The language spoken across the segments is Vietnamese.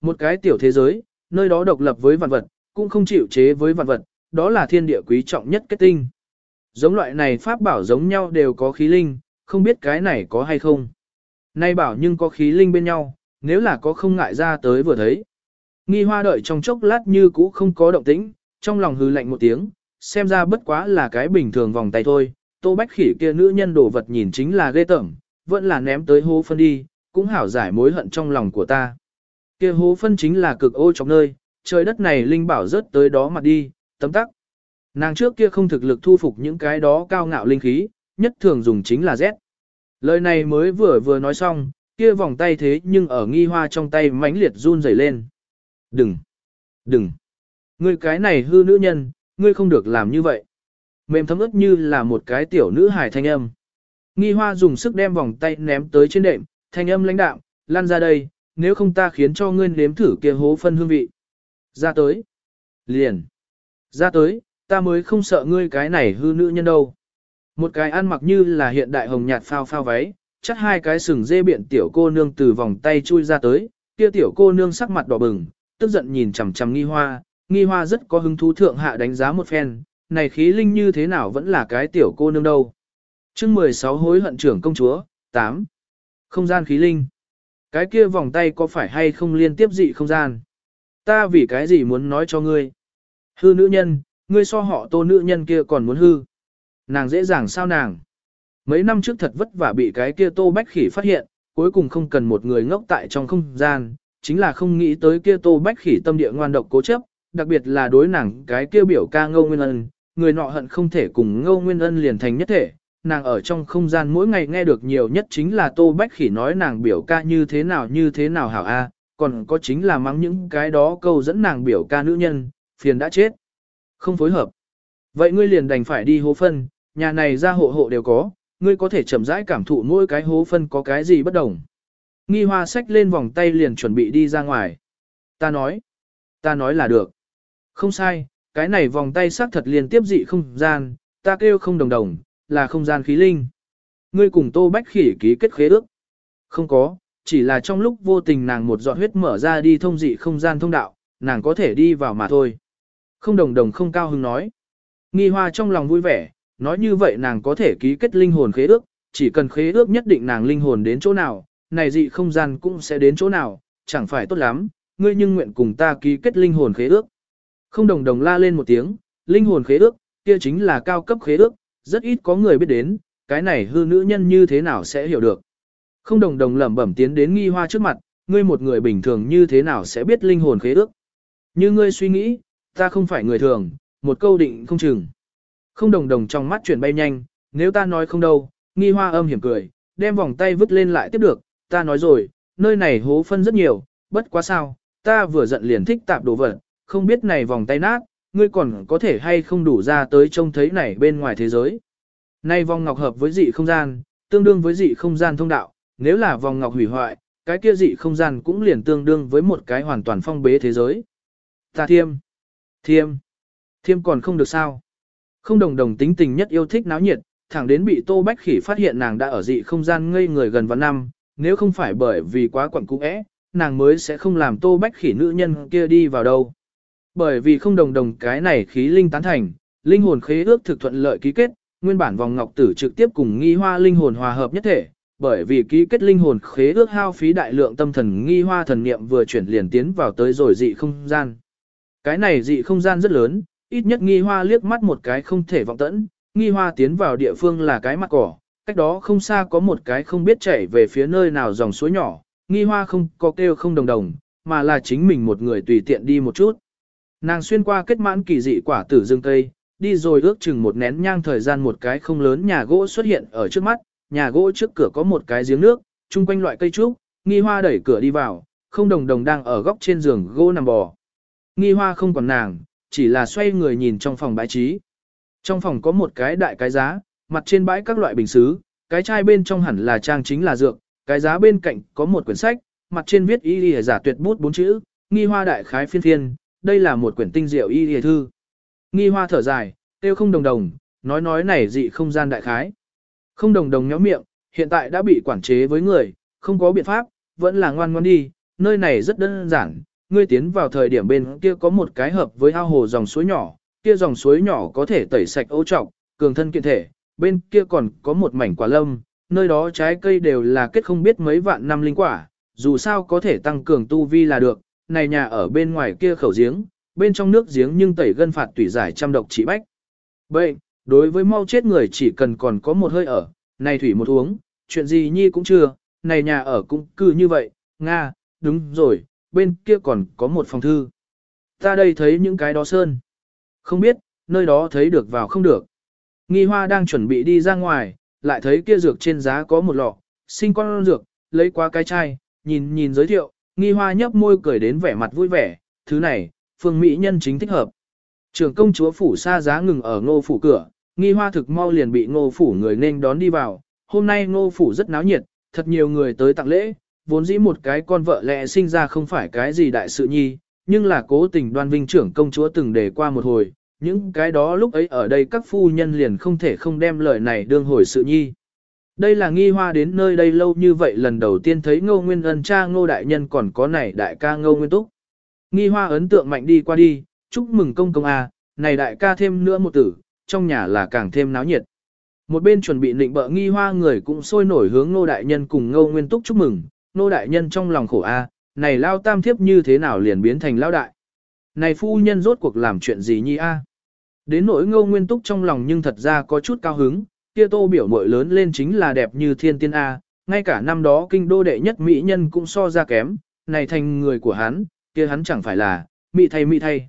Một cái tiểu thế giới, nơi đó độc lập với vạn vật, cũng không chịu chế với vạn vật, đó là thiên địa quý trọng nhất kết tinh. Giống loại này pháp bảo giống nhau đều có khí linh, không biết cái này có hay không. Nay bảo nhưng có khí linh bên nhau, nếu là có không ngại ra tới vừa thấy. Nghi hoa đợi trong chốc lát như cũ không có động tĩnh, trong lòng hư lạnh một tiếng, xem ra bất quá là cái bình thường vòng tay thôi. Tô Bách Khỉ kia nữ nhân đồ vật nhìn chính là ghê tởm, vẫn là ném tới hố phân đi, cũng hảo giải mối hận trong lòng của ta. Kia hố phân chính là cực ô trong nơi, trời đất này linh bảo rớt tới đó mà đi, tấm tắc. Nàng trước kia không thực lực thu phục những cái đó cao ngạo linh khí, nhất thường dùng chính là Z. Lời này mới vừa vừa nói xong, kia vòng tay thế nhưng ở nghi hoa trong tay mãnh liệt run rẩy lên. Đừng! Đừng! Ngươi cái này hư nữ nhân, ngươi không được làm như vậy. Mềm thấm ướt như là một cái tiểu nữ hài thanh âm. Nghi hoa dùng sức đem vòng tay ném tới trên đệm, thanh âm lãnh đạm, lan ra đây, nếu không ta khiến cho ngươi nếm thử kia hố phân hương vị. Ra tới. Liền. Ra tới, ta mới không sợ ngươi cái này hư nữ nhân đâu. Một cái ăn mặc như là hiện đại hồng nhạt phao phao váy, chắc hai cái sừng dê biện tiểu cô nương từ vòng tay chui ra tới, kia tiểu cô nương sắc mặt đỏ bừng, tức giận nhìn chằm chằm nghi hoa, nghi hoa rất có hứng thú thượng hạ đánh giá một phen, này khí linh như thế nào vẫn là cái tiểu cô nương đâu. chương 16 hối hận trưởng công chúa, 8. Không gian khí linh. Cái kia vòng tay có phải hay không liên tiếp dị không gian? Ta vì cái gì muốn nói cho ngươi? Hư nữ nhân, ngươi so họ tô nữ nhân kia còn muốn hư. Nàng dễ dàng sao nàng? Mấy năm trước thật vất vả bị cái kia tô bách khỉ phát hiện, cuối cùng không cần một người ngốc tại trong không gian, chính là không nghĩ tới kia tô bách khỉ tâm địa ngoan độc cố chấp, đặc biệt là đối nàng cái kia biểu ca ngâu nguyên ân, người nọ hận không thể cùng ngâu nguyên ân liền thành nhất thể. Nàng ở trong không gian mỗi ngày nghe được nhiều nhất chính là Tô Bách Khỉ nói nàng biểu ca như thế nào như thế nào hảo a, còn có chính là mắng những cái đó câu dẫn nàng biểu ca nữ nhân, phiền đã chết. Không phối hợp. Vậy ngươi liền đành phải đi hố phân, nhà này ra hộ hộ đều có, ngươi có thể chậm rãi cảm thụ mỗi cái hố phân có cái gì bất đồng. Nghi hoa xách lên vòng tay liền chuẩn bị đi ra ngoài. Ta nói, ta nói là được. Không sai, cái này vòng tay xác thật liền tiếp dị không gian, ta kêu không đồng đồng, là không gian khí linh. Ngươi cùng tô bách khỉ ký kết khế ước. Không có, chỉ là trong lúc vô tình nàng một giọt huyết mở ra đi thông dị không gian thông đạo, nàng có thể đi vào mà thôi. Không đồng đồng không cao hứng nói. Nghi hoa trong lòng vui vẻ, nói như vậy nàng có thể ký kết linh hồn khế ước, chỉ cần khế ước nhất định nàng linh hồn đến chỗ nào, này dị không gian cũng sẽ đến chỗ nào, chẳng phải tốt lắm, ngươi nhưng nguyện cùng ta ký kết linh hồn khế ước. Không đồng đồng la lên một tiếng, linh hồn khế ước, kia chính là cao cấp khế ước, rất ít có người biết đến, cái này hư nữ nhân như thế nào sẽ hiểu được. Không đồng đồng lẩm bẩm tiến đến nghi hoa trước mặt, ngươi một người bình thường như thế nào sẽ biết linh hồn khế ước. Như ngươi suy nghĩ, ta không phải người thường, một câu định không chừng. Không đồng đồng trong mắt chuyển bay nhanh, nếu ta nói không đâu, nghi hoa âm hiểm cười, đem vòng tay vứt lên lại tiếp được, ta nói rồi, nơi này hố phân rất nhiều, bất quá sao, ta vừa giận liền thích tạp đồ vật, không biết này vòng tay nát, ngươi còn có thể hay không đủ ra tới trông thấy này bên ngoài thế giới. Nay vòng ngọc hợp với dị không gian, tương đương với dị không gian thông đạo, nếu là vòng ngọc hủy hoại, cái kia dị không gian cũng liền tương đương với một cái hoàn toàn phong bế thế giới. Ta thiêm, thiêm, thiêm còn không được sao. Không đồng đồng tính tình nhất yêu thích náo nhiệt, thẳng đến bị Tô Bách Khỉ phát hiện nàng đã ở dị không gian ngây người gần vạn năm, nếu không phải bởi vì quá quẩn cũ ẽ, nàng mới sẽ không làm Tô Bách Khỉ nữ nhân kia đi vào đâu. Bởi vì không đồng đồng cái này khí linh tán thành, linh hồn khế ước thực thuận lợi ký kết, nguyên bản vòng ngọc tử trực tiếp cùng nghi hoa linh hồn hòa hợp nhất thể, bởi vì ký kết linh hồn khế ước hao phí đại lượng tâm thần nghi hoa thần niệm vừa chuyển liền tiến vào tới rồi dị không gian. Cái này dị không gian rất lớn, ít nhất nghi hoa liếc mắt một cái không thể vọng tẫn, nghi hoa tiến vào địa phương là cái mặt cỏ, cách đó không xa có một cái không biết chảy về phía nơi nào dòng suối nhỏ, nghi hoa không có kêu không đồng đồng, mà là chính mình một người tùy tiện đi một chút. Nàng xuyên qua kết mãn kỳ dị quả tử dương tây, đi rồi ước chừng một nén nhang thời gian một cái không lớn nhà gỗ xuất hiện ở trước mắt, nhà gỗ trước cửa có một cái giếng nước, chung quanh loại cây trúc, nghi hoa đẩy cửa đi vào, không đồng đồng đang ở góc trên giường gỗ nằm bò. Nghi hoa không còn nàng, chỉ là xoay người nhìn trong phòng bãi trí. Trong phòng có một cái đại cái giá, mặt trên bãi các loại bình xứ, cái chai bên trong hẳn là trang chính là dược, cái giá bên cạnh có một quyển sách, mặt trên viết y lìa giả tuyệt bút bốn chữ, nghi hoa đại khái phiên phiên, đây là một quyển tinh diệu y y thư. Nghi hoa thở dài, tiêu không đồng đồng, nói nói này dị không gian đại khái. Không đồng đồng nhóm miệng, hiện tại đã bị quản chế với người, không có biện pháp, vẫn là ngoan ngoan đi, nơi này rất đơn giản, ngươi tiến vào thời điểm bên kia có một cái hợp với ao hồ dòng suối nhỏ, kia dòng suối nhỏ có thể tẩy sạch ô trọc, cường thân kiện thể, bên kia còn có một mảnh quả lâm, nơi đó trái cây đều là kết không biết mấy vạn năm linh quả, dù sao có thể tăng cường tu vi là được, này nhà ở bên ngoài kia khẩu giếng, bên trong nước giếng nhưng tẩy gân phạt tủy giải trăm độc trị bách. Bệnh, đối với mau chết người chỉ cần còn có một hơi ở, này thủy một uống, chuyện gì nhi cũng chưa, này nhà ở cũng cứ như vậy, Nga, đúng rồi, bên kia còn có một phòng thư. Ta đây thấy những cái đó sơn. Không biết, nơi đó thấy được vào không được. Nghi hoa đang chuẩn bị đi ra ngoài, lại thấy kia dược trên giá có một lọ, sinh con dược, lấy qua cái chai, nhìn nhìn giới thiệu, nghi hoa nhấp môi cười đến vẻ mặt vui vẻ, thứ này, phương mỹ nhân chính thích hợp. Trường công chúa phủ xa giá ngừng ở ngô phủ cửa, nghi hoa thực mau liền bị ngô phủ người nên đón đi vào, hôm nay ngô phủ rất náo nhiệt, thật nhiều người tới tặng lễ, vốn dĩ một cái con vợ lẽ sinh ra không phải cái gì đại sự nhi, nhưng là cố tình đoan vinh trưởng công chúa từng để qua một hồi, những cái đó lúc ấy ở đây các phu nhân liền không thể không đem lời này đương hồi sự nhi. Đây là nghi hoa đến nơi đây lâu như vậy lần đầu tiên thấy ngô nguyên ân cha ngô đại nhân còn có này đại ca ngô nguyên túc. Nghi hoa ấn tượng mạnh đi qua đi, chúc mừng công công a, này đại ca thêm nữa một tử, trong nhà là càng thêm náo nhiệt. Một bên chuẩn bị định bợ nghi hoa người cũng sôi nổi hướng ngô đại nhân cùng ngô nguyên túc chúc mừng, ngô đại nhân trong lòng khổ a, này lao tam thiếp như thế nào liền biến thành lao đại. Này phu nhân rốt cuộc làm chuyện gì nhi a? Đến nỗi ngô nguyên túc trong lòng nhưng thật ra có chút cao hứng, kia tô biểu mội lớn lên chính là đẹp như thiên tiên A, ngay cả năm đó kinh đô đệ nhất mỹ nhân cũng so ra kém, này thành người của hắn, kia hắn chẳng phải là, mỹ thay mỹ thay.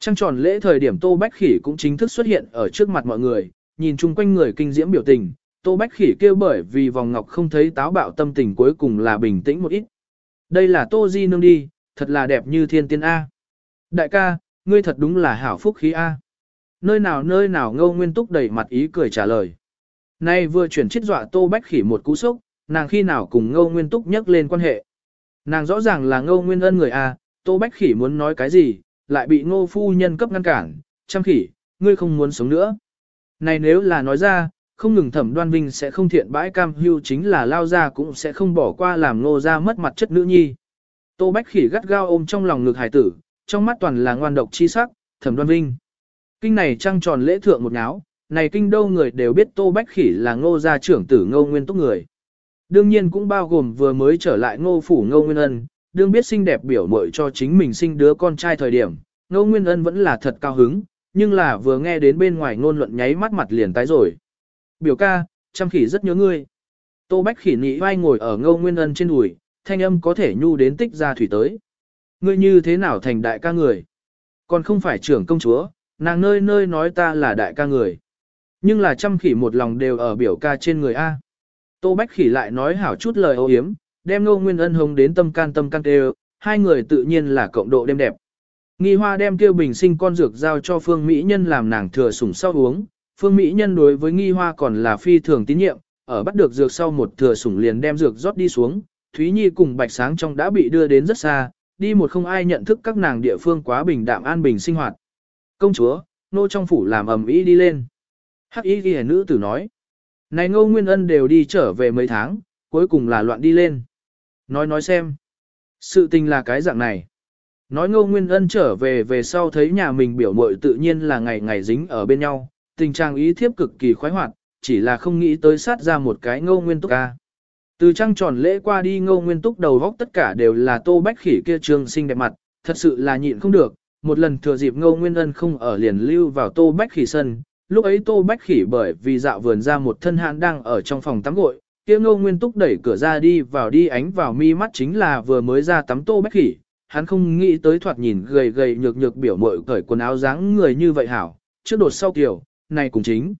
Trăng tròn lễ thời điểm Tô Bách Khỉ cũng chính thức xuất hiện ở trước mặt mọi người, nhìn chung quanh người kinh diễm biểu tình, Tô Bách Khỉ kêu bởi vì vòng ngọc không thấy táo bạo tâm tình cuối cùng là bình tĩnh một ít. Đây là Tô Di Nương đi, thật là đẹp như thiên tiên A. Đại ca, ngươi thật đúng là hảo phúc khí A. Nơi nào nơi nào ngâu nguyên túc đầy mặt ý cười trả lời. Nay vừa chuyển chết dọa Tô Bách Khỉ một cú sốc, nàng khi nào cùng ngô nguyên túc nhắc lên quan hệ. Nàng rõ ràng là ngô nguyên ân người A, Tô Bách Khỉ muốn nói cái gì, lại bị ngô phu nhân cấp ngăn cản, chăm khỉ, ngươi không muốn sống nữa. Này nếu là nói ra, không ngừng thẩm đoan vinh sẽ không thiện bãi cam hưu chính là lao ra cũng sẽ không bỏ qua làm ngô ra mất mặt chất nữ nhi. Tô Bách Khỉ gắt gao ôm trong lòng ngực hải tử, trong mắt toàn là ngoan độc chi sắc, thẩm đoan vinh. Kinh này trăng tròn lễ thượng một náo, này kinh đâu người đều biết Tô Bách Khỉ là ngô gia trưởng tử ngô nguyên túc người. Đương nhiên cũng bao gồm vừa mới trở lại ngô phủ ngô nguyên ân, đương biết xinh đẹp biểu mội cho chính mình sinh đứa con trai thời điểm, ngô nguyên ân vẫn là thật cao hứng, nhưng là vừa nghe đến bên ngoài ngôn luận nháy mắt mặt liền tái rồi. Biểu ca, chăm khỉ rất nhớ ngươi. Tô Bách Khỉ nị vai ngồi ở ngô nguyên ân trên đùi, thanh âm có thể nhu đến tích ra thủy tới. Ngươi như thế nào thành đại ca người? Còn không phải trưởng công chúa, nàng nơi nơi nói ta là đại ca người. Nhưng là trăm khỉ một lòng đều ở biểu ca trên người A. Tô Bách khỉ lại nói hảo chút lời ô hiếm, đem ngô nguyên ân hồng đến tâm can tâm can tê hai người tự nhiên là cộng độ đêm đẹp. Nghi hoa đem kêu bình sinh con dược giao cho phương Mỹ nhân làm nàng thừa sủng sau uống, phương Mỹ nhân đối với nghi hoa còn là phi thường tín nhiệm, ở bắt được dược sau một thừa sủng liền đem dược rót đi xuống, Thúy Nhi cùng Bạch Sáng trong đã bị đưa đến rất xa, đi một không ai nhận thức các nàng địa phương quá bình đạm an bình sinh hoạt. Công chúa, nô trong phủ làm ầm ĩ đi lên. Hắc y ghi nữ tử nói. Này ngô nguyên ân đều đi trở về mấy tháng, cuối cùng là loạn đi lên. Nói nói xem. Sự tình là cái dạng này. Nói ngô nguyên ân trở về về sau thấy nhà mình biểu mội tự nhiên là ngày ngày dính ở bên nhau, tình trạng ý thiếp cực kỳ khoái hoạt, chỉ là không nghĩ tới sát ra một cái ngô nguyên túc ca. Từ trăng tròn lễ qua đi ngô nguyên túc đầu góc tất cả đều là tô bách khỉ kia trương sinh đẹp mặt, thật sự là nhịn không được, một lần thừa dịp ngô nguyên ân không ở liền lưu vào tô bách khỉ sân, lúc ấy tô bách khỉ bởi vì dạo vườn ra một thân hãn đang ở trong phòng tắm gội, kia ngô nguyên túc đẩy cửa ra đi vào đi ánh vào mi mắt chính là vừa mới ra tắm tô bách khỉ, hắn không nghĩ tới thoạt nhìn gầy gầy nhược nhược biểu mội cởi quần áo dáng người như vậy hảo, trước đột sau kiểu, này cũng chính.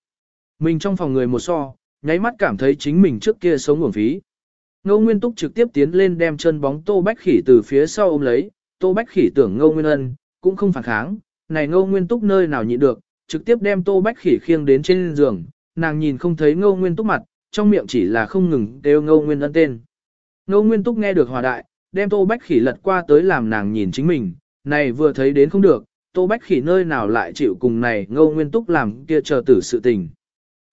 Mình trong phòng người một so, nháy mắt cảm thấy chính mình trước kia sống uổng phí. Ngô Nguyên Túc trực tiếp tiến lên đem chân bóng Tô Bách Khỉ từ phía sau ôm lấy, Tô Bách Khỉ tưởng Ngô Nguyên Ân, cũng không phản kháng, này Ngô Nguyên Túc nơi nào nhịn được, trực tiếp đem Tô Bách Khỉ khiêng đến trên giường, nàng nhìn không thấy Ngô Nguyên Túc mặt, trong miệng chỉ là không ngừng kêu Ngô Nguyên Ân tên. Ngô Nguyên Túc nghe được hòa đại, đem Tô Bách Khỉ lật qua tới làm nàng nhìn chính mình, này vừa thấy đến không được, Tô Bách Khỉ nơi nào lại chịu cùng này Ngô Nguyên Túc làm kia chờ tử sự tình.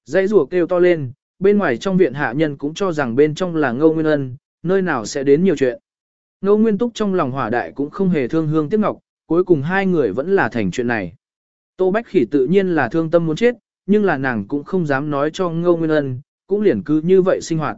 Dãy rùa kêu to lên, bên ngoài trong viện hạ nhân cũng cho rằng bên trong là Ngô Nguyên Ân, nơi nào sẽ đến nhiều chuyện. Ngô Nguyên Túc trong lòng hỏa đại cũng không hề thương hương tiếc ngọc, cuối cùng hai người vẫn là thành chuyện này. Tô Bách Khỉ tự nhiên là thương tâm muốn chết, nhưng là nàng cũng không dám nói cho Ngô Nguyên Ân, cũng liền cứ như vậy sinh hoạt.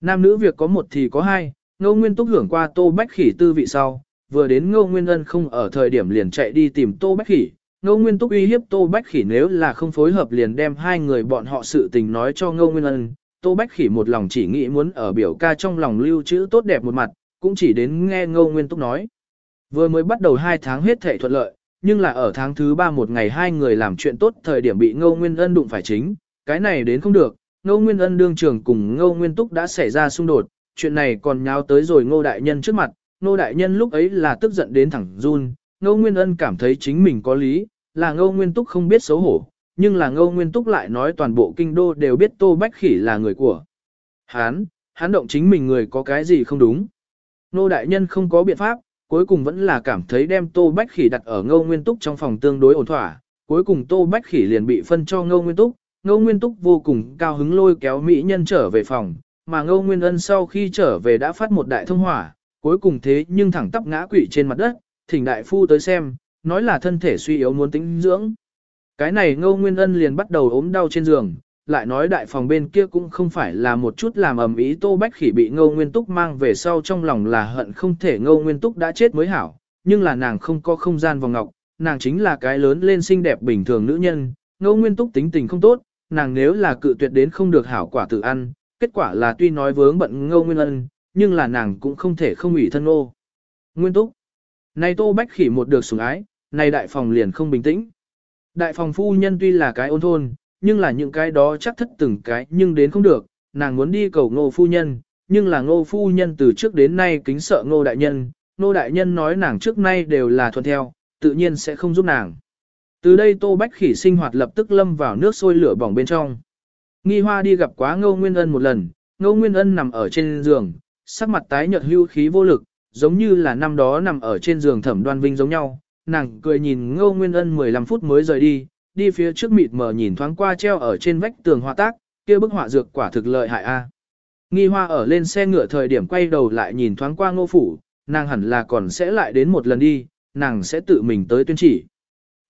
Nam nữ việc có một thì có hai, Ngô Nguyên Túc hưởng qua Tô Bách Khỉ tư vị sau, vừa đến Ngô Nguyên Ân không ở thời điểm liền chạy đi tìm Tô Bách Khỉ. Ngô Nguyên Túc uy hiếp Tô Bách Khỉ nếu là không phối hợp liền đem hai người bọn họ sự tình nói cho Ngô Nguyên Ân. Tô Bách Khỉ một lòng chỉ nghĩ muốn ở biểu ca trong lòng lưu trữ tốt đẹp một mặt, cũng chỉ đến nghe Ngô Nguyên Túc nói. Vừa mới bắt đầu hai tháng hết thể thuận lợi, nhưng là ở tháng thứ ba một ngày hai người làm chuyện tốt thời điểm bị Ngô Nguyên Ân đụng phải chính, cái này đến không được, Ngô Nguyên Ân đương trường cùng Ngô Nguyên Túc đã xảy ra xung đột, chuyện này còn nháo tới rồi Ngô Đại Nhân trước mặt, Ngô Đại Nhân lúc ấy là tức giận đến thẳng run, Ngô Nguyên Ân cảm thấy chính mình có lý, là Ngô Nguyên Túc không biết xấu hổ, nhưng là Ngô Nguyên Túc lại nói toàn bộ kinh đô đều biết Tô Bách Khỉ là người của. Hán, hán động chính mình người có cái gì không đúng. Ngô Đại Nhân không có biện pháp, cuối cùng vẫn là cảm thấy đem Tô Bách Khỉ đặt ở Ngô Nguyên Túc trong phòng tương đối ổn thỏa, cuối cùng Tô Bách Khỉ liền bị phân cho Ngô Nguyên Túc, Ngô Nguyên Túc vô cùng cao hứng lôi kéo mỹ nhân trở về phòng, mà Ngô Nguyên Ân sau khi trở về đã phát một đại thông hỏa, cuối cùng thế nhưng thẳng tắp ngã quỵ trên mặt đất, thỉnh đại phu tới xem, nói là thân thể suy yếu muốn tĩnh dưỡng. Cái này Ngô Nguyên Ân liền bắt đầu ốm đau trên giường, lại nói đại phòng bên kia cũng không phải là một chút làm ầm ý Tô Bách Khỉ bị Ngô Nguyên Túc mang về sau trong lòng là hận không thể Ngô Nguyên Túc đã chết mới hảo, nhưng là nàng không có không gian vòng ngọc, nàng chính là cái lớn lên xinh đẹp bình thường nữ nhân, Ngô Nguyên Túc tính tình không tốt, nàng nếu là cự tuyệt đến không được hảo quả tự ăn, kết quả là tuy nói vướng bận Ngô Nguyên Ân, nhưng là nàng cũng không thể không ủy thân Ngô. Nguyên Túc. Này Tô Bách Khỉ một được sủng ái, này đại phòng liền không bình tĩnh. Đại phòng phu nhân tuy là cái ôn thôn, nhưng là những cái đó chắc thất từng cái nhưng đến không được, nàng muốn đi cầu ngô phu nhân, nhưng là ngô phu nhân từ trước đến nay kính sợ ngô đại nhân, ngô đại nhân nói nàng trước nay đều là thuận theo, tự nhiên sẽ không giúp nàng. Từ đây tô bách khỉ sinh hoạt lập tức lâm vào nước sôi lửa bỏng bên trong. Nghi hoa đi gặp quá ngô nguyên ân một lần, ngô nguyên ân nằm ở trên giường, sắc mặt tái nhợt hưu khí vô lực, giống như là năm đó nằm ở trên giường thẩm đoan vinh giống nhau. Nàng cười nhìn ngô nguyên ân 15 phút mới rời đi, đi phía trước mịt mờ nhìn thoáng qua treo ở trên vách tường hoa tác, kia bức họa dược quả thực lợi hại a. Nghi hoa ở lên xe ngựa thời điểm quay đầu lại nhìn thoáng qua ngô phủ, nàng hẳn là còn sẽ lại đến một lần đi, nàng sẽ tự mình tới tuyên chỉ.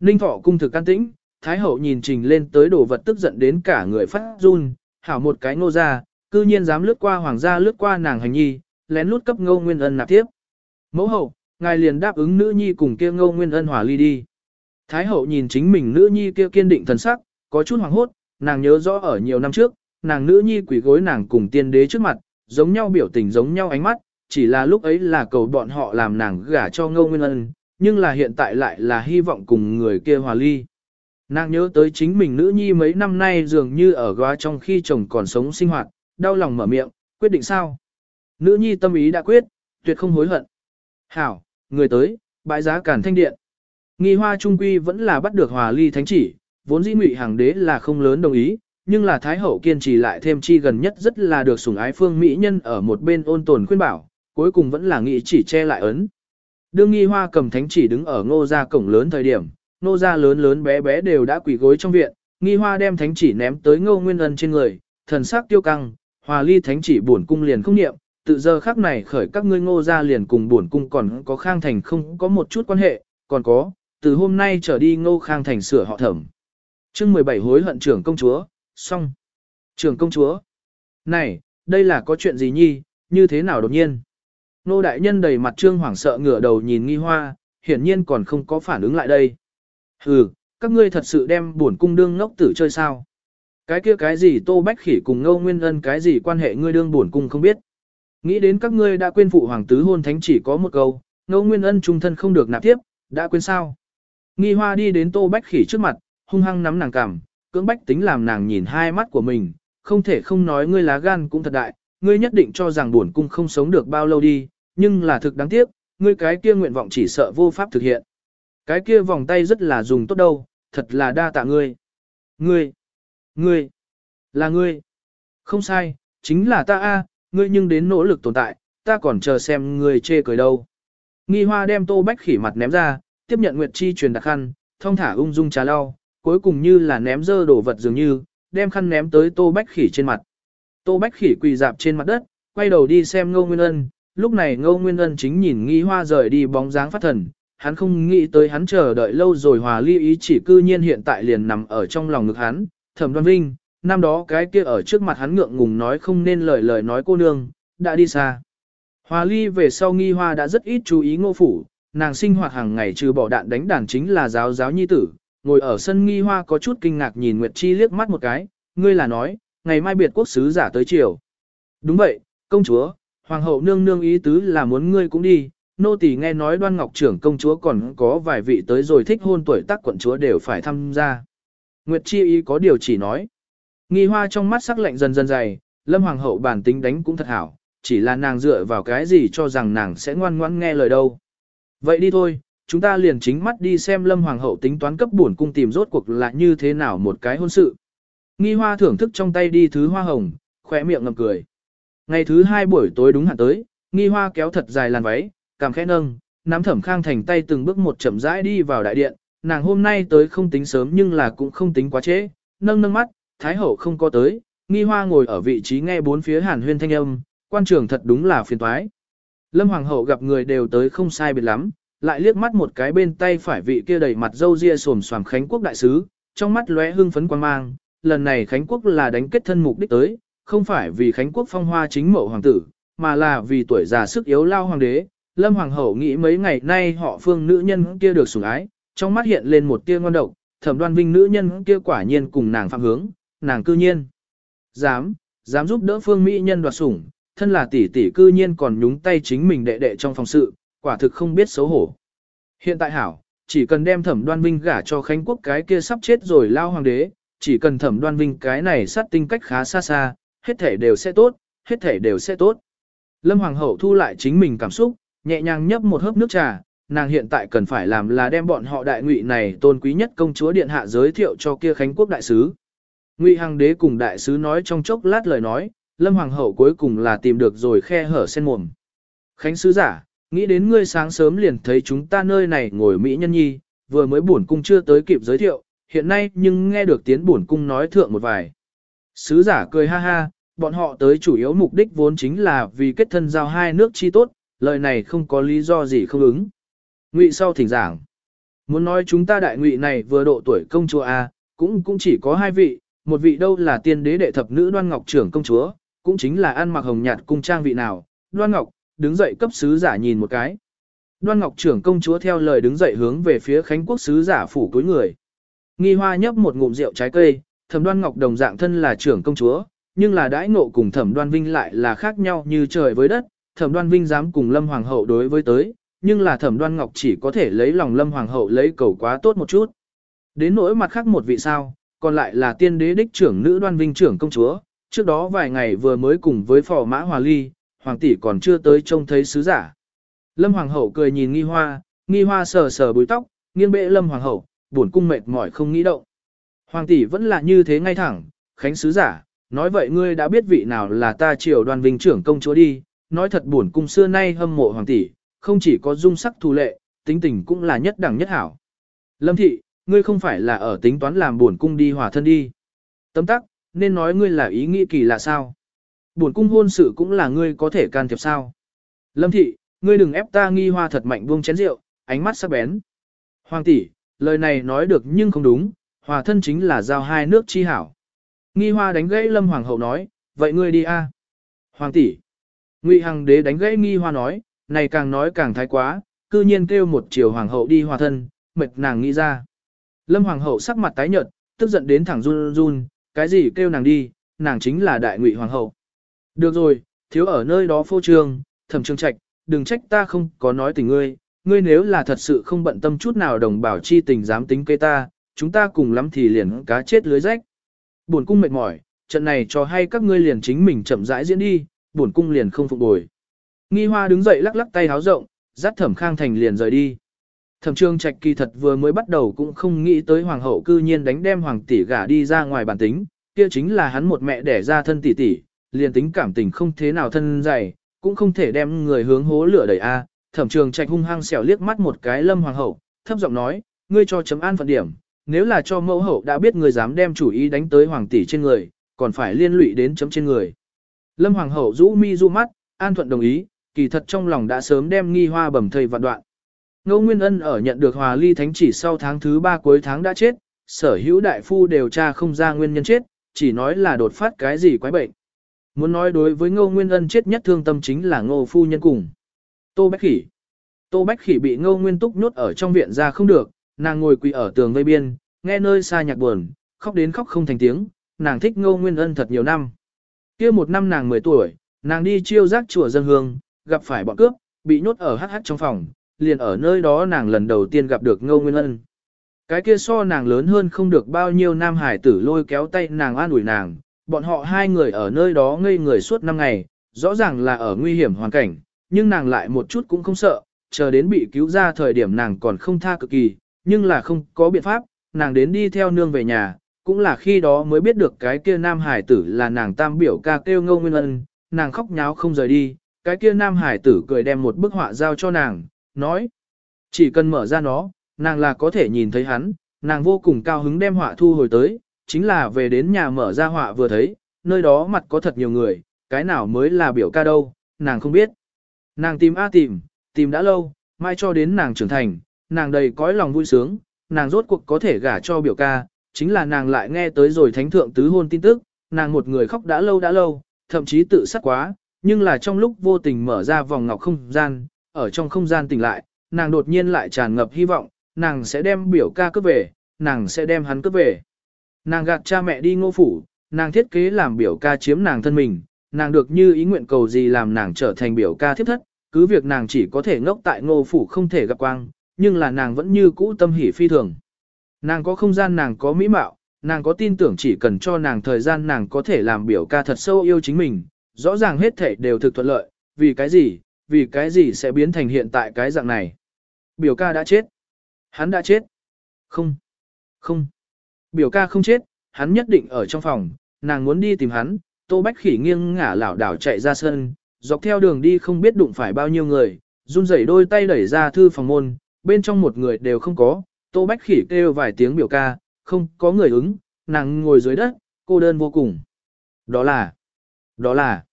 Ninh thọ cung thực can tĩnh, thái hậu nhìn trình lên tới đồ vật tức giận đến cả người phát run, hảo một cái ngô ra, cư nhiên dám lướt qua hoàng gia lướt qua nàng hành nhi, lén lút cấp ngô nguyên ân nạp tiếp. Mẫu hậu, ngài liền đáp ứng nữ nhi cùng kia ngô nguyên ân hòa ly đi. Thái hậu nhìn chính mình nữ nhi kia kiên định thần sắc, có chút hoảng hốt, nàng nhớ rõ ở nhiều năm trước, nàng nữ nhi quỷ gối nàng cùng tiên đế trước mặt, giống nhau biểu tình giống nhau ánh mắt, chỉ là lúc ấy là cầu bọn họ làm nàng gả cho ngô nguyên ân, nhưng là hiện tại lại là hy vọng cùng người kia hòa ly. Nàng nhớ tới chính mình nữ nhi mấy năm nay dường như ở góa trong khi chồng còn sống sinh hoạt, đau lòng mở miệng, quyết định sao? Nữ nhi tâm ý đã quyết, tuyệt không hối hận. Hảo, người tới, bãi giá cản thanh điện. Nghi hoa trung quy vẫn là bắt được hòa ly thánh chỉ, vốn dĩ ngụy hàng đế là không lớn đồng ý, nhưng là thái hậu kiên trì lại thêm chi gần nhất rất là được sủng ái phương mỹ nhân ở một bên ôn tồn khuyên bảo, cuối cùng vẫn là nghĩ chỉ che lại ấn. Đương nghi hoa cầm thánh chỉ đứng ở ngô gia cổng lớn thời điểm, ngô gia lớn lớn bé bé đều đã quỳ gối trong viện, nghi hoa đem thánh chỉ ném tới ngô nguyên ân trên người, thần sắc tiêu căng, hòa ly thánh chỉ buồn cung liền không niệm, tự giờ khắc này khởi các ngươi ngô gia liền cùng buồn cung còn có khang thành không có một chút quan hệ, còn có, từ hôm nay trở đi ngô khang thành sửa họ thẩm. chương 17 hối hận trưởng công chúa, xong. Trưởng công chúa. Này, đây là có chuyện gì nhi, như thế nào đột nhiên? Nô đại nhân đầy mặt trương hoảng sợ ngửa đầu nhìn nghi hoa, hiển nhiên còn không có phản ứng lại đây. Hừ, các ngươi thật sự đem buồn cung đương ngốc tử chơi sao? Cái kia cái gì tô bách khỉ cùng ngô nguyên ân cái gì quan hệ ngươi đương buồn cung không biết. Nghĩ đến các ngươi đã quên phụ hoàng tứ hôn thánh chỉ có một câu, ngô nguyên ân trung thân không được nạp tiếp, đã quên sao? Nghi hoa đi đến tô bách khỉ trước mặt, hung hăng nắm nàng cằm, cưỡng bách tính làm nàng nhìn hai mắt của mình, không thể không nói ngươi lá gan cũng thật đại, ngươi nhất định cho rằng buồn cung không sống được bao lâu đi, nhưng là thực đáng tiếc, ngươi cái kia nguyện vọng chỉ sợ vô pháp thực hiện. Cái kia vòng tay rất là dùng tốt đâu, thật là đa tạ ngươi. Ngươi, ngươi, là ngươi. Không sai, chính là ta a, ngươi nhưng đến nỗ lực tồn tại, ta còn chờ xem ngươi chê cười đâu. Nghi hoa đem tô bách khỉ mặt ném ra, tiếp nhận Nguyệt Chi truyền đặc khăn, thông thả ung dung trà lau, cuối cùng như là ném dơ đổ vật dường như, đem khăn ném tới Tô Bách Khỉ trên mặt. Tô Bách Khỉ quỳ dạp trên mặt đất, quay đầu đi xem Ngô Nguyên Ân, lúc này Ngô Nguyên Ân chính nhìn nghi hoa rời đi bóng dáng phát thần, hắn không nghĩ tới hắn chờ đợi lâu rồi hòa ly ý chỉ cư nhiên hiện tại liền nằm ở trong lòng ngực hắn, thẩm đoan vinh, năm đó cái kia ở trước mặt hắn ngượng ngùng nói không nên lời lời nói cô nương, đã đi xa. Hòa ly về sau nghi hoa đã rất ít chú ý ngô phủ, nàng sinh hoạt hàng ngày trừ bỏ đạn đánh đàn chính là giáo giáo nhi tử, ngồi ở sân nghi hoa có chút kinh ngạc nhìn Nguyệt Chi liếc mắt một cái, ngươi là nói, ngày mai biệt quốc sứ giả tới chiều. Đúng vậy, công chúa, hoàng hậu nương nương ý tứ là muốn ngươi cũng đi, nô tỳ nghe nói đoan ngọc trưởng công chúa còn có vài vị tới rồi thích hôn tuổi tác quận chúa đều phải tham gia. Nguyệt Chi ý có điều chỉ nói. Nghi hoa trong mắt sắc lạnh dần dần dày, lâm hoàng hậu bản tính đánh cũng thật hảo, chỉ là nàng dựa vào cái gì cho rằng nàng sẽ ngoan ngoãn nghe lời đâu. Vậy đi thôi, chúng ta liền chính mắt đi xem lâm hoàng hậu tính toán cấp bổn cung tìm rốt cuộc là như thế nào một cái hôn sự. Nghi hoa thưởng thức trong tay đi thứ hoa hồng, khỏe miệng ngầm cười. Ngày thứ hai buổi tối đúng hạn tới, nghi hoa kéo thật dài làn váy, cảm khẽ nâng, nắm thẩm khang thành tay từng bước một chậm rãi đi vào đại điện, nàng hôm nay tới không tính sớm nhưng là cũng không tính quá trễ, nâng nâng mắt, thái hậu không có tới, nghi hoa ngồi ở vị trí nghe bốn phía hàn huyên thanh âm, quan trường thật đúng là phiền toái. Lâm hoàng hậu gặp người đều tới không sai biệt lắm, lại liếc mắt một cái bên tay phải vị kia đầy mặt dâu ria xồm xoàm Khánh Quốc đại sứ, trong mắt lóe hưng phấn quan mang, lần này Khánh Quốc là đánh kết thân mục đích tới, không phải vì Khánh Quốc phong hoa chính mẫu hoàng tử, mà là vì tuổi già sức yếu lao hoàng đế. Lâm Hoàng hậu nghĩ mấy ngày nay họ phương nữ nhân kia được sủng ái, trong mắt hiện lên một tia ngon độc, thẩm đoan vinh nữ nhân kia quả nhiên cùng nàng phạm hướng, nàng cư nhiên. Dám, dám giúp đỡ phương mỹ nhân đoạt sủng, thân là tỷ tỷ cư nhiên còn nhúng tay chính mình đệ đệ trong phòng sự, quả thực không biết xấu hổ. Hiện tại hảo, chỉ cần đem thẩm đoan vinh gả cho Khánh Quốc cái kia sắp chết rồi lao hoàng đế, chỉ cần thẩm đoan vinh cái này sát tinh cách khá xa xa, hết thể đều sẽ tốt, hết thể đều sẽ tốt. Lâm Hoàng hậu thu lại chính mình cảm xúc, nhẹ nhàng nhấp một hớp nước trà, nàng hiện tại cần phải làm là đem bọn họ đại ngụy này tôn quý nhất công chúa điện hạ giới thiệu cho kia Khánh Quốc đại sứ. Ngụy Hằng đế cùng đại sứ nói trong chốc lát lời nói, Lâm Hoàng hậu cuối cùng là tìm được rồi khe hở sen mồm. Khánh sứ giả, nghĩ đến ngươi sáng sớm liền thấy chúng ta nơi này ngồi Mỹ nhân nhi, vừa mới bổn cung chưa tới kịp giới thiệu, hiện nay nhưng nghe được tiếng bổn cung nói thượng một vài. Sứ giả cười ha ha, bọn họ tới chủ yếu mục đích vốn chính là vì kết thân giao hai nước chi tốt, lời này không có lý do gì không ứng. Ngụy sau thỉnh giảng. Muốn nói chúng ta đại ngụy này vừa độ tuổi công chúa A, cũng cũng chỉ có hai vị, một vị đâu là tiên đế đệ thập nữ đoan ngọc trưởng công chúa, cũng chính là ăn mặc hồng nhạt cung trang vị nào, đoan ngọc, đứng dậy cấp sứ giả nhìn một cái. Đoan ngọc trưởng công chúa theo lời đứng dậy hướng về phía khánh quốc sứ giả phủ cuối người. Nghi hoa nhấp một ngụm rượu trái cây, thẩm đoan ngọc đồng dạng thân là trưởng công chúa, nhưng là đãi ngộ cùng thẩm đoan vinh lại là khác nhau như trời với đất, thẩm đoan vinh dám cùng lâm hoàng hậu đối với tới, nhưng là thẩm đoan ngọc chỉ có thể lấy lòng lâm hoàng hậu lấy cầu quá tốt một chút. Đến nỗi mặt khác một vị sao, còn lại là tiên đế đích trưởng nữ đoan vinh trưởng công chúa, trước đó vài ngày vừa mới cùng với phò mã hòa ly, hoàng tỷ còn chưa tới trông thấy sứ giả. Lâm hoàng hậu cười nhìn nghi hoa, nghi hoa sờ sờ búi tóc, nghiêng bệ lâm hoàng hậu, buồn cung mệt mỏi không nghĩ động. Hoàng tỷ vẫn là như thế ngay thẳng, khánh sứ giả, nói vậy ngươi đã biết vị nào là ta triều đoàn vinh trưởng công chúa đi, nói thật buồn cung xưa nay hâm mộ hoàng tỷ, không chỉ có dung sắc thù lệ, tính tình cũng là nhất đẳng nhất hảo. Lâm thị, ngươi không phải là ở tính toán làm buồn cung đi hòa thân đi. Tấm tắc, nên nói ngươi là ý nghĩ kỳ lạ sao. Buồn cung hôn sự cũng là ngươi có thể can thiệp sao. Lâm thị, ngươi đừng ép ta nghi hoa thật mạnh buông chén rượu, ánh mắt sắc bén. Hoàng tỷ, lời này nói được nhưng không đúng, hòa thân chính là giao hai nước chi hảo. Nghi hoa đánh gãy lâm hoàng hậu nói, vậy ngươi đi a. Hoàng tỷ. Ngụy Hằng đế đánh gãy nghi hoa nói, này càng nói càng thái quá, cư nhiên kêu một chiều hoàng hậu đi hòa thân, mệt nàng nghĩ ra. Lâm hoàng hậu sắc mặt tái nhợt, tức giận đến thẳng run run, cái gì kêu nàng đi, nàng chính là đại ngụy hoàng hậu. Được rồi, thiếu ở nơi đó phô trương, thẩm trương trạch, đừng trách ta không có nói tình ngươi, ngươi nếu là thật sự không bận tâm chút nào đồng bảo chi tình dám tính cây ta, chúng ta cùng lắm thì liền cá chết lưới rách. Buồn cung mệt mỏi, trận này cho hay các ngươi liền chính mình chậm rãi diễn đi, buồn cung liền không phục bồi. Nghi hoa đứng dậy lắc lắc tay háo rộng, dắt thẩm khang thành liền rời đi. Thẩm trương trạch kỳ thật vừa mới bắt đầu cũng không nghĩ tới hoàng hậu cư nhiên đánh đem hoàng tỷ gả đi ra ngoài bản tính, kia chính là hắn một mẹ đẻ ra thân tỷ tỷ, liền tính cảm tình không thế nào thân dày, cũng không thể đem người hướng hố lửa đẩy a. Thẩm trường trạch hung hăng xẻo liếc mắt một cái lâm hoàng hậu, thấp giọng nói, ngươi cho chấm an phận điểm, nếu là cho mẫu hậu đã biết người dám đem chủ ý đánh tới hoàng tỷ trên người, còn phải liên lụy đến chấm trên người. Lâm hoàng hậu rũ mi du mắt, an thuận đồng ý, kỳ thật trong lòng đã sớm đem nghi hoa bầm thầy vạn đoạn. Ngô Nguyên Ân ở nhận được hòa ly thánh chỉ sau tháng thứ ba cuối tháng đã chết, sở hữu đại phu đều tra không ra nguyên nhân chết, chỉ nói là đột phát cái gì quái bệnh. Muốn nói đối với Ngô Nguyên Ân chết nhất thương tâm chính là Ngô Phu Nhân cùng. Tô Bách Khỉ Tô Bách Khỉ bị Ngô Nguyên Túc nhốt ở trong viện ra không được, nàng ngồi quỳ ở tường vây biên, nghe nơi xa nhạc buồn, khóc đến khóc không thành tiếng, nàng thích Ngô Nguyên Ân thật nhiều năm. kia một năm nàng 10 tuổi, nàng đi chiêu giác chùa dân hương, gặp phải bọn cướp, bị nhốt ở hắc hắc trong phòng, liền ở nơi đó nàng lần đầu tiên gặp được Ngô Nguyên Ân. Cái kia so nàng lớn hơn không được bao nhiêu nam hải tử lôi kéo tay nàng an ủi nàng, bọn họ hai người ở nơi đó ngây người suốt năm ngày, rõ ràng là ở nguy hiểm hoàn cảnh, nhưng nàng lại một chút cũng không sợ, chờ đến bị cứu ra thời điểm nàng còn không tha cực kỳ, nhưng là không có biện pháp, nàng đến đi theo nương về nhà, cũng là khi đó mới biết được cái kia nam hải tử là nàng tam biểu ca kêu ngô nguyên ân, nàng khóc nháo không rời đi, cái kia nam hải tử cười đem một bức họa giao cho nàng, nói, chỉ cần mở ra nó, nàng là có thể nhìn thấy hắn, nàng vô cùng cao hứng đem họa thu hồi tới, chính là về đến nhà mở ra họa vừa thấy, nơi đó mặt có thật nhiều người, cái nào mới là biểu ca đâu, nàng không biết. Nàng tìm a tìm, tìm đã lâu, mai cho đến nàng trưởng thành, nàng đầy cõi lòng vui sướng, nàng rốt cuộc có thể gả cho biểu ca, chính là nàng lại nghe tới rồi thánh thượng tứ hôn tin tức, nàng một người khóc đã lâu đã lâu, thậm chí tự sát quá, nhưng là trong lúc vô tình mở ra vòng ngọc không gian, ở trong không gian tỉnh lại, nàng đột nhiên lại tràn ngập hy vọng, nàng sẽ đem biểu ca cướp về, nàng sẽ đem hắn cướp về. Nàng gạt cha mẹ đi ngô phủ, nàng thiết kế làm biểu ca chiếm nàng thân mình, nàng được như ý nguyện cầu gì làm nàng trở thành biểu ca thiếp thất, cứ việc nàng chỉ có thể ngốc tại ngô phủ không thể gặp quang, nhưng là nàng vẫn như cũ tâm hỷ phi thường. Nàng có không gian nàng có mỹ mạo, nàng có tin tưởng chỉ cần cho nàng thời gian nàng có thể làm biểu ca thật sâu yêu chính mình, rõ ràng hết thể đều thực thuận lợi, vì cái gì, vì cái gì sẽ biến thành hiện tại cái dạng này. Biểu ca đã chết. Hắn đã chết. Không. Không. Biểu ca không chết, hắn nhất định ở trong phòng, nàng muốn đi tìm hắn, Tô Bách Khỉ nghiêng ngả lảo đảo chạy ra sân, dọc theo đường đi không biết đụng phải bao nhiêu người, run rẩy đôi tay đẩy ra thư phòng môn, bên trong một người đều không có, Tô Bách Khỉ kêu vài tiếng biểu ca, không có người ứng, nàng ngồi dưới đất, cô đơn vô cùng. Đó là, đó là,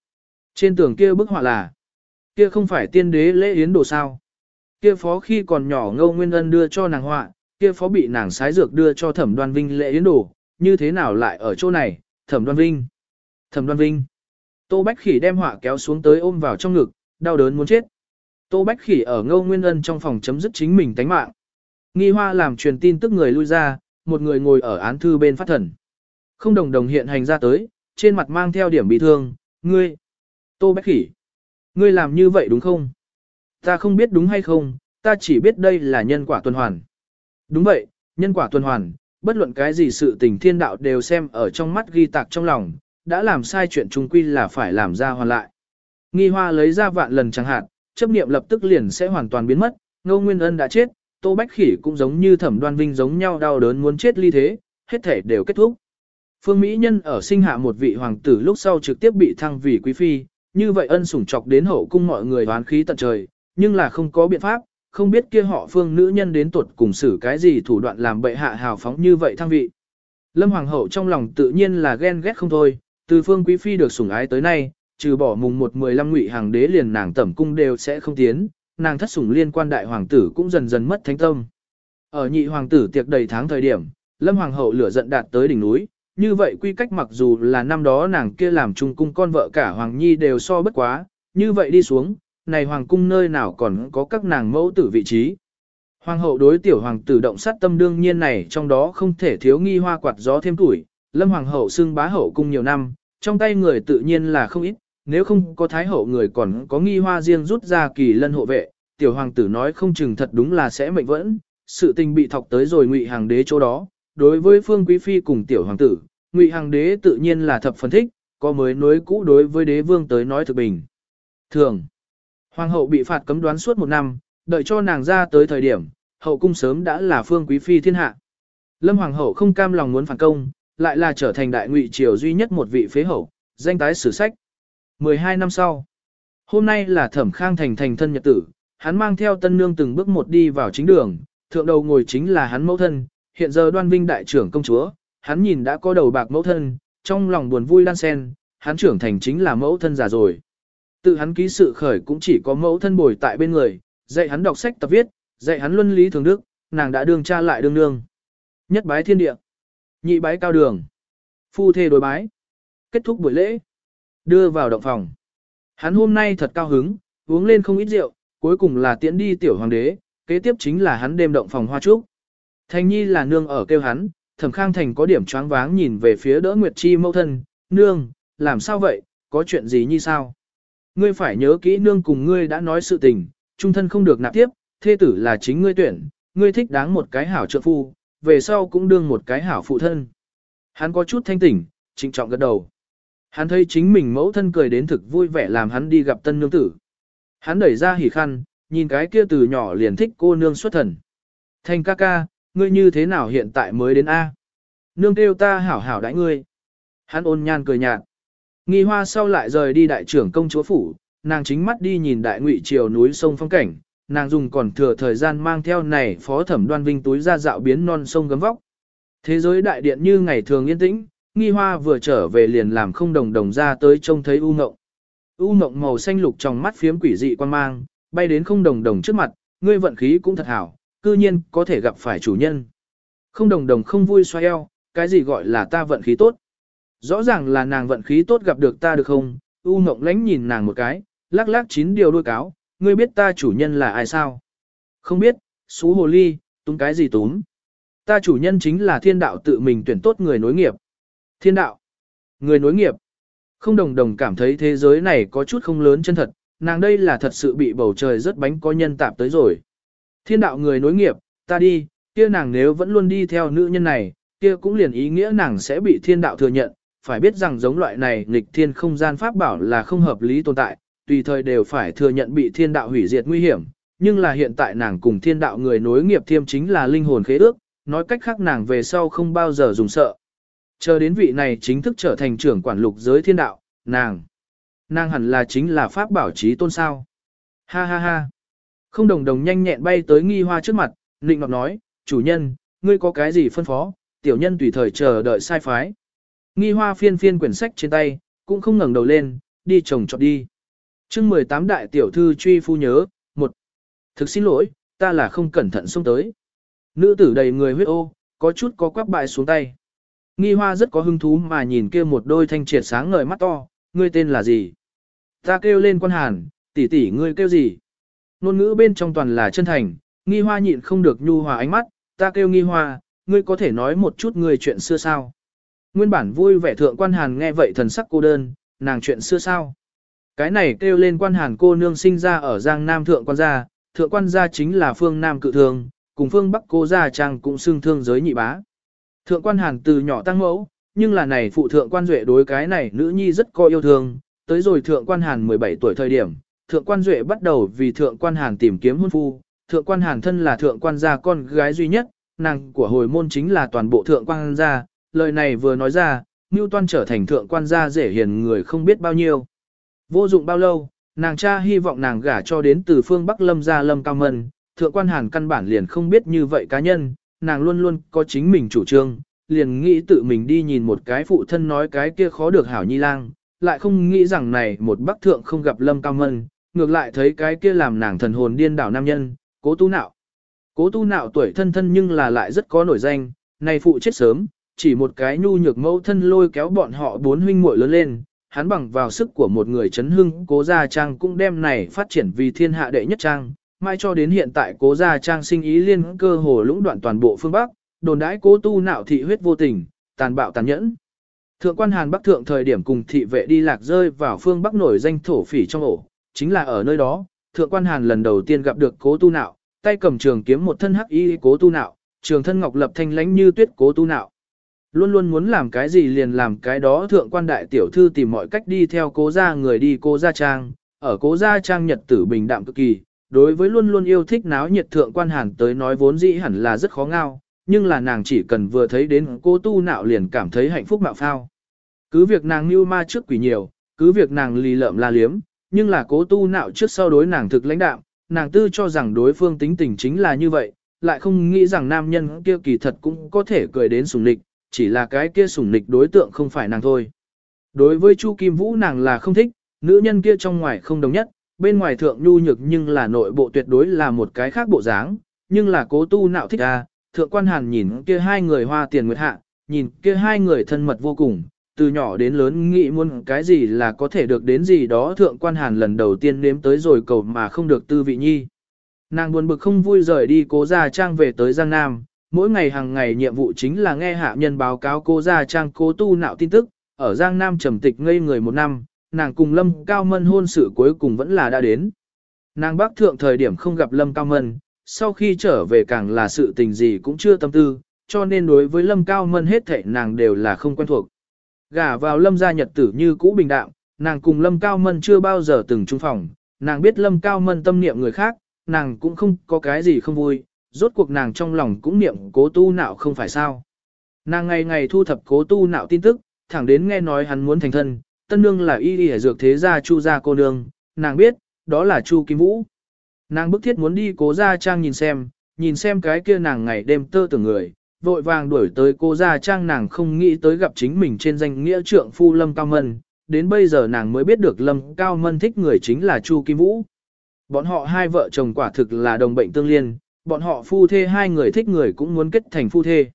trên tường kia bức họa là, kia không phải tiên đế lễ yến đồ sao. Kia phó khi còn nhỏ ngâu nguyên ân đưa cho nàng họa, kia phó bị nàng sái dược đưa cho thẩm đoan vinh lễ yến đồ, như thế nào lại ở chỗ này, thẩm đoan vinh. Thẩm đoan vinh. Tô Bách Khỉ đem họa kéo xuống tới ôm vào trong ngực, đau đớn muốn chết. Tô Bách Khỉ ở ngâu nguyên ân trong phòng chấm dứt chính mình tánh mạng. Nghi hoa làm truyền tin tức người lui ra, một người ngồi ở án thư bên phát thần. Không đồng đồng hiện hành ra tới, trên mặt mang theo điểm bị thương, ngươi. Tô Bách Khỉ. Ngươi làm như vậy đúng không? Ta không biết đúng hay không, ta chỉ biết đây là nhân quả tuần hoàn. Đúng vậy, nhân quả tuần hoàn, bất luận cái gì sự tình thiên đạo đều xem ở trong mắt ghi tạc trong lòng, đã làm sai chuyện trung quy là phải làm ra hoàn lại. Nghi hoa lấy ra vạn lần chẳng hạn, chấp niệm lập tức liền sẽ hoàn toàn biến mất, ngô nguyên ân đã chết, tô bách khỉ cũng giống như thẩm đoan vinh giống nhau đau đớn muốn chết ly thế, hết thể đều kết thúc. Phương Mỹ Nhân ở sinh hạ một vị hoàng tử lúc sau trực tiếp bị thăng vì quý phi, như vậy ân sủng chọc đến hậu cung mọi người hoán khí tận trời, nhưng là không có biện pháp, không biết kia họ phương nữ nhân đến tuột cùng xử cái gì thủ đoạn làm bệ hạ hào phóng như vậy thăng vị. Lâm Hoàng hậu trong lòng tự nhiên là ghen ghét không thôi, từ phương quý phi được sủng ái tới nay, trừ bỏ mùng một mười lăm ngụy hàng đế liền nàng tẩm cung đều sẽ không tiến, nàng thất sủng liên quan đại hoàng tử cũng dần dần mất thánh tâm. Ở nhị hoàng tử tiệc đầy tháng thời điểm, Lâm Hoàng hậu lửa giận đạt tới đỉnh núi, như vậy quy cách mặc dù là năm đó nàng kia làm trung cung con vợ cả Hoàng Nhi đều so bất quá, như vậy đi xuống, này Hoàng cung nơi nào còn có các nàng mẫu tử vị trí. Hoàng hậu đối tiểu hoàng tử động sát tâm đương nhiên này trong đó không thể thiếu nghi hoa quạt gió thêm tuổi, lâm hoàng hậu xưng bá hậu cung nhiều năm, trong tay người tự nhiên là không ít, nếu không có thái hậu người còn có nghi hoa riêng rút ra kỳ lân hộ vệ, tiểu hoàng tử nói không chừng thật đúng là sẽ mệnh vẫn, sự tình bị thọc tới rồi ngụy hàng đế chỗ đó, đối với phương quý phi cùng tiểu hoàng tử, ngụy hoàng đế tự nhiên là thập phân thích, có mới nối cũ đối với đế vương tới nói thực bình. Thường, hoàng hậu bị phạt cấm đoán suốt một năm, đợi cho nàng ra tới thời điểm, hậu cung sớm đã là phương quý phi thiên hạ. Lâm hoàng hậu không cam lòng muốn phản công, lại là trở thành đại ngụy triều duy nhất một vị phế hậu, danh tái sử sách. 12 năm sau, hôm nay là thẩm khang thành thành thân nhật tử, hắn mang theo tân nương từng bước một đi vào chính đường, thượng đầu ngồi chính là hắn mẫu thân, hiện giờ đoan vinh đại trưởng công chúa, hắn nhìn đã có đầu bạc mẫu thân, trong lòng buồn vui lan sen, hắn trưởng thành chính là mẫu thân già rồi. Tự hắn ký sự khởi cũng chỉ có mẫu thân bồi tại bên người, dạy hắn đọc sách tập viết, dạy hắn luân lý thường đức, nàng đã đương cha lại đương nương. Nhất bái thiên địa, nhị bái cao đường, phu thê đối bái. Kết thúc buổi lễ, đưa vào động phòng. Hắn hôm nay thật cao hứng, uống lên không ít rượu, cuối cùng là tiễn đi tiểu hoàng đế, kế tiếp chính là hắn đêm động phòng hoa trúc. Thành nhi là nương ở kêu hắn, thẩm khang thành có điểm choáng váng nhìn về phía đỡ Nguyệt Chi mẫu thân, nương, làm sao vậy, có chuyện gì như sao? Ngươi phải nhớ kỹ nương cùng ngươi đã nói sự tình, trung thân không được nạp tiếp, thê tử là chính ngươi tuyển, ngươi thích đáng một cái hảo trợ phu, về sau cũng đương một cái hảo phụ thân. Hắn có chút thanh tỉnh, trịnh trọng gật đầu. Hắn thấy chính mình mẫu thân cười đến thực vui vẻ làm hắn đi gặp tân nương tử. Hắn đẩy ra hỉ khăn, nhìn cái kia từ nhỏ liền thích cô nương xuất thần. Thành ca ca, ngươi như thế nào hiện tại mới đến A? Nương kêu ta hảo hảo đãi ngươi. Hắn ôn nhan cười nhạt. Nghi hoa sau lại rời đi đại trưởng công chúa phủ, nàng chính mắt đi nhìn đại ngụy triều núi sông phong cảnh, nàng dùng còn thừa thời gian mang theo này phó thẩm đoan vinh túi ra dạo biến non sông gấm vóc. Thế giới đại điện như ngày thường yên tĩnh, nghi hoa vừa trở về liền làm không đồng đồng ra tới trông thấy u ngộng. U ngộng màu xanh lục trong mắt phiếm quỷ dị quan mang, bay đến không đồng đồng trước mặt, ngươi vận khí cũng thật hảo, cư nhiên có thể gặp phải chủ nhân. Không đồng đồng không vui xoay eo, cái gì gọi là ta vận khí tốt. Rõ ràng là nàng vận khí tốt gặp được ta được không, u ngộng lánh nhìn nàng một cái, lắc lắc chín điều đuôi cáo, ngươi biết ta chủ nhân là ai sao? Không biết, xú hồ ly, túm cái gì túm? Ta chủ nhân chính là thiên đạo tự mình tuyển tốt người nối nghiệp. Thiên đạo, người nối nghiệp. Không đồng đồng cảm thấy thế giới này có chút không lớn chân thật, nàng đây là thật sự bị bầu trời rất bánh có nhân tạp tới rồi. Thiên đạo người nối nghiệp, ta đi, kia nàng nếu vẫn luôn đi theo nữ nhân này, kia cũng liền ý nghĩa nàng sẽ bị thiên đạo thừa nhận, phải biết rằng giống loại này nghịch thiên không gian pháp bảo là không hợp lý tồn tại, tùy thời đều phải thừa nhận bị thiên đạo hủy diệt nguy hiểm, nhưng là hiện tại nàng cùng thiên đạo người nối nghiệp thiêm chính là linh hồn khế ước, nói cách khác nàng về sau không bao giờ dùng sợ. Chờ đến vị này chính thức trở thành trưởng quản lục giới thiên đạo, nàng. Nàng hẳn là chính là pháp bảo trí tôn sao. Ha ha ha. Không đồng đồng nhanh nhẹn bay tới nghi hoa trước mặt, nịnh ngọc nói, chủ nhân, ngươi có cái gì phân phó, tiểu nhân tùy thời chờ đợi sai phái. Nghi hoa phiên phiên quyển sách trên tay, cũng không ngẩng đầu lên, đi chồng chọn đi. chương 18 đại tiểu thư truy phu nhớ, một Thực xin lỗi, ta là không cẩn thận xông tới. Nữ tử đầy người huyết ô, có chút có quắc bại xuống tay. Nghi hoa rất có hứng thú mà nhìn kia một đôi thanh triệt sáng ngời mắt to, ngươi tên là gì? Ta kêu lên quan hàn, tỷ tỷ ngươi kêu gì? Ngôn ngữ bên trong toàn là chân thành, nghi hoa nhịn không được nhu hòa ánh mắt, ta kêu nghi hoa, ngươi có thể nói một chút người chuyện xưa sao? Nguyên bản vui vẻ thượng quan hàn nghe vậy thần sắc cô đơn, nàng chuyện xưa sao? Cái này kêu lên quan hàn cô nương sinh ra ở Giang Nam thượng quan gia, thượng quan gia chính là phương Nam cự thường, cùng phương Bắc cô gia trang cũng xưng thương giới nhị bá. Thượng quan hàn từ nhỏ tăng mẫu, nhưng là này phụ thượng quan duệ đối cái này nữ nhi rất có yêu thương, tới rồi thượng quan hàn 17 tuổi thời điểm, thượng quan duệ bắt đầu vì thượng quan hàn tìm kiếm hôn phu, thượng quan hàn thân là thượng quan gia con gái duy nhất, nàng của hồi môn chính là toàn bộ thượng quan gia, lời này vừa nói ra, Ngưu Toan trở thành thượng quan gia dễ hiền người không biết bao nhiêu. Vô dụng bao lâu, nàng cha hy vọng nàng gả cho đến từ phương Bắc Lâm gia Lâm Cao Mân, thượng quan hàn căn bản liền không biết như vậy cá nhân, nàng luôn luôn có chính mình chủ trương, liền nghĩ tự mình đi nhìn một cái phụ thân nói cái kia khó được hảo nhi lang, lại không nghĩ rằng này một bắc thượng không gặp Lâm Cao Mân, ngược lại thấy cái kia làm nàng thần hồn điên đảo nam nhân, cố tu nạo. Cố tu nạo tuổi thân thân nhưng là lại rất có nổi danh, này phụ chết sớm, chỉ một cái nhu nhược mẫu thân lôi kéo bọn họ bốn huynh muội lớn lên, hắn bằng vào sức của một người chấn hưng cố gia trang cũng đem này phát triển vì thiên hạ đệ nhất trang, mai cho đến hiện tại cố gia trang sinh ý liên cơ hồ lũng đoạn toàn bộ phương Bắc, đồn đãi cố tu nạo thị huyết vô tình, tàn bạo tàn nhẫn. Thượng quan Hàn Bắc thượng thời điểm cùng thị vệ đi lạc rơi vào phương Bắc nổi danh thổ phỉ trong ổ, chính là ở nơi đó, thượng quan Hàn lần đầu tiên gặp được cố tu nạo, tay cầm trường kiếm một thân hắc y cố tu nạo, trường thân ngọc lập thanh lãnh như tuyết cố tu nạo. Luôn luôn muốn làm cái gì liền làm cái đó thượng quan đại tiểu thư tìm mọi cách đi theo cố gia người đi cố gia trang, ở cố gia trang nhật tử bình đạm cực kỳ, đối với luôn luôn yêu thích náo nhiệt thượng quan hàn tới nói vốn dĩ hẳn là rất khó ngao, nhưng là nàng chỉ cần vừa thấy đến cố tu nạo liền cảm thấy hạnh phúc mạo phao. Cứ việc nàng như ma trước quỷ nhiều, cứ việc nàng lì lợm la liếm, nhưng là cố tu nạo trước sau đối nàng thực lãnh đạm, nàng tư cho rằng đối phương tính tình chính là như vậy, lại không nghĩ rằng nam nhân kia kỳ thật cũng có thể cười đến sủng nịch, chỉ là cái kia sủng nịch đối tượng không phải nàng thôi. Đối với Chu Kim Vũ nàng là không thích, nữ nhân kia trong ngoài không đồng nhất, bên ngoài thượng nhu nhược nhưng là nội bộ tuyệt đối là một cái khác bộ dáng, nhưng là cố tu nạo thích a, thượng quan hàn nhìn kia hai người hoa tiền nguyệt hạ, nhìn kia hai người thân mật vô cùng, từ nhỏ đến lớn nghĩ muốn cái gì là có thể được đến gì đó thượng quan hàn lần đầu tiên nếm tới rồi cầu mà không được tư vị nhi. Nàng buồn bực không vui rời đi cố gia trang về tới Giang Nam, mỗi ngày hàng ngày nhiệm vụ chính là nghe hạ nhân báo cáo cố gia trang cố tu nạo tin tức, ở Giang Nam trầm tịch ngây người một năm, nàng cùng Lâm Cao Mân hôn sự cuối cùng vẫn là đã đến. Nàng bác thượng thời điểm không gặp Lâm Cao Mân, sau khi trở về càng là sự tình gì cũng chưa tâm tư, cho nên đối với Lâm Cao Mân hết thảy nàng đều là không quen thuộc. Gả vào Lâm gia nhật tử như cũ bình đạm, nàng cùng Lâm Cao Mân chưa bao giờ từng chung phòng, nàng biết Lâm Cao Mân tâm niệm người khác, nàng cũng không có cái gì không vui, rốt cuộc nàng trong lòng cũng niệm cố tu nạo không phải sao. Nàng ngày ngày thu thập cố tu nạo tin tức, thẳng đến nghe nói hắn muốn thành thân, tân nương là y y dược thế gia chu gia cô nương, nàng biết, đó là chu kim vũ. Nàng bức thiết muốn đi cố gia trang nhìn xem, nhìn xem cái kia nàng ngày đêm tơ tưởng người, vội vàng đuổi tới cô gia trang nàng không nghĩ tới gặp chính mình trên danh nghĩa trượng phu Lâm Cao Mân, đến bây giờ nàng mới biết được Lâm Cao Mân thích người chính là Chu Kim Vũ. Bọn họ hai vợ chồng quả thực là đồng bệnh tương liên, bọn họ phu thê hai người thích người cũng muốn kết thành phu thê.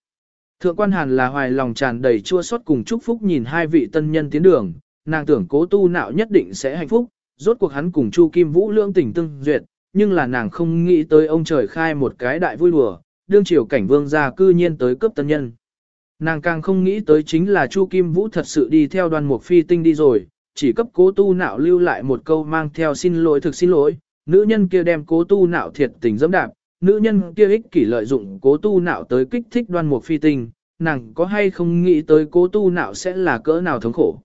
Thượng quan Hàn là hoài lòng tràn đầy chua xót cùng chúc phúc nhìn hai vị tân nhân tiến đường, nàng tưởng cố tu nạo nhất định sẽ hạnh phúc, rốt cuộc hắn cùng Chu Kim Vũ lương tình tương duyệt, nhưng là nàng không nghĩ tới ông trời khai một cái đại vui đùa, đương triều cảnh vương gia cư nhiên tới cướp tân nhân. Nàng càng không nghĩ tới chính là Chu Kim Vũ thật sự đi theo đoàn mục phi tinh đi rồi, chỉ cấp cố tu nạo lưu lại một câu mang theo xin lỗi thực xin lỗi, nữ nhân kia đem cố tu nạo thiệt tình dẫm đạp, nữ nhân kia ích kỷ lợi dụng cố tu nạo tới kích thích đoan mục phi tinh, nàng có hay không nghĩ tới cố tu nạo sẽ là cỡ nào thống khổ.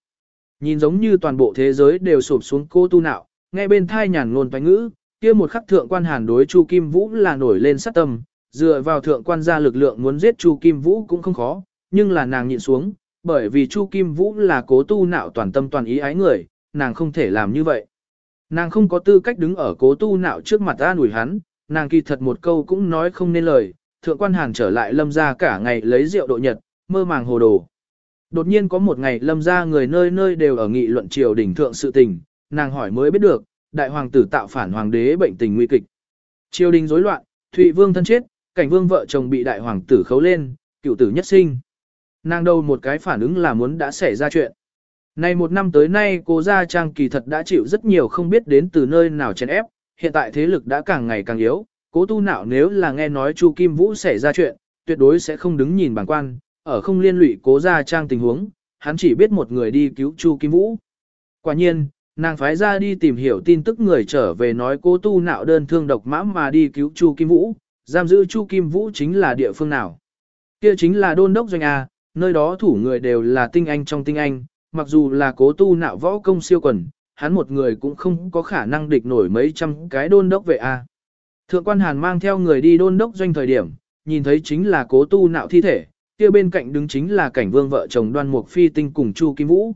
Nhìn giống như toàn bộ thế giới đều sụp xuống cố tu nạo, nghe bên thai nhàn ngôn toán ngữ, kia một khắc thượng quan hàn đối Chu Kim Vũ là nổi lên sát tâm, dựa vào thượng quan gia lực lượng muốn giết Chu Kim Vũ cũng không khó, nhưng là nàng nhịn xuống, bởi vì Chu Kim Vũ là cố tu nạo toàn tâm toàn ý ái người, nàng không thể làm như vậy. Nàng không có tư cách đứng ở cố tu nạo trước mặt an ủi hắn, nàng kỳ thật một câu cũng nói không nên lời, thượng quan hàn trở lại lâm ra cả ngày lấy rượu độ nhật, mơ màng hồ đồ. Đột nhiên có một ngày lâm ra người nơi nơi đều ở nghị luận triều đỉnh thượng sự tình, nàng hỏi mới biết được, đại hoàng tử tạo phản hoàng đế bệnh tình nguy kịch. Triều đình rối loạn, Thụy Vương thân chết, cảnh vương vợ chồng bị đại hoàng tử khấu lên, cựu tử nhất sinh. Nàng đâu một cái phản ứng là muốn đã xảy ra chuyện. Này một năm tới nay cô gia trang kỳ thật đã chịu rất nhiều không biết đến từ nơi nào chèn ép, hiện tại thế lực đã càng ngày càng yếu, cố tu nạo nếu là nghe nói Chu Kim Vũ xảy ra chuyện, tuyệt đối sẽ không đứng nhìn bằng quan, ở không liên lụy cố gia trang tình huống, hắn chỉ biết một người đi cứu Chu Kim Vũ. Quả nhiên, nàng phái ra đi tìm hiểu tin tức người trở về nói cố tu nạo đơn thương độc mã mà đi cứu Chu Kim Vũ, giam giữ Chu Kim Vũ chính là địa phương nào. Kia chính là đôn đốc doanh A, nơi đó thủ người đều là tinh anh trong tinh anh, mặc dù là cố tu nạo võ công siêu quần, hắn một người cũng không có khả năng địch nổi mấy trăm cái đôn đốc vệ A. Thượng quan Hàn mang theo người đi đôn đốc doanh thời điểm, nhìn thấy chính là cố tu nạo thi thể, kia bên cạnh đứng chính là cảnh vương vợ chồng đoan mục phi tinh cùng Chu Kim Vũ.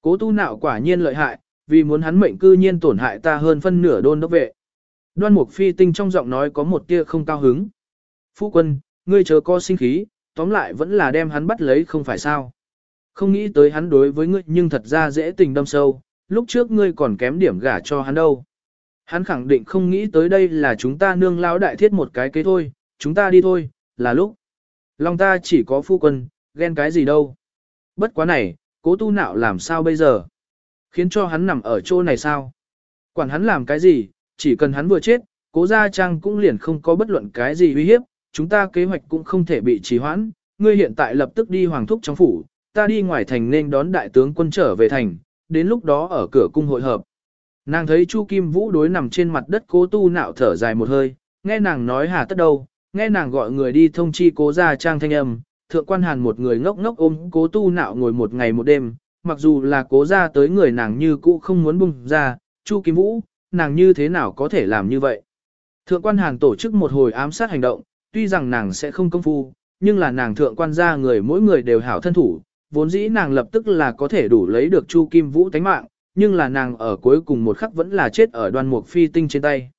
Cố tu nạo quả nhiên lợi hại, vì muốn hắn mệnh cư nhiên tổn hại ta hơn phân nửa đôn đốc vệ. Đoan mục phi tinh trong giọng nói có một tia không cao hứng. Phu quân, ngươi chờ co sinh khí, tóm lại vẫn là đem hắn bắt lấy không phải sao. Không nghĩ tới hắn đối với ngươi nhưng thật ra dễ tình đâm sâu, lúc trước ngươi còn kém điểm gả cho hắn đâu. Hắn khẳng định không nghĩ tới đây là chúng ta nương lão đại thiết một cái kế thôi, chúng ta đi thôi, là lúc. Long ta chỉ có phu quân, ghen cái gì đâu. Bất quá này, cố tu nạo làm sao bây giờ? Khiến cho hắn nằm ở chỗ này sao? Quản hắn làm cái gì, chỉ cần hắn vừa chết, cố gia trang cũng liền không có bất luận cái gì uy hiếp, chúng ta kế hoạch cũng không thể bị trì hoãn. Ngươi hiện tại lập tức đi hoàng thúc trong phủ, ta đi ngoài thành nên đón đại tướng quân trở về thành, đến lúc đó ở cửa cung hội hợp. Nàng thấy Chu Kim Vũ đối nằm trên mặt đất cố tu nạo thở dài một hơi, nghe nàng nói hà tất đâu, nghe nàng gọi người đi thông chi cố gia trang thanh âm, thượng quan hàn một người ngốc ngốc ôm cố tu nạo ngồi một ngày một đêm, mặc dù là cố gia tới người nàng như cũ không muốn bùng ra, Chu Kim Vũ, nàng như thế nào có thể làm như vậy. Thượng quan hàn tổ chức một hồi ám sát hành động, tuy rằng nàng sẽ không công phu, nhưng là nàng thượng quan gia người mỗi người đều hảo thân thủ, vốn dĩ nàng lập tức là có thể đủ lấy được Chu Kim Vũ tánh mạng, nhưng là nàng ở cuối cùng một khắc vẫn là chết ở đoan mục phi tinh trên tay.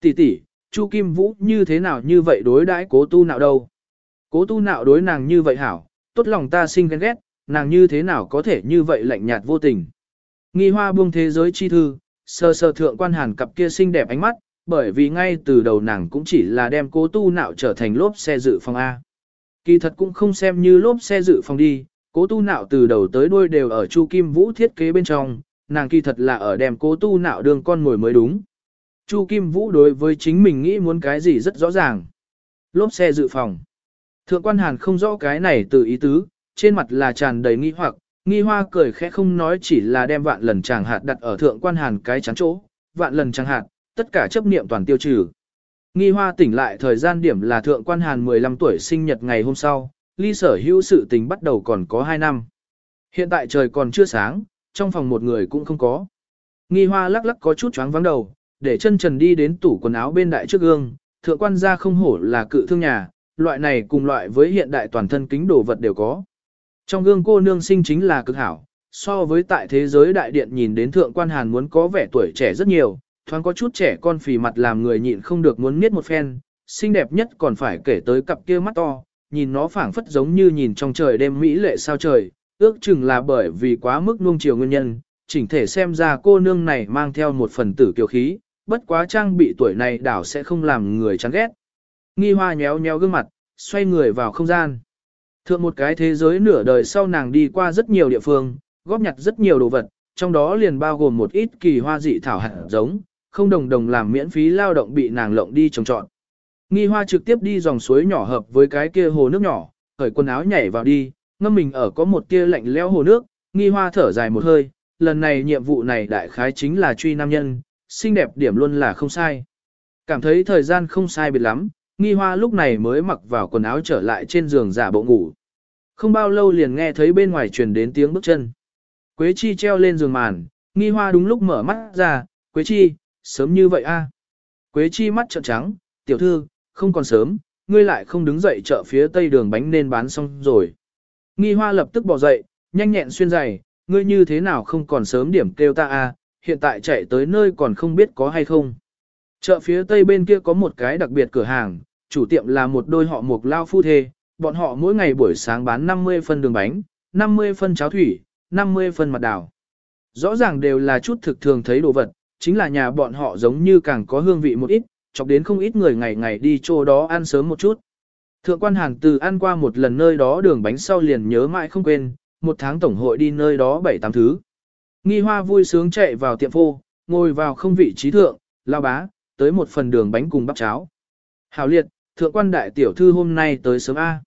Tỷ tỷ, Chu Kim Vũ như thế nào như vậy đối đãi cố tu nạo đâu? Cố tu nạo đối nàng như vậy hảo, tốt lòng ta sinh ghen ghét, nàng như thế nào có thể như vậy lạnh nhạt vô tình. Nghi hoa buông thế giới chi thư, sơ sơ thượng quan hàn cặp kia xinh đẹp ánh mắt, bởi vì ngay từ đầu nàng cũng chỉ là đem cố tu nạo trở thành lốp xe dự phòng A. Kỳ thật cũng không xem như lốp xe dự phòng đi, cố tu nạo từ đầu tới đuôi đều ở Chu Kim Vũ thiết kế bên trong, nàng kỳ thật là ở đem cố tu nạo đường con ngồi mới đúng. Chu Kim Vũ đối với chính mình nghĩ muốn cái gì rất rõ ràng. Lốp xe dự phòng. Thượng quan hàn không rõ cái này từ ý tứ, trên mặt là tràn đầy nghi hoặc, nghi hoa cười khẽ không nói chỉ là đem vạn lần chàng hạt đặt ở thượng quan hàn cái chắn chỗ, vạn lần chàng hạt, tất cả chấp niệm toàn tiêu trừ. Nghi hoa tỉnh lại thời gian điểm là thượng quan hàn 15 tuổi sinh nhật ngày hôm sau, ly sở hữu sự tình bắt đầu còn có 2 năm. Hiện tại trời còn chưa sáng, trong phòng một người cũng không có. Nghi hoa lắc lắc có chút choáng vắng đầu, để chân trần đi đến tủ quần áo bên đại trước gương, thượng quan gia không hổ là cự thương nhà, loại này cùng loại với hiện đại toàn thân kính đồ vật đều có. Trong gương cô nương sinh chính là cực hảo, so với tại thế giới đại điện nhìn đến thượng quan hàn muốn có vẻ tuổi trẻ rất nhiều, thoáng có chút trẻ con phì mặt làm người nhịn không được muốn miết một phen, xinh đẹp nhất còn phải kể tới cặp kia mắt to, nhìn nó phảng phất giống như nhìn trong trời đêm mỹ lệ sao trời, ước chừng là bởi vì quá mức nuông chiều nguyên nhân, chỉnh thể xem ra cô nương này mang theo một phần tử kiều khí, bất quá trang bị tuổi này đảo sẽ không làm người chán ghét. Nghi hoa nhéo nhéo gương mặt, xoay người vào không gian. Thượng một cái thế giới nửa đời sau nàng đi qua rất nhiều địa phương, góp nhặt rất nhiều đồ vật, trong đó liền bao gồm một ít kỳ hoa dị thảo hạt giống, không đồng đồng làm miễn phí lao động bị nàng lộng đi trồng trọn. Nghi hoa trực tiếp đi dòng suối nhỏ hợp với cái kia hồ nước nhỏ, khởi quần áo nhảy vào đi, ngâm mình ở có một tia lạnh lẽo hồ nước, nghi hoa thở dài một hơi, lần này nhiệm vụ này đại khái chính là truy nam nhân, xinh đẹp điểm luôn là không sai. Cảm thấy thời gian không sai biệt lắm, nghi hoa lúc này mới mặc vào quần áo trở lại trên giường giả bộ ngủ. Không bao lâu liền nghe thấy bên ngoài truyền đến tiếng bước chân. Quế chi treo lên giường màn, nghi hoa đúng lúc mở mắt ra, Quế chi, sớm như vậy a? Quế chi mắt trợn trắng, tiểu thư, không còn sớm, ngươi lại không đứng dậy chợ phía tây đường bánh nên bán xong rồi. Nghi hoa lập tức bỏ dậy, nhanh nhẹn xuyên giày, ngươi như thế nào không còn sớm điểm kêu ta a? hiện tại chạy tới nơi còn không biết có hay không. Chợ phía tây bên kia có một cái đặc biệt cửa hàng, chủ tiệm là một đôi họ mục lao phu thê, bọn họ mỗi ngày buổi sáng bán 50 phân đường bánh, 50 phân cháo thủy, 50 phân mặt đào. Rõ ràng đều là chút thực thường thấy đồ vật, chính là nhà bọn họ giống như càng có hương vị một ít, chọc đến không ít người ngày ngày đi chỗ đó ăn sớm một chút. Thượng quan hàng từ ăn qua một lần nơi đó đường bánh sau liền nhớ mãi không quên, một tháng tổng hội đi nơi đó bảy tám thứ. Nghi hoa vui sướng chạy vào tiệm phô, ngồi vào không vị trí thượng, lao bá, tới một phần đường bánh cùng bắp cháo. Hảo liệt, thượng quan đại tiểu thư hôm nay tới sớm A.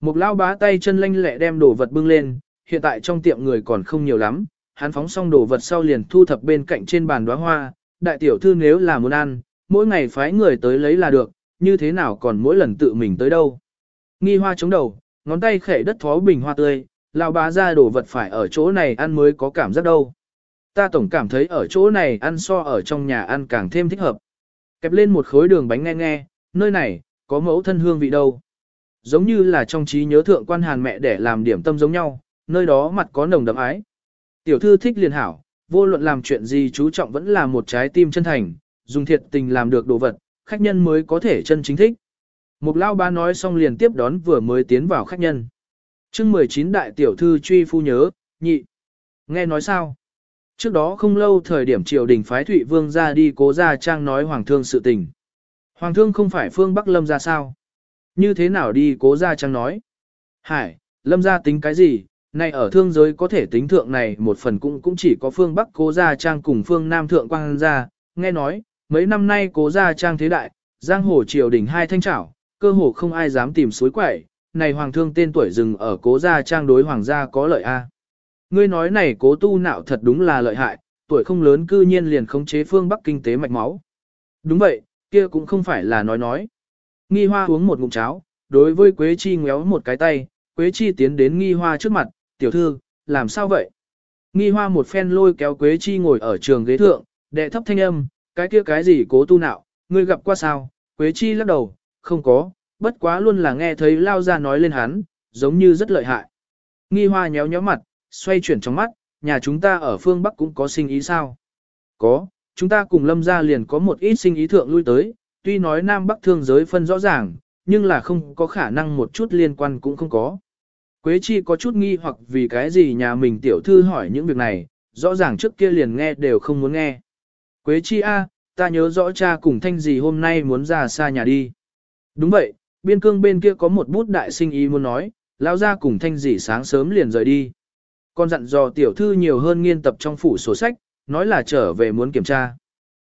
Một lao bá tay chân lanh lẹ đem đồ vật bưng lên, hiện tại trong tiệm người còn không nhiều lắm, hắn phóng xong đồ vật sau liền thu thập bên cạnh trên bàn đóa hoa, đại tiểu thư nếu là muốn ăn, mỗi ngày phái người tới lấy là được, như thế nào còn mỗi lần tự mình tới đâu. Nghi hoa chống đầu, ngón tay khẽ đất thó bình hoa tươi, lao bá ra đồ vật phải ở chỗ này ăn mới có cảm giác đâu. Ta tổng cảm thấy ở chỗ này ăn so ở trong nhà ăn càng thêm thích hợp. Kẹp lên một khối đường bánh nghe nghe, nơi này, có mẫu thân hương vị đâu. Giống như là trong trí nhớ thượng quan hàn mẹ để làm điểm tâm giống nhau, nơi đó mặt có nồng đậm ái. Tiểu thư thích liền hảo, vô luận làm chuyện gì chú trọng vẫn là một trái tim chân thành, dùng thiệt tình làm được đồ vật, khách nhân mới có thể chân chính thích. Mục lao ba nói xong liền tiếp đón vừa mới tiến vào khách nhân. chương 19 đại tiểu thư truy phu nhớ, nhị. Nghe nói sao? Trước đó không lâu thời điểm triều đình phái Thụy Vương ra đi cố ra trang nói Hoàng thương sự tình. Hoàng thương không phải phương Bắc Lâm ra sao? Như thế nào đi cố ra trang nói? Hải, Lâm ra tính cái gì? Này ở thương giới có thể tính thượng này một phần cũng cũng chỉ có phương Bắc cố gia trang cùng phương Nam thượng quang gia, nghe nói, mấy năm nay cố gia trang thế đại, giang hồ triều đình hai thanh trảo, cơ hồ không ai dám tìm suối quẩy, này hoàng thương tên tuổi rừng ở cố gia trang đối hoàng gia có lợi a. Ngươi nói này cố tu nạo thật đúng là lợi hại, tuổi không lớn cư nhiên liền khống chế phương Bắc kinh tế mạch máu. Đúng vậy, kia cũng không phải là nói nói. Nghi hoa uống một ngụm cháo, đối với Quế Chi ngéo một cái tay, Quế Chi tiến đến nghi hoa trước mặt, tiểu thư, làm sao vậy? Nghi hoa một phen lôi kéo Quế Chi ngồi ở trường ghế thượng, đệ thấp thanh âm, cái kia cái gì cố tu nạo, ngươi gặp qua sao? Quế Chi lắc đầu, không có, bất quá luôn là nghe thấy lao ra nói lên hắn, giống như rất lợi hại. Nghi hoa nhéo nhéo mặt, xoay chuyển trong mắt, nhà chúng ta ở phương Bắc cũng có sinh ý sao? Có, chúng ta cùng lâm gia liền có một ít sinh ý thượng lui tới, tuy nói Nam Bắc thương giới phân rõ ràng, nhưng là không có khả năng một chút liên quan cũng không có. Quế Chi có chút nghi hoặc vì cái gì nhà mình tiểu thư hỏi những việc này, rõ ràng trước kia liền nghe đều không muốn nghe. Quế chi a, ta nhớ rõ cha cùng thanh gì hôm nay muốn ra xa nhà đi. Đúng vậy, biên cương bên kia có một bút đại sinh ý muốn nói, lão ra cùng thanh gì sáng sớm liền rời đi. Con dặn dò tiểu thư nhiều hơn nghiên tập trong phủ sổ sách, nói là trở về muốn kiểm tra.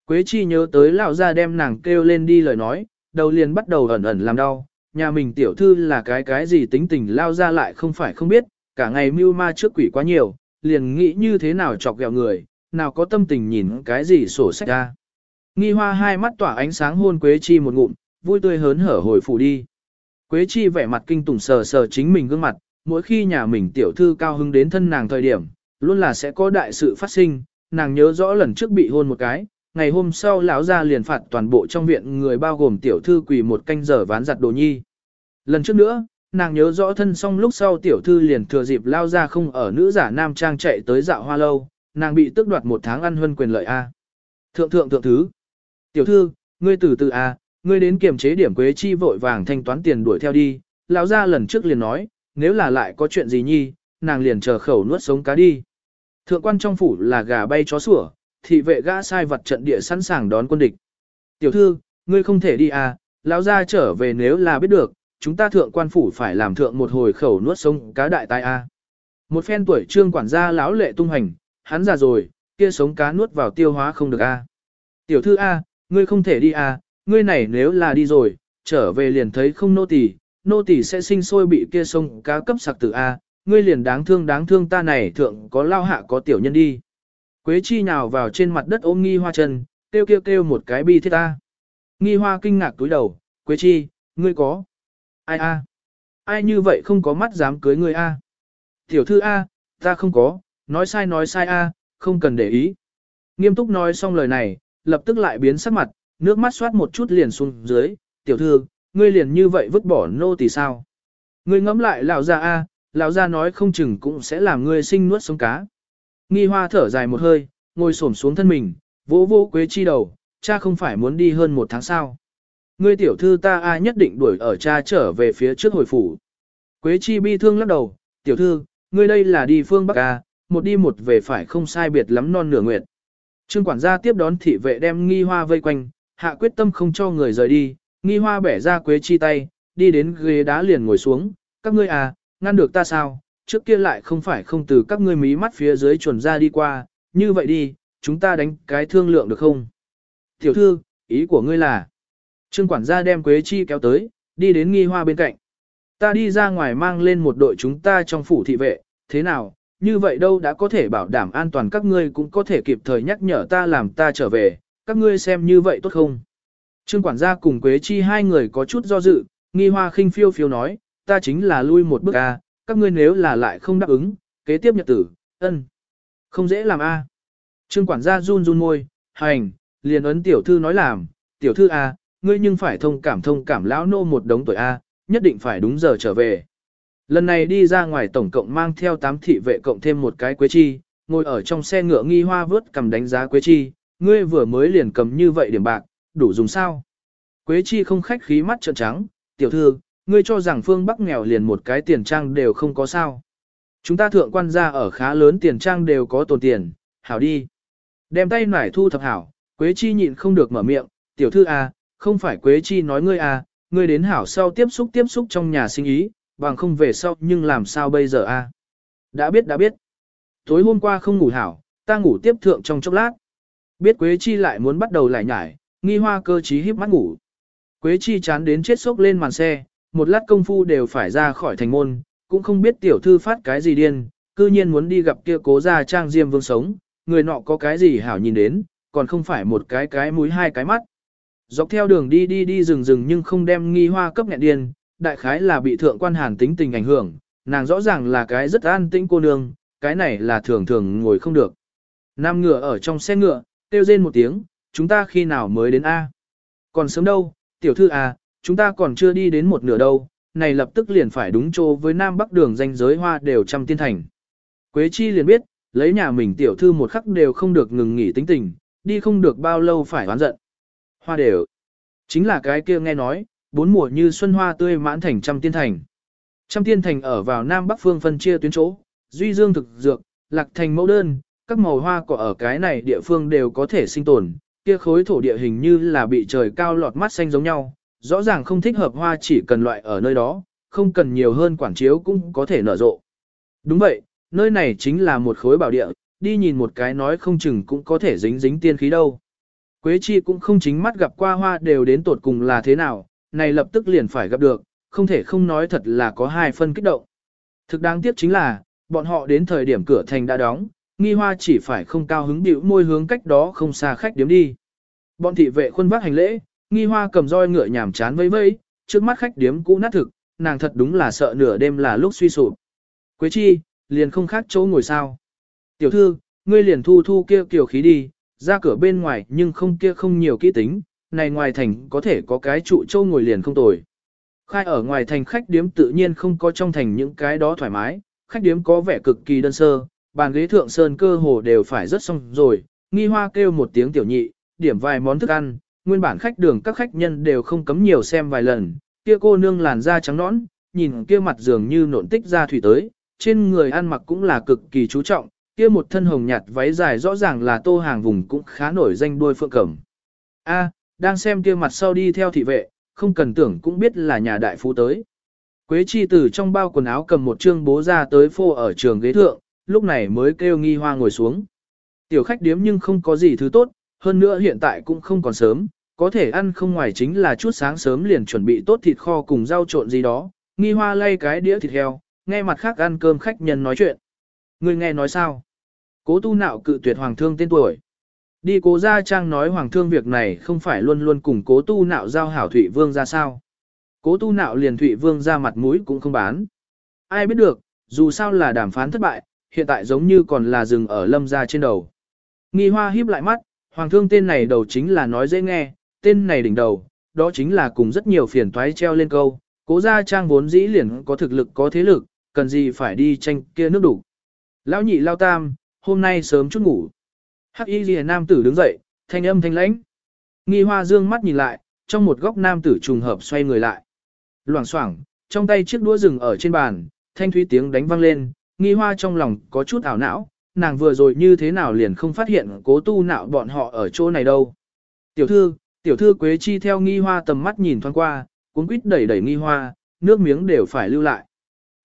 Quế chi nhớ tới lão ra đem nàng kêu lên đi lời nói, đầu liền bắt đầu ẩn ẩn làm đau, nhà mình tiểu thư là cái cái gì tính tình lao ra lại không phải không biết, cả ngày mưu ma trước quỷ quá nhiều, liền nghĩ như thế nào chọc ghẹo người, nào có tâm tình nhìn cái gì sổ sách ra. Nghi hoa hai mắt tỏa ánh sáng hôn Quế Chi một ngụm, vui tươi hớn hở hồi phủ đi. Quế Chi vẻ mặt kinh tủng sờ sờ chính mình gương mặt, mỗi khi nhà mình tiểu thư cao hứng đến thân nàng thời điểm, luôn là sẽ có đại sự phát sinh, nàng nhớ rõ lần trước bị hôn một cái, ngày hôm sau lão ra liền phạt toàn bộ trong viện người bao gồm tiểu thư quỳ một canh giờ ván giặt đồ nhi. Lần trước nữa, nàng nhớ rõ thân xong lúc sau tiểu thư liền thừa dịp lao ra không ở nữ giả nam trang chạy tới dạo hoa lâu, nàng bị tước đoạt một tháng ăn huân quyền lợi A. Thượng thượng thượng thứ. Tiểu thư, ngươi từ từ A, ngươi đến kiềm chế điểm quế chi vội vàng thanh toán tiền đuổi theo đi, lão ra lần trước liền nói, nếu là lại có chuyện gì nhi, nàng liền chờ khẩu nuốt sống cá đi. Thượng quan trong phủ là gà bay chó sủa, thị vệ gã sai vật trận địa sẵn sàng đón quân địch. Tiểu thư, ngươi không thể đi à, lão ra trở về nếu là biết được, chúng ta thượng quan phủ phải làm thượng một hồi khẩu nuốt sống cá đại tai a. Một phen tuổi trương quản gia lão lệ tung hành, hắn già rồi, kia sống cá nuốt vào tiêu hóa không được a. Tiểu thư a, ngươi không thể đi a, ngươi này nếu là đi rồi, trở về liền thấy không nô tỳ, nô tỳ sẽ sinh sôi bị kia sông cá cấp sặc tử a, ngươi liền đáng thương đáng thương ta này thượng có lao hạ có tiểu nhân đi. Quế chi nào vào trên mặt đất ôm nghi hoa chân, kêu kêu kêu một cái bi thiết ta. Nghi hoa kinh ngạc túi đầu, Quế chi, ngươi có. Ai a? Ai như vậy không có mắt dám cưới ngươi a? Tiểu thư a, ta không có, nói sai nói sai a, không cần để ý. Nghiêm túc nói xong lời này, lập tức lại biến sắc mặt, nước mắt xoát một chút liền xuống dưới, tiểu thư, ngươi liền như vậy vứt bỏ nô tỳ sao? Ngươi ngẫm lại lão gia a, lão gia nói không chừng cũng sẽ làm ngươi sinh nuốt sống cá. Nghi hoa thở dài một hơi, ngồi xổm xuống thân mình, vỗ vỗ quế chi đầu, cha không phải muốn đi hơn một tháng sao. Ngươi tiểu thư ta a nhất định đuổi ở cha trở về phía trước hồi phủ. Quế chi bi thương lắc đầu, tiểu thư, ngươi đây là đi phương Bắc A, một đi một về phải không sai biệt lắm non nửa nguyện. Trương quản gia tiếp đón thị vệ đem nghi hoa vây quanh, hạ quyết tâm không cho người rời đi, nghi hoa bẻ ra quế chi tay, đi đến ghế đá liền ngồi xuống, các ngươi à, ngăn được ta sao, trước kia lại không phải không từ các ngươi mí mắt phía dưới chuẩn ra đi qua, như vậy đi, chúng ta đánh cái thương lượng được không? Tiểu thư, ý của ngươi là, Trương quản gia đem Quế Chi kéo tới, đi đến nghi hoa bên cạnh. Ta đi ra ngoài mang lên một đội chúng ta trong phủ thị vệ, thế nào, như vậy đâu đã có thể bảo đảm an toàn các ngươi cũng có thể kịp thời nhắc nhở ta làm ta trở về, các ngươi xem như vậy tốt không? Trương quản gia cùng Quế Chi hai người có chút do dự, nghi hoa khinh phiêu phiêu nói, ta chính là lui một bước a, các ngươi nếu là lại không đáp ứng, kế tiếp nhật tử, ân, không dễ làm a. Trương quản gia run run môi, hành, liền ấn tiểu thư nói làm, tiểu thư a, ngươi nhưng phải thông cảm thông cảm lão nô một đống tuổi A, nhất định phải đúng giờ trở về. Lần này đi ra ngoài tổng cộng mang theo 8 thị vệ cộng thêm một cái quế chi, ngồi ở trong xe ngựa nghi hoa vớt cầm đánh giá quế chi, ngươi vừa mới liền cầm như vậy điểm bạc, đủ dùng sao. Quế chi không khách khí mắt trợn trắng, tiểu thư, ngươi cho rằng phương Bắc nghèo liền một cái tiền trang đều không có sao. Chúng ta thượng quan gia ở khá lớn tiền trang đều có tồn tiền, hảo đi. Đem tay nải thu thập hảo, Quế chi nhịn không được mở miệng, tiểu thư à, không phải Quế Chi nói ngươi à, ngươi đến hảo sau tiếp xúc tiếp xúc trong nhà sinh ý, bằng không về sau nhưng làm sao bây giờ à. Đã biết đã biết. Tối hôm qua không ngủ hảo, ta ngủ tiếp thượng trong chốc lát. Biết Quế Chi lại muốn bắt đầu lại nhải, nghi hoa cơ trí híp mắt ngủ. Quế Chi chán đến chết sốc lên màn xe, một lát công phu đều phải ra khỏi thành môn, cũng không biết tiểu thư phát cái gì điên, cư nhiên muốn đi gặp kia cố gia trang diêm vương sống, người nọ có cái gì hảo nhìn đến, còn không phải một cái cái mũi hai cái mắt. Dọc theo đường đi đi đi rừng rừng nhưng không đem nghi hoa cấp nghẹn điên, đại khái là bị thượng quan hàn tính tình ảnh hưởng, nàng rõ ràng là cái rất an tĩnh cô nương, cái này là thường thường ngồi không được. Nam ngựa ở trong xe ngựa, kêu rên một tiếng, chúng ta khi nào mới đến A. Còn sớm đâu, tiểu thư A, chúng ta còn chưa đi đến một nửa đâu, này lập tức liền phải đúng chỗ với Nam Bắc đường danh giới hoa đều trăm tiên thành. Quế Chi liền biết, lấy nhà mình tiểu thư một khắc đều không được ngừng nghỉ tính tình, đi không được bao lâu phải oán giận. Hoa đều. Chính là cái kia nghe nói, bốn mùa như xuân hoa tươi mãn thành trăm tiên thành. Trăm tiên thành ở vào nam bắc phương phân chia tuyến chỗ, duy dương thực dược, lạc thành mẫu đơn, các màu hoa cỏ ở cái này địa phương đều có thể sinh tồn, kia khối thổ địa hình như là bị trời cao lọt mắt xanh giống nhau, rõ ràng không thích hợp hoa chỉ cần loại ở nơi đó, không cần nhiều hơn quản chiếu cũng có thể nở rộ. Đúng vậy, nơi này chính là một khối bảo địa, đi nhìn một cái nói không chừng cũng có thể dính dính tiên khí đâu. Quế chi cũng không chính mắt gặp qua hoa đều đến tột cùng là thế nào, này lập tức liền phải gặp được, không thể không nói thật là có hai phân kích động. Thực đáng tiếc chính là, bọn họ đến thời điểm cửa thành đã đóng, nghi hoa chỉ phải không cao hứng điệu môi hướng cách đó không xa khách điếm đi. Bọn thị vệ khuôn vác hành lễ, nghi hoa cầm roi ngựa nhảm chán vây vây, trước mắt khách điếm cũ nát thực, nàng thật đúng là sợ nửa đêm là lúc suy sụp. Quế chi, liền không khác chỗ ngồi sao. Tiểu thư, ngươi liền thu thu kia kiểu khí đi, ra cửa bên ngoài nhưng không kia không nhiều kỹ tính, này ngoài thành có thể có cái trụ châu ngồi liền không tồi. Khai ở ngoài thành khách điếm tự nhiên không có trong thành những cái đó thoải mái, khách điếm có vẻ cực kỳ đơn sơ, bàn ghế thượng sơn cơ hồ đều phải rất xong rồi, nghi hoa kêu một tiếng tiểu nhị, điểm vài món thức ăn, nguyên bản khách đường các khách nhân đều không cấm nhiều xem vài lần, kia cô nương làn da trắng nõn, nhìn kia mặt dường như nộn tích ra thủy tới, trên người ăn mặc cũng là cực kỳ chú trọng, kia một thân hồng nhạt váy dài rõ ràng là tô hàng vùng cũng khá nổi danh đuôi phượng cẩm. A, đang xem kia mặt sau đi theo thị vệ, không cần tưởng cũng biết là nhà đại phú tới. Quế chi từ trong bao quần áo cầm một chương bố ra tới phô ở trường ghế thượng, lúc này mới kêu nghi hoa ngồi xuống. Tiểu khách điếm nhưng không có gì thứ tốt, hơn nữa hiện tại cũng không còn sớm, có thể ăn không ngoài chính là chút sáng sớm liền chuẩn bị tốt thịt kho cùng rau trộn gì đó, nghi hoa lay cái đĩa thịt heo, nghe mặt khác ăn cơm khách nhân nói chuyện. Người nghe nói sao? Cố tu nạo cự tuyệt hoàng thương tên tuổi. Đi cố gia trang nói hoàng thương việc này không phải luôn luôn cùng cố tu nạo giao hảo Thụy Vương ra sao. Cố tu nạo liền Thụy Vương ra mặt mũi cũng không bán. Ai biết được, dù sao là đàm phán thất bại, hiện tại giống như còn là rừng ở lâm gia trên đầu. Nghi hoa híp lại mắt, hoàng thương tên này đầu chính là nói dễ nghe, tên này đỉnh đầu, đó chính là cùng rất nhiều phiền toái treo lên câu. Cố gia trang vốn dĩ liền có thực lực có thế lực, cần gì phải đi tranh kia nước đủ. Lão nhị lao tam, hôm nay sớm chút ngủ. Hắc y lìa nam tử đứng dậy, thanh âm thanh lãnh. Nghi hoa dương mắt nhìn lại, trong một góc nam tử trùng hợp xoay người lại. Loảng xoảng, trong tay chiếc đũa rừng ở trên bàn, thanh thúy tiếng đánh vang lên, nghi hoa trong lòng có chút ảo não, nàng vừa rồi như thế nào liền không phát hiện cố tu nạo bọn họ ở chỗ này đâu. Tiểu thư, tiểu thư Quế Chi theo nghi hoa tầm mắt nhìn thoáng qua, cuốn quýt đẩy đẩy nghi hoa, nước miếng đều phải lưu lại.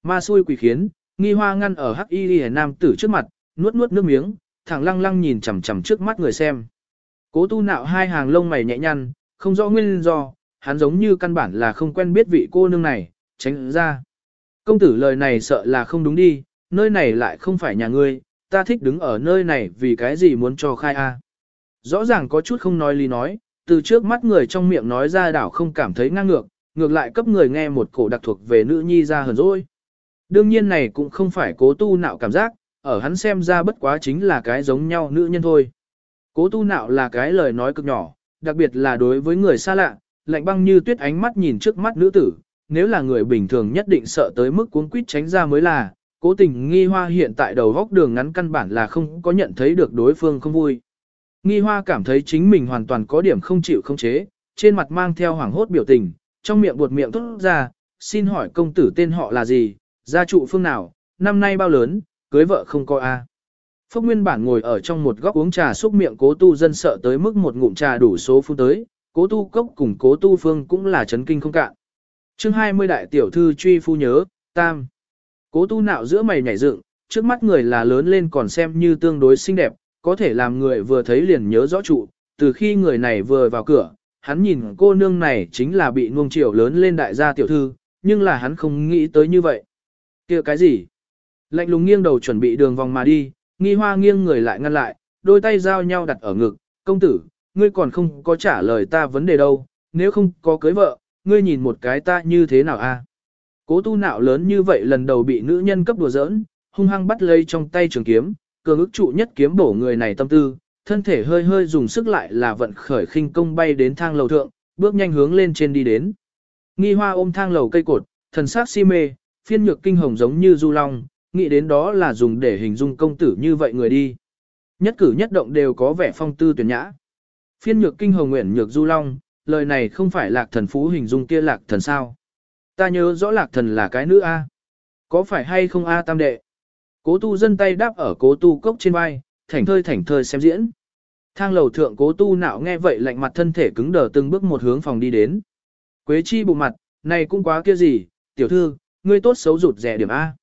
Ma xui quỷ khiến, nghi hoa ngăn ở hắc y lìa nam tử trước mặt, nuốt nuốt nước miếng, thẳng lăng lăng nhìn chằm chằm trước mắt người xem. Cố tu nạo hai hàng lông mày nhẹ nhăn, không rõ nguyên do, hắn giống như căn bản là không quen biết vị cô nương này, tránh ra. Công tử lời này sợ là không đúng đi, nơi này lại không phải nhà ngươi, ta thích đứng ở nơi này vì cái gì muốn cho khai a. Rõ ràng có chút không nói lý nói, từ trước mắt người trong miệng nói ra đảo không cảm thấy ngang ngược, ngược lại cấp người nghe một cổ đặc thuộc về nữ nhi ra hờn rồi. Đương nhiên này cũng không phải cố tu nạo cảm giác, ở hắn xem ra bất quá chính là cái giống nhau nữ nhân thôi. Cố tu nạo là cái lời nói cực nhỏ, đặc biệt là đối với người xa lạ, lạnh băng như tuyết ánh mắt nhìn trước mắt nữ tử, nếu là người bình thường nhất định sợ tới mức cuốn quýt tránh ra mới là, cố tình nghi hoa hiện tại đầu góc đường ngắn căn bản là không có nhận thấy được đối phương không vui. Nghi hoa cảm thấy chính mình hoàn toàn có điểm không chịu không chế, trên mặt mang theo hoảng hốt biểu tình, trong miệng buột miệng tốt ra, xin hỏi công tử tên họ là gì, gia trụ phương nào, năm nay bao lớn, cưới vợ không có a. Phúc Nguyên bản ngồi ở trong một góc uống trà xúc miệng cố tu dân sợ tới mức một ngụm trà đủ số phun tới, cố tu cốc cùng cố tu phương cũng là chấn kinh không cạn. chương 20 đại tiểu thư truy phu nhớ, tam. Cố tu nạo giữa mày nhảy dựng, trước mắt người là lớn lên còn xem như tương đối xinh đẹp, có thể làm người vừa thấy liền nhớ rõ trụ, từ khi người này vừa vào cửa, hắn nhìn cô nương này chính là bị nuông chiều lớn lên đại gia tiểu thư, nhưng là hắn không nghĩ tới như vậy. kia cái gì? Lạnh lùng nghiêng đầu chuẩn bị đường vòng mà đi, nghi hoa nghiêng người lại ngăn lại, đôi tay giao nhau đặt ở ngực, công tử, ngươi còn không có trả lời ta vấn đề đâu, nếu không có cưới vợ, ngươi nhìn một cái ta như thế nào a? Cố tu nạo lớn như vậy lần đầu bị nữ nhân cấp đùa giỡn, hung hăng bắt lấy trong tay trường kiếm, cường ức trụ nhất kiếm bổ người này tâm tư, thân thể hơi hơi dùng sức lại là vận khởi khinh công bay đến thang lầu thượng, bước nhanh hướng lên trên đi đến. Nghi hoa ôm thang lầu cây cột, thần sắc si mê, phiên nhược kinh hồng giống như du long, nghĩ đến đó là dùng để hình dung công tử như vậy người đi. Nhất cử nhất động đều có vẻ phong tư tuyển nhã. Phiên nhược kinh hồng nguyện nhược du long, lời này không phải lạc thần phú hình dung kia lạc thần sao. Ta nhớ rõ lạc thần là cái nữ A. Có phải hay không A tam đệ? Cố tu dân tay đáp ở cố tu cốc trên vai, thảnh thơi thảnh thơi xem diễn. Thang lầu thượng cố tu nạo nghe vậy lạnh mặt thân thể cứng đờ từng bước một hướng phòng đi đến. Quế chi bụng mặt, này cũng quá kia gì, tiểu thư, ngươi tốt xấu rụt rẻ điểm A.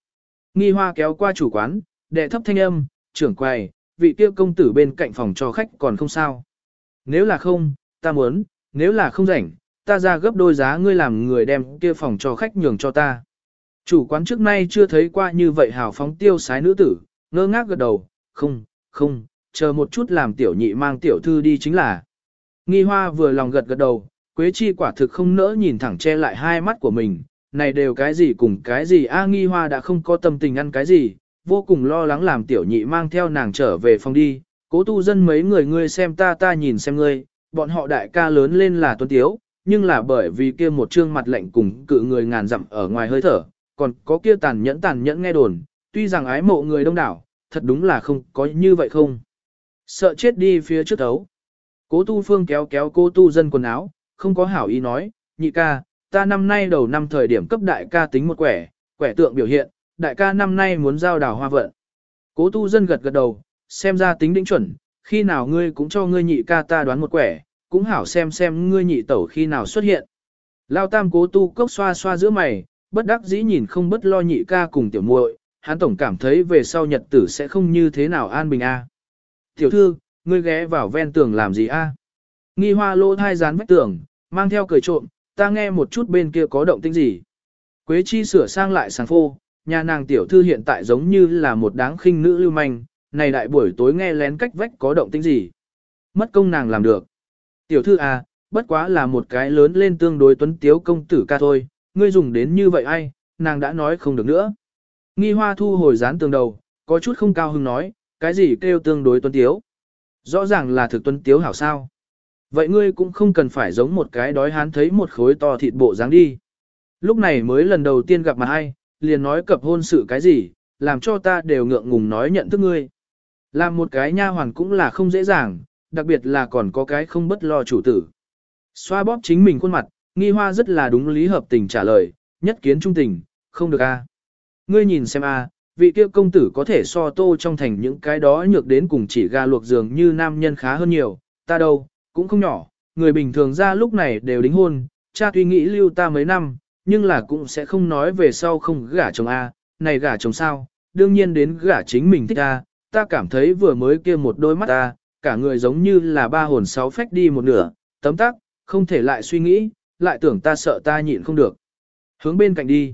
Nghi hoa kéo qua chủ quán, đệ thấp thanh âm, trưởng quầy, vị kia công tử bên cạnh phòng cho khách còn không sao. Nếu là không, ta muốn, nếu là không rảnh, ta ra gấp đôi giá ngươi làm người đem kia phòng cho khách nhường cho ta. Chủ quán trước nay chưa thấy qua như vậy hào phóng tiêu sái nữ tử, ngơ ngác gật đầu, không, không, chờ một chút làm tiểu nhị mang tiểu thư đi chính là. Nghi hoa vừa lòng gật gật đầu, Quế Chi quả thực không nỡ nhìn thẳng che lại hai mắt của mình, này đều cái gì cùng cái gì a nghi hoa đã không có tâm tình ăn cái gì, vô cùng lo lắng làm tiểu nhị mang theo nàng trở về phòng đi, cố tu dân mấy người ngươi xem ta ta nhìn xem ngươi, bọn họ đại ca lớn lên là tuấn tiếu, nhưng là bởi vì kia một trương mặt lạnh cùng cự người ngàn dặm ở ngoài hơi thở, còn có kia tàn nhẫn tàn nhẫn nghe đồn, tuy rằng ái mộ người đông đảo, thật đúng là không có như vậy không. Sợ chết đi phía trước thấu. Cố tu phương kéo kéo cố tu dân quần áo, không có hảo ý nói, nhị ca, ta năm nay đầu năm thời điểm cấp đại ca tính một quẻ, quẻ tượng biểu hiện, đại ca năm nay muốn giao đào hoa vận. Cố tu dân gật gật đầu, xem ra tính đỉnh chuẩn, khi nào ngươi cũng cho ngươi nhị ca ta đoán một quẻ, cũng hảo xem xem ngươi nhị tẩu khi nào xuất hiện. Lao tam cố tu cốc xoa xoa giữa mày, bất đắc dĩ nhìn không bất lo nhị ca cùng tiểu muội, hắn tổng cảm thấy về sau nhật tử sẽ không như thế nào an bình a. Tiểu thư, ngươi ghé vào ven tường làm gì a? Nghi hoa lô thai dán vách tường, mang theo cười trộm, ta nghe một chút bên kia có động tĩnh gì. Quế chi sửa sang lại sáng phô, nhà nàng tiểu thư hiện tại giống như là một đáng khinh nữ lưu manh, này đại buổi tối nghe lén cách vách có động tĩnh gì. Mất công nàng làm được. Tiểu thư à, bất quá là một cái lớn lên tương đối tuấn tiếu công tử ca thôi, ngươi dùng đến như vậy ai, nàng đã nói không được nữa. Nghi hoa thu hồi dán tường đầu, có chút không cao hứng nói, cái gì kêu tương đối tuấn tiếu. Rõ ràng là thực tuấn tiếu hảo sao. Vậy ngươi cũng không cần phải giống một cái đói hán thấy một khối to thịt bộ dáng đi. Lúc này mới lần đầu tiên gặp mặt ai, liền nói cập hôn sự cái gì, làm cho ta đều ngượng ngùng nói nhận thức ngươi. Làm một cái nha hoàn cũng là không dễ dàng, đặc biệt là còn có cái không bất lo chủ tử. Xoa bóp chính mình khuôn mặt, nghi hoa rất là đúng lý hợp tình trả lời, nhất kiến trung tình, không được a. Ngươi nhìn xem a, vị kia công tử có thể so tô trong thành những cái đó nhược đến cùng chỉ ga luộc giường như nam nhân khá hơn nhiều, ta đâu, cũng không nhỏ, người bình thường ra lúc này đều đính hôn, cha tuy nghĩ lưu ta mấy năm, nhưng là cũng sẽ không nói về sau không gả chồng A, này gả chồng sao, đương nhiên đến gả chính mình thích A, ta cảm thấy vừa mới kia một đôi mắt ta, cả người giống như là ba hồn sáu phách đi một nửa, tấm tắc, không thể lại suy nghĩ, lại tưởng ta sợ ta nhịn không được. Hướng bên cạnh đi.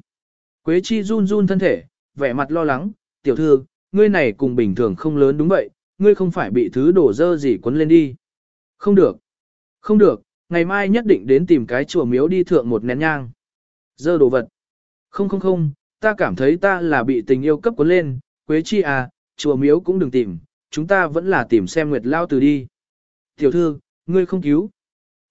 Quế chi run run thân thể, vẻ mặt lo lắng, tiểu thư, ngươi này cùng bình thường không lớn đúng vậy, ngươi không phải bị thứ đổ dơ gì quấn lên đi. Không được. Không được, ngày mai nhất định đến tìm cái chùa miếu đi thượng một nén nhang. Dơ đồ vật. Không không không, ta cảm thấy ta là bị tình yêu cấp cuốn lên, Quế Chi à, chùa miếu cũng đừng tìm, chúng ta vẫn là tìm xem Nguyệt Lao từ đi. Tiểu thư, ngươi không cứu.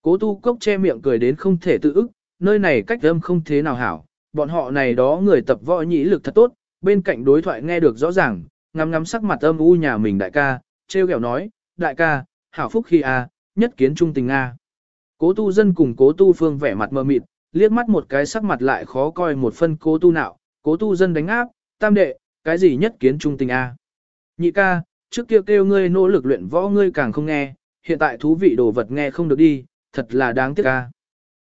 Cố tu cốc che miệng cười đến không thể tự ức, nơi này cách âm không thế nào hảo, bọn họ này đó người tập võ nhĩ lực thật tốt, bên cạnh đối thoại nghe được rõ ràng, ngắm ngắm sắc mặt âm u nhà mình đại ca, treo kẹo nói, đại ca, hảo phúc khi a, à, nhất kiến trung tình a. Cố tu dân cùng cố tu phương vẻ mặt mờ mịt, liếc mắt một cái sắc mặt lại khó coi một phân cố tu nạo, cố tu dân đánh áp, tam đệ, cái gì nhất kiến trung tình a. Nhị ca, trước kia kêu ngươi nỗ lực luyện võ ngươi càng không nghe, hiện tại thú vị đồ vật nghe không được đi, thật là đáng tiếc ca.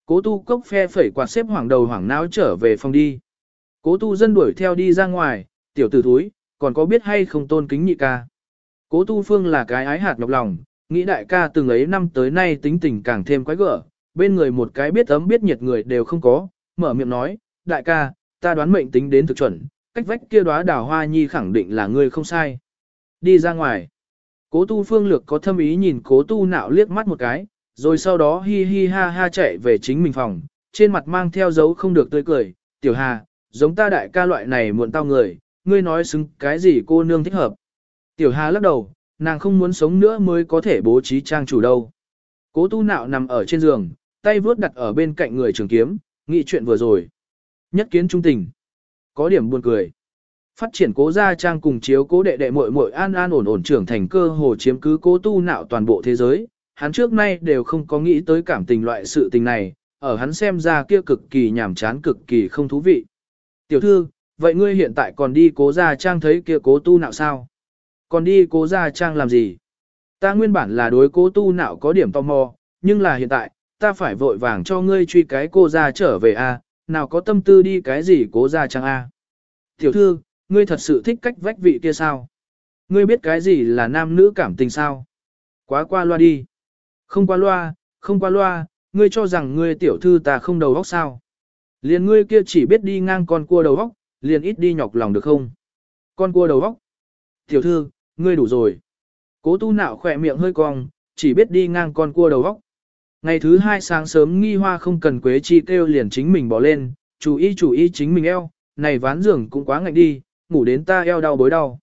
Cố tu cốc phe phẩy quạt xếp hoảng đầu hoảng não trở về phòng đi. Cố tu dân đuổi theo đi ra ngoài, tiểu tử thúi, còn có biết hay không tôn kính nhị ca. Cố tu phương là cái ái hạt nhọc lòng, nghĩ đại ca từng ấy năm tới nay tính tình càng thêm quái gở, bên người một cái biết ấm biết nhiệt người đều không có, mở miệng nói, đại ca, ta đoán mệnh tính đến thực chuẩn, cách vách kia đóa đào hoa nhi khẳng định là ngươi không sai. Đi ra ngoài. Cố tu phương lược có thâm ý nhìn cố tu nạo liếc mắt một cái, rồi sau đó hi hi ha ha chạy về chính mình phòng, trên mặt mang theo dấu không được tươi cười, tiểu hà, giống ta đại ca loại này muộn tao người, ngươi nói xứng cái gì cô nương thích hợp. Tiểu hà lắc đầu, nàng không muốn sống nữa mới có thể bố trí trang chủ đâu. Cố tu nạo nằm ở trên giường, tay vuốt đặt ở bên cạnh người trường kiếm, nghĩ chuyện vừa rồi. Nhất kiến trung tình. Có điểm buồn cười. Phát triển cố gia trang cùng chiếu cố đệ đệ muội muội an an ổn ổn trưởng thành cơ hồ chiếm cứ cố tu nạo toàn bộ thế giới. Hắn trước nay đều không có nghĩ tới cảm tình loại sự tình này, ở hắn xem ra kia cực kỳ nhàm chán cực kỳ không thú vị. Tiểu thư, vậy ngươi hiện tại còn đi cố gia trang thấy kia cố tu nạo sao? còn đi cố gia trang làm gì? Ta nguyên bản là đối cố tu nạo có điểm tò mò, nhưng là hiện tại, ta phải vội vàng cho ngươi truy cái cô gia trở về a, nào có tâm tư đi cái gì cố gia trang a. Tiểu thư, ngươi thật sự thích cách vách vị kia sao? Ngươi biết cái gì là nam nữ cảm tình sao? Quá qua loa đi. Không qua loa, không qua loa, ngươi cho rằng ngươi tiểu thư ta không đầu óc sao? Liền ngươi kia chỉ biết đi ngang con cua đầu óc, liền ít đi nhọc lòng được không? Con cua đầu óc. Tiểu thư, ngươi đủ rồi. Cố tu nạo khỏe miệng hơi cong, chỉ biết đi ngang con cua đầu óc. Ngày thứ hai sáng sớm nghi hoa không cần quế chi kêu liền chính mình bỏ lên, chủ ý chủ ý chính mình eo, này ván giường cũng quá ngạnh đi, ngủ đến ta eo đau bối đau.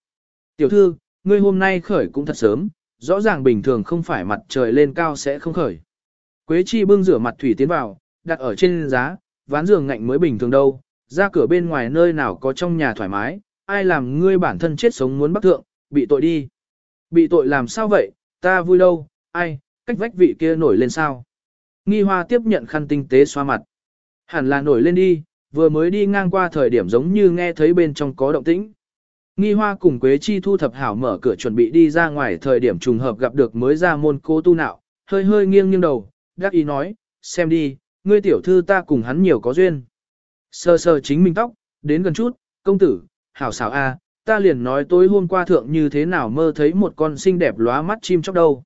Tiểu thư, ngươi hôm nay khởi cũng thật sớm, rõ ràng bình thường không phải mặt trời lên cao sẽ không khởi. Quế chi bưng rửa mặt thủy tiến vào, đặt ở trên giá, ván giường ngạnh mới bình thường đâu, ra cửa bên ngoài nơi nào có trong nhà thoải mái, ai làm ngươi bản thân chết sống muốn bắt thượng, bị tội đi. Bị tội làm sao vậy, ta vui đâu, ai, cách vách vị kia nổi lên sao. Nghi hoa tiếp nhận khăn tinh tế xoa mặt. Hẳn là nổi lên đi, vừa mới đi ngang qua thời điểm giống như nghe thấy bên trong có động tĩnh. Nghi hoa cùng Quế Chi thu thập hảo mở cửa chuẩn bị đi ra ngoài thời điểm trùng hợp gặp được mới ra môn cô tu nạo, hơi hơi nghiêng nghiêng đầu, đắc ý nói, xem đi, ngươi tiểu thư ta cùng hắn nhiều có duyên. Sơ sơ chính mình tóc, đến gần chút, công tử, hảo xảo a, ta liền nói tối hôm qua thượng như thế nào mơ thấy một con xinh đẹp lóa mắt chim chóc đâu.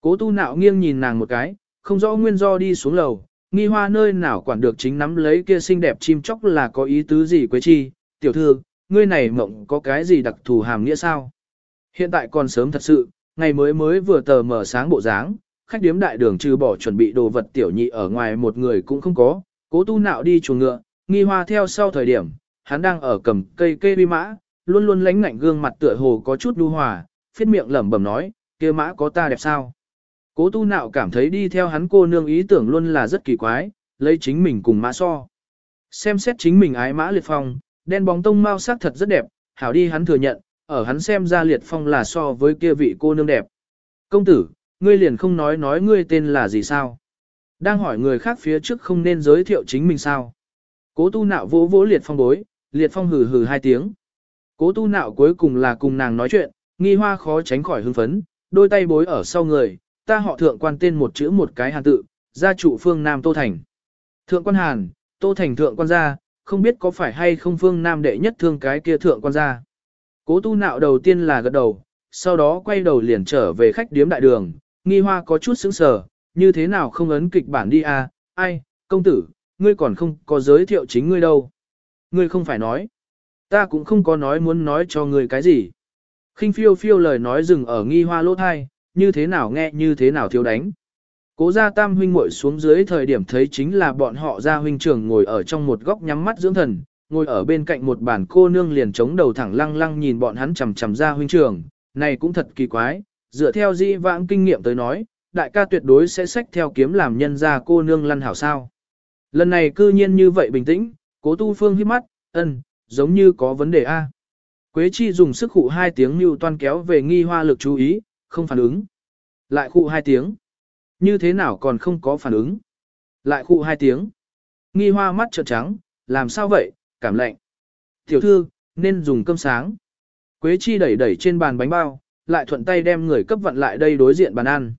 Cố tu nạo nghiêng nhìn nàng một cái, không rõ nguyên do đi xuống lầu, nghi hoa nơi nào quản được chính nắm lấy kia xinh đẹp chim chóc là có ý tứ gì quế chi, tiểu thư, ngươi này mộng có cái gì đặc thù hàm nghĩa sao? Hiện tại còn sớm thật sự, ngày mới mới vừa tờ mở sáng bộ dáng, khách điếm đại đường trừ bỏ chuẩn bị đồ vật tiểu nhị ở ngoài một người cũng không có, cố tu nạo đi chuồng ngựa, nghi hoa theo sau thời điểm, hắn đang ở cầm cây cây bi mã, luôn luôn lánh ngạnh gương mặt tựa hồ có chút đu hòa, phiết miệng lẩm bẩm nói, kia mã có ta đẹp sao? Cố tu nạo cảm thấy đi theo hắn cô nương ý tưởng luôn là rất kỳ quái, lấy chính mình cùng mã so. Xem xét chính mình ái mã liệt phong, đen bóng tông mau sắc thật rất đẹp, hảo đi hắn thừa nhận, ở hắn xem ra liệt phong là so với kia vị cô nương đẹp. Công tử, ngươi liền không nói nói ngươi tên là gì sao? Đang hỏi người khác phía trước không nên giới thiệu chính mình sao? Cố tu nạo vỗ vỗ liệt phong bối, liệt phong hừ hừ hai tiếng. Cố tu nạo cuối cùng là cùng nàng nói chuyện, nghi hoa khó tránh khỏi hưng phấn, đôi tay bối ở sau người, ta họ thượng quan tên một chữ một cái hàn tự, gia chủ phương Nam Tô Thành. Thượng quan hàn, Tô Thành thượng quan gia, không biết có phải hay không phương Nam đệ nhất thương cái kia thượng quan gia. Cố tu nạo đầu tiên là gật đầu, sau đó quay đầu liền trở về khách điếm đại đường, nghi hoa có chút sững sờ, như thế nào không ấn kịch bản đi à, ai, công tử, ngươi còn không có giới thiệu chính ngươi đâu. Ngươi không phải nói. Ta cũng không có nói muốn nói cho ngươi cái gì. khinh phiêu phiêu lời nói dừng ở nghi hoa lỗ thai, như thế nào nghe như thế nào thiếu đánh. Cố gia tam huynh muội xuống dưới thời điểm thấy chính là bọn họ gia huynh trưởng ngồi ở trong một góc nhắm mắt dưỡng thần, ngồi ở bên cạnh một bàn cô nương liền chống đầu thẳng lăng lăng nhìn bọn hắn chằm chằm gia huynh trưởng, này cũng thật kỳ quái, dựa theo di vãng kinh nghiệm tới nói, đại ca tuyệt đối sẽ xách theo kiếm làm nhân gia cô nương lăn hảo sao. Lần này cư nhiên như vậy bình tĩnh, cố tu phương hít mắt, ân, giống như có vấn đề A. Quế chi dùng sức hụ hai tiếng mưu toan kéo về nghi hoa lực chú ý, không phản ứng. Lại khụ hai tiếng. Như thế nào còn không có phản ứng. Lại khụ hai tiếng. Nghi hoa mắt trợn trắng, làm sao vậy, cảm lạnh. Tiểu thư, nên dùng cơm sáng. Quế chi đẩy đẩy trên bàn bánh bao, lại thuận tay đem người cấp vận lại đây đối diện bàn ăn.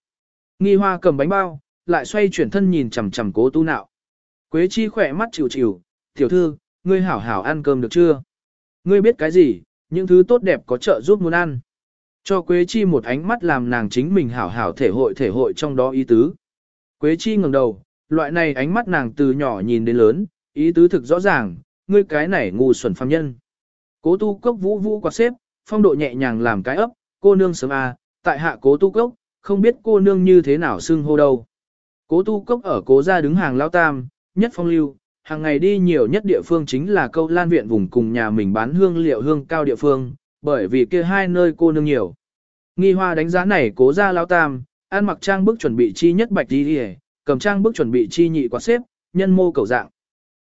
Nghi hoa cầm bánh bao, lại xoay chuyển thân nhìn chằm chằm cố tu nạo. Quế chi khỏe mắt chịu chịu, tiểu thư, ngươi hảo hảo ăn cơm được chưa? Ngươi biết cái gì, những thứ tốt đẹp có trợ giúp muốn ăn. Cho Quế Chi một ánh mắt làm nàng chính mình hảo hảo thể hội thể hội trong đó ý tứ. Quế Chi ngẩng đầu, loại này ánh mắt nàng từ nhỏ nhìn đến lớn, ý tứ thực rõ ràng, ngươi cái này ngu xuẩn phàm nhân. Cố tu cốc vũ vũ quạt xếp, phong độ nhẹ nhàng làm cái ấp, cô nương sớm à, tại hạ cố tu cốc, không biết cô nương như thế nào xưng hô đâu. Cố tu cốc ở cố gia đứng hàng lao tam, nhất phong lưu, hàng ngày đi nhiều nhất địa phương chính là câu lan viện vùng cùng nhà mình bán hương liệu hương cao địa phương, bởi vì kia hai nơi cô nương nhiều. Nghi hoa đánh giá này cố ra lao tam, ăn mặc trang bức chuẩn bị chi nhất bạch đi đi cầm trang bức chuẩn bị chi nhị quạt xếp, nhân mô cầu dạng.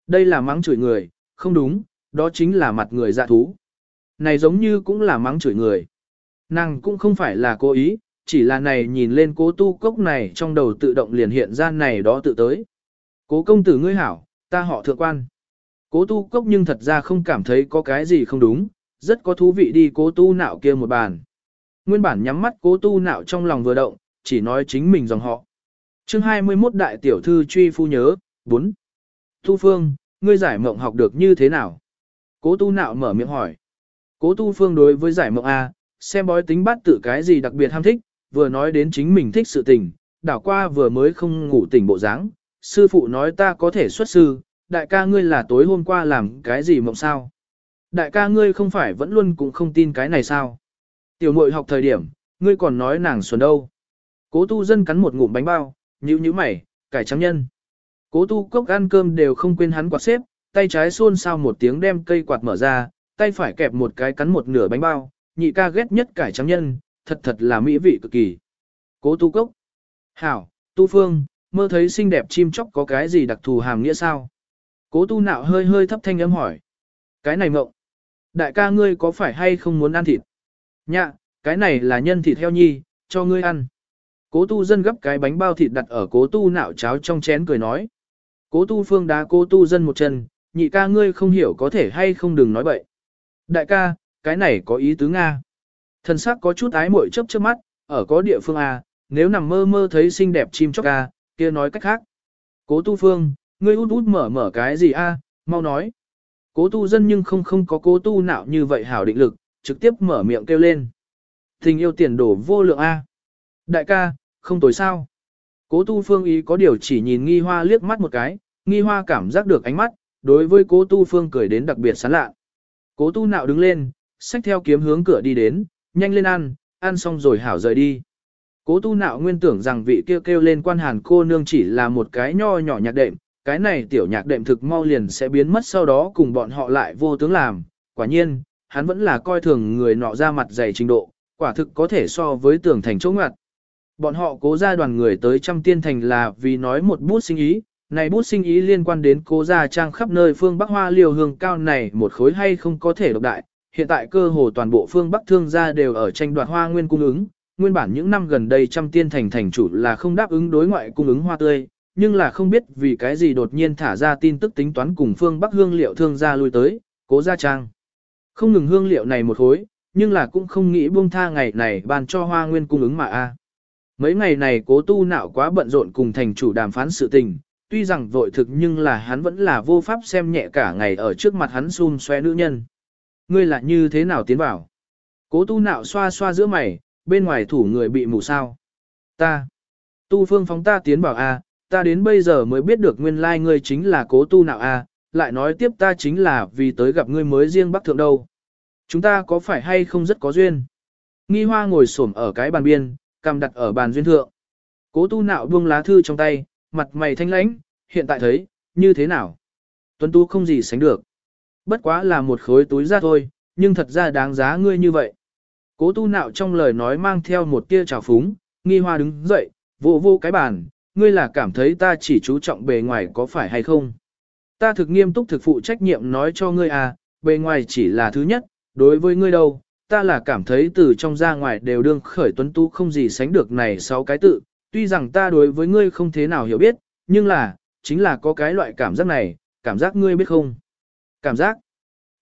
Đây là mắng chửi người, không đúng, đó chính là mặt người dạ thú. Này giống như cũng là mắng chửi người. Nàng cũng không phải là cố ý, chỉ là này nhìn lên cố tu cốc này trong đầu tự động liền hiện ra này đó tự tới. Cố công tử ngươi hảo, ta họ thượng quan. Cố tu cốc nhưng thật ra không cảm thấy có cái gì không đúng, rất có thú vị đi cố tu nạo kia một bàn nguyên bản nhắm mắt cố tu nạo trong lòng vừa động, chỉ nói chính mình dòng họ. chương 21 đại tiểu thư truy phu nhớ, 4. Tu Phương, ngươi giải mộng học được như thế nào? Cố tu nạo mở miệng hỏi. Cố tu phương đối với giải mộng A, xem bói tính bắt tự cái gì đặc biệt ham thích, vừa nói đến chính mình thích sự tình, đảo qua vừa mới không ngủ tỉnh bộ dáng. Sư phụ nói ta có thể xuất sư, đại ca ngươi là tối hôm qua làm cái gì mộng sao? Đại ca ngươi không phải vẫn luôn cũng không tin cái này sao? Tiểu muội học thời điểm, ngươi còn nói nàng xuân đâu? Cố tu dân cắn một ngụm bánh bao, nhíu nhíu mày, cải trắng nhân. Cố tu cốc ăn cơm đều không quên hắn quạt xếp, tay trái xôn xao một tiếng đem cây quạt mở ra, tay phải kẹp một cái cắn một nửa bánh bao, nhị ca ghét nhất cải trắng nhân, thật thật là mỹ vị cực kỳ. Cố tu cốc. Hảo, tu phương, mơ thấy xinh đẹp chim chóc có cái gì đặc thù hàm nghĩa sao? Cố tu nạo hơi hơi thấp thanh âm hỏi. Cái này mộng. Đại ca ngươi có phải hay không muốn ăn thịt? Nhạ, cái này là nhân thịt heo nhi, cho ngươi ăn. Cố tu dân gấp cái bánh bao thịt đặt ở cố tu nạo cháo trong chén cười nói. Cố tu phương đá cố tu dân một chân, nhị ca ngươi không hiểu có thể hay không đừng nói bậy. Đại ca, cái này có ý tứ Nga. Thần sắc có chút ái muội chớp chớp mắt, ở có địa phương A, nếu nằm mơ mơ thấy xinh đẹp chim chóc A, kia nói cách khác. Cố tu phương, ngươi út út mở mở cái gì A, mau nói. Cố tu dân nhưng không không có cố tu nạo như vậy hảo định lực, trực tiếp mở miệng kêu lên. Tình yêu tiền đổ vô lượng A. Đại ca, không tối sao. Cố tu phương ý có điều chỉ nhìn nghi hoa liếc mắt một cái, nghi hoa cảm giác được ánh mắt, đối với cố tu phương cười đến đặc biệt sán lạ. Cố tu nạo đứng lên, xách theo kiếm hướng cửa đi đến, nhanh lên ăn, ăn xong rồi hảo rời đi. Cố tu nạo nguyên tưởng rằng vị kêu kêu lên quan hàn cô nương chỉ là một cái nho nhỏ nhạc đệm, cái này tiểu nhạc đệm thực mau liền sẽ biến mất sau đó cùng bọn họ lại vô tướng làm. Quả nhiên, hắn vẫn là coi thường người nọ ra mặt dày trình độ, quả thực có thể so với tưởng thành chỗ ngặt. Bọn họ cố ra đoàn người tới trăm tiên thành là vì nói một bút sinh ý, này bút sinh ý liên quan đến cố gia trang khắp nơi phương Bắc Hoa liều hương cao này một khối hay không có thể độc đại. Hiện tại cơ hồ toàn bộ phương Bắc thương gia đều ở tranh đoạt hoa nguyên cung ứng. Nguyên bản những năm gần đây trăm tiên thành thành chủ là không đáp ứng đối ngoại cung ứng hoa tươi, nhưng là không biết vì cái gì đột nhiên thả ra tin tức tính toán cùng phương Bắc hương liệu thương gia lui tới, cố gia trang. Không ngừng hương liệu này một hối, nhưng là cũng không nghĩ buông tha ngày này ban cho hoa nguyên cung ứng mà a. Mấy ngày này cố tu nạo quá bận rộn cùng thành chủ đàm phán sự tình, tuy rằng vội thực nhưng là hắn vẫn là vô pháp xem nhẹ cả ngày ở trước mặt hắn xun xoe nữ nhân. Ngươi là như thế nào tiến vào? Cố tu nạo xoa xoa giữa mày, bên ngoài thủ người bị mù sao. Ta. Tu phương phóng ta tiến vào A, ta đến bây giờ mới biết được nguyên lai like ngươi chính là cố tu nạo A, lại nói tiếp ta chính là vì tới gặp ngươi mới riêng bắc thượng đâu. Chúng ta có phải hay không rất có duyên? Nghi hoa ngồi xổm ở cái bàn biên, cầm đặt ở bàn duyên thượng. Cố tu nạo buông lá thư trong tay, mặt mày thanh lãnh, hiện tại thấy, như thế nào? Tuấn Tú không gì sánh được. Bất quá là một khối túi ra thôi, nhưng thật ra đáng giá ngươi như vậy. Cố tu nạo trong lời nói mang theo một tia trào phúng, nghi hoa đứng dậy, vô vô cái bàn, ngươi là cảm thấy ta chỉ chú trọng bề ngoài có phải hay không? Ta thực nghiêm túc thực phụ trách nhiệm nói cho ngươi à, bề ngoài chỉ là thứ nhất, đối với ngươi đâu, ta là cảm thấy từ trong ra ngoài đều đương khởi tuấn tú không gì sánh được này sáu cái tự, tuy rằng ta đối với ngươi không thế nào hiểu biết, nhưng là, chính là có cái loại cảm giác này, cảm giác ngươi biết không? Cảm giác?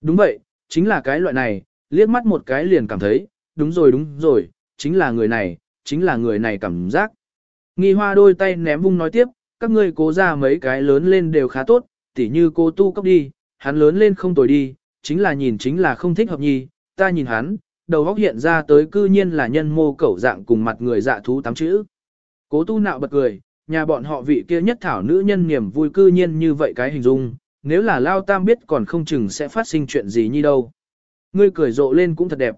Đúng vậy, chính là cái loại này, liếc mắt một cái liền cảm thấy, đúng rồi đúng rồi, chính là người này, chính là người này cảm giác. Nghi hoa đôi tay ném vung nói tiếp, các ngươi cố ra mấy cái lớn lên đều khá tốt, tỉ như cô tu cấp đi, hắn lớn lên không tồi đi, chính là nhìn chính là không thích hợp nhi, ta nhìn hắn, đầu góc hiện ra tới cư nhiên là nhân mô cẩu dạng cùng mặt người dạ thú tám chữ. Cố tu nạo bật cười, nhà bọn họ vị kia nhất thảo nữ nhân niềm vui cư nhiên như vậy cái hình dung, nếu là Lao Tam biết còn không chừng sẽ phát sinh chuyện gì như đâu. Ngươi cười rộ lên cũng thật đẹp.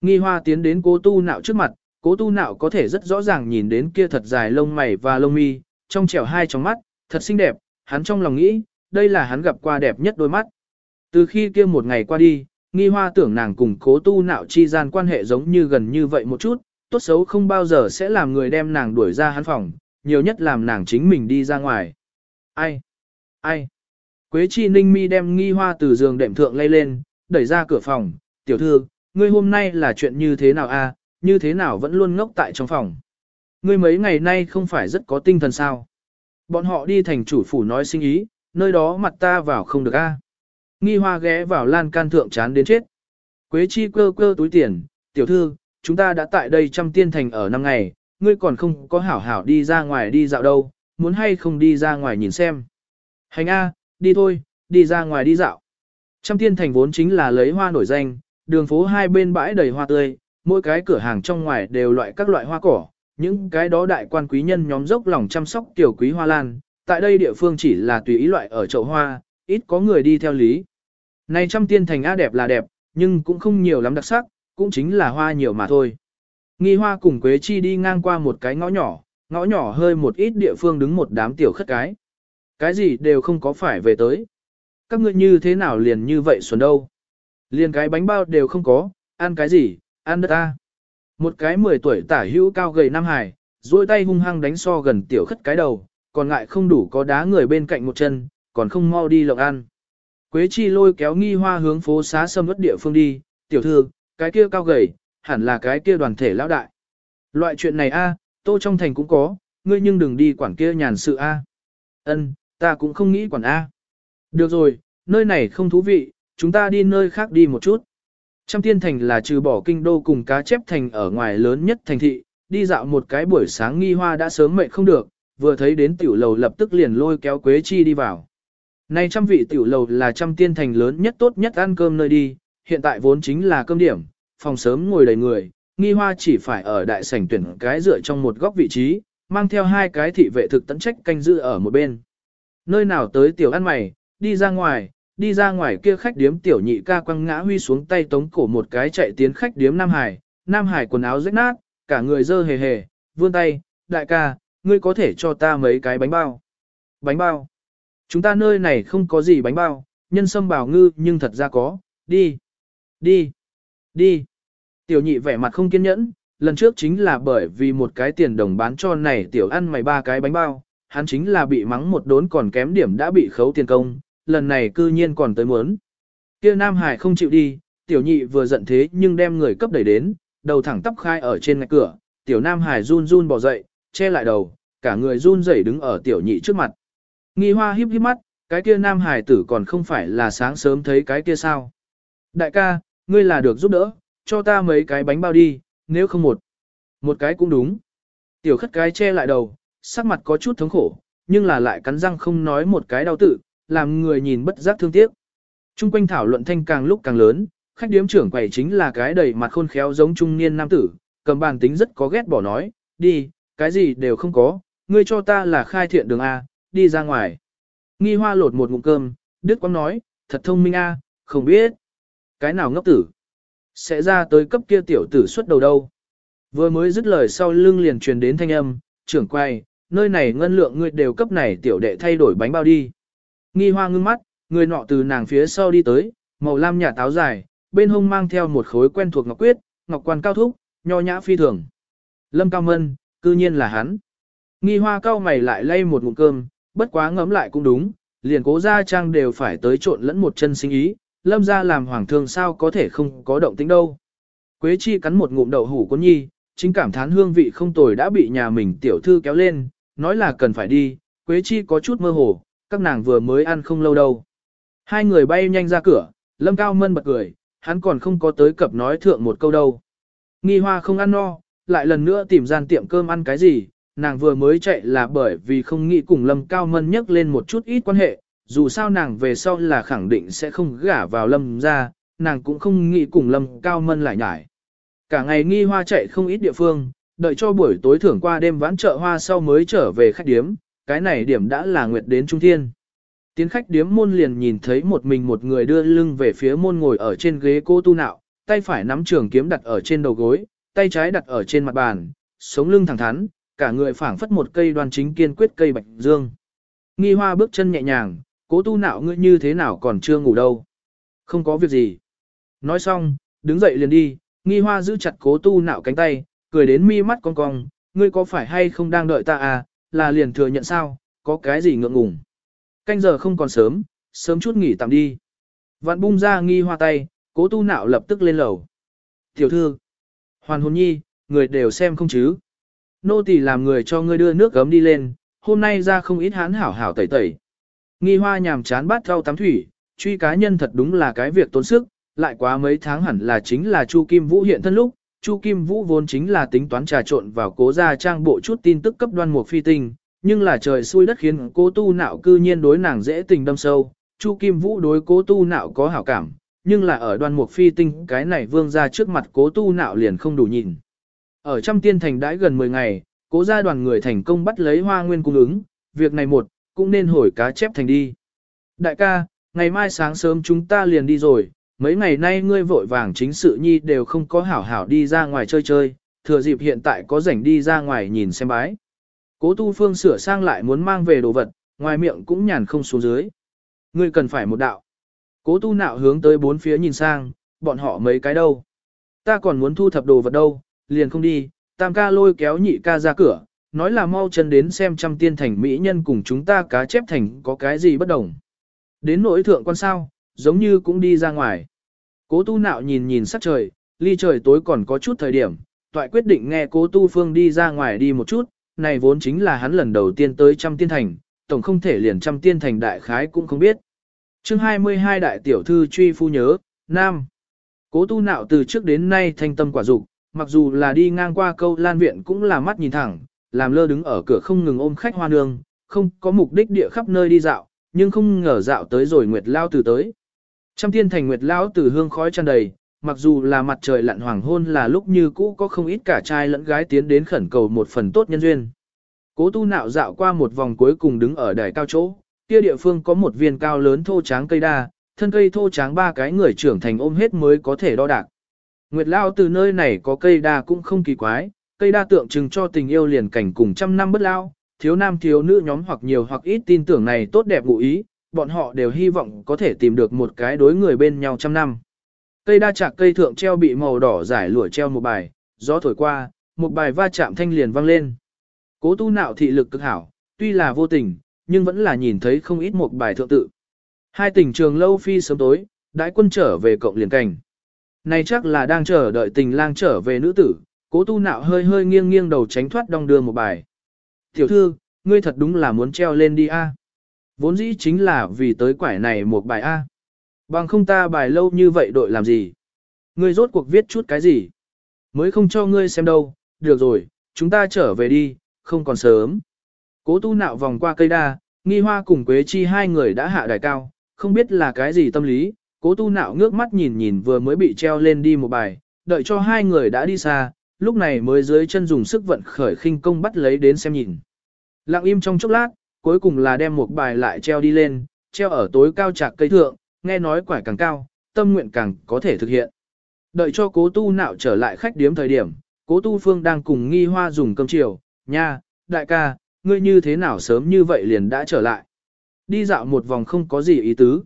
Nghi hoa tiến đến cố tu nạo trước mặt, cố tu nạo có thể rất rõ ràng nhìn đến kia thật dài lông mày và lông mi, trong trẻo hai trong mắt, thật xinh đẹp, hắn trong lòng nghĩ, đây là hắn gặp qua đẹp nhất đôi mắt. Từ khi kia một ngày qua đi, nghi hoa tưởng nàng cùng cố tu nạo chi gian quan hệ giống như gần như vậy một chút, tốt xấu không bao giờ sẽ làm người đem nàng đuổi ra hắn phòng, nhiều nhất làm nàng chính mình đi ra ngoài. Ai? Ai? Quế chi ninh mi đem nghi hoa từ giường đệm thượng lay lên, đẩy ra cửa phòng, tiểu thư, ngươi hôm nay là chuyện như thế nào a? như thế nào vẫn luôn ngốc tại trong phòng. Ngươi mấy ngày nay không phải rất có tinh thần sao. Bọn họ đi thành chủ phủ nói sinh ý, nơi đó mặt ta vào không được a. Nghi hoa ghé vào lan can thượng chán đến chết. Quế chi cơ cơ túi tiền, tiểu thư, chúng ta đã tại đây trăm tiên thành ở năm ngày, ngươi còn không có hảo hảo đi ra ngoài đi dạo đâu, muốn hay không đi ra ngoài nhìn xem. Hành A, đi thôi, đi ra ngoài đi dạo. Trăm tiên thành vốn chính là lấy hoa nổi danh, đường phố hai bên bãi đầy hoa tươi, mỗi cái cửa hàng trong ngoài đều loại các loại hoa cỏ, những cái đó đại quan quý nhân nhóm dốc lòng chăm sóc tiểu quý hoa lan, tại đây địa phương chỉ là tùy ý loại ở chậu hoa, ít có người đi theo lý. Này trăm tiên thành A đẹp là đẹp, nhưng cũng không nhiều lắm đặc sắc, cũng chính là hoa nhiều mà thôi. Nghi hoa cùng Quế Chi đi ngang qua một cái ngõ nhỏ, ngõ nhỏ hơi một ít địa phương đứng một đám tiểu khất cái. Cái gì đều không có phải về tới. Các ngươi như thế nào liền như vậy xuân đâu. Liền cái bánh bao đều không có, ăn cái gì, ăn đất ta. Một cái 10 tuổi tả hữu cao gầy Nam Hải, duỗi tay hung hăng đánh so gần tiểu khất cái đầu, còn ngại không đủ có đá người bên cạnh một chân, còn không mau đi lộng ăn. Quế chi lôi kéo nghi hoa hướng phố xá sâm ướt địa phương đi, tiểu thư, cái kia cao gầy, hẳn là cái kia đoàn thể lão đại. Loại chuyện này a, tô trong thành cũng có, ngươi nhưng đừng đi quản kia nhàn sự a. Ân, ta cũng không nghĩ quản a. Được rồi, nơi này không thú vị, chúng ta đi nơi khác đi một chút. Trăm tiên thành là trừ bỏ kinh đô cùng cá chép thành ở ngoài lớn nhất thành thị, đi dạo một cái buổi sáng nghi hoa đã sớm mệt không được, vừa thấy đến tiểu lầu lập tức liền lôi kéo Quế Chi đi vào. nay trăm vị tiểu lầu là trăm tiên thành lớn nhất tốt nhất ăn cơm nơi đi, hiện tại vốn chính là cơm điểm, phòng sớm ngồi đầy người, nghi hoa chỉ phải ở đại sảnh tuyển cái dựa trong một góc vị trí, mang theo hai cái thị vệ thực tận trách canh giữ ở một bên. Nơi nào tới tiểu ăn mày, đi ra ngoài, đi ra ngoài kia khách điếm tiểu nhị ca quăng ngã huy xuống tay tống cổ một cái chạy tiến khách điếm Nam Hải, Nam Hải quần áo rách nát, cả người dơ hề hề, vươn tay, đại ca, ngươi có thể cho ta mấy cái bánh bao. Bánh bao. Chúng ta nơi này không có gì bánh bao, nhân sâm bảo ngư nhưng thật ra có, đi, đi, đi. Tiểu nhị vẻ mặt không kiên nhẫn, lần trước chính là bởi vì một cái tiền đồng bán cho này tiểu ăn mày ba cái bánh bao, hắn chính là bị mắng một đốn còn kém điểm đã bị khấu tiền công, lần này cư nhiên còn tới muốn. Kia Nam Hải không chịu đi, tiểu nhị vừa giận thế nhưng đem người cấp đẩy đến, đầu thẳng tắp khai ở trên ngạch cửa, tiểu Nam Hải run run bỏ dậy, che lại đầu, cả người run rẩy đứng ở tiểu nhị trước mặt. Nghi hoa híp híp mắt, cái kia Nam Hải tử còn không phải là sáng sớm thấy cái kia sao. Đại ca, ngươi là được giúp đỡ, cho ta mấy cái bánh bao đi, nếu không một. Một cái cũng đúng. Tiểu khất cái che lại đầu, sắc mặt có chút thống khổ, nhưng là lại cắn răng không nói một cái đau tự, làm người nhìn bất giác thương tiếc. Trung quanh thảo luận thanh càng lúc càng lớn, khách điếm trưởng quầy chính là cái đầy mặt khôn khéo giống trung niên nam tử, cầm bàn tính rất có ghét bỏ nói, đi, cái gì đều không có, ngươi cho ta là khai thiện đường A, đi ra ngoài. Nghi hoa lột một ngụm cơm, Đức Quang nói, thật thông minh A, không biết. Cái nào ngốc tử? Sẽ ra tới cấp kia tiểu tử xuất đầu đâu. Vừa mới dứt lời sau lưng liền truyền đến thanh âm, trưởng quay, nơi này ngân lượng ngươi đều cấp này tiểu đệ thay đổi bánh bao đi. Nghi hoa ngưng mắt, người nọ từ nàng phía sau đi tới, màu lam nhà táo dài, bên hông mang theo một khối quen thuộc ngọc quyết, ngọc quan cao thúc, nho nhã phi thường. Lâm Cao Mân, cư nhiên là hắn. Nghi hoa cao mày lại lay một ngụm cơm, bất quá ngấm lại cũng đúng, liền cố gia trang đều phải tới trộn lẫn một chân sinh ý, lâm ra làm hoàng thương sao có thể không có động tính đâu. Quế chi cắn một ngụm đậu hủ con nhi, chính cảm thán hương vị không tồi đã bị nhà mình tiểu thư kéo lên, nói là cần phải đi, Quế chi có chút mơ hồ, các nàng vừa mới ăn không lâu đâu. Hai người bay nhanh ra cửa, lâm cao mân bật cười, hắn còn không có tới cập nói thượng một câu đâu. Nghi hoa không ăn no, lại lần nữa tìm gian tiệm cơm ăn cái gì, nàng vừa mới chạy là bởi vì không nghĩ cùng lâm cao mân nhắc lên một chút ít quan hệ, dù sao nàng về sau là khẳng định sẽ không gả vào lâm ra, nàng cũng không nghĩ cùng lâm cao mân lại nhải. Cả ngày nghi hoa chạy không ít địa phương, đợi cho buổi tối thưởng qua đêm vãn chợ hoa sau mới trở về khách điếm, cái này điểm đã là nguyệt đến trung thiên. Tiến khách điếm môn liền nhìn thấy một mình một người đưa lưng về phía môn ngồi ở trên ghế cô tu nạo, tay phải nắm trường kiếm đặt ở trên đầu gối, tay trái đặt ở trên mặt bàn, sống lưng thẳng thắn, cả người phảng phất một cây đoan chính kiên quyết cây bạch dương. Nghi hoa bước chân nhẹ nhàng, cố tu nạo ngươi như thế nào còn chưa ngủ đâu. Không có việc gì. Nói xong, đứng dậy liền đi, nghi hoa giữ chặt cố tu nạo cánh tay, cười đến mi mắt cong cong, ngươi có phải hay không đang đợi ta à, là liền thừa nhận sao, có cái gì ngượng ngùng. Canh giờ không còn sớm, sớm chút nghỉ tạm đi. Vạn bung ra nghi hoa tay, cố tu nạo lập tức lên lầu. Tiểu thư, hoàn hồn nhi, người đều xem không chứ. Nô tỳ làm người cho ngươi đưa nước gấm đi lên, hôm nay ra không ít hán hảo hảo tẩy tẩy. Nghi hoa nhàm chán bát thau tắm thủy, truy cá nhân thật đúng là cái việc tốn sức, lại quá mấy tháng hẳn là chính là Chu Kim Vũ hiện thân lúc, Chu Kim Vũ vốn chính là tính toán trà trộn vào cố gia trang bộ chút tin tức cấp đoan mục phi tinh, nhưng là trời xui đất khiến cố tu nạo cư nhiên đối nàng dễ tình đâm sâu, Chu Kim Vũ đối cố tu nạo có hảo cảm, nhưng là ở đoan mục phi tinh cái này vương ra trước mặt cố tu nạo liền không đủ nhìn. Ở trăm tiên thành đãi gần 10 ngày, cố gia đoàn người thành công bắt lấy hoa nguyên cung ứng, việc này một, cũng nên hồi cá chép thành đi. Đại ca, ngày mai sáng sớm chúng ta liền đi rồi, mấy ngày nay ngươi vội vàng chính sự nhi đều không có hảo hảo đi ra ngoài chơi chơi, thừa dịp hiện tại có rảnh đi ra ngoài nhìn xem bái. Cố tu phương sửa sang lại muốn mang về đồ vật, ngoài miệng cũng nhàn không xuống dưới. Ngươi cần phải một đạo. Cố tu nạo hướng tới bốn phía nhìn sang, bọn họ mấy cái đâu. Ta còn muốn thu thập đồ vật đâu, liền không đi, tam ca lôi kéo nhị ca ra cửa, nói là mau chân đến xem trăm tiên thành mỹ nhân cùng chúng ta cá chép thành có cái gì bất đồng. Đến nỗi thượng quan sao, giống như cũng đi ra ngoài. Cố tu nạo nhìn nhìn sắc trời, ly trời tối còn có chút thời điểm, toại quyết định nghe cố tu phương đi ra ngoài đi một chút, này vốn chính là hắn lần đầu tiên tới trăm tiên thành, tổng không thể liền trăm tiên thành đại khái cũng không biết chương 22 đại tiểu thư truy phu nhớ, Nam. Cố tu nạo từ trước đến nay thanh tâm quả dục mặc dù là đi ngang qua câu lan viện cũng là mắt nhìn thẳng, làm lơ đứng ở cửa không ngừng ôm khách hoa nương, không có mục đích địa khắp nơi đi dạo, nhưng không ngờ dạo tới rồi Nguyệt Lao từ tới. Trăm tiên thành Nguyệt Lao từ hương khói tràn đầy, mặc dù là mặt trời lặn hoàng hôn là lúc như cũ có không ít cả trai lẫn gái tiến đến khẩn cầu một phần tốt nhân duyên. Cố tu nạo dạo qua một vòng cuối cùng đứng ở đài cao chỗ, kia địa phương có một viên cao lớn thô tráng cây đa, thân cây thô tráng ba cái người trưởng thành ôm hết mới có thể đo đạc. Nguyệt Lao từ nơi này có cây đa cũng không kỳ quái, cây đa tượng trưng cho tình yêu liền cảnh cùng trăm năm bất lao, thiếu nam thiếu nữ nhóm hoặc nhiều hoặc ít tin tưởng này tốt đẹp ngụ ý, bọn họ đều hy vọng có thể tìm được một cái đối người bên nhau trăm năm. Cây đa chạc cây thượng treo bị màu đỏ giải lụa treo một bài, gió thổi qua, một bài va chạm thanh liền vang lên. Cố tu nạo thị lực cực hảo, tuy là vô tình, nhưng vẫn là nhìn thấy không ít một bài thượng tự. Hai tỉnh trường lâu phi sớm tối, đại quân trở về cộng liền cảnh. Này chắc là đang chờ đợi tình lang trở về nữ tử, cố tu nạo hơi hơi nghiêng nghiêng đầu tránh thoát đong đưa một bài. Tiểu thư, ngươi thật đúng là muốn treo lên đi a. Vốn dĩ chính là vì tới quải này một bài a. Bằng không ta bài lâu như vậy đội làm gì? Ngươi rốt cuộc viết chút cái gì? Mới không cho ngươi xem đâu, được rồi, chúng ta trở về đi, không còn sớm. Cố tu nạo vòng qua cây đa, nghi hoa cùng Quế Chi hai người đã hạ đài cao, không biết là cái gì tâm lý, cố tu nạo ngước mắt nhìn nhìn vừa mới bị treo lên đi một bài, đợi cho hai người đã đi xa, lúc này mới dưới chân dùng sức vận khởi khinh công bắt lấy đến xem nhìn. Lặng im trong chốc lát, cuối cùng là đem một bài lại treo đi lên, treo ở tối cao trạc cây thượng, nghe nói quải càng cao, tâm nguyện càng có thể thực hiện. Đợi cho cố tu nạo trở lại khách điếm thời điểm, cố tu phương đang cùng nghi hoa dùng cơm chiều, nha, đại ca, ngươi như thế nào sớm như vậy liền đã trở lại. Đi dạo một vòng không có gì ý tứ.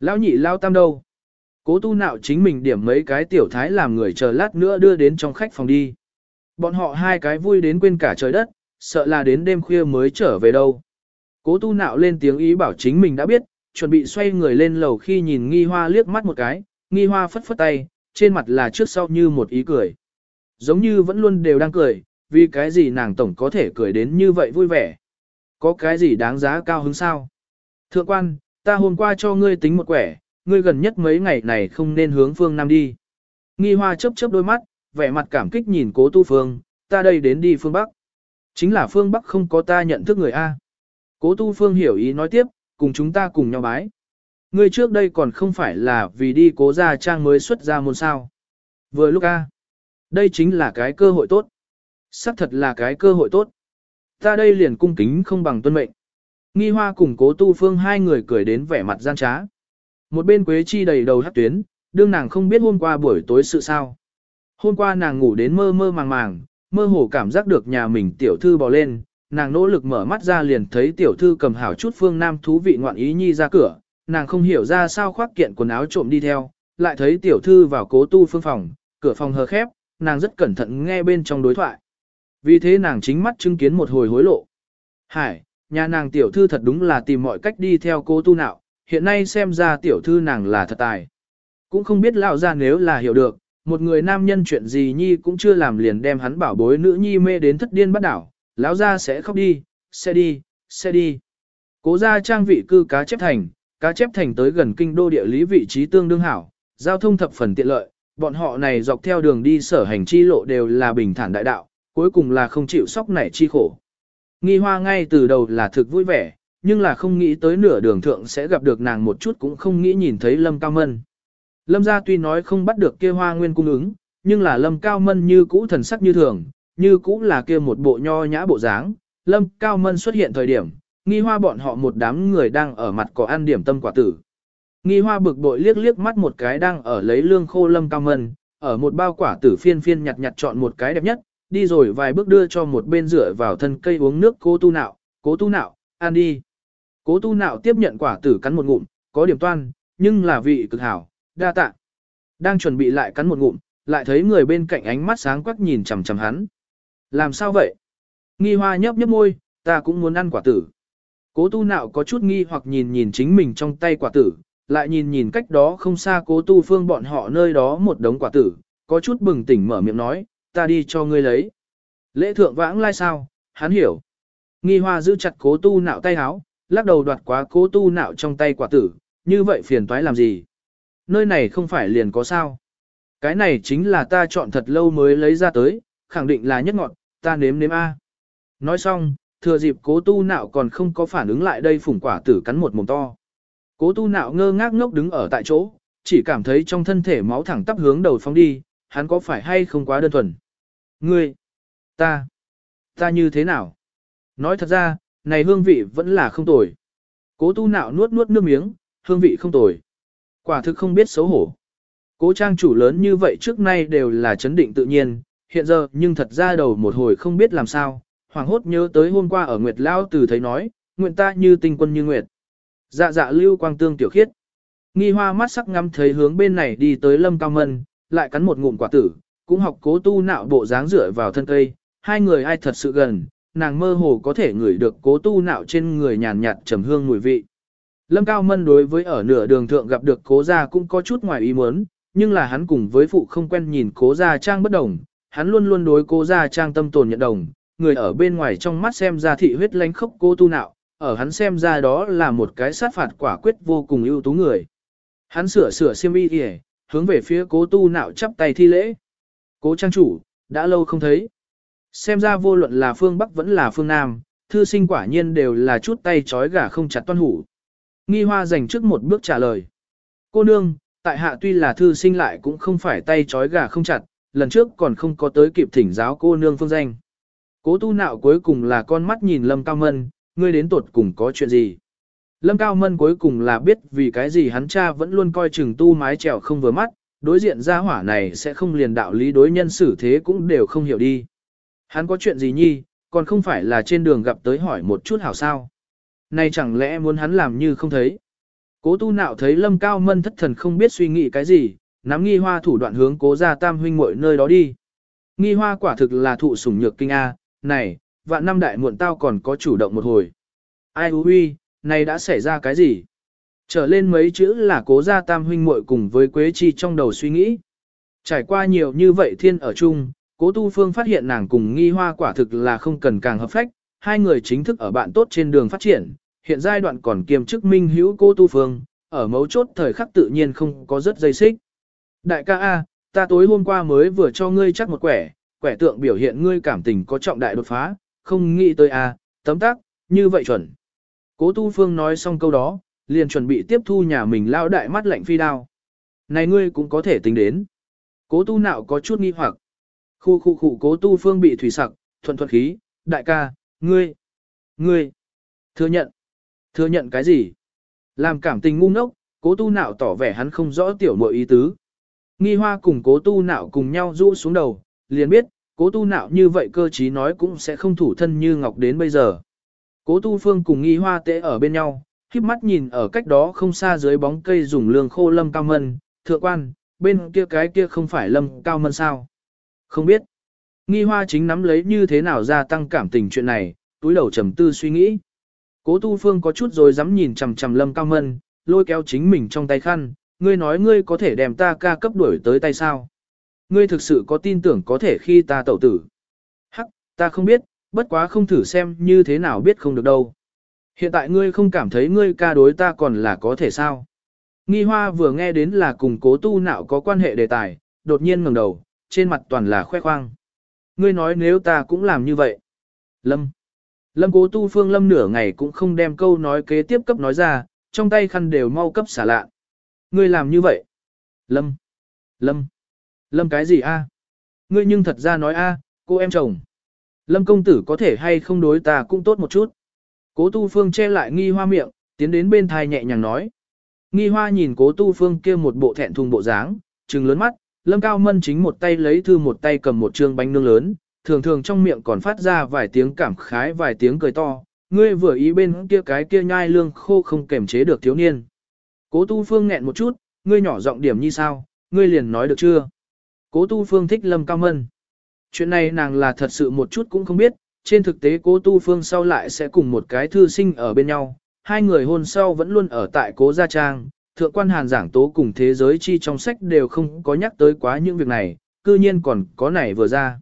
Lão nhị lao tam đâu? Cố tu nạo chính mình điểm mấy cái tiểu thái làm người chờ lát nữa đưa đến trong khách phòng đi. Bọn họ hai cái vui đến quên cả trời đất, sợ là đến đêm khuya mới trở về đâu. Cố tu nạo lên tiếng ý bảo chính mình đã biết, chuẩn bị xoay người lên lầu khi nhìn nghi hoa liếc mắt một cái, nghi hoa phất phất tay, trên mặt là trước sau như một ý cười. Giống như vẫn luôn đều đang cười, vì cái gì nàng tổng có thể cười đến như vậy vui vẻ. Có cái gì đáng giá cao hứng sao? Thượng quan, ta hôm qua cho ngươi tính một quẻ, ngươi gần nhất mấy ngày này không nên hướng phương Nam đi. Nghi hoa chớp chớp đôi mắt, vẻ mặt cảm kích nhìn cố tu phương, ta đây đến đi phương Bắc. Chính là phương Bắc không có ta nhận thức người A. Cố tu phương hiểu ý nói tiếp, cùng chúng ta cùng nhau bái. Ngươi trước đây còn không phải là vì đi cố ra trang mới xuất ra môn sao. Vừa lúc A. Đây chính là cái cơ hội tốt xác thật là cái cơ hội tốt. Ta đây liền cung kính không bằng tuân mệnh. Nghi hoa cùng cố tu phương hai người cười đến vẻ mặt gian trá. Một bên Quế Chi đầy đầu hát tuyến, đương nàng không biết hôm qua buổi tối sự sao. Hôm qua nàng ngủ đến mơ mơ màng màng, mơ hồ cảm giác được nhà mình tiểu thư bò lên, nàng nỗ lực mở mắt ra liền thấy tiểu thư cầm hảo chút phương nam thú vị ngoạn ý nhi ra cửa, nàng không hiểu ra sao khoác kiện quần áo trộm đi theo, lại thấy tiểu thư vào cố tu phương phòng, cửa phòng hờ khép, nàng rất cẩn thận nghe bên trong đối thoại. Vì thế nàng chính mắt chứng kiến một hồi hối lộ. Hải, nhà nàng tiểu thư thật đúng là tìm mọi cách đi theo cô tu nạo, hiện nay xem ra tiểu thư nàng là thật tài. Cũng không biết lão ra nếu là hiểu được, một người nam nhân chuyện gì nhi cũng chưa làm liền đem hắn bảo bối nữ nhi mê đến thất điên bắt đảo, lão ra sẽ khóc đi, sẽ đi, sẽ đi. Cố ra trang vị cư cá chép thành, cá chép thành tới gần kinh đô địa lý vị trí tương đương hảo, giao thông thập phần tiện lợi, bọn họ này dọc theo đường đi sở hành chi lộ đều là bình thản đại đạo, cuối cùng là không chịu sóc nảy chi khổ. Nghi hoa ngay từ đầu là thực vui vẻ, nhưng là không nghĩ tới nửa đường thượng sẽ gặp được nàng một chút cũng không nghĩ nhìn thấy Lâm Cao Mân. Lâm gia tuy nói không bắt được kia hoa nguyên cung ứng, nhưng là Lâm Cao Mân như cũ thần sắc như thường, như cũ là kia một bộ nho nhã bộ dáng. Lâm Cao Mân xuất hiện thời điểm, nghi hoa bọn họ một đám người đang ở mặt có ăn điểm tâm quả tử. Nghi hoa bực bội liếc liếc mắt một cái đang ở lấy lương khô Lâm Cao Mân, ở một bao quả tử phiên phiên nhặt nhặt chọn một cái đẹp nhất, đi rồi vài bước đưa cho một bên rửa vào thân cây uống nước cố tu nạo, cố tu nạo, ăn đi. Cố tu nạo tiếp nhận quả tử cắn một ngụm, có điểm toan, nhưng là vị cực hảo, đa tạ. Đang chuẩn bị lại cắn một ngụm, lại thấy người bên cạnh ánh mắt sáng quắc nhìn chằm chằm hắn. Làm sao vậy? Nghi hoa nhấp nhấp môi, ta cũng muốn ăn quả tử. Cố tu nạo có chút nghi hoặc nhìn nhìn chính mình trong tay quả tử, lại nhìn nhìn cách đó không xa cố tu phương bọn họ nơi đó một đống quả tử, có chút bừng tỉnh mở miệng nói, ta đi cho ngươi lấy. Lễ thượng vãng lai sao, hắn hiểu. Nghi hoa giữ chặt cố tu nạo tay háo, lắc đầu đoạt quá cố tu nạo trong tay quả tử, như vậy phiền toái làm gì? Nơi này không phải liền có sao. Cái này chính là ta chọn thật lâu mới lấy ra tới, khẳng định là nhất ngọn, ta nếm nếm A. Nói xong, thừa dịp cố tu nạo còn không có phản ứng lại đây phủng quả tử cắn một mồm to. Cố tu nạo ngơ ngác ngốc đứng ở tại chỗ, chỉ cảm thấy trong thân thể máu thẳng tắp hướng đầu phóng đi, hắn có phải hay không quá đơn thuần. Ngươi, ta, ta như thế nào? Nói thật ra, này hương vị vẫn là không tồi. Cố tu nạo nuốt nuốt nước miếng, hương vị không tồi. Quả thực không biết xấu hổ. Cố trang chủ lớn như vậy trước nay đều là chấn định tự nhiên, hiện giờ nhưng thật ra đầu một hồi không biết làm sao, hoàng hốt nhớ tới hôm qua ở Nguyệt Lao từ thấy nói, nguyện ta như tinh quân như Nguyệt. Dạ dạ lưu quang tương tiểu khiết. Nghi hoa mắt sắc ngắm thấy hướng bên này đi tới lâm cao mân, lại cắn một ngụm quả tử, cũng học cố tu nạo bộ dáng rửa vào thân cây, hai người ai thật sự gần, nàng mơ hồ có thể ngửi được cố tu nạo trên người nhàn nhạt trầm hương mùi vị. Lâm Cao Mân đối với ở nửa đường thượng gặp được cố gia cũng có chút ngoài ý muốn, nhưng là hắn cùng với phụ không quen nhìn cố gia trang bất đồng, hắn luôn luôn đối cố gia trang tâm tồn nhận đồng, người ở bên ngoài trong mắt xem ra thị huyết lánh khốc cố tu nạo, ở hắn xem ra đó là một cái sát phạt quả quyết vô cùng ưu tú người. Hắn sửa sửa xiêm y hướng về phía cố tu nạo chắp tay thi lễ. Cố trang chủ, đã lâu không thấy. Xem ra vô luận là phương Bắc vẫn là phương Nam, thư sinh quả nhiên đều là chút tay chói gà không chặt toan hủ. Nghi hoa dành trước một bước trả lời. Cô nương, tại hạ tuy là thư sinh lại cũng không phải tay chói gà không chặt, lần trước còn không có tới kịp thỉnh giáo cô nương phương danh. Cố tu nạo cuối cùng là con mắt nhìn Lâm Cao Mân, ngươi đến tuột cùng có chuyện gì. Lâm Cao Mân cuối cùng là biết vì cái gì hắn cha vẫn luôn coi chừng tu mái trèo không vừa mắt, đối diện gia hỏa này sẽ không liền đạo lý đối nhân xử thế cũng đều không hiểu đi. Hắn có chuyện gì nhi, còn không phải là trên đường gặp tới hỏi một chút hảo sao. Này chẳng lẽ muốn hắn làm như không thấy. Cố tu nạo thấy lâm cao mân thất thần không biết suy nghĩ cái gì, nắm nghi hoa thủ đoạn hướng cố ra tam huynh muội nơi đó đi. Nghi hoa quả thực là thụ sủng nhược kinh A, này, vạn năm đại muộn tao còn có chủ động một hồi. Ai hú huy, này đã xảy ra cái gì? Trở lên mấy chữ là cố gia tam huynh muội cùng với Quế Chi trong đầu suy nghĩ. Trải qua nhiều như vậy thiên ở chung, cố tu phương phát hiện nàng cùng nghi hoa quả thực là không cần càng hợp phách, hai người chính thức ở bạn tốt trên đường phát triển, hiện giai đoạn còn kiêm chức minh hữu cố tu phương, ở mấu chốt thời khắc tự nhiên không có rất dây xích. Đại ca A, ta tối hôm qua mới vừa cho ngươi chắc một quẻ, quẻ tượng biểu hiện ngươi cảm tình có trọng đại đột phá, không nghĩ tới A, tấm tác, như vậy chuẩn. Cố tu phương nói xong câu đó, liền chuẩn bị tiếp thu nhà mình lao đại mắt lạnh phi đao. Này ngươi cũng có thể tính đến. Cố tu nạo có chút nghi hoặc. Khu khu khu cố tu phương bị thủy sặc, thuận thuận khí, đại ca, ngươi, ngươi, thừa nhận, thừa nhận cái gì? Làm cảm tình ngu ngốc, cố tu nạo tỏ vẻ hắn không rõ tiểu mội ý tứ. Nghi hoa cùng cố tu nạo cùng nhau rũ xuống đầu, liền biết, cố tu nạo như vậy cơ trí nói cũng sẽ không thủ thân như ngọc đến bây giờ. Cố tu phương cùng nghi hoa tệ ở bên nhau, khiếp mắt nhìn ở cách đó không xa dưới bóng cây dùng lương khô lâm cao mân, thượng quan, bên kia cái kia không phải lâm cao mân sao. Không biết. Nghi hoa chính nắm lấy như thế nào gia tăng cảm tình chuyện này, túi đầu trầm tư suy nghĩ. Cố tu phương có chút rồi dám nhìn chằm chằm lâm cao mân, lôi kéo chính mình trong tay khăn, ngươi nói ngươi có thể đem ta ca cấp đuổi tới tay sao. Ngươi thực sự có tin tưởng có thể khi ta tẩu tử. Hắc, ta không biết, bất quá không thử xem như thế nào biết không được đâu. Hiện tại ngươi không cảm thấy ngươi ca đối ta còn là có thể sao. Nghi hoa vừa nghe đến là cùng cố tu nạo có quan hệ đề tài, đột nhiên ngẩng đầu, trên mặt toàn là khoe khoang. Ngươi nói nếu ta cũng làm như vậy. Lâm. Lâm cố tu phương lâm nửa ngày cũng không đem câu nói kế tiếp cấp nói ra, trong tay khăn đều mau cấp xả lạ. Ngươi làm như vậy. Lâm. Lâm. Lâm cái gì a? Ngươi nhưng thật ra nói a, cô em chồng. Lâm công tử có thể hay không đối ta cũng tốt một chút. Cố tu phương che lại nghi hoa miệng, tiến đến bên thai nhẹ nhàng nói. Nghi hoa nhìn cố tu phương kia một bộ thẹn thùng bộ dáng, trừng lớn mắt, lâm cao mân chính một tay lấy thư một tay cầm một trương bánh nướng lớn, thường thường trong miệng còn phát ra vài tiếng cảm khái vài tiếng cười to, ngươi vừa ý bên kia cái kia nhai lương khô không kềm chế được thiếu niên. Cố tu phương nghẹn một chút, ngươi nhỏ giọng điểm như sao, ngươi liền nói được chưa? Cố tu phương thích lâm cao mân. Chuyện này nàng là thật sự một chút cũng không biết, trên thực tế cố tu phương sau lại sẽ cùng một cái thư sinh ở bên nhau, hai người hôn sau vẫn luôn ở tại cố gia trang, thượng quan hàn giảng tố cùng thế giới chi trong sách đều không có nhắc tới quá những việc này, cư nhiên còn có này vừa ra.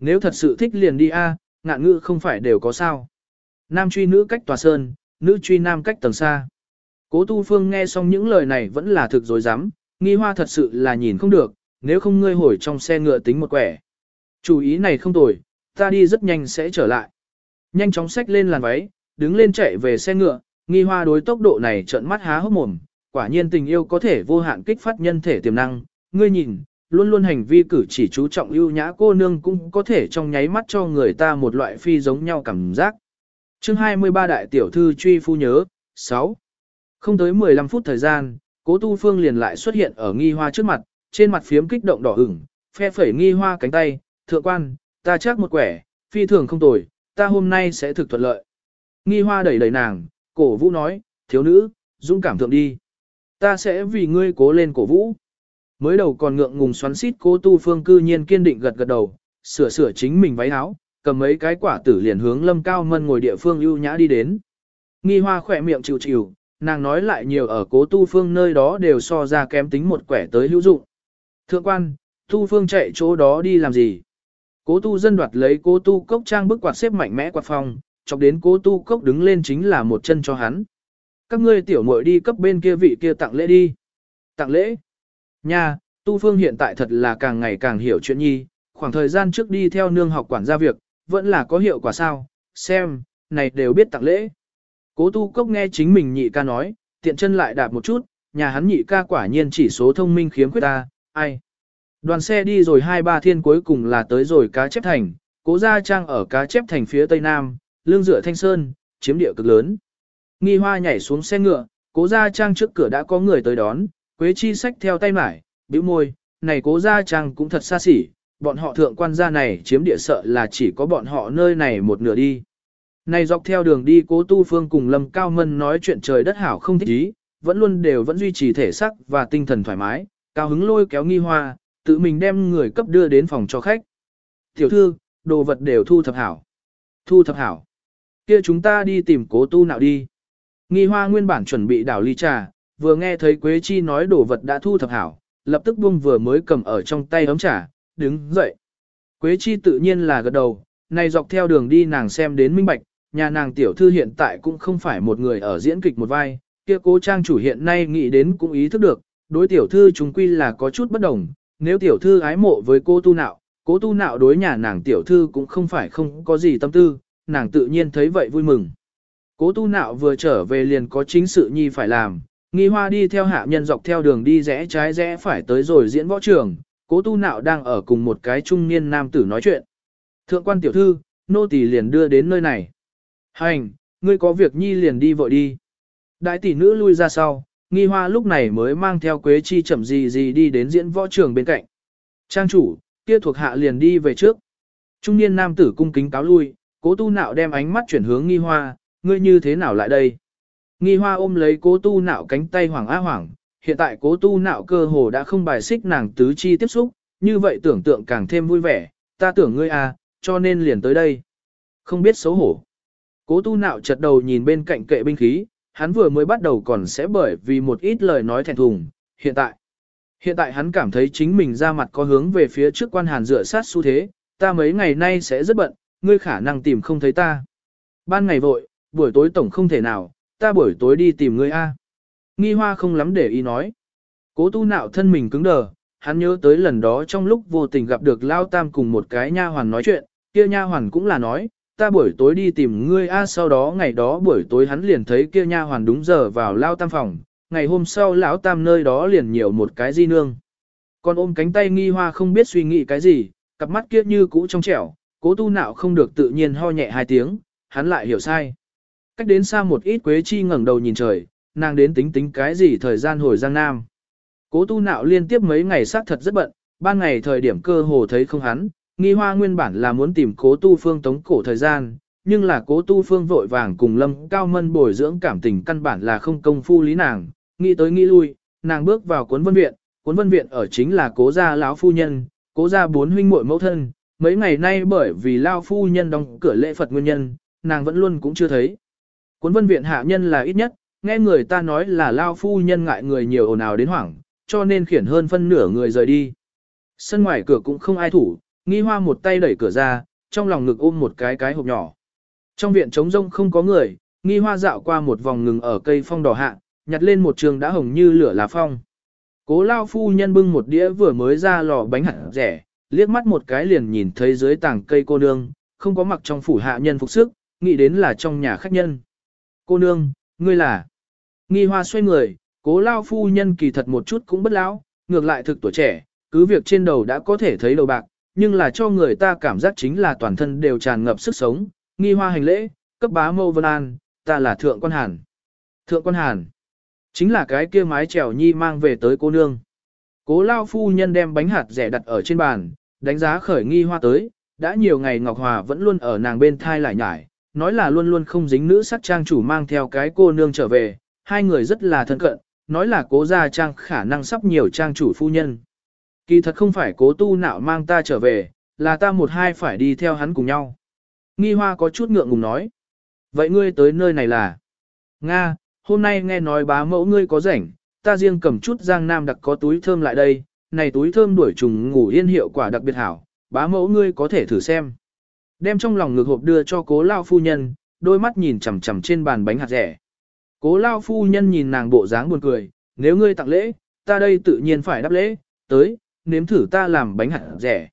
Nếu thật sự thích liền đi a, ngạn ngữ không phải đều có sao. Nam truy nữ cách tòa sơn, nữ truy nam cách tầng xa. Cố tu phương nghe xong những lời này vẫn là thực dối rắm nghi hoa thật sự là nhìn không được, nếu không ngươi hồi trong xe ngựa tính một quẻ. Chủ ý này không tồi, ta đi rất nhanh sẽ trở lại. Nhanh chóng xách lên làn váy, đứng lên chạy về xe ngựa, nghi hoa đối tốc độ này trợn mắt há hốc mồm, quả nhiên tình yêu có thể vô hạn kích phát nhân thể tiềm năng, ngươi nhìn, luôn luôn hành vi cử chỉ chú trọng ưu nhã cô nương cũng có thể trong nháy mắt cho người ta một loại phi giống nhau cảm giác. Chương 23 đại tiểu thư truy phu nhớ, 6. Không tới 15 phút thời gian, cố tu phương liền lại xuất hiện ở nghi hoa trước mặt, trên mặt phiếm kích động đỏ ửng, phe phẩy nghi hoa cánh tay, thượng quan, ta chắc một quẻ, phi thường không tồi, ta hôm nay sẽ thực thuận lợi. Nghi hoa đẩy đẩy nàng, cổ vũ nói, thiếu nữ, dũng cảm thượng đi. Ta sẽ vì ngươi cố lên cổ vũ. Mới đầu còn ngượng ngùng xoắn xít cố tu phương cư nhiên kiên định gật gật đầu, sửa sửa chính mình váy áo, cầm mấy cái quả tử liền hướng lâm cao mân ngồi địa phương ưu nhã đi đến. Nghi hoa khỏe miệng chịu chịu, nàng nói lại nhiều ở cố tu phương nơi đó đều so ra kém tính một quẻ tới hữu dụng. Thượng quan, tu phương chạy chỗ đó đi làm gì? Cố tu dân đoạt lấy cố tu cốc trang bức quạt xếp mạnh mẽ quạt phòng, chọc đến cố tu cốc đứng lên chính là một chân cho hắn. Các ngươi tiểu muội đi cấp bên kia vị kia tặng lễ đi. Tặng lễ? Nha, tu phương hiện tại thật là càng ngày càng hiểu chuyện nhi, khoảng thời gian trước đi theo nương học quản gia việc, vẫn là có hiệu quả sao, xem, này đều biết tặng lễ. Cố tu cốc nghe chính mình nhị ca nói, tiện chân lại đạp một chút, nhà hắn nhị ca quả nhiên chỉ số thông minh khiếm khuyết ta, ai. Đoàn xe đi rồi hai ba thiên cuối cùng là tới rồi cá chép thành, cố gia trang ở cá chép thành phía tây nam, lương dựa thanh sơn, chiếm địa cực lớn. Nghi hoa nhảy xuống xe ngựa, cố gia trang trước cửa đã có người tới đón, Quế Chi sách theo tay mải, bĩu môi, này cố gia trang cũng thật xa xỉ, bọn họ thượng quan gia này chiếm địa sợ là chỉ có bọn họ nơi này một nửa đi. Này dọc theo đường đi cố tu phương cùng Lâm Cao Mân nói chuyện trời đất hảo không thích ý, vẫn luôn đều vẫn duy trì thể sắc và tinh thần thoải mái, cao hứng lôi kéo nghi hoa, tự mình đem người cấp đưa đến phòng cho khách. Tiểu thư, đồ vật đều thu thập hảo. Thu thập hảo. kia chúng ta đi tìm cố tu nào đi. Nghi hoa nguyên bản chuẩn bị đảo ly trà, vừa nghe thấy Quế Chi nói đồ vật đã thu thập hảo, lập tức buông vừa mới cầm ở trong tay ấm trà, đứng dậy. Quế Chi tự nhiên là gật đầu, này dọc theo đường đi nàng xem đến minh bạch, nhà nàng tiểu thư hiện tại cũng không phải một người ở diễn kịch một vai, kia cố trang chủ hiện nay nghĩ đến cũng ý thức được, đối tiểu thư chúng quy là có chút bất đồng, nếu tiểu thư ái mộ với cô tu nạo, cố tu nạo đối nhà nàng tiểu thư cũng không phải không có gì tâm tư, nàng tự nhiên thấy vậy vui mừng. Cố tu nạo vừa trở về liền có chính sự nhi phải làm, nghi hoa đi theo hạ nhân dọc theo đường đi rẽ trái rẽ phải tới rồi diễn võ trường, cố tu nạo đang ở cùng một cái trung niên nam tử nói chuyện. Thượng quan tiểu thư, nô tỳ liền đưa đến nơi này. Hành, ngươi có việc nhi liền đi vội đi. Đại tỷ nữ lui ra sau, nghi hoa lúc này mới mang theo quế chi chậm gì gì đi đến diễn võ trường bên cạnh. Trang chủ, kia thuộc hạ liền đi về trước. Trung niên nam tử cung kính cáo lui, cố tu nạo đem ánh mắt chuyển hướng nghi hoa, ngươi như thế nào lại đây? Nghi hoa ôm lấy cố tu nạo cánh tay hoàng á hoàng, hiện tại cố tu nạo cơ hồ đã không bài xích nàng tứ chi tiếp xúc, như vậy tưởng tượng càng thêm vui vẻ, ta tưởng ngươi à, cho nên liền tới đây. Không biết xấu hổ. Cố tu nạo chật đầu nhìn bên cạnh kệ binh khí, hắn vừa mới bắt đầu còn sẽ bởi vì một ít lời nói thẹn thùng, hiện tại. Hiện tại hắn cảm thấy chính mình ra mặt có hướng về phía trước quan hàn dựa sát xu thế, ta mấy ngày nay sẽ rất bận, ngươi khả năng tìm không thấy ta. Ban ngày vội, buổi tối tổng không thể nào, ta buổi tối đi tìm ngươi A. Nghi hoa không lắm để ý nói. Cố tu nạo thân mình cứng đờ, hắn nhớ tới lần đó trong lúc vô tình gặp được Lao Tam cùng một cái nha hoàn nói chuyện, kia nha hoàn cũng là nói, ta buổi tối đi tìm ngươi a sau đó ngày đó buổi tối hắn liền thấy kia nha hoàn đúng giờ vào Lao Tam phòng, ngày hôm sau lão Tam nơi đó liền nhiều một cái di nương. Còn ôm cánh tay nghi hoa không biết suy nghĩ cái gì, cặp mắt kia như cũ trong trẻo, cố tu nạo không được tự nhiên ho nhẹ hai tiếng, hắn lại hiểu sai. Cách đến xa một ít Quế Chi ngẩng đầu nhìn trời, nàng đến tính tính cái gì thời gian hồi Giang Nam. Cố tu nạo liên tiếp mấy ngày sát thật rất bận, ban ngày thời điểm cơ hồ thấy không hắn, nghi hoa nguyên bản là muốn tìm cố tu phương tống cổ thời gian, nhưng là cố tu phương vội vàng cùng lâm cao mân bồi dưỡng cảm tình căn bản là không công phu lý nàng, nghĩ tới nghĩ lui, nàng bước vào cuốn vân viện, cuốn vân viện ở chính là cố gia lão phu nhân, cố gia bốn huynh muội mẫu thân, mấy ngày nay bởi vì lao phu nhân đóng cửa lễ Phật nguyên nhân, nàng vẫn luôn cũng chưa thấy. Cuốn vân viện hạ nhân là ít nhất, nghe người ta nói là lao phu nhân ngại người nhiều ồn ào đến hoảng, cho nên khiển hơn phân nửa người rời đi. Sân ngoài cửa cũng không ai thủ, nghi hoa một tay đẩy cửa ra, trong lòng ngực ôm một cái cái hộp nhỏ. Trong viện trống rông không có người, nghi hoa dạo qua một vòng ngừng ở cây phong đỏ hạ, nhặt lên một trường đã hồng như lửa lá phong. Cố lao phu nhân bưng một đĩa vừa mới ra lò bánh hạt rẻ, liếc mắt một cái liền nhìn thấy dưới tảng cây cô nương, không có mặc trong phủ hạ nhân phục sức, nghĩ đến là trong nhà khách nhân. Cô nương, ngươi là... Nghi hoa xoay người, cố lao phu nhân kỳ thật một chút cũng bất lão, ngược lại thực tuổi trẻ, cứ việc trên đầu đã có thể thấy đầu bạc, nhưng là cho người ta cảm giác chính là toàn thân đều tràn ngập sức sống. Nghi hoa hành lễ, cấp bá mâu vân an, ta là thượng quan hàn. Thượng quan hàn, chính là cái kia mái trèo nhi mang về tới cô nương. Cố lao phu nhân đem bánh hạt rẻ đặt ở trên bàn, đánh giá khởi nghi hoa tới, đã nhiều ngày Ngọc Hòa vẫn luôn ở nàng bên thai lại nhải, nói là luôn luôn không dính nữ sắc trang chủ mang theo cái cô nương trở về, hai người rất là thân cận, nói là cố gia trang khả năng sắp nhiều trang chủ phu nhân. Kỳ thật không phải cố tu nạo mang ta trở về, là ta một hai phải đi theo hắn cùng nhau. Nghi hoa có chút ngượng ngùng nói. Vậy ngươi tới nơi này là? Nga, hôm nay nghe nói bá mẫu ngươi có rảnh, ta riêng cầm chút giang nam đặc có túi thơm lại đây, này túi thơm đuổi trùng ngủ yên hiệu quả đặc biệt hảo, bá mẫu ngươi có thể thử xem. Đem trong lòng ngực hộp đưa cho cố lao phu nhân, đôi mắt nhìn chằm chằm trên bàn bánh hạt rẻ. Cố lao phu nhân nhìn nàng bộ dáng buồn cười, nếu ngươi tặng lễ, ta đây tự nhiên phải đáp lễ, tới, nếm thử ta làm bánh hạt rẻ.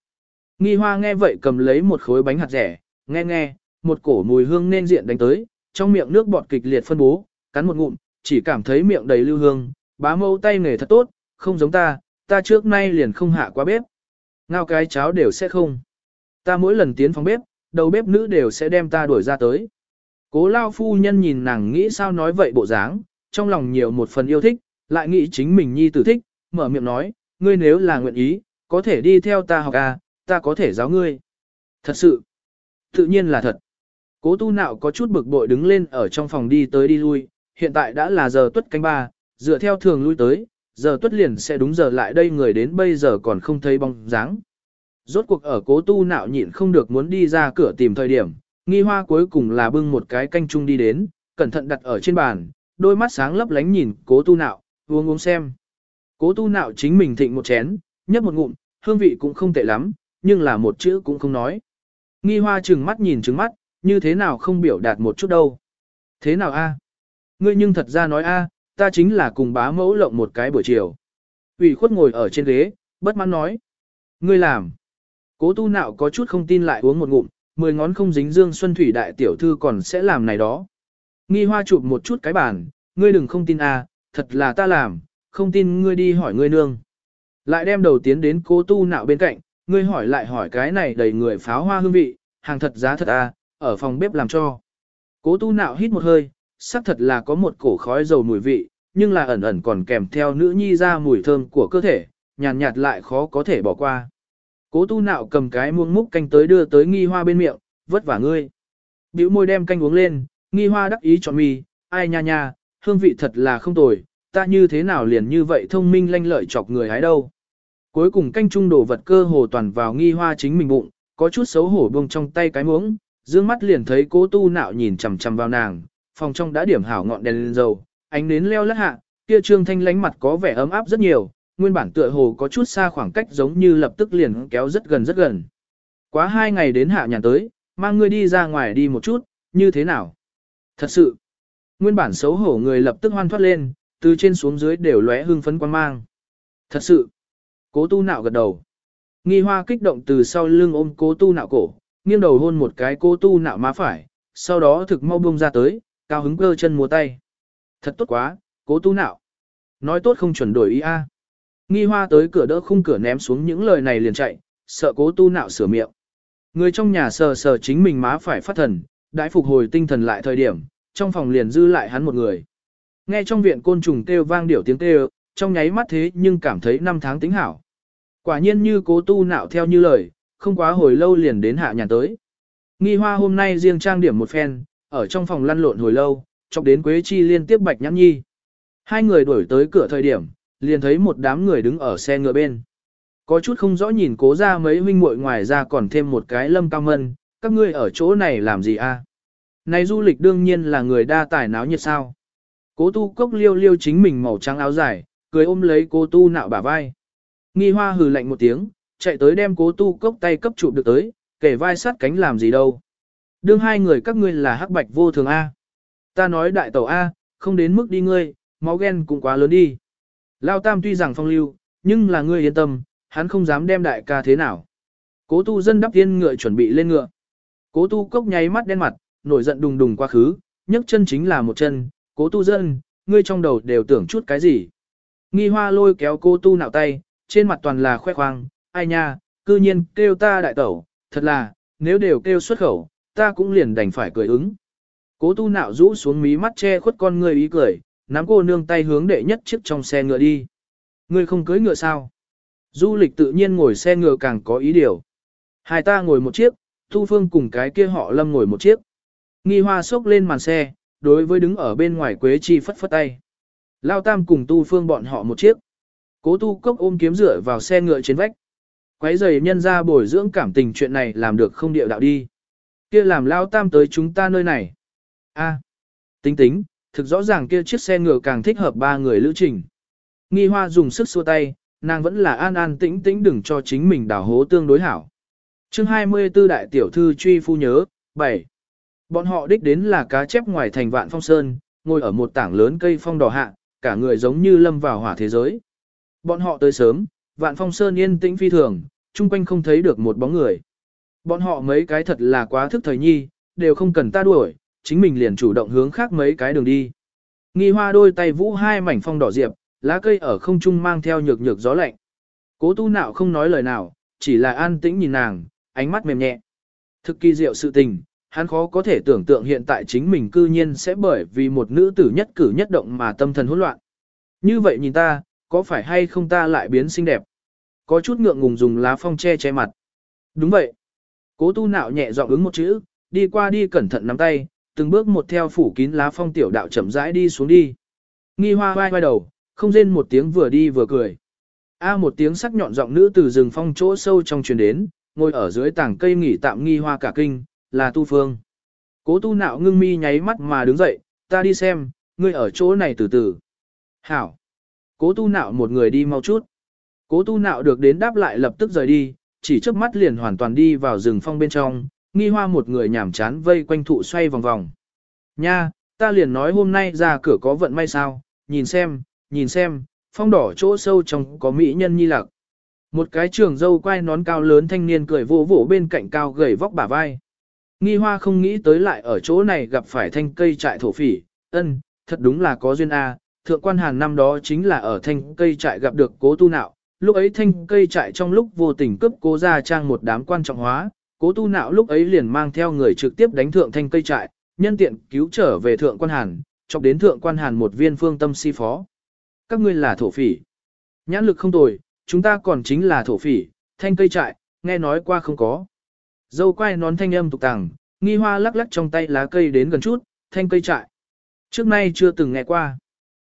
Nghi hoa nghe vậy cầm lấy một khối bánh hạt rẻ, nghe nghe, một cổ mùi hương nên diện đánh tới, trong miệng nước bọt kịch liệt phân bố, cắn một ngụm, chỉ cảm thấy miệng đầy lưu hương, bá mâu tay nghề thật tốt, không giống ta, ta trước nay liền không hạ qua bếp. Ngao cái cháo đều sẽ không. Ta mỗi lần tiến phòng bếp, đầu bếp nữ đều sẽ đem ta đuổi ra tới. Cố lao phu nhân nhìn nàng nghĩ sao nói vậy bộ dáng, trong lòng nhiều một phần yêu thích, lại nghĩ chính mình nhi tử thích, mở miệng nói, ngươi nếu là nguyện ý, có thể đi theo ta học à, ta có thể giáo ngươi. Thật sự, tự nhiên là thật. Cố tu nạo có chút bực bội đứng lên ở trong phòng đi tới đi lui, hiện tại đã là giờ tuất canh ba, dựa theo thường lui tới, giờ tuất liền sẽ đúng giờ lại đây người đến bây giờ còn không thấy bóng dáng. Rốt cuộc ở cố tu nạo nhịn không được muốn đi ra cửa tìm thời điểm, nghi hoa cuối cùng là bưng một cái canh chung đi đến, cẩn thận đặt ở trên bàn, đôi mắt sáng lấp lánh nhìn cố tu nạo, uống uống xem. Cố tu nạo chính mình thịnh một chén, nhấp một ngụm, hương vị cũng không tệ lắm, nhưng là một chữ cũng không nói. Nghi hoa trừng mắt nhìn trừng mắt, như thế nào không biểu đạt một chút đâu. Thế nào a? Ngươi nhưng thật ra nói a, ta chính là cùng bá mẫu lộng một cái buổi chiều. ủy khuất ngồi ở trên ghế, bất mãn nói. Ngươi làm. Cố tu nạo có chút không tin lại uống một ngụm, mười ngón không dính dương xuân thủy đại tiểu thư còn sẽ làm này đó. Nghi hoa chụp một chút cái bàn, ngươi đừng không tin a, thật là ta làm, không tin ngươi đi hỏi ngươi nương. Lại đem đầu tiến đến cố tu nạo bên cạnh, ngươi hỏi lại hỏi cái này đầy người pháo hoa hương vị, hàng thật giá thật à? ở phòng bếp làm cho. Cố tu nạo hít một hơi, xác thật là có một cổ khói dầu mùi vị, nhưng là ẩn ẩn còn kèm theo nữ nhi ra mùi thơm của cơ thể, nhàn nhạt, nhạt lại khó có thể bỏ qua. Cố tu nạo cầm cái muông múc canh tới đưa tới nghi hoa bên miệng, vất vả ngươi. Biểu môi đem canh uống lên, nghi hoa đắc ý chọn mì, ai nha nha, hương vị thật là không tồi, ta như thế nào liền như vậy thông minh lanh lợi chọc người hái đâu. Cuối cùng canh trung đổ vật cơ hồ toàn vào nghi hoa chính mình bụng, có chút xấu hổ buông trong tay cái muỗng, dương mắt liền thấy cố tu nạo nhìn chằm chằm vào nàng, phòng trong đã điểm hảo ngọn đèn lên dầu, ánh nến leo lắc hạ, kia trương thanh lánh mặt có vẻ ấm áp rất nhiều, nguyên bản tựa hồ có chút xa khoảng cách giống như lập tức liền kéo rất gần rất gần. Quá hai ngày đến hạ nhà tới, mang ngươi đi ra ngoài đi một chút, như thế nào? Thật sự, nguyên bản xấu hổ người lập tức hoan thoát lên, từ trên xuống dưới đều lóe hưng phấn quan mang. Thật sự, Cố tu nạo gật đầu. Nghi hoa kích động từ sau lưng ôm cố tu nạo cổ, nghiêng đầu hôn một cái cố tu nạo má phải, sau đó thực mau bông ra tới, cao hứng cơ chân múa tay. Thật tốt quá, cố tu nạo. Nói tốt không chuẩn đổi ý a. Nghi hoa tới cửa đỡ khung cửa ném xuống những lời này liền chạy, sợ cố tu nạo sửa miệng. Người trong nhà sờ sờ chính mình má phải phát thần, đãi phục hồi tinh thần lại thời điểm, trong phòng liền dư lại hắn một người. Nghe trong viện côn trùng kêu vang điểu tiếng kêu, trong nháy mắt thế nhưng cảm thấy năm tháng tính hảo. Quả nhiên như cố tu nạo theo như lời, không quá hồi lâu liền đến hạ nhà tới. Nghi hoa hôm nay riêng trang điểm một phen, ở trong phòng lăn lộn hồi lâu, chọc đến Quế Chi liên tiếp bạch nhãn nhi. Hai người đuổi tới cửa thời điểm, liền thấy một đám người đứng ở xe ngựa bên. Có chút không rõ nhìn cố ra mấy huynh muội ngoài ra còn thêm một cái lâm cao mân, các ngươi ở chỗ này làm gì a? Này du lịch đương nhiên là người đa tài náo nhiệt sao. Cố tu cốc liêu liêu chính mình màu trắng áo dài, cười ôm lấy cố tu nạo bả vai. Nghi hoa hừ lạnh một tiếng, chạy tới đem cố tu cốc tay cấp chụp được tới, kể vai sát cánh làm gì đâu. Đương hai người các ngươi là hắc bạch vô thường A. Ta nói đại tẩu A, không đến mức đi ngươi, máu ghen cũng quá lớn đi. Lao tam tuy rằng phong lưu, nhưng là ngươi yên tâm, hắn không dám đem đại ca thế nào. Cố tu dân đắp tiên ngựa chuẩn bị lên ngựa. Cố tu cốc nháy mắt đen mặt, nổi giận đùng đùng quá khứ, nhấc chân chính là một chân, cố tu dân, ngươi trong đầu đều tưởng chút cái gì. Nghi hoa lôi kéo cô tu nạo tay, trên mặt toàn là khoe khoang, ai nha, cư nhiên kêu ta đại tẩu, thật là, nếu đều kêu xuất khẩu, ta cũng liền đành phải cười ứng. Cố tu nạo rũ xuống mí mắt che khuất con ngươi ý cười, nắm cô nương tay hướng đệ nhất chiếc trong xe ngựa đi. Ngươi không cưới ngựa sao? Du lịch tự nhiên ngồi xe ngựa càng có ý điều. Hai ta ngồi một chiếc, Thu Phương cùng cái kia họ lâm ngồi một chiếc. Nghi hoa xốc lên màn xe, đối với đứng ở bên ngoài Quế Chi phất phất tay. Lao Tam cùng Tu Phương bọn họ một chiếc. Cố Tu Cốc ôm kiếm rửa vào xe ngựa trên vách. Quấy giày nhân ra bồi dưỡng cảm tình chuyện này làm được không điệu đạo đi. Kia làm Lao Tam tới chúng ta nơi này. a tính tính, thực rõ ràng kia chiếc xe ngựa càng thích hợp ba người lữ trình. Nghi hoa dùng sức xua tay, nàng vẫn là an an tĩnh tĩnh đừng cho chính mình đào hố tương đối hảo. chương 24 đại tiểu thư truy phu nhớ, 7. Bọn họ đích đến là cá chép ngoài thành vạn phong sơn, ngồi ở một tảng lớn cây phong đỏ hạ, cả người giống như lâm vào hỏa thế giới. Bọn họ tới sớm, vạn phong sơn yên tĩnh phi thường, chung quanh không thấy được một bóng người. Bọn họ mấy cái thật là quá thức thời nhi, đều không cần ta đuổi, chính mình liền chủ động hướng khác mấy cái đường đi. Nghi hoa đôi tay vũ hai mảnh phong đỏ diệp, lá cây ở không trung mang theo nhược nhược gió lạnh. Cố tu nạo không nói lời nào, chỉ là an tĩnh nhìn nàng, ánh mắt mềm nhẹ. Thực kỳ diệu sự tình, hắn khó có thể tưởng tượng hiện tại chính mình cư nhiên sẽ bởi vì một nữ tử nhất cử nhất động mà tâm thần hỗn loạn. Như vậy nhìn ta, có phải hay không ta lại biến xinh đẹp? Có chút ngượng ngùng dùng lá phong che che mặt. Đúng vậy. Cố tu nạo nhẹ giọng ứng một chữ, đi qua đi cẩn thận nắm tay, từng bước một theo phủ kín lá phong tiểu đạo chậm rãi đi xuống đi. Nghi hoa vai vai đầu, không rên một tiếng vừa đi vừa cười. A một tiếng sắc nhọn giọng nữ từ rừng phong chỗ sâu trong truyền đến, ngồi ở dưới tảng cây nghỉ tạm nghi hoa cả kinh, là tu phương. Cố tu nạo ngưng mi nháy mắt mà đứng dậy, ta đi xem, ngươi ở chỗ này từ từ. Hảo. Cố tu nạo một người đi mau chút. Cố tu nạo được đến đáp lại lập tức rời đi, chỉ chớp mắt liền hoàn toàn đi vào rừng phong bên trong, nghi hoa một người nhảm chán vây quanh thụ xoay vòng vòng. Nha, ta liền nói hôm nay ra cửa có vận may sao, nhìn xem, nhìn xem, phong đỏ chỗ sâu trong có mỹ nhân nhi lạc. Một cái trường dâu quai nón cao lớn thanh niên cười vỗ vỗ bên cạnh cao gầy vóc bả vai. Nghi hoa không nghĩ tới lại ở chỗ này gặp phải thanh cây trại thổ phỉ, ân, thật đúng là có duyên A, thượng quan hàn năm đó chính là ở thanh cây trại gặp được cố tu nạo, lúc ấy thanh cây trại trong lúc vô tình cướp cố ra trang một đám quan trọng hóa, cố tu nạo lúc ấy liền mang theo người trực tiếp đánh thượng thanh cây trại, nhân tiện cứu trở về thượng quan hàn, chọc đến thượng quan hàn một viên phương tâm si phó. Các ngươi là thổ phỉ. Nhãn lực không tồi, chúng ta còn chính là thổ phỉ, thanh cây trại, nghe nói qua không có. Dâu quay nón thanh âm tục tàng, nghi hoa lắc lắc trong tay lá cây đến gần chút, thanh cây trại. Trước nay chưa từng nghe qua.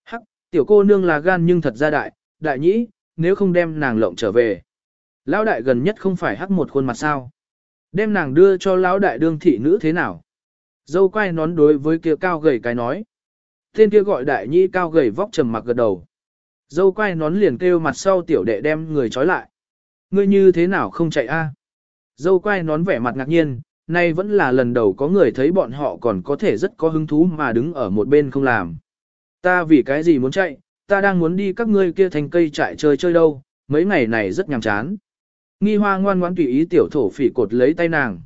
Hắc, tiểu cô nương là gan nhưng thật ra đại, đại nhĩ, nếu không đem nàng lộng trở về. Lão đại gần nhất không phải hắc một khuôn mặt sao. Đem nàng đưa cho lão đại đương thị nữ thế nào. Dâu quay nón đối với kia cao gầy cái nói. Tên kia gọi đại nhĩ cao gầy vóc trầm mặc gật đầu. Dâu quay nón liền kêu mặt sau tiểu đệ đem người trói lại. Ngươi như thế nào không chạy a? Dâu quai nón vẻ mặt ngạc nhiên, nay vẫn là lần đầu có người thấy bọn họ còn có thể rất có hứng thú mà đứng ở một bên không làm. Ta vì cái gì muốn chạy, ta đang muốn đi các ngươi kia thành cây trại chơi chơi đâu, mấy ngày này rất nhàm chán. Nghi hoa ngoan ngoãn tùy ý tiểu thổ phỉ cột lấy tay nàng.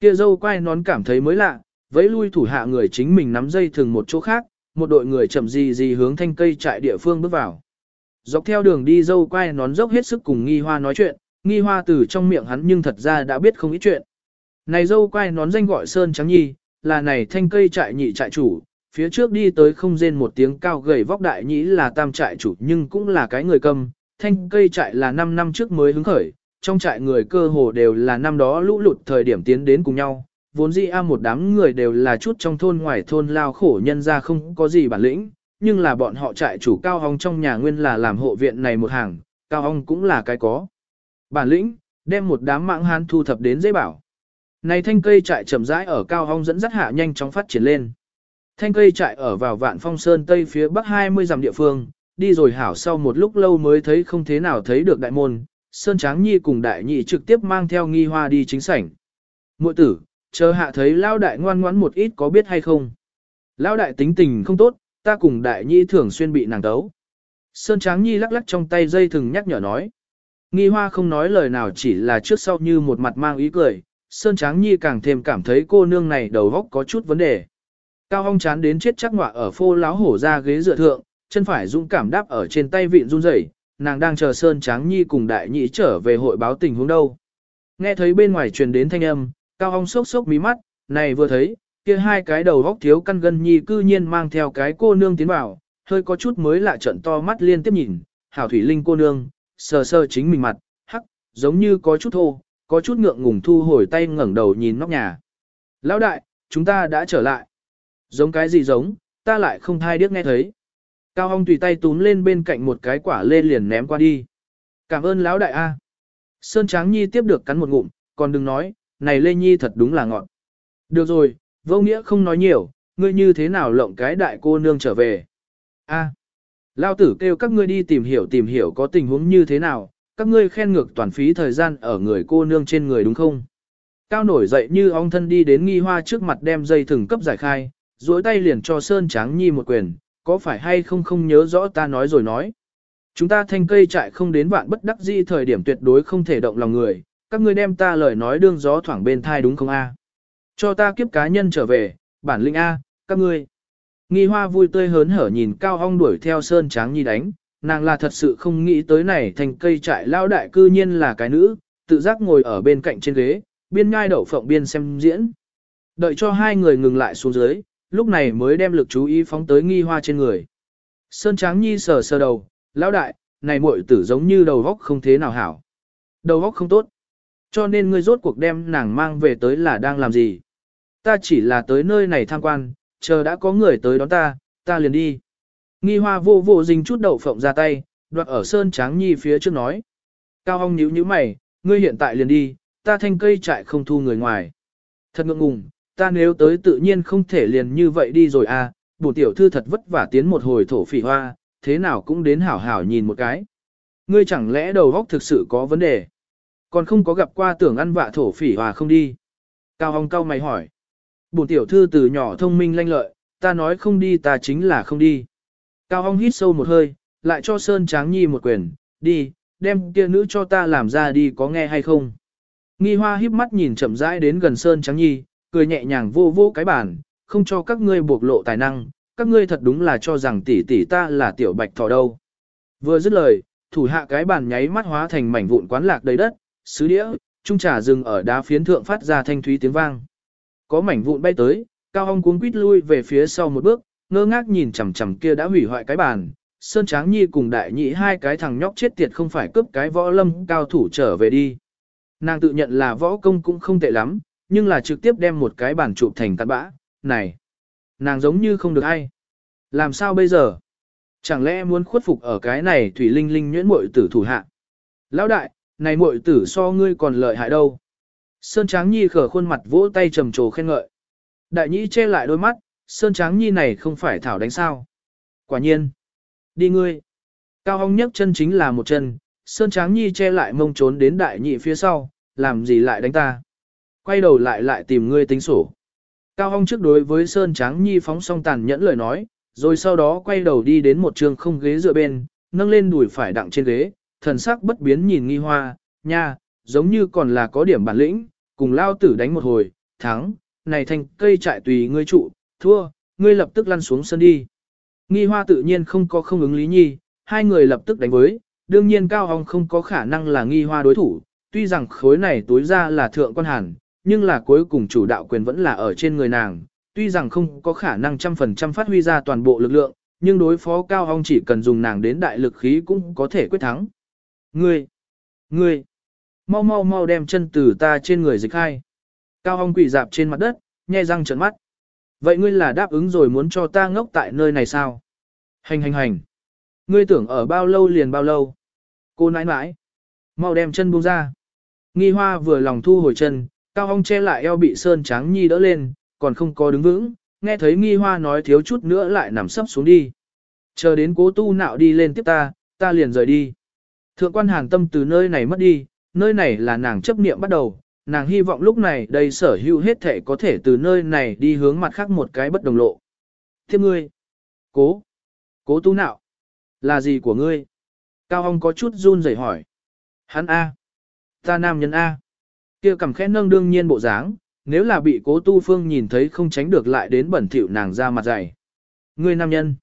Kia dâu quai nón cảm thấy mới lạ, vẫy lui thủ hạ người chính mình nắm dây thường một chỗ khác, một đội người chậm gì gì hướng thanh cây trại địa phương bước vào. Dọc theo đường đi dâu quai nón dốc hết sức cùng nghi hoa nói chuyện, nghi hoa từ trong miệng hắn nhưng thật ra đã biết không ít chuyện. Này dâu quay nón danh gọi Sơn Trắng Nhi, là này thanh cây trại nhị trại chủ, phía trước đi tới không rên một tiếng cao gầy vóc đại nhĩ là tam trại chủ nhưng cũng là cái người cầm, thanh cây trại là 5 năm trước mới hứng khởi, trong trại người cơ hồ đều là năm đó lũ lụt thời điểm tiến đến cùng nhau, vốn dĩ a một đám người đều là chút trong thôn ngoài thôn lao khổ nhân ra không có gì bản lĩnh, nhưng là bọn họ trại chủ cao hong trong nhà nguyên là làm hộ viện này một hàng, cao hong cũng là cái có. Bản lĩnh, đem một đám mạng hán thu thập đến dễ bảo. Này thanh cây trại chậm rãi ở cao hong dẫn dắt hạ nhanh chóng phát triển lên. Thanh cây trại ở vào vạn phong sơn tây phía bắc 20 dặm địa phương, đi rồi hảo sau một lúc lâu mới thấy không thế nào thấy được đại môn, Sơn Tráng Nhi cùng đại nhị trực tiếp mang theo nghi hoa đi chính sảnh. Muội tử, chờ hạ thấy lao đại ngoan ngoãn một ít có biết hay không? Lao đại tính tình không tốt, ta cùng đại nhị thường xuyên bị nàng tấu. Sơn Tráng Nhi lắc lắc trong tay dây thừng nhắc nhở nói. Nghi hoa không nói lời nào chỉ là trước sau như một mặt mang ý cười, Sơn Tráng Nhi càng thêm cảm thấy cô nương này đầu góc có chút vấn đề. Cao hong chán đến chết chắc ngọa ở phô láo hổ ra ghế dựa thượng, chân phải dũng cảm đáp ở trên tay vịn run rẩy, nàng đang chờ Sơn Tráng Nhi cùng đại nhị trở về hội báo tình huống đâu. Nghe thấy bên ngoài truyền đến thanh âm, Cao hong sốc sốc mí mắt, này vừa thấy, kia hai cái đầu góc thiếu căn gân nhi cư nhiên mang theo cái cô nương tiến vào, hơi có chút mới lạ trận to mắt liên tiếp nhìn, hảo thủy linh cô nương, sờ sờ chính mình mặt, hắc, giống như có chút thô, có chút ngượng ngùng thu hồi tay ngẩng đầu nhìn nóc nhà. Lão đại, chúng ta đã trở lại. Giống cái gì giống, ta lại không thai điếc nghe thấy. Cao Hong tùy tay túm lên bên cạnh một cái quả lê liền ném qua đi. Cảm ơn lão đại A. Sơn Tráng Nhi tiếp được cắn một ngụm, còn đừng nói, này Lê Nhi thật đúng là ngọn. Được rồi, vô nghĩa không nói nhiều, ngươi như thế nào lộng cái đại cô nương trở về. A. Lao tử kêu các ngươi đi tìm hiểu tìm hiểu có tình huống như thế nào, các ngươi khen ngược toàn phí thời gian ở người cô nương trên người đúng không? Cao nổi dậy như ong thân đi đến nghi hoa trước mặt đem dây thừng cấp giải khai, duỗi tay liền cho Sơn Tráng Nhi một quyền, có phải hay không không nhớ rõ ta nói rồi nói. Chúng ta thanh cây trại không đến vạn bất đắc di thời điểm tuyệt đối không thể động lòng người, các ngươi đem ta lời nói đương gió thoảng bên thai đúng không a? Cho ta kiếp cá nhân trở về, bản linh A, các ngươi. Nghi hoa vui tươi hớn hở nhìn cao hong đuổi theo Sơn Tráng Nhi đánh, nàng là thật sự không nghĩ tới này thành cây trại lao đại cư nhiên là cái nữ, tự giác ngồi ở bên cạnh trên ghế, biên ngai đậu phộng biên xem diễn. Đợi cho hai người ngừng lại xuống dưới, lúc này mới đem lực chú ý phóng tới nghi hoa trên người. Sơn Tráng Nhi sờ sờ đầu, lão đại, này muội tử giống như đầu góc không thế nào hảo. Đầu góc không tốt. Cho nên ngươi rốt cuộc đem nàng mang về tới là đang làm gì? Ta chỉ là tới nơi này tham quan, chờ đã có người tới đón ta, ta liền đi. Nghi hoa vô vô dình chút đậu phộng ra tay, đoạt ở Sơn Tráng Nhi phía trước nói. Cao hong nhíu nhíu mày, ngươi hiện tại liền đi, ta thanh cây trại không thu người ngoài. Thật ngượng ngùng, ta nếu tới tự nhiên không thể liền như vậy đi rồi à, bổ tiểu thư thật vất vả tiến một hồi thổ phỉ hoa, thế nào cũng đến hảo hảo nhìn một cái. Ngươi chẳng lẽ đầu óc thực sự có vấn đề? Còn không có gặp qua tưởng ăn vạ thổ phỉ hòa không đi. Cao hong cao mày hỏi. Bổn tiểu thư từ nhỏ thông minh lanh lợi, ta nói không đi ta chính là không đi. Cao hong hít sâu một hơi, lại cho Sơn Tráng Nhi một quyền, đi, đem kia nữ cho ta làm ra đi có nghe hay không. Nghi hoa híp mắt nhìn chậm rãi đến gần Sơn Tráng Nhi, cười nhẹ nhàng vô vô cái bản, không cho các ngươi buộc lộ tài năng, các ngươi thật đúng là cho rằng tỷ tỷ ta là tiểu bạch thỏ đâu. Vừa dứt lời, thủ hạ cái bàn nháy mắt hóa thành mảnh vụn quán lạc đầy đất, sứ đĩa, trung trà dừng ở đá phiến thượng phát ra thanh thúy tiếng vang. Có mảnh vụn bay tới, cao hong cuống quýt lui về phía sau một bước, ngơ ngác nhìn chằm chằm kia đã hủy hoại cái bàn. Sơn Tráng Nhi cùng đại nhị hai cái thằng nhóc chết tiệt không phải cướp cái võ lâm cao thủ trở về đi. Nàng tự nhận là võ công cũng không tệ lắm, nhưng là trực tiếp đem một cái bàn chụp thành cát bã, này. Nàng giống như không được ai. Làm sao bây giờ? Chẳng lẽ muốn khuất phục ở cái này thủy linh linh nhuyễn muội tử thủ hạ? Lão đại, này muội tử so ngươi còn lợi hại đâu. Sơn Tráng Nhi khở khuôn mặt vỗ tay trầm trồ khen ngợi. Đại Nhĩ che lại đôi mắt, Sơn Tráng Nhi này không phải thảo đánh sao. Quả nhiên. Đi ngươi. Cao Hong nhấc chân chính là một chân, Sơn Tráng Nhi che lại mông trốn đến Đại Nhị phía sau, làm gì lại đánh ta. Quay đầu lại lại tìm ngươi tính sổ. Cao Hong trước đối với Sơn Tráng Nhi phóng song tàn nhẫn lời nói, rồi sau đó quay đầu đi đến một trường không ghế dựa bên, nâng lên đùi phải đặng trên ghế, thần sắc bất biến nhìn nghi hoa, nha, giống như còn là có điểm bản lĩnh, cùng lao tử đánh một hồi, thắng, này thành cây trại tùy ngươi trụ, thua, ngươi lập tức lăn xuống sân đi. Nghi hoa tự nhiên không có không ứng lý nhi, hai người lập tức đánh với, đương nhiên Cao Hong không có khả năng là nghi hoa đối thủ, tuy rằng khối này tối ra là thượng quan hàn, nhưng là cuối cùng chủ đạo quyền vẫn là ở trên người nàng, tuy rằng không có khả năng trăm phần trăm phát huy ra toàn bộ lực lượng, nhưng đối phó Cao Hong chỉ cần dùng nàng đến đại lực khí cũng có thể quyết thắng. Ngươi! Ngươi! Mau mau mau đem chân từ ta trên người dịch khai. Cao Hồng quỳ dạp trên mặt đất, nhe răng trợn mắt. Vậy ngươi là đáp ứng rồi muốn cho ta ngốc tại nơi này sao? Hành hành hành! Ngươi tưởng ở bao lâu liền bao lâu? Cô nãi nãi! Mau đem chân buông ra. Nghi hoa vừa lòng thu hồi chân, Cao Hồng che lại eo bị Sơn Tráng Nhi đỡ lên, còn không có đứng vững, nghe thấy nghi hoa nói thiếu chút nữa lại nằm sấp xuống đi. Chờ đến cố tu nạo đi lên tiếp ta, ta liền rời đi. Thượng quan hàn tâm từ nơi này mất đi, nơi này là nàng chấp niệm bắt đầu, nàng hy vọng lúc này đây sở hữu hết thể có thể từ nơi này đi hướng mặt khác một cái bất đồng lộ. Thiếp ngươi. Cố. Cố tu nạo. Là gì của ngươi? Cao Hong có chút run rẩy hỏi. Hắn A. Ta nam nhân A. kia cầm khẽ nâng đương nhiên bộ dáng, nếu là bị cố tu phương nhìn thấy không tránh được lại đến bẩn thỉu nàng ra mặt dày. Ngươi nam nhân.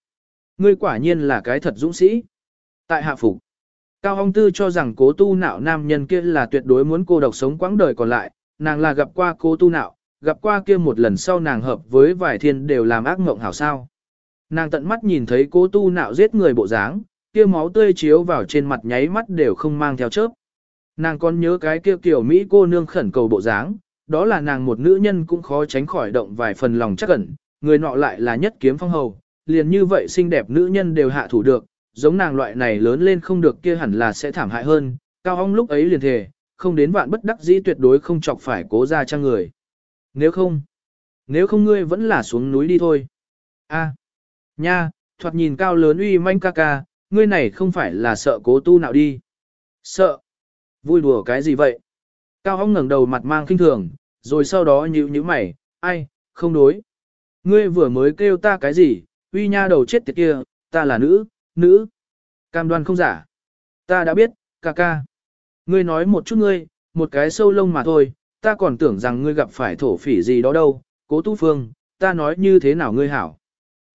Ngươi quả nhiên là cái thật dũng sĩ. Tại hạ phục. Cao Hong Tư cho rằng cố tu nạo nam nhân kia là tuyệt đối muốn cô độc sống quãng đời còn lại, nàng là gặp qua cố tu nạo, gặp qua kia một lần sau nàng hợp với vài thiên đều làm ác mộng hảo sao. Nàng tận mắt nhìn thấy cố tu nạo giết người bộ dáng, kia máu tươi chiếu vào trên mặt nháy mắt đều không mang theo chớp. Nàng còn nhớ cái kia kiểu Mỹ cô nương khẩn cầu bộ dáng, đó là nàng một nữ nhân cũng khó tránh khỏi động vài phần lòng chắc ẩn, người nọ lại là nhất kiếm phong hầu, liền như vậy xinh đẹp nữ nhân đều hạ thủ được, giống nàng loại này lớn lên không được kia hẳn là sẽ thảm hại hơn, cao ong lúc ấy liền thề, không đến vạn bất đắc dĩ tuyệt đối không chọc phải cố ra trang người. Nếu không, nếu không ngươi vẫn là xuống núi đi thôi. A, nha, thoạt nhìn cao lớn uy manh ca ca, ngươi này không phải là sợ cố tu nào đi. Sợ. Vui đùa cái gì vậy? Cao ong ngẩng đầu mặt mang kinh thường, rồi sau đó nhíu nhíu mày, ai, không đối. Ngươi vừa mới kêu ta cái gì, uy nha đầu chết tiệt kia, ta là nữ, nữ. Cam đoan không giả. Ta đã biết, ca ca. Ngươi nói một chút ngươi, một cái sâu lông mà thôi, ta còn tưởng rằng ngươi gặp phải thổ phỉ gì đó đâu, cố tu phương, ta nói như thế nào ngươi hảo.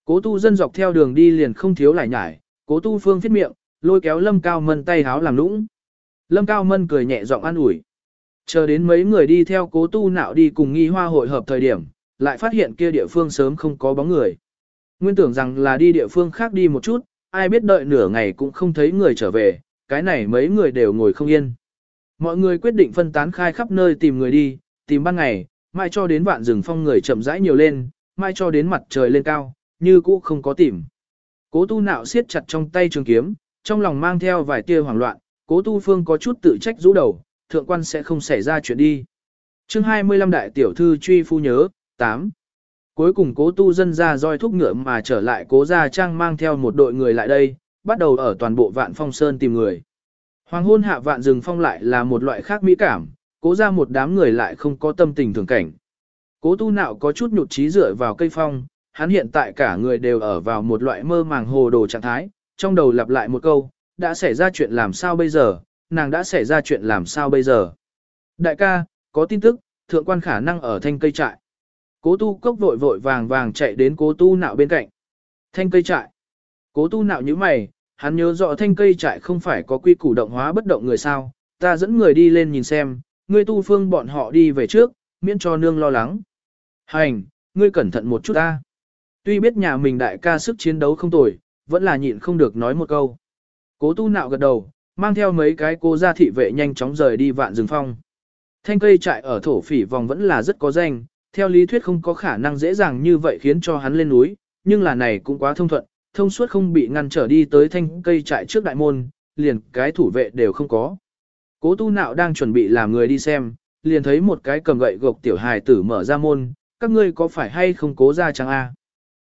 Cố tu dân dọc theo đường đi liền không thiếu lại nhải, cố tu phương thiết miệng, lôi kéo lâm cao mân tay háo làm lũng. Lâm cao mân cười nhẹ giọng an ủi. Chờ đến mấy người đi theo cố tu nạo đi cùng nghi hoa hội hợp thời điểm, lại phát hiện kia địa phương sớm không có bóng người. Nguyên tưởng rằng là đi địa phương khác đi một chút, ai biết đợi nửa ngày cũng không thấy người trở về, cái này mấy người đều ngồi không yên. Mọi người quyết định phân tán khai khắp nơi tìm người đi, tìm ban ngày, mai cho đến vạn rừng phong người chậm rãi nhiều lên, mai cho đến mặt trời lên cao, như cũ không có tìm. Cố tu nạo siết chặt trong tay trường kiếm, trong lòng mang theo vài tia hoảng loạn, cố tu phương có chút tự trách rũ đầu, thượng quan sẽ không xảy ra chuyện đi. chương 25 đại tiểu thư truy phu nhớ, 8. Cuối cùng cố tu dân ra roi thúc ngựa mà trở lại cố gia trang mang theo một đội người lại đây, bắt đầu ở toàn bộ vạn phong sơn tìm người. Hoàng hôn hạ vạn rừng phong lại là một loại khác mỹ cảm, cố ra một đám người lại không có tâm tình thường cảnh. Cố tu nạo có chút nhụt trí dựa vào cây phong, hắn hiện tại cả người đều ở vào một loại mơ màng hồ đồ trạng thái, trong đầu lặp lại một câu, đã xảy ra chuyện làm sao bây giờ, nàng đã xảy ra chuyện làm sao bây giờ. Đại ca, có tin tức, thượng quan khả năng ở thanh cây trại. Cố tu cốc vội vội vàng vàng chạy đến cố tu nạo bên cạnh. Thanh cây trại. Cố tu nạo như mày, hắn nhớ rõ thanh cây trại không phải có quy củ động hóa bất động người sao, ta dẫn người đi lên nhìn xem, ngươi tu phương bọn họ đi về trước, miễn cho nương lo lắng. Hành, ngươi cẩn thận một chút ta. Tuy biết nhà mình đại ca sức chiến đấu không tồi, vẫn là nhịn không được nói một câu. Cố tu nạo gật đầu, mang theo mấy cái cô gia thị vệ nhanh chóng rời đi vạn rừng phong. Thanh cây trại ở thổ phỉ vòng vẫn là rất có danh, theo lý thuyết không có khả năng dễ dàng như vậy khiến cho hắn lên núi, nhưng là này cũng quá thông thuận, thông suốt không bị ngăn trở đi tới thanh cây trại trước đại môn, liền cái thủ vệ đều không có. Cố tu nạo đang chuẩn bị làm người đi xem, liền thấy một cái cầm gậy gộc tiểu hài tử mở ra môn, các ngươi có phải hay không cố ra chăng a?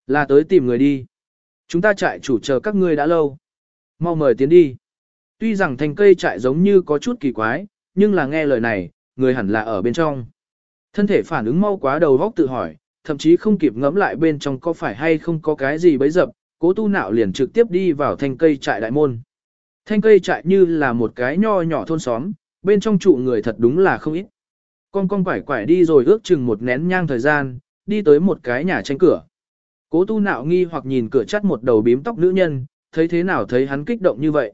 Là tới tìm người đi. Chúng ta trại chủ chờ các ngươi đã lâu. Mau mời tiến đi. Tuy rằng thanh cây trại giống như có chút kỳ quái, nhưng là nghe lời này, người hẳn là ở bên trong. Thân thể phản ứng mau quá đầu góc tự hỏi, thậm chí không kịp ngẫm lại bên trong có phải hay không có cái gì bấy dập, cố tu nạo liền trực tiếp đi vào thanh cây trại đại môn. Thanh cây trại như là một cái nho nhỏ thôn xóm, bên trong trụ người thật đúng là không ít. Con con quải quải đi rồi ước chừng một nén nhang thời gian, đi tới một cái nhà tranh cửa. Cố tu nạo nghi hoặc nhìn cửa chắt một đầu bím tóc nữ nhân, thấy thế nào thấy hắn kích động như vậy.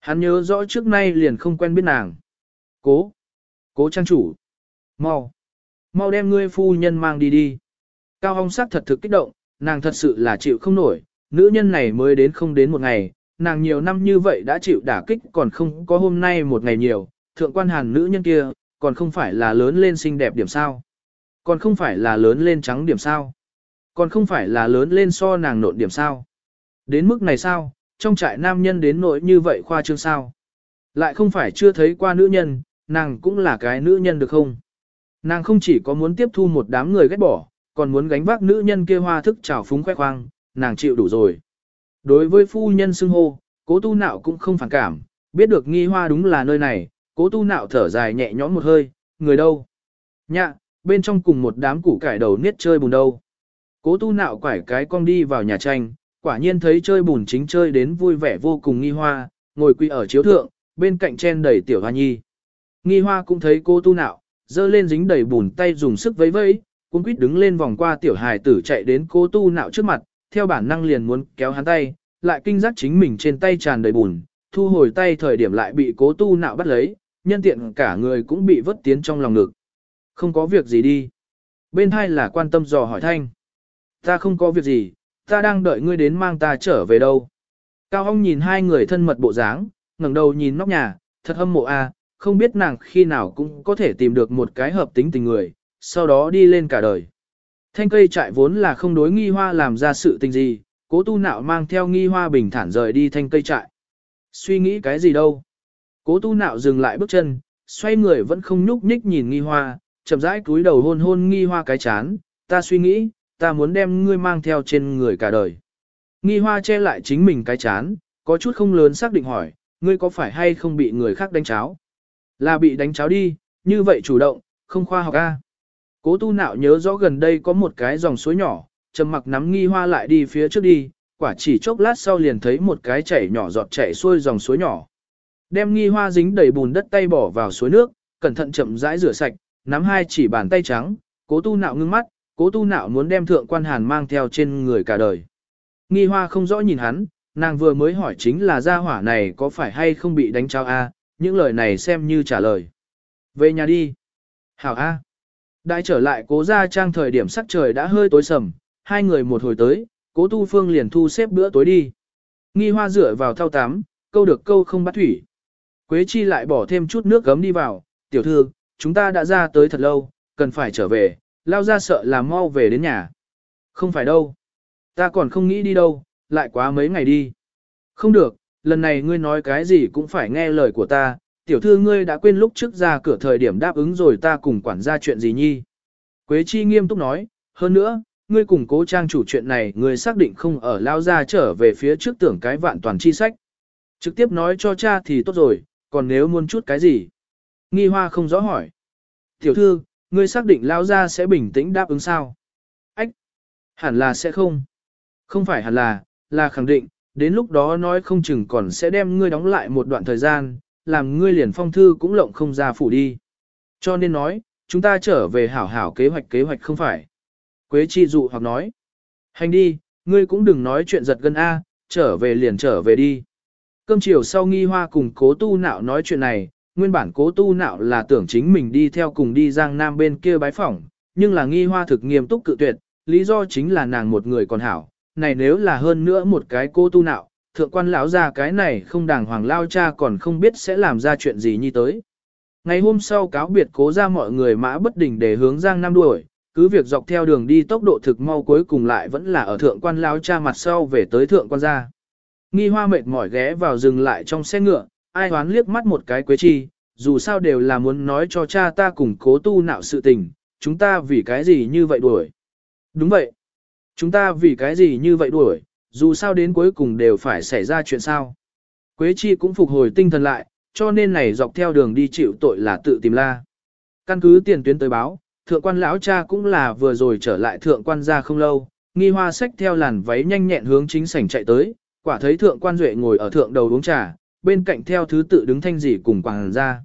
Hắn nhớ rõ trước nay liền không quen biết nàng. Cố, cố trang chủ, mau, mau đem ngươi phu nhân mang đi đi. Cao Hồng sắc thật thực kích động, nàng thật sự là chịu không nổi, nữ nhân này mới đến không đến một ngày, nàng nhiều năm như vậy đã chịu đả kích còn không có hôm nay một ngày nhiều, thượng quan hàn nữ nhân kia, còn không phải là lớn lên xinh đẹp điểm sao. Còn không phải là lớn lên trắng điểm sao. Còn không phải là lớn lên so nàng nộn điểm sao. Đến mức này sao, trong trại nam nhân đến nỗi như vậy khoa trương sao. Lại không phải chưa thấy qua nữ nhân, nàng cũng là cái nữ nhân được không? Nàng không chỉ có muốn tiếp thu một đám người ghét bỏ, còn muốn gánh vác nữ nhân kia hoa thức trào phúng khoe khoang, nàng chịu đủ rồi. Đối với phu nhân xưng hô, cố tu nạo cũng không phản cảm, biết được nghi hoa đúng là nơi này, cố tu nạo thở dài nhẹ nhõm một hơi, người đâu? Nhạ, bên trong cùng một đám củ cải đầu niết chơi bùn đâu. Cố tu nạo quải cái con đi vào nhà tranh, quả nhiên thấy chơi bùn chính chơi đến vui vẻ vô cùng nghi hoa, ngồi quỳ ở chiếu thượng, bên cạnh chen đầy tiểu hoa nhi. Nghi hoa cũng thấy cô tu nạo, dơ lên dính đầy bùn tay dùng sức vẫy vẫy, cũng quýt đứng lên vòng qua tiểu hài tử chạy đến cố tu nạo trước mặt, theo bản năng liền muốn kéo hắn tay, lại kinh giác chính mình trên tay tràn đầy bùn, thu hồi tay thời điểm lại bị cố tu nạo bắt lấy, nhân tiện cả người cũng bị vớt tiến trong lòng ngực. Không có việc gì đi. Bên hai là quan tâm dò hỏi thanh. Ta không có việc gì, ta đang đợi ngươi đến mang ta trở về đâu. Cao Hong nhìn hai người thân mật bộ dáng, ngẩng đầu nhìn nóc nhà, thật hâm mộ a, à, không biết nàng khi nào cũng có thể tìm được một cái hợp tính tình người, sau đó đi lên cả đời. Thanh cây trại vốn là không đối nghi hoa làm ra sự tình gì, cố tu nạo mang theo nghi hoa bình thản rời đi thanh cây trại. Suy nghĩ cái gì đâu. Cố tu nạo dừng lại bước chân, xoay người vẫn không nhúc nhích nhìn nghi hoa, chậm rãi cúi đầu hôn hôn nghi hoa cái chán, ta suy nghĩ, ta muốn đem ngươi mang theo trên người cả đời. Nghi hoa che lại chính mình cái chán, có chút không lớn xác định hỏi, ngươi có phải hay không bị người khác đánh cháo? Là bị đánh cháo đi, như vậy chủ động, không khoa học a. Cố tu nạo nhớ rõ gần đây có một cái dòng suối nhỏ, trầm mặc nắm nghi hoa lại đi phía trước đi, quả chỉ chốc lát sau liền thấy một cái chảy nhỏ giọt chảy xuôi dòng suối nhỏ. Đem nghi hoa dính đầy bùn đất tay bỏ vào suối nước, cẩn thận chậm rãi rửa sạch, nắm hai chỉ bàn tay trắng, cố tu nạo ngưng mắt, cố tu nạo muốn đem thượng quan hàn mang theo trên người cả đời. Nghi hoa không rõ nhìn hắn, nàng vừa mới hỏi chính là gia hỏa này có phải hay không bị đánh trao a những lời này xem như trả lời. Về nhà đi. Hảo a Đại trở lại cố ra trang thời điểm sắc trời đã hơi tối sầm, hai người một hồi tới, cố tu phương liền thu xếp bữa tối đi. Nghi hoa rửa vào thao tắm, câu được câu không bắt thủy. Quế chi lại bỏ thêm chút nước gấm đi vào, tiểu thư, chúng ta đã ra tới thật lâu, cần phải trở về, lao ra sợ là mau về đến nhà. Không phải đâu. Ta còn không nghĩ đi đâu, lại quá mấy ngày đi. Không được, lần này ngươi nói cái gì cũng phải nghe lời của ta, tiểu thư ngươi đã quên lúc trước ra cửa thời điểm đáp ứng rồi ta cùng quản gia chuyện gì nhi. Quế chi nghiêm túc nói, hơn nữa, ngươi cùng cố trang chủ chuyện này ngươi xác định không ở lao ra trở về phía trước tưởng cái vạn toàn chi sách. Trực tiếp nói cho cha thì tốt rồi, còn nếu muốn chút cái gì? Nghi hoa không rõ hỏi. Tiểu thư, ngươi xác định lao ra sẽ bình tĩnh đáp ứng sao? Ách! Hẳn là sẽ không. Không phải hẳn là, là khẳng định, đến lúc đó nói không chừng còn sẽ đem ngươi đóng lại một đoạn thời gian, làm ngươi liền phong thư cũng lộng không ra phủ đi. Cho nên nói, chúng ta trở về hảo hảo kế hoạch kế hoạch không phải. Quế chi dụ hoặc nói, hành đi, ngươi cũng đừng nói chuyện giật gân A, trở về liền trở về đi. Cơm chiều sau nghi hoa cùng cố tu nạo nói chuyện này, nguyên bản cố tu nạo là tưởng chính mình đi theo cùng đi giang nam bên kia bái phỏng, nhưng là nghi hoa thực nghiêm túc cự tuyệt, lý do chính là nàng một người còn hảo, này nếu là hơn nữa một cái cô tu nạo, thượng quan lão ra cái này không đàng hoàng lao cha còn không biết sẽ làm ra chuyện gì như tới. Ngày hôm sau cáo biệt cố ra mọi người mã bất đình để hướng Giang Nam đuổi, cứ việc dọc theo đường đi tốc độ thực mau cuối cùng lại vẫn là ở thượng quan lao cha mặt sau về tới thượng quan gia. Nghi hoa mệt mỏi ghé vào dừng lại trong xe ngựa, ai hoán liếc mắt một cái quế chi, dù sao đều là muốn nói cho cha ta cùng cố tu nạo sự tình, chúng ta vì cái gì như vậy đuổi. Đúng vậy. Chúng ta vì cái gì như vậy đuổi, dù sao đến cuối cùng đều phải xảy ra chuyện sao. Quế chi cũng phục hồi tinh thần lại, cho nên này dọc theo đường đi chịu tội là tự tìm la. Căn cứ tiền tuyến tới báo, thượng quan lão cha cũng là vừa rồi trở lại thượng quan gia không lâu, nghi hoa sách theo làn váy nhanh nhẹn hướng chính sảnh chạy tới, quả thấy thượng quan duệ ngồi ở thượng đầu uống trà, bên cạnh theo thứ tự đứng thanh dì cùng quảng ra.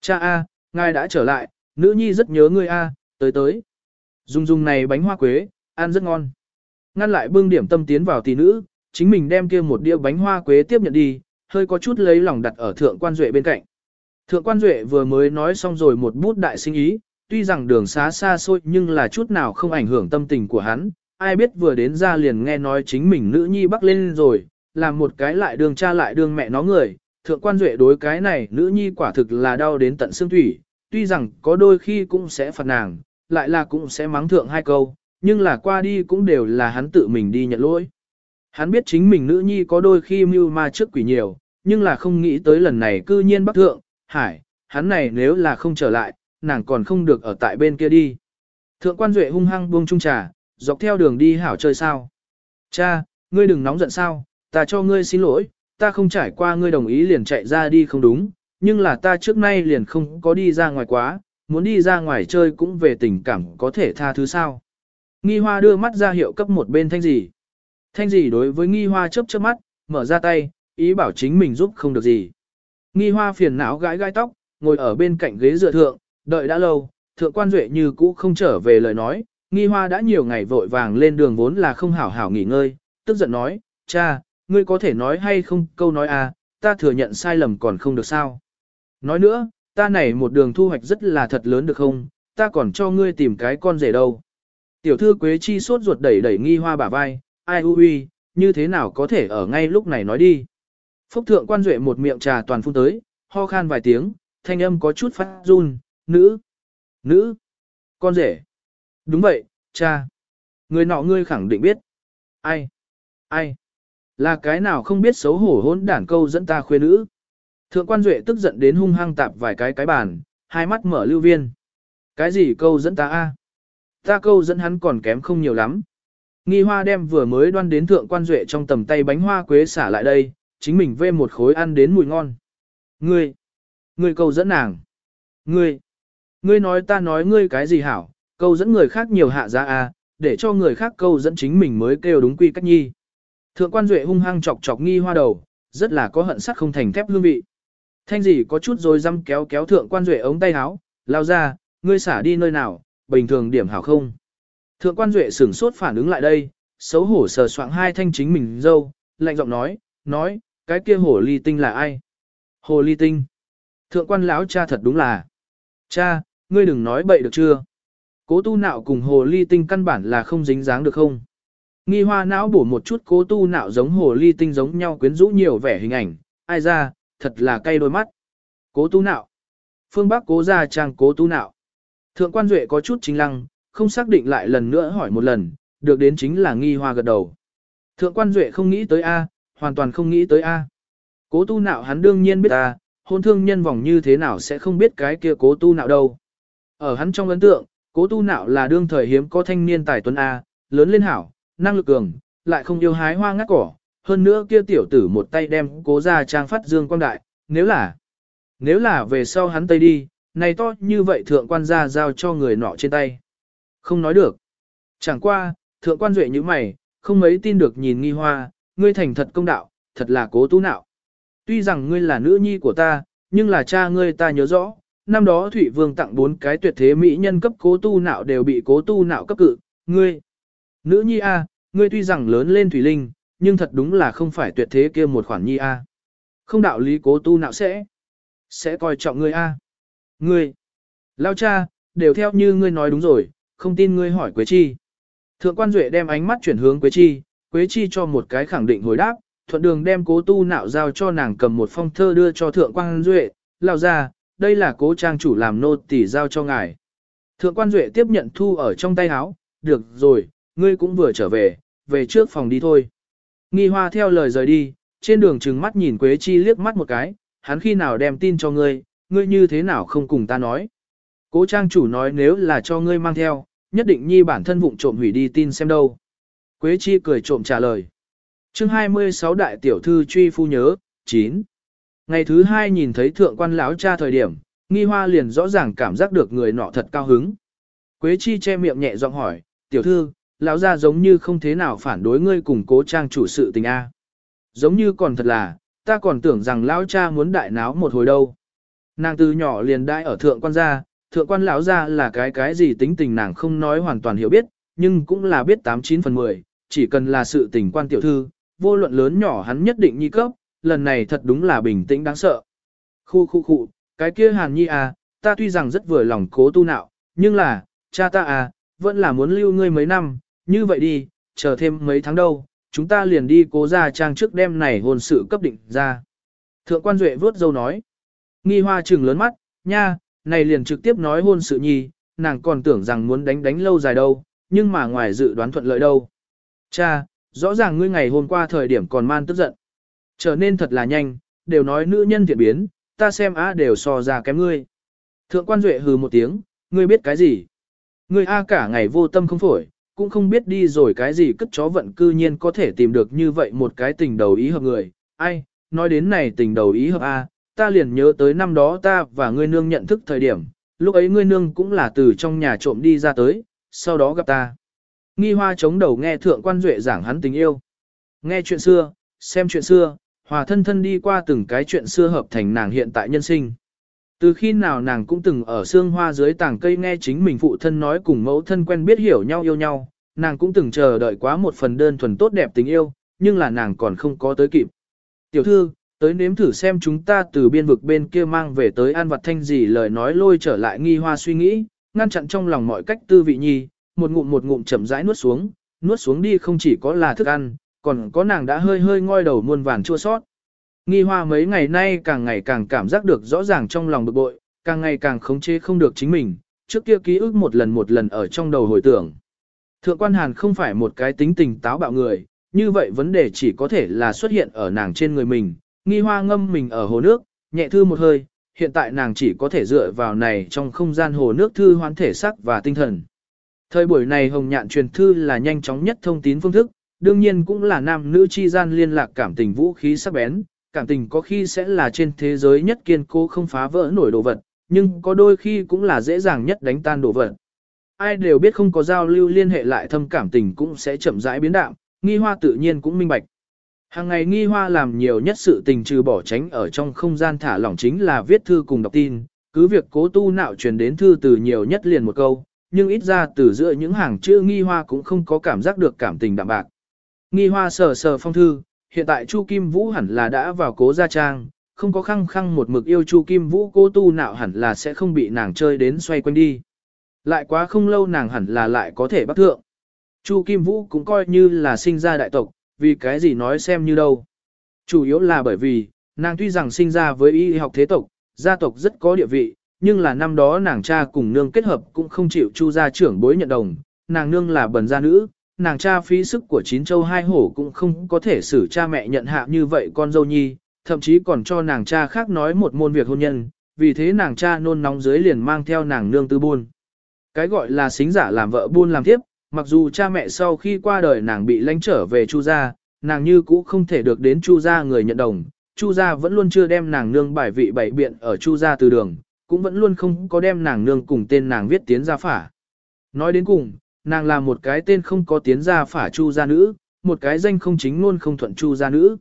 Cha A, ngài đã trở lại, nữ nhi rất nhớ ngươi A, tới tới. Dung dung này bánh hoa quế, ăn rất ngon. Ngăn lại bưng điểm tâm tiến vào tỷ nữ, chính mình đem kia một đĩa bánh hoa quế tiếp nhận đi, hơi có chút lấy lòng đặt ở thượng quan duệ bên cạnh. Thượng quan duệ vừa mới nói xong rồi một bút đại sinh ý, tuy rằng đường xá xa xôi nhưng là chút nào không ảnh hưởng tâm tình của hắn, ai biết vừa đến ra liền nghe nói chính mình nữ nhi bắc lên rồi, làm một cái lại đường cha lại đường mẹ nó người, thượng quan duệ đối cái này nữ nhi quả thực là đau đến tận xương thủy, tuy rằng có đôi khi cũng sẽ phạt nàng, lại là cũng sẽ mắng thượng hai câu, nhưng là qua đi cũng đều là hắn tự mình đi nhận lỗi. Hắn biết chính mình nữ nhi có đôi khi mưu ma trước quỷ nhiều, nhưng là không nghĩ tới lần này cư nhiên bắc thượng, hải, hắn này nếu là không trở lại, nàng còn không được ở tại bên kia đi. Thượng quan duệ hung hăng buông trung trà, dọc theo đường đi hảo chơi sao. Cha, ngươi đừng nóng giận sao, ta cho ngươi xin lỗi, ta không trải qua ngươi đồng ý liền chạy ra đi không đúng, nhưng là ta trước nay liền không có đi ra ngoài quá, muốn đi ra ngoài chơi cũng về tình cảm có thể tha thứ sao. Nghi hoa đưa mắt ra hiệu cấp một bên thanh gì. Thanh gì đối với nghi hoa chớp chớp mắt, mở ra tay, ý bảo chính mình giúp không được gì. Nghi hoa phiền não gãi gai tóc, ngồi ở bên cạnh ghế dựa thượng, đợi đã lâu, thượng quan duệ như cũ không trở về lời nói, nghi hoa đã nhiều ngày vội vàng lên đường vốn là không hảo hảo nghỉ ngơi, tức giận nói, cha, ngươi có thể nói hay không câu nói à, ta thừa nhận sai lầm còn không được sao. Nói nữa, ta này một đường thu hoạch rất là thật lớn được không, ta còn cho ngươi tìm cái con rể đâu. Tiểu thư Quế Chi sốt ruột đẩy đẩy nghi hoa bả vai, ai u uy, như thế nào có thể ở ngay lúc này nói đi. Phúc thượng quan duệ một miệng trà toàn phun tới, ho khan vài tiếng, thanh âm có chút phát run, nữ, nữ, con rể. Đúng vậy, cha. Người nọ ngươi khẳng định biết. Ai, ai, là cái nào không biết xấu hổ hỗn đản câu dẫn ta khuê nữ. Thượng quan duệ tức giận đến hung hăng tạp vài cái cái bàn, hai mắt mở lưu viên. Cái gì câu dẫn ta a? Ta câu dẫn hắn còn kém không nhiều lắm. Nghi hoa đem vừa mới đoan đến thượng quan duệ trong tầm tay bánh hoa quế xả lại đây, chính mình vê một khối ăn đến mùi ngon. Ngươi, ngươi câu dẫn nàng. Ngươi, ngươi nói ta nói ngươi cái gì hảo, câu dẫn người khác nhiều hạ giá à? để cho người khác câu dẫn chính mình mới kêu đúng quy cách nhi. Thượng quan duệ hung hăng chọc chọc nghi hoa đầu, rất là có hận sắt không thành thép hương vị. Thanh gì có chút rồi dăm kéo kéo thượng quan duệ ống tay áo, lao ra, ngươi xả đi nơi nào, bình thường điểm hảo không. Thượng quan duệ sửng sốt phản ứng lại đây, xấu hổ sờ soạng hai thanh chính mình dâu, lạnh giọng nói, nói, cái kia hồ ly tinh là ai? Hồ ly tinh. Thượng quan lão cha thật đúng là. Cha, ngươi đừng nói bậy được chưa? Cố tu nạo cùng hồ ly tinh căn bản là không dính dáng được không? Nghi hoa não bổ một chút cố tu nạo giống hồ ly tinh giống nhau quyến rũ nhiều vẻ hình ảnh, ai ra, thật là cay đôi mắt. Cố tu nạo. Phương Bắc cố ra trang cố tu nạo. Thượng quan duệ có chút chính lăng, không xác định lại lần nữa hỏi một lần, được đến chính là nghi hoa gật đầu. Thượng quan duệ không nghĩ tới A, hoàn toàn không nghĩ tới A. Cố tu nạo hắn đương nhiên biết A, hôn thương nhân vòng như thế nào sẽ không biết cái kia cố tu nạo đâu. Ở hắn trong ấn tượng, cố tu nạo là đương thời hiếm có thanh niên tài tuấn A, lớn lên hảo, năng lực cường, lại không yêu hái hoa ngắt cỏ, hơn nữa kia tiểu tử một tay đem cố ra trang phát dương quang đại, nếu là, nếu là về sau hắn tây đi, này to như vậy thượng quan gia giao cho người nọ trên tay. Không nói được. Chẳng qua, thượng quan duệ như mày, không mấy tin được nhìn nghi hoa, ngươi thành thật công đạo, thật là cố tú nạo. Tuy rằng ngươi là nữ nhi của ta, nhưng là cha ngươi ta nhớ rõ, năm đó Thủy Vương tặng bốn cái tuyệt thế mỹ nhân cấp cố tu nạo đều bị cố tu nạo cấp cự, ngươi. Nữ nhi A, ngươi tuy rằng lớn lên Thủy Linh, nhưng thật đúng là không phải tuyệt thế kia một khoản nhi A. Không đạo lý cố tu nạo sẽ, sẽ coi trọng ngươi A. Ngươi, lao cha, đều theo như ngươi nói đúng rồi, không tin ngươi hỏi Quế Chi. Thượng quan Duệ đem ánh mắt chuyển hướng Quế Chi, Quế Chi cho một cái khẳng định hồi đáp, thuận đường đem cố tu nạo giao cho nàng cầm một phong thơ đưa cho Thượng quan Duệ, lao ra, đây là cố trang chủ làm nô tỷ giao cho ngài. Thượng quan Duệ tiếp nhận thu ở trong tay áo, được rồi, ngươi cũng vừa trở về, về trước phòng đi thôi. Nghi hoa theo lời rời đi, trên đường trừng mắt nhìn Quế Chi liếc mắt một cái, hắn khi nào đem tin cho ngươi, ngươi như thế nào không cùng ta nói. Cố trang chủ nói nếu là cho ngươi mang theo, nhất định nhi bản thân vụng trộm hủy đi tin xem đâu. Quế Chi cười trộm trả lời. chương 26 đại tiểu thư truy phu nhớ, 9. Ngày thứ hai nhìn thấy thượng quan lão cha thời điểm, nghi hoa liền rõ ràng cảm giác được người nọ thật cao hứng. Quế Chi che miệng nhẹ giọng hỏi, tiểu thư, lão gia giống như không thế nào phản đối ngươi cùng cố trang chủ sự tình A. Giống như còn thật là, ta còn tưởng rằng lão cha muốn đại náo một hồi đâu. Nàng từ nhỏ liền đại ở thượng quan gia, thượng quan lão gia là cái cái gì tính tình nàng không nói hoàn toàn hiểu biết, nhưng cũng là biết 89 phần 10, chỉ cần là sự tình quan tiểu thư, vô luận lớn nhỏ hắn nhất định nhi cấp, lần này thật đúng là bình tĩnh đáng sợ. Khu khu khu, cái kia hàn nhi à, ta tuy rằng rất vừa lòng cố tu nạo, nhưng là, cha ta à, vẫn là muốn lưu ngươi mấy năm, như vậy đi, chờ thêm mấy tháng đâu, chúng ta liền đi cố ra trang trước đêm này hôn sự cấp định ra. Thượng quan Duệ vớt dâu nói, nghi hoa trừng lớn mắt, nha, này liền trực tiếp nói hôn sự nhi, nàng còn tưởng rằng muốn đánh đánh lâu dài đâu, nhưng mà ngoài dự đoán thuận lợi đâu. Cha, rõ ràng ngươi ngày hôm qua thời điểm còn man tức giận. Trở nên thật là nhanh, đều nói nữ nhân thiện biến, ta xem á đều so ra kém ngươi. Thượng quan Duệ hừ một tiếng, ngươi biết cái gì? Ngươi A cả ngày vô tâm không phổi, cũng không biết đi rồi cái gì cất chó vận cư nhiên có thể tìm được như vậy một cái tình đầu ý hợp người. Ai, nói đến này tình đầu ý hợp A, ta liền nhớ tới năm đó ta và ngươi nương nhận thức thời điểm, lúc ấy ngươi nương cũng là từ trong nhà trộm đi ra tới, sau đó gặp ta. Nghi hoa chống đầu nghe thượng quan duệ giảng hắn tình yêu. Nghe chuyện xưa, xem chuyện xưa, hòa thân thân đi qua từng cái chuyện xưa hợp thành nàng hiện tại nhân sinh. Từ khi nào nàng cũng từng ở xương hoa dưới tảng cây nghe chính mình phụ thân nói cùng mẫu thân quen biết hiểu nhau yêu nhau, nàng cũng từng chờ đợi quá một phần đơn thuần tốt đẹp tình yêu, nhưng là nàng còn không có tới kịp. Tiểu thư, tới nếm thử xem chúng ta từ biên vực bên kia mang về tới an vật thanh gì lời nói lôi trở lại nghi hoa suy nghĩ, ngăn chặn trong lòng mọi cách tư vị nhi, một ngụm một ngụm chậm rãi nuốt xuống, nuốt xuống đi không chỉ có là thức ăn, còn có nàng đã hơi hơi ngoi đầu muôn vàn chua sót. Nghi hoa mấy ngày nay càng ngày càng cảm giác được rõ ràng trong lòng bực bội, càng ngày càng khống chế không được chính mình, trước kia ký ức một lần một lần ở trong đầu hồi tưởng. Thượng quan hàn không phải một cái tính tình táo bạo người, như vậy vấn đề chỉ có thể là xuất hiện ở nàng trên người mình, nghi hoa ngâm mình ở hồ nước, nhẹ thư một hơi, hiện tại nàng chỉ có thể dựa vào này trong không gian hồ nước thư hoán thể sắc và tinh thần. Thời buổi này hồng nhạn truyền thư là nhanh chóng nhất thông tín phương thức, đương nhiên cũng là nam nữ chi gian liên lạc cảm tình vũ khí sắc bén, cảm tình có khi sẽ là trên thế giới nhất kiên cố không phá vỡ nổi đồ vật, nhưng có đôi khi cũng là dễ dàng nhất đánh tan đồ vật. Ai đều biết không có giao lưu liên hệ lại thâm cảm tình cũng sẽ chậm rãi biến đạm, nghi hoa tự nhiên cũng minh bạch. Hàng ngày nghi hoa làm nhiều nhất sự tình trừ bỏ tránh ở trong không gian thả lỏng chính là viết thư cùng đọc tin, cứ việc cố tu nạo truyền đến thư từ nhiều nhất liền một câu, nhưng ít ra từ giữa những hàng chữ nghi hoa cũng không có cảm giác được cảm tình đạm bạc. Nghi hoa sờ sờ phong thư, hiện tại Chu Kim Vũ hẳn là đã vào cố gia trang, không có khăng khăng một mực yêu Chu Kim Vũ cố tu nạo hẳn là sẽ không bị nàng chơi đến xoay quanh đi. Lại quá không lâu nàng hẳn là lại có thể bắt thượng. Chu Kim Vũ cũng coi như là sinh ra đại tộc, vì cái gì nói xem như đâu. Chủ yếu là bởi vì, nàng tuy rằng sinh ra với y học thế tộc, gia tộc rất có địa vị, nhưng là năm đó nàng cha cùng nương kết hợp cũng không chịu chu gia trưởng bối nhận đồng, nàng nương là bần gia nữ, nàng cha phí sức của chín châu hai hổ cũng không có thể xử cha mẹ nhận hạ như vậy con dâu nhi, thậm chí còn cho nàng cha khác nói một môn việc hôn nhân, vì thế nàng cha nôn nóng dưới liền mang theo nàng nương tư buôn. Cái gọi là xính giả làm vợ buôn làm tiếp, mặc dù cha mẹ sau khi qua đời nàng bị lánh trở về chu gia, nàng như cũ không thể được đến chu gia người nhận đồng, chu gia vẫn luôn chưa đem nàng nương bài vị bảy biện ở chu gia từ đường, cũng vẫn luôn không có đem nàng nương cùng tên nàng viết tiến gia phả. Nói đến cùng, nàng là một cái tên không có tiến gia phả chu gia nữ, một cái danh không chính luôn không thuận chu gia nữ.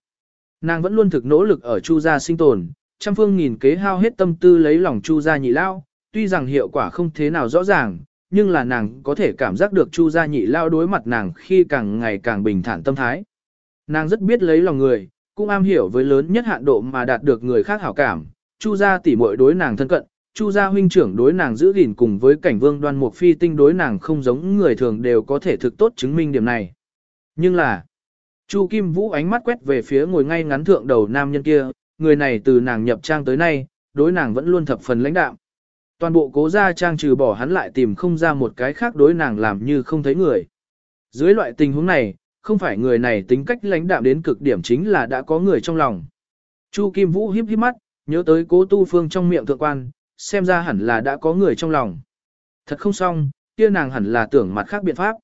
Nàng vẫn luôn thực nỗ lực ở chu gia sinh tồn, trăm phương nghìn kế hao hết tâm tư lấy lòng chu gia nhị lao, tuy rằng hiệu quả không thế nào rõ ràng, nhưng là nàng có thể cảm giác được chu gia nhị lao đối mặt nàng khi càng ngày càng bình thản tâm thái. Nàng rất biết lấy lòng người, cũng am hiểu với lớn nhất hạn độ mà đạt được người khác hảo cảm, chu gia tỉ muội đối nàng thân cận, Chu gia huynh trưởng đối nàng giữ gìn cùng với cảnh vương đoan mục phi tinh đối nàng không giống người thường đều có thể thực tốt chứng minh điểm này. Nhưng là, Chu Kim Vũ ánh mắt quét về phía ngồi ngay ngắn thượng đầu nam nhân kia, người này từ nàng nhập trang tới nay, đối nàng vẫn luôn thập phần lãnh đạm. Toàn bộ cố gia trang trừ bỏ hắn lại tìm không ra một cái khác đối nàng làm như không thấy người. Dưới loại tình huống này, không phải người này tính cách lãnh đạm đến cực điểm chính là đã có người trong lòng. Chu Kim Vũ híp híp mắt, nhớ tới cố tu phương trong miệng thượng quan, xem ra hẳn là đã có người trong lòng. Thật không xong, kia nàng hẳn là tưởng mặt khác biện pháp.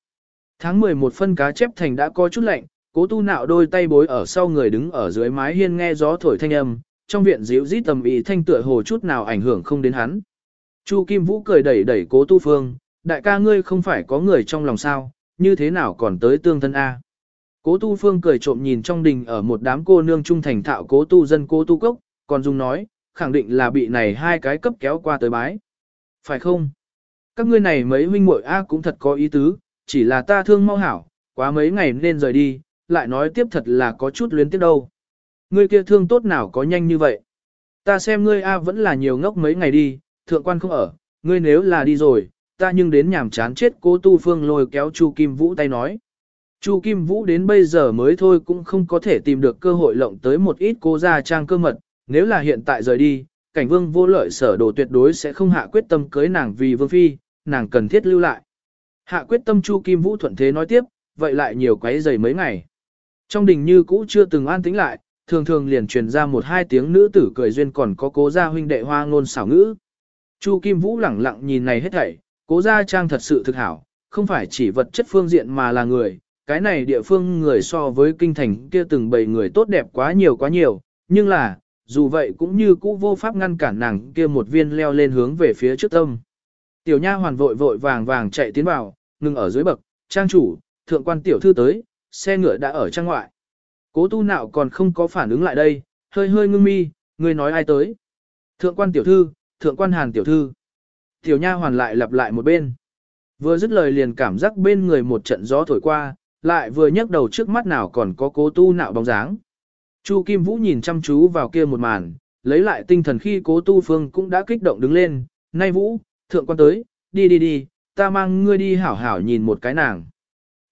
Tháng 11 phân cá chép thành đã có chút lạnh, cố tu nạo đôi tay bối ở sau người đứng ở dưới mái hiên nghe gió thổi thanh âm, trong viện dịu rít tầm ý thanh tựa hồ chút nào ảnh hưởng không đến hắn. Chu Kim Vũ cười đẩy đẩy cố tu phương, đại ca ngươi không phải có người trong lòng sao, như thế nào còn tới tương thân A. Cố tu phương cười trộm nhìn trong đình ở một đám cô nương trung thành thạo cố tu dân cố tu cốc, còn dùng nói, khẳng định là bị này hai cái cấp kéo qua tới bái. Phải không? Các ngươi này mấy huynh muội A cũng thật có ý tứ, chỉ là ta thương mau hảo, quá mấy ngày nên rời đi, lại nói tiếp thật là có chút luyến tiếc đâu. Ngươi kia thương tốt nào có nhanh như vậy? Ta xem ngươi A vẫn là nhiều ngốc mấy ngày đi, thượng quan không ở, ngươi nếu là đi rồi, ta nhưng đến nhảm chán chết cố tu phương lôi kéo Chu Kim Vũ tay nói. Chu Kim Vũ đến bây giờ mới thôi cũng không có thể tìm được cơ hội lộng tới một ít cố gia trang cơ mật, nếu là hiện tại rời đi, cảnh vương vô lợi sở đồ tuyệt đối sẽ không hạ quyết tâm cưới nàng vì vương phi, nàng cần thiết lưu lại. Hạ quyết tâm Chu Kim Vũ thuận thế nói tiếp, vậy lại nhiều quấy giày mấy ngày. Trong đình như cũ chưa từng an tĩnh lại, thường thường liền truyền ra một hai tiếng nữ tử cười duyên còn có cố gia huynh đệ hoa ngôn xảo ngữ. Chu Kim Vũ lẳng lặng nhìn này hết thảy, cố gia trang thật sự thực hảo, không phải chỉ vật chất phương diện mà là người, cái này địa phương người so với kinh thành kia từng bầy người tốt đẹp quá nhiều quá nhiều, nhưng là, dù vậy cũng như cũ vô pháp ngăn cản nàng kia một viên leo lên hướng về phía trước tâm. Tiểu nha hoàn vội vội vàng vàng chạy tiến vào, ngừng ở dưới bậc, trang chủ, thượng quan tiểu thư tới, xe ngựa đã ở trang ngoại. Cố tu nạo còn không có phản ứng lại đây, hơi hơi ngưng mi, người nói ai tới. Thượng quan tiểu thư, thượng quan hàn tiểu thư. Tiểu nha hoàn lại lặp lại một bên. Vừa dứt lời liền cảm giác bên người một trận gió thổi qua, lại vừa nhấc đầu trước mắt nào còn có cố tu nạo bóng dáng. Chu Kim Vũ nhìn chăm chú vào kia một màn, lấy lại tinh thần khi cố tu phương cũng đã kích động đứng lên, nay Vũ, thượng quan tới, đi đi đi, ta mang ngươi đi hảo hảo nhìn một cái nàng.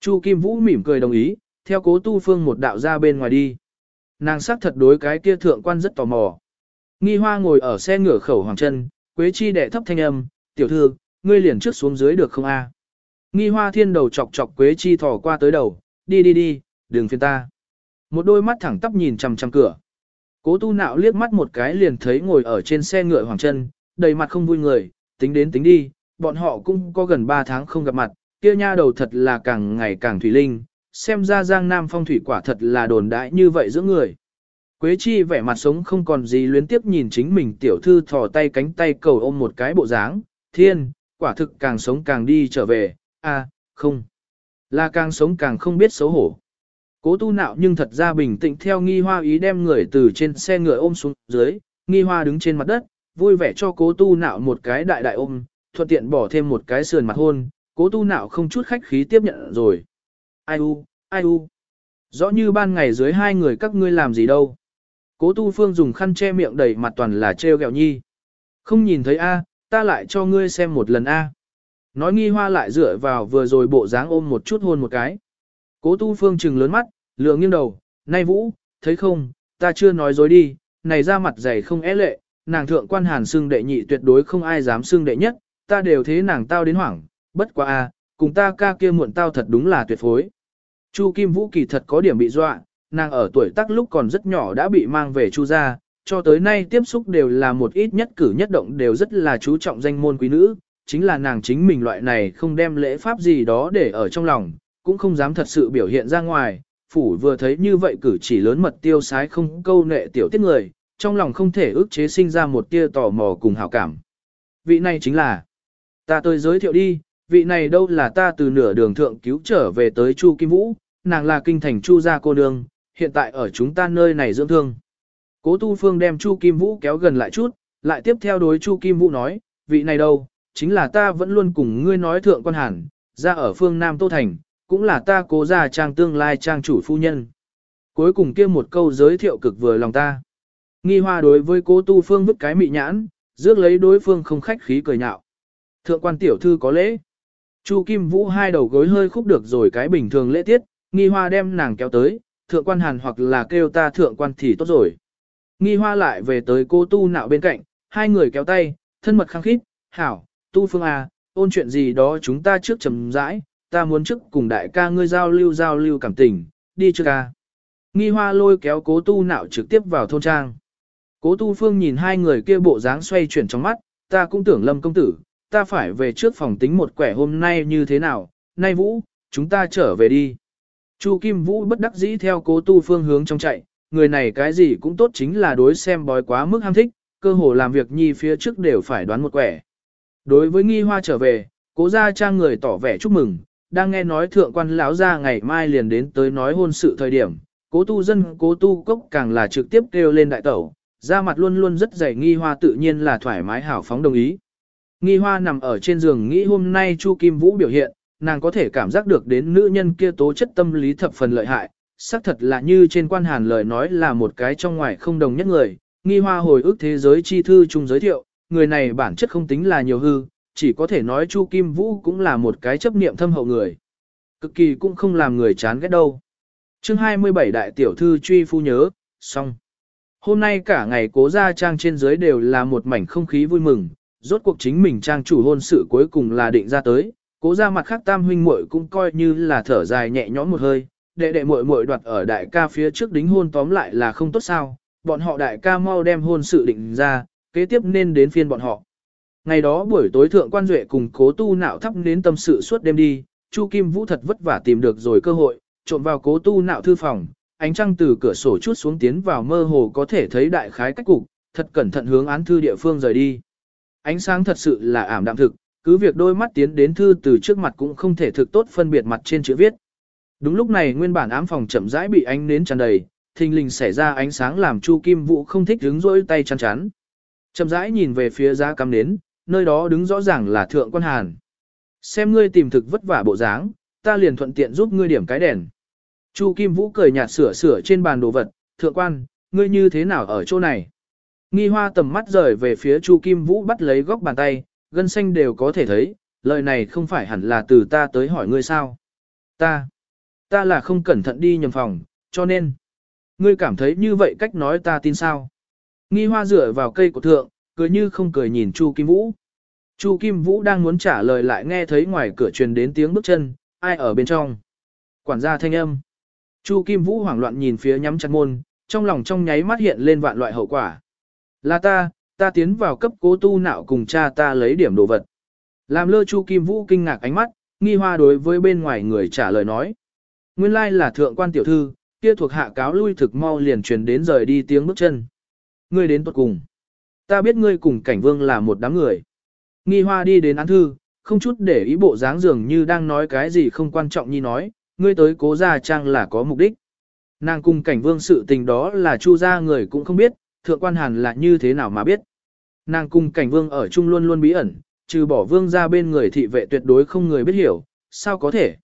Chu Kim Vũ mỉm cười đồng ý, theo cố tu phương một đạo ra bên ngoài đi. Nàng sắc thật đối cái kia thượng quan rất tò mò. Nghi hoa ngồi ở xe ngửa khẩu hoàng chân, Quế Chi đệ thấp thanh âm, tiểu thư, ngươi liền trước xuống dưới được không a? Nghi hoa thiên đầu chọc chọc Quế Chi thò qua tới đầu, đi đi đi, đừng phiền ta. Một đôi mắt thẳng tắp nhìn chằm chằm cửa. Cố tu nạo liếc mắt một cái liền thấy ngồi ở trên xe ngựa hoàng chân, đầy mặt không vui người, tính đến tính đi, bọn họ cũng có gần 3 tháng không gặp mặt, kia nha đầu thật là càng ngày càng thủy linh, xem ra giang nam phong thủy quả thật là đồn đại như vậy giữa người. Quế chi vẻ mặt sống không còn gì luyến tiếp nhìn chính mình tiểu thư thò tay cánh tay cầu ôm một cái bộ dáng, thiên, quả thực càng sống càng đi trở về, a à, không, là càng sống càng không biết xấu hổ. Cố tu nạo nhưng thật ra bình tĩnh theo nghi hoa ý đem người từ trên xe ngựa ôm xuống dưới, nghi hoa đứng trên mặt đất, vui vẻ cho cố tu nạo một cái đại đại ôm, thuận tiện bỏ thêm một cái sườn mặt hôn, cố tu nạo không chút khách khí tiếp nhận rồi. Ai u, ai u. Rõ như ban ngày dưới hai người các ngươi làm gì đâu. Cố tu phương dùng khăn che miệng đầy mặt toàn là treo gẹo nhi. Không nhìn thấy a, ta lại cho ngươi xem một lần a. Nói nghi hoa lại dựa vào vừa rồi bộ dáng ôm một chút hôn một cái. Cố tu phương trừng lớn mắt, lừa nghiêng đầu, nay vũ, thấy không, ta chưa nói dối đi, này ra mặt dày không é lệ, nàng thượng quan hàn xưng đệ nhị tuyệt đối không ai dám xưng đệ nhất, ta đều thế nàng tao đến hoảng, bất quá a, cùng ta ca kia muộn tao thật đúng là tuyệt phối. Chu Kim Vũ kỳ thật có điểm bị dọa, nàng ở tuổi tác lúc còn rất nhỏ đã bị mang về Chu gia, cho tới nay tiếp xúc đều là một ít nhất cử nhất động đều rất là chú trọng danh môn quý nữ, chính là nàng chính mình loại này không đem lễ pháp gì đó để ở trong lòng, cũng không dám thật sự biểu hiện ra ngoài, phủ vừa thấy như vậy cử chỉ lớn mật tiêu sái không câu nệ tiểu tiết người, trong lòng không thể ước chế sinh ra một tia tò mò cùng hảo cảm. Vị này chính là, ta tôi giới thiệu đi, vị này đâu là ta từ nửa đường thượng cứu trở về tới Chu Kim Vũ, nàng là kinh thành Chu gia cô nương, hiện tại ở chúng ta nơi này dưỡng thương. Cố Tu Phương đem Chu Kim Vũ kéo gần lại chút, lại tiếp theo đối Chu Kim Vũ nói, vị này đâu, chính là ta vẫn luôn cùng ngươi nói thượng quan hàn, ra ở phương Nam Tô Thành, cũng là ta cố ra trang tương lai trang chủ phu nhân. Cuối cùng kia một câu giới thiệu cực vừa lòng ta. Nghi hoa đối với cố tu phương vứt cái mị nhãn, rước lấy đối phương không khách khí cười nhạo. Thượng quan tiểu thư có lễ. Chu Kim Vũ hai đầu gối hơi khúc được rồi cái bình thường lễ tiết, nghi hoa đem nàng kéo tới, thượng quan hàn hoặc là kêu ta thượng quan thì tốt rồi. Nghi hoa lại về tới cô tu nạo bên cạnh, hai người kéo tay, thân mật khăng khít, hảo, tu phương à, ôn chuyện gì đó chúng ta trước chầm rãi, ta muốn trước cùng đại ca ngươi giao lưu giao lưu cảm tình, đi chưa ca. À. Nghi hoa lôi kéo cố tu nạo trực tiếp vào thôn trang. Cố tu phương nhìn hai người kia bộ dáng xoay chuyển trong mắt, ta cũng tưởng lâm công tử, ta phải về trước phòng tính một quẻ hôm nay như thế nào, nay vũ, chúng ta trở về đi. Chu Kim Vũ bất đắc dĩ theo cố tu phương hướng trong chạy, người này cái gì cũng tốt chính là đối xem bói quá mức ham thích, cơ hồ làm việc nhi phía trước đều phải đoán một quẻ. Đối với nghi hoa trở về, cố gia trang người tỏ vẻ chúc mừng, đang nghe nói thượng quan lão gia ngày mai liền đến tới nói hôn sự thời điểm, cố tu dân cố tu cốc càng là trực tiếp kêu lên đại tẩu, ra mặt luôn luôn rất dày nghi hoa tự nhiên là thoải mái hảo phóng đồng ý. Nghi hoa nằm ở trên giường nghĩ hôm nay Chu Kim Vũ biểu hiện, nàng có thể cảm giác được đến nữ nhân kia tố chất tâm lý thập phần lợi hại, xác thật là như trên quan hàn lời nói là một cái trong ngoài không đồng nhất người, nghi hoa hồi ức thế giới chi thư chung giới thiệu, người này bản chất không tính là nhiều hư, chỉ có thể nói Chu Kim Vũ cũng là một cái chấp niệm thâm hậu người. Cực kỳ cũng không làm người chán ghét đâu. chương 27 đại tiểu thư truy phu nhớ, xong. Hôm nay cả ngày cố gia trang trên dưới đều là một mảnh không khí vui mừng, rốt cuộc chính mình trang chủ hôn sự cuối cùng là định ra tới, cố ra mặt khác tam huynh muội cũng coi như là thở dài nhẹ nhõm một hơi, đệ đệ muội muội đoạt ở đại ca phía trước đính hôn tóm lại là không tốt sao, bọn họ đại ca mau đem hôn sự định ra, kế tiếp nên đến phiên bọn họ. Ngày đó buổi tối thượng quan duệ cùng cố tu nạo thắp đến tâm sự suốt đêm đi, Chu Kim Vũ thật vất vả tìm được rồi cơ hội, trộm vào cố tu nạo thư phòng, ánh trăng từ cửa sổ chút xuống tiến vào mơ hồ có thể thấy đại khái cách cục, thật cẩn thận hướng án thư địa phương rời đi. Ánh sáng thật sự là ảm đạm thực, cứ việc đôi mắt tiến đến thư từ trước mặt cũng không thể thực tốt phân biệt mặt trên chữ viết. Đúng lúc này nguyên bản ám phòng chậm rãi bị ánh nến tràn đầy, thình lình xảy ra ánh sáng làm Chu Kim Vũ không thích đứng rỗi tay chăn chắn. Chậm rãi nhìn về phía giá cắm nến, nơi đó đứng rõ ràng là thượng quan hàn. Xem ngươi tìm thực vất vả bộ dáng, ta liền thuận tiện giúp ngươi điểm cái đèn. Chu Kim Vũ cười nhạt sửa sửa trên bàn đồ vật, thượng quan, ngươi như thế nào ở chỗ này? Nghi hoa tầm mắt rời về phía Chu Kim Vũ bắt lấy góc bàn tay, gân xanh đều có thể thấy, lời này không phải hẳn là từ ta tới hỏi ngươi sao? Ta, ta là không cẩn thận đi nhầm phòng, cho nên, ngươi cảm thấy như vậy cách nói ta tin sao? Nghi hoa dựa vào cây của thượng, cười như không cười nhìn Chu Kim Vũ. Chu Kim Vũ đang muốn trả lời lại nghe thấy ngoài cửa truyền đến tiếng bước chân, ai ở bên trong? Quản gia thanh âm. Chu Kim Vũ hoảng loạn nhìn phía nhắm chặt môn, trong lòng trong nháy mắt hiện lên vạn loại hậu quả. Là ta, ta tiến vào cấp cố tu nạo cùng cha ta lấy điểm đồ vật. Làm lơ Chu Kim Vũ kinh ngạc ánh mắt, nghi hoa đối với bên ngoài người trả lời nói. Nguyên lai là thượng quan tiểu thư, kia thuộc hạ cáo lui thực mau liền truyền đến rời đi tiếng bước chân. Ngươi đến tuột cùng. Ta biết ngươi cùng cảnh vương là một đám người. Nghi hoa đi đến án thư, không chút để ý bộ dáng dường như đang nói cái gì không quan trọng như nói, ngươi tới cố gia trang là có mục đích. Nàng cùng cảnh vương sự tình đó là chu gia người cũng không biết, thượng quan hàn là như thế nào mà biết. Nàng cùng cảnh vương ở chung luôn luôn bí ẩn, trừ bỏ vương ra bên người thị vệ tuyệt đối không người biết hiểu, sao có thể.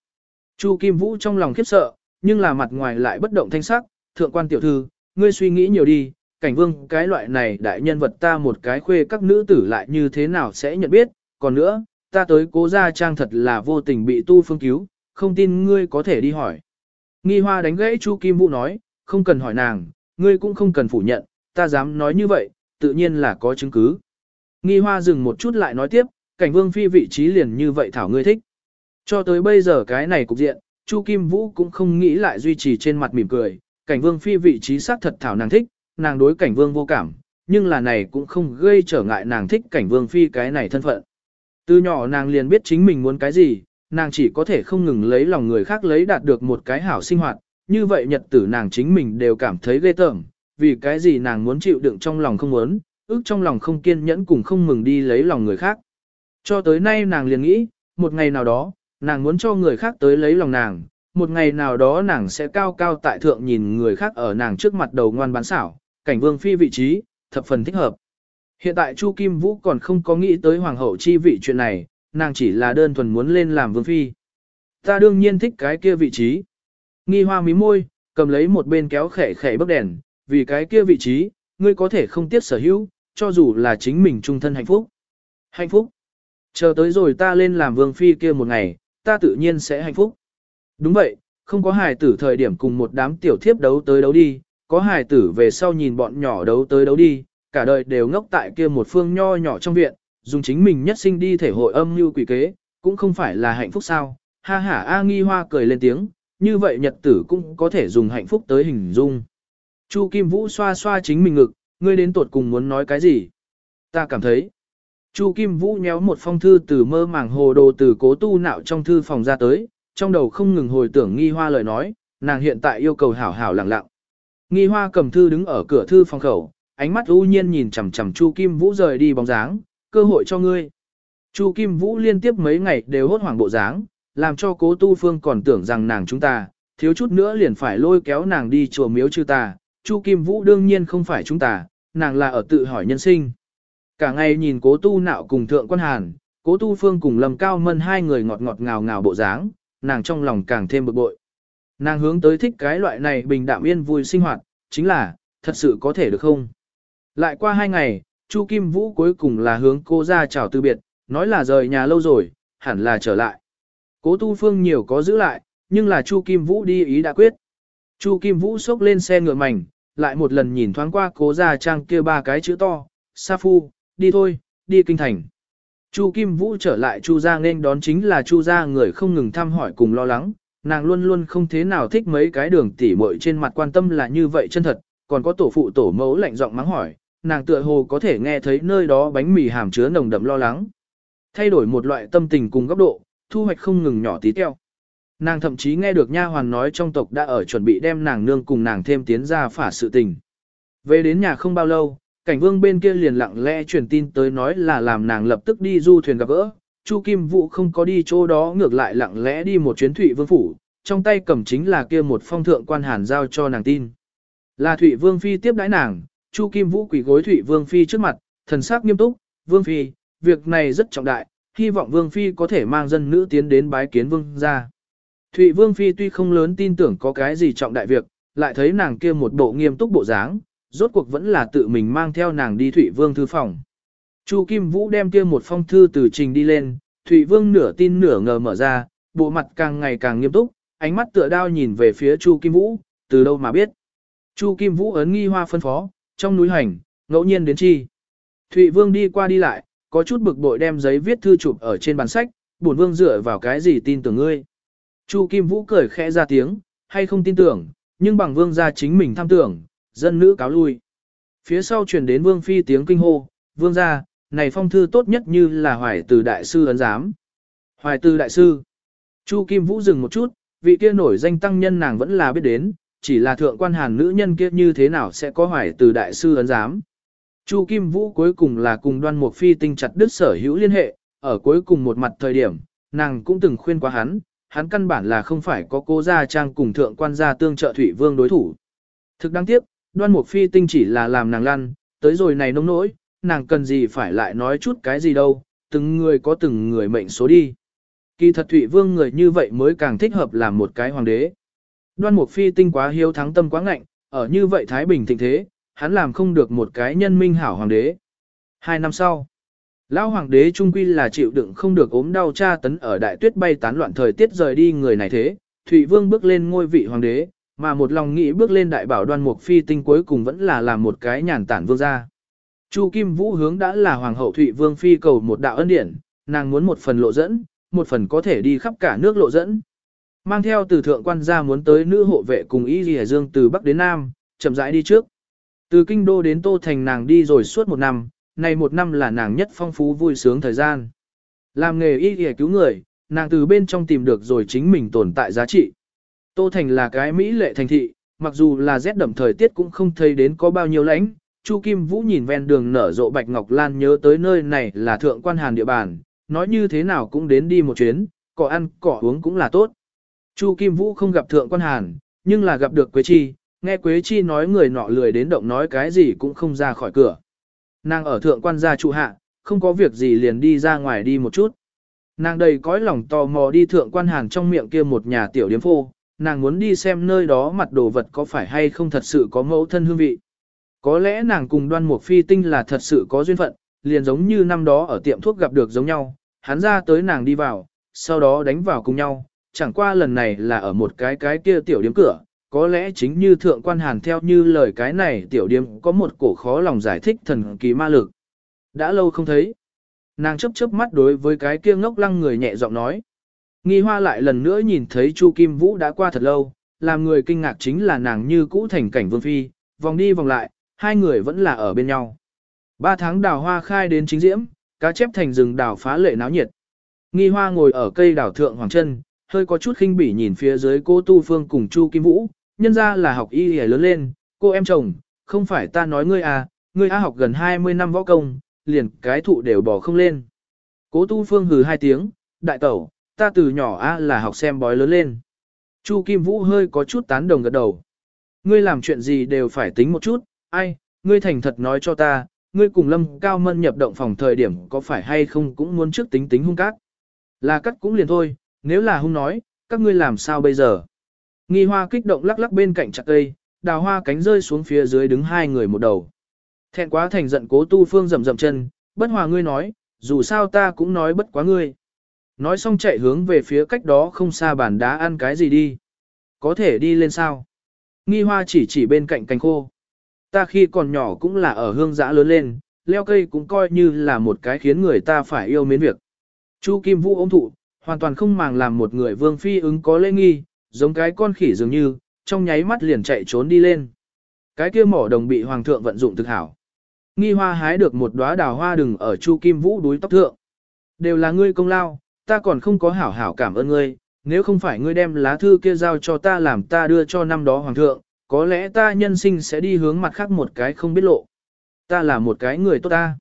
Chu Kim Vũ trong lòng khiếp sợ, nhưng là mặt ngoài lại bất động thanh sắc, thượng quan tiểu thư, ngươi suy nghĩ nhiều đi, cảnh vương cái loại này đại nhân vật ta một cái khuê các nữ tử lại như thế nào sẽ nhận biết, còn nữa, ta tới cố gia trang thật là vô tình bị tu phương cứu, không tin ngươi có thể đi hỏi. Nghi hoa đánh gãy Chu Kim Vũ nói, không cần hỏi nàng, ngươi cũng không cần phủ nhận, ta dám nói như vậy, tự nhiên là có chứng cứ. Nghi hoa dừng một chút lại nói tiếp, cảnh vương phi vị trí liền như vậy thảo ngươi thích. Cho tới bây giờ cái này cục diện, Chu Kim Vũ cũng không nghĩ lại duy trì trên mặt mỉm cười, cảnh vương phi vị trí xác thật thảo nàng thích, nàng đối cảnh vương vô cảm, nhưng là này cũng không gây trở ngại nàng thích cảnh vương phi cái này thân phận. Từ nhỏ nàng liền biết chính mình muốn cái gì, nàng chỉ có thể không ngừng lấy lòng người khác lấy đạt được một cái hảo sinh hoạt, như vậy nhật tử nàng chính mình đều cảm thấy ghê tởm, vì cái gì nàng muốn chịu đựng trong lòng không muốn, ước trong lòng không kiên nhẫn cùng không mừng đi lấy lòng người khác. Cho tới nay nàng liền nghĩ, một ngày nào đó, nàng muốn cho người khác tới lấy lòng nàng, một ngày nào đó nàng sẽ cao cao tại thượng nhìn người khác ở nàng trước mặt đầu ngoan bán xảo, cảnh vương phi vị trí, thập phần thích hợp. Hiện tại Chu Kim Vũ còn không có nghĩ tới hoàng hậu chi vị chuyện này, nàng chỉ là đơn thuần muốn lên làm vương phi. Ta đương nhiên thích cái kia vị trí. Nghi hoa mí môi, cầm lấy một bên kéo khẻ khẻ bức đèn, vì cái kia vị trí, ngươi có thể không tiếc sở hữu, cho dù là chính mình trung thân hạnh phúc. Hạnh phúc. Chờ tới rồi ta lên làm vương phi kia một ngày, ta tự nhiên sẽ hạnh phúc. Đúng vậy, không có hài tử thời điểm cùng một đám tiểu thiếp đấu tới đấu đi, có hài tử về sau nhìn bọn nhỏ đấu tới đấu đi, cả đời đều ngốc tại kia một phương nho nhỏ trong viện, dùng chính mình nhất sinh đi thể hội âm như quỷ kế, cũng không phải là hạnh phúc sao. Ha ha A nghi hoa cười lên tiếng, như vậy nhật tử cũng có thể dùng hạnh phúc tới hình dung. Chu Kim Vũ xoa xoa chính mình ngực, ngươi đến tuột cùng muốn nói cái gì? Ta cảm thấy. Chu Kim Vũ nhéo một phong thư từ mơ màng hồ đồ từ cố tu nạo trong thư phòng ra tới, trong đầu không ngừng hồi tưởng nghi hoa lời nói, nàng hiện tại yêu cầu hảo hảo lặng lặng. Nghi hoa cầm thư đứng ở cửa thư phòng khẩu, ánh mắt u nhiên nhìn chằm chằm Chu Kim Vũ rời đi bóng dáng, cơ hội cho ngươi. Chu Kim Vũ liên tiếp mấy ngày đều hốt hoảng bộ dáng, làm cho cố tu phương còn tưởng rằng nàng chúng ta, thiếu chút nữa liền phải lôi kéo nàng đi chùa miếu chư ta, Chu Kim Vũ đương nhiên không phải chúng ta, nàng là ở tự hỏi nhân sinh. Cả ngày nhìn cố tu nạo cùng thượng quan hàn, cố tu phương cùng lầm cao mân hai người ngọt ngọt ngào ngào bộ dáng, nàng trong lòng càng thêm bực bội. Nàng hướng tới thích cái loại này bình đạm yên vui sinh hoạt, chính là, thật sự có thể được không? Lại qua hai ngày, Chu Kim Vũ cuối cùng là hướng cô ra chào từ biệt, nói là rời nhà lâu rồi, hẳn là trở lại. Cố tu phương nhiều có giữ lại, nhưng là Chu Kim Vũ đi ý đã quyết. Chu Kim Vũ xốc lên xe ngựa mảnh, lại một lần nhìn thoáng qua cố gia trang kia ba cái chữ to, Sa Phu, đi thôi, đi kinh thành. Chu Kim Vũ trở lại Chu gia nên đón chính là Chu gia người không ngừng thăm hỏi cùng lo lắng, nàng luôn luôn không thế nào thích mấy cái đường tỉ muội trên mặt quan tâm là như vậy chân thật, còn có tổ phụ tổ mẫu lạnh giọng mắng hỏi, nàng tựa hồ có thể nghe thấy nơi đó bánh mì hàm chứa nồng đậm lo lắng. Thay đổi một loại tâm tình cùng góc độ, thu hoạch không ngừng nhỏ tí teo. Nàng thậm chí nghe được nha hoàn nói trong tộc đã ở chuẩn bị đem nàng nương cùng nàng thêm tiến ra phả sự tình. Về đến nhà không bao lâu, cảnh vương bên kia liền lặng lẽ truyền tin tới nói là làm nàng lập tức đi du thuyền gặp gỡ. Chu Kim Vũ không có đi chỗ đó ngược lại lặng lẽ đi một chuyến Thụy Vương Phủ, trong tay cầm chính là kia một phong thượng quan hàn giao cho nàng tin. Là Thụy Vương Phi tiếp đãi nàng, Chu Kim Vũ quỳ gối Thụy Vương Phi trước mặt, thần sắc nghiêm túc, Vương Phi, việc này rất trọng đại, hy vọng Vương Phi có thể mang dân nữ tiến đến bái kiến Vương ra. Thụy Vương Phi tuy không lớn tin tưởng có cái gì trọng đại việc, lại thấy nàng kia một bộ nghiêm túc bộ dáng, rốt cuộc vẫn là tự mình mang theo nàng đi Thụy Vương thư phòng. Chu Kim Vũ đem kia một phong thư từ trình đi lên, Thụy Vương nửa tin nửa ngờ mở ra, bộ mặt càng ngày càng nghiêm túc, ánh mắt tựa đao nhìn về phía Chu Kim Vũ, từ đâu mà biết. Chu Kim Vũ ấn nghi hoa phân phó, trong núi hành, ngẫu nhiên đến chi. Thụy Vương đi qua đi lại, có chút bực bội đem giấy viết thư chụp ở trên bàn sách, bổn vương dựa vào cái gì tin tưởng ngươi. Chu Kim Vũ cười khẽ ra tiếng, hay không tin tưởng, nhưng bằng vương gia chính mình tham tưởng, dân nữ cáo lui. Phía sau truyền đến vương phi tiếng kinh hô, vương gia, này phong thư tốt nhất như là hoài từ đại sư ấn giám. Hoài từ đại sư. Chu Kim Vũ dừng một chút, vị kia nổi danh tăng nhân nàng vẫn là biết đến, chỉ là thượng quan hàn nữ nhân kia như thế nào sẽ có hoài từ đại sư ấn giám. Chu Kim Vũ cuối cùng là cùng đoan mục phi tinh chặt đứt sở hữu liên hệ, ở cuối cùng một mặt thời điểm, nàng cũng từng khuyên qua hắn, hắn căn bản là không phải có cố gia trang cùng thượng quan gia tương trợ thủy vương đối thủ. Thực đáng tiếc, đoan mục phi tinh chỉ là làm nàng lăn, tới rồi này nông nỗi, nàng cần gì phải lại nói chút cái gì đâu, từng người có từng người mệnh số đi. Kỳ thật thủy vương người như vậy mới càng thích hợp làm một cái hoàng đế. Đoan mục phi tinh quá hiếu thắng tâm quá ngạnh, ở như vậy Thái Bình thịnh thế, hắn làm không được một cái nhân minh hảo hoàng đế. Hai năm sau, Lão hoàng đế trung quy là chịu đựng không được ốm đau tra tấn ở đại tuyết bay tán loạn thời tiết rời đi người này thế, Thụy Vương bước lên ngôi vị hoàng đế, mà một lòng nghĩ bước lên đại bảo đoan mục phi tinh cuối cùng vẫn là làm một cái nhàn tản vương gia. Chu Kim Vũ hướng đã là hoàng hậu Thụy Vương phi cầu một đạo ân điển, nàng muốn một phần lộ dẫn, một phần có thể đi khắp cả nước lộ dẫn. Mang theo từ thượng quan gia muốn tới nữ hộ vệ cùng Y Lì Dương từ Bắc đến Nam, chậm rãi đi trước. Từ kinh đô đến Tô Thành nàng đi rồi suốt một năm, này một năm là nàng nhất phong phú vui sướng thời gian. Làm nghề y y cứu người, nàng từ bên trong tìm được rồi chính mình tồn tại giá trị. Tô Thành là cái Mỹ lệ thành thị, mặc dù là rét đậm thời tiết cũng không thấy đến có bao nhiêu lãnh. Chu Kim Vũ nhìn ven đường nở rộ bạch ngọc lan nhớ tới nơi này là thượng quan hàn địa bàn, nói như thế nào cũng đến đi một chuyến, cỏ ăn cỏ uống cũng là tốt. Chu Kim Vũ không gặp thượng quan hàn, nhưng là gặp được Quế Chi, nghe Quế Chi nói người nọ lười đến động nói cái gì cũng không ra khỏi cửa. Nàng ở thượng quan gia trụ hạ, không có việc gì liền đi ra ngoài đi một chút. Nàng đầy cõi lòng tò mò đi thượng quan hàn trong miệng kia một nhà tiểu điếm phô, nàng muốn đi xem nơi đó mặt đồ vật có phải hay không thật sự có mẫu thân hương vị. Có lẽ nàng cùng đoan mục phi tinh là thật sự có duyên phận, liền giống như năm đó ở tiệm thuốc gặp được giống nhau, hắn ra tới nàng đi vào, sau đó đánh vào cùng nhau, chẳng qua lần này là ở một cái cái kia tiểu điếm cửa, có lẽ chính như thượng quan hàn theo như lời cái này tiểu điếm có một cổ khó lòng giải thích thần kỳ ma lực. Đã lâu không thấy. Nàng chấp chớp mắt đối với cái kia ngốc lăng người nhẹ giọng nói. Nghi hoa lại lần nữa nhìn thấy Chu Kim Vũ đã qua thật lâu, làm người kinh ngạc chính là nàng như cũ thành cảnh vương phi, vòng đi vòng lại, hai người vẫn là ở bên nhau. Ba tháng đào hoa khai đến chính diễm, cá chép thành rừng đào phá lệ náo nhiệt. Nghi hoa ngồi ở cây đào thượng hoàng chân, hơi có chút khinh bỉ nhìn phía dưới cô Tu Phương cùng Chu Kim Vũ, nhân ra là học y hề lớn lên, cô em chồng, không phải ta nói ngươi à, ngươi a học gần 20 năm võ công, liền cái thụ đều bỏ không lên. Cố tu phương hừ hai tiếng, đại tẩu, ta từ nhỏ a là học xem bói lớn lên. Chu Kim Vũ hơi có chút tán đồng gật đầu. Ngươi làm chuyện gì đều phải tính một chút, ai, ngươi thành thật nói cho ta, ngươi cùng Lâm Cao Mân nhập động phòng thời điểm có phải hay không cũng muốn trước tính tính hung cát. Là cắt cũng liền thôi, nếu là hung nói, các ngươi làm sao bây giờ? Nghi hoa kích động lắc lắc bên cạnh chặt cây, đào hoa cánh rơi xuống phía dưới đứng hai người một đầu. Thẹn quá thành giận cố tu phương rầm rầm chân, bất hòa ngươi nói, dù sao ta cũng nói bất quá ngươi. Nói xong chạy hướng về phía cách đó không xa bàn đá ăn cái gì đi. Có thể đi lên sao? Nghi hoa chỉ chỉ bên cạnh cánh khô. Ta khi còn nhỏ cũng là ở hương giã lớn lên, leo cây cũng coi như là một cái khiến người ta phải yêu mến việc. Chu Kim Vũ ôm thụ, hoàn toàn không màng làm một người vương phi ứng có lễ nghi, giống cái con khỉ dường như, trong nháy mắt liền chạy trốn đi lên. Cái kia mỏ đồng bị hoàng thượng vận dụng thực hảo. Nghi hoa hái được một đóa đào hoa đừng ở Chu Kim Vũ đuối tóc thượng. Đều là ngươi công lao, ta còn không có hảo hảo cảm ơn ngươi, nếu không phải ngươi đem lá thư kia giao cho ta làm ta đưa cho năm đó hoàng thượng, có lẽ ta nhân sinh sẽ đi hướng mặt khác một cái không biết lộ. Ta là một cái người tốt ta.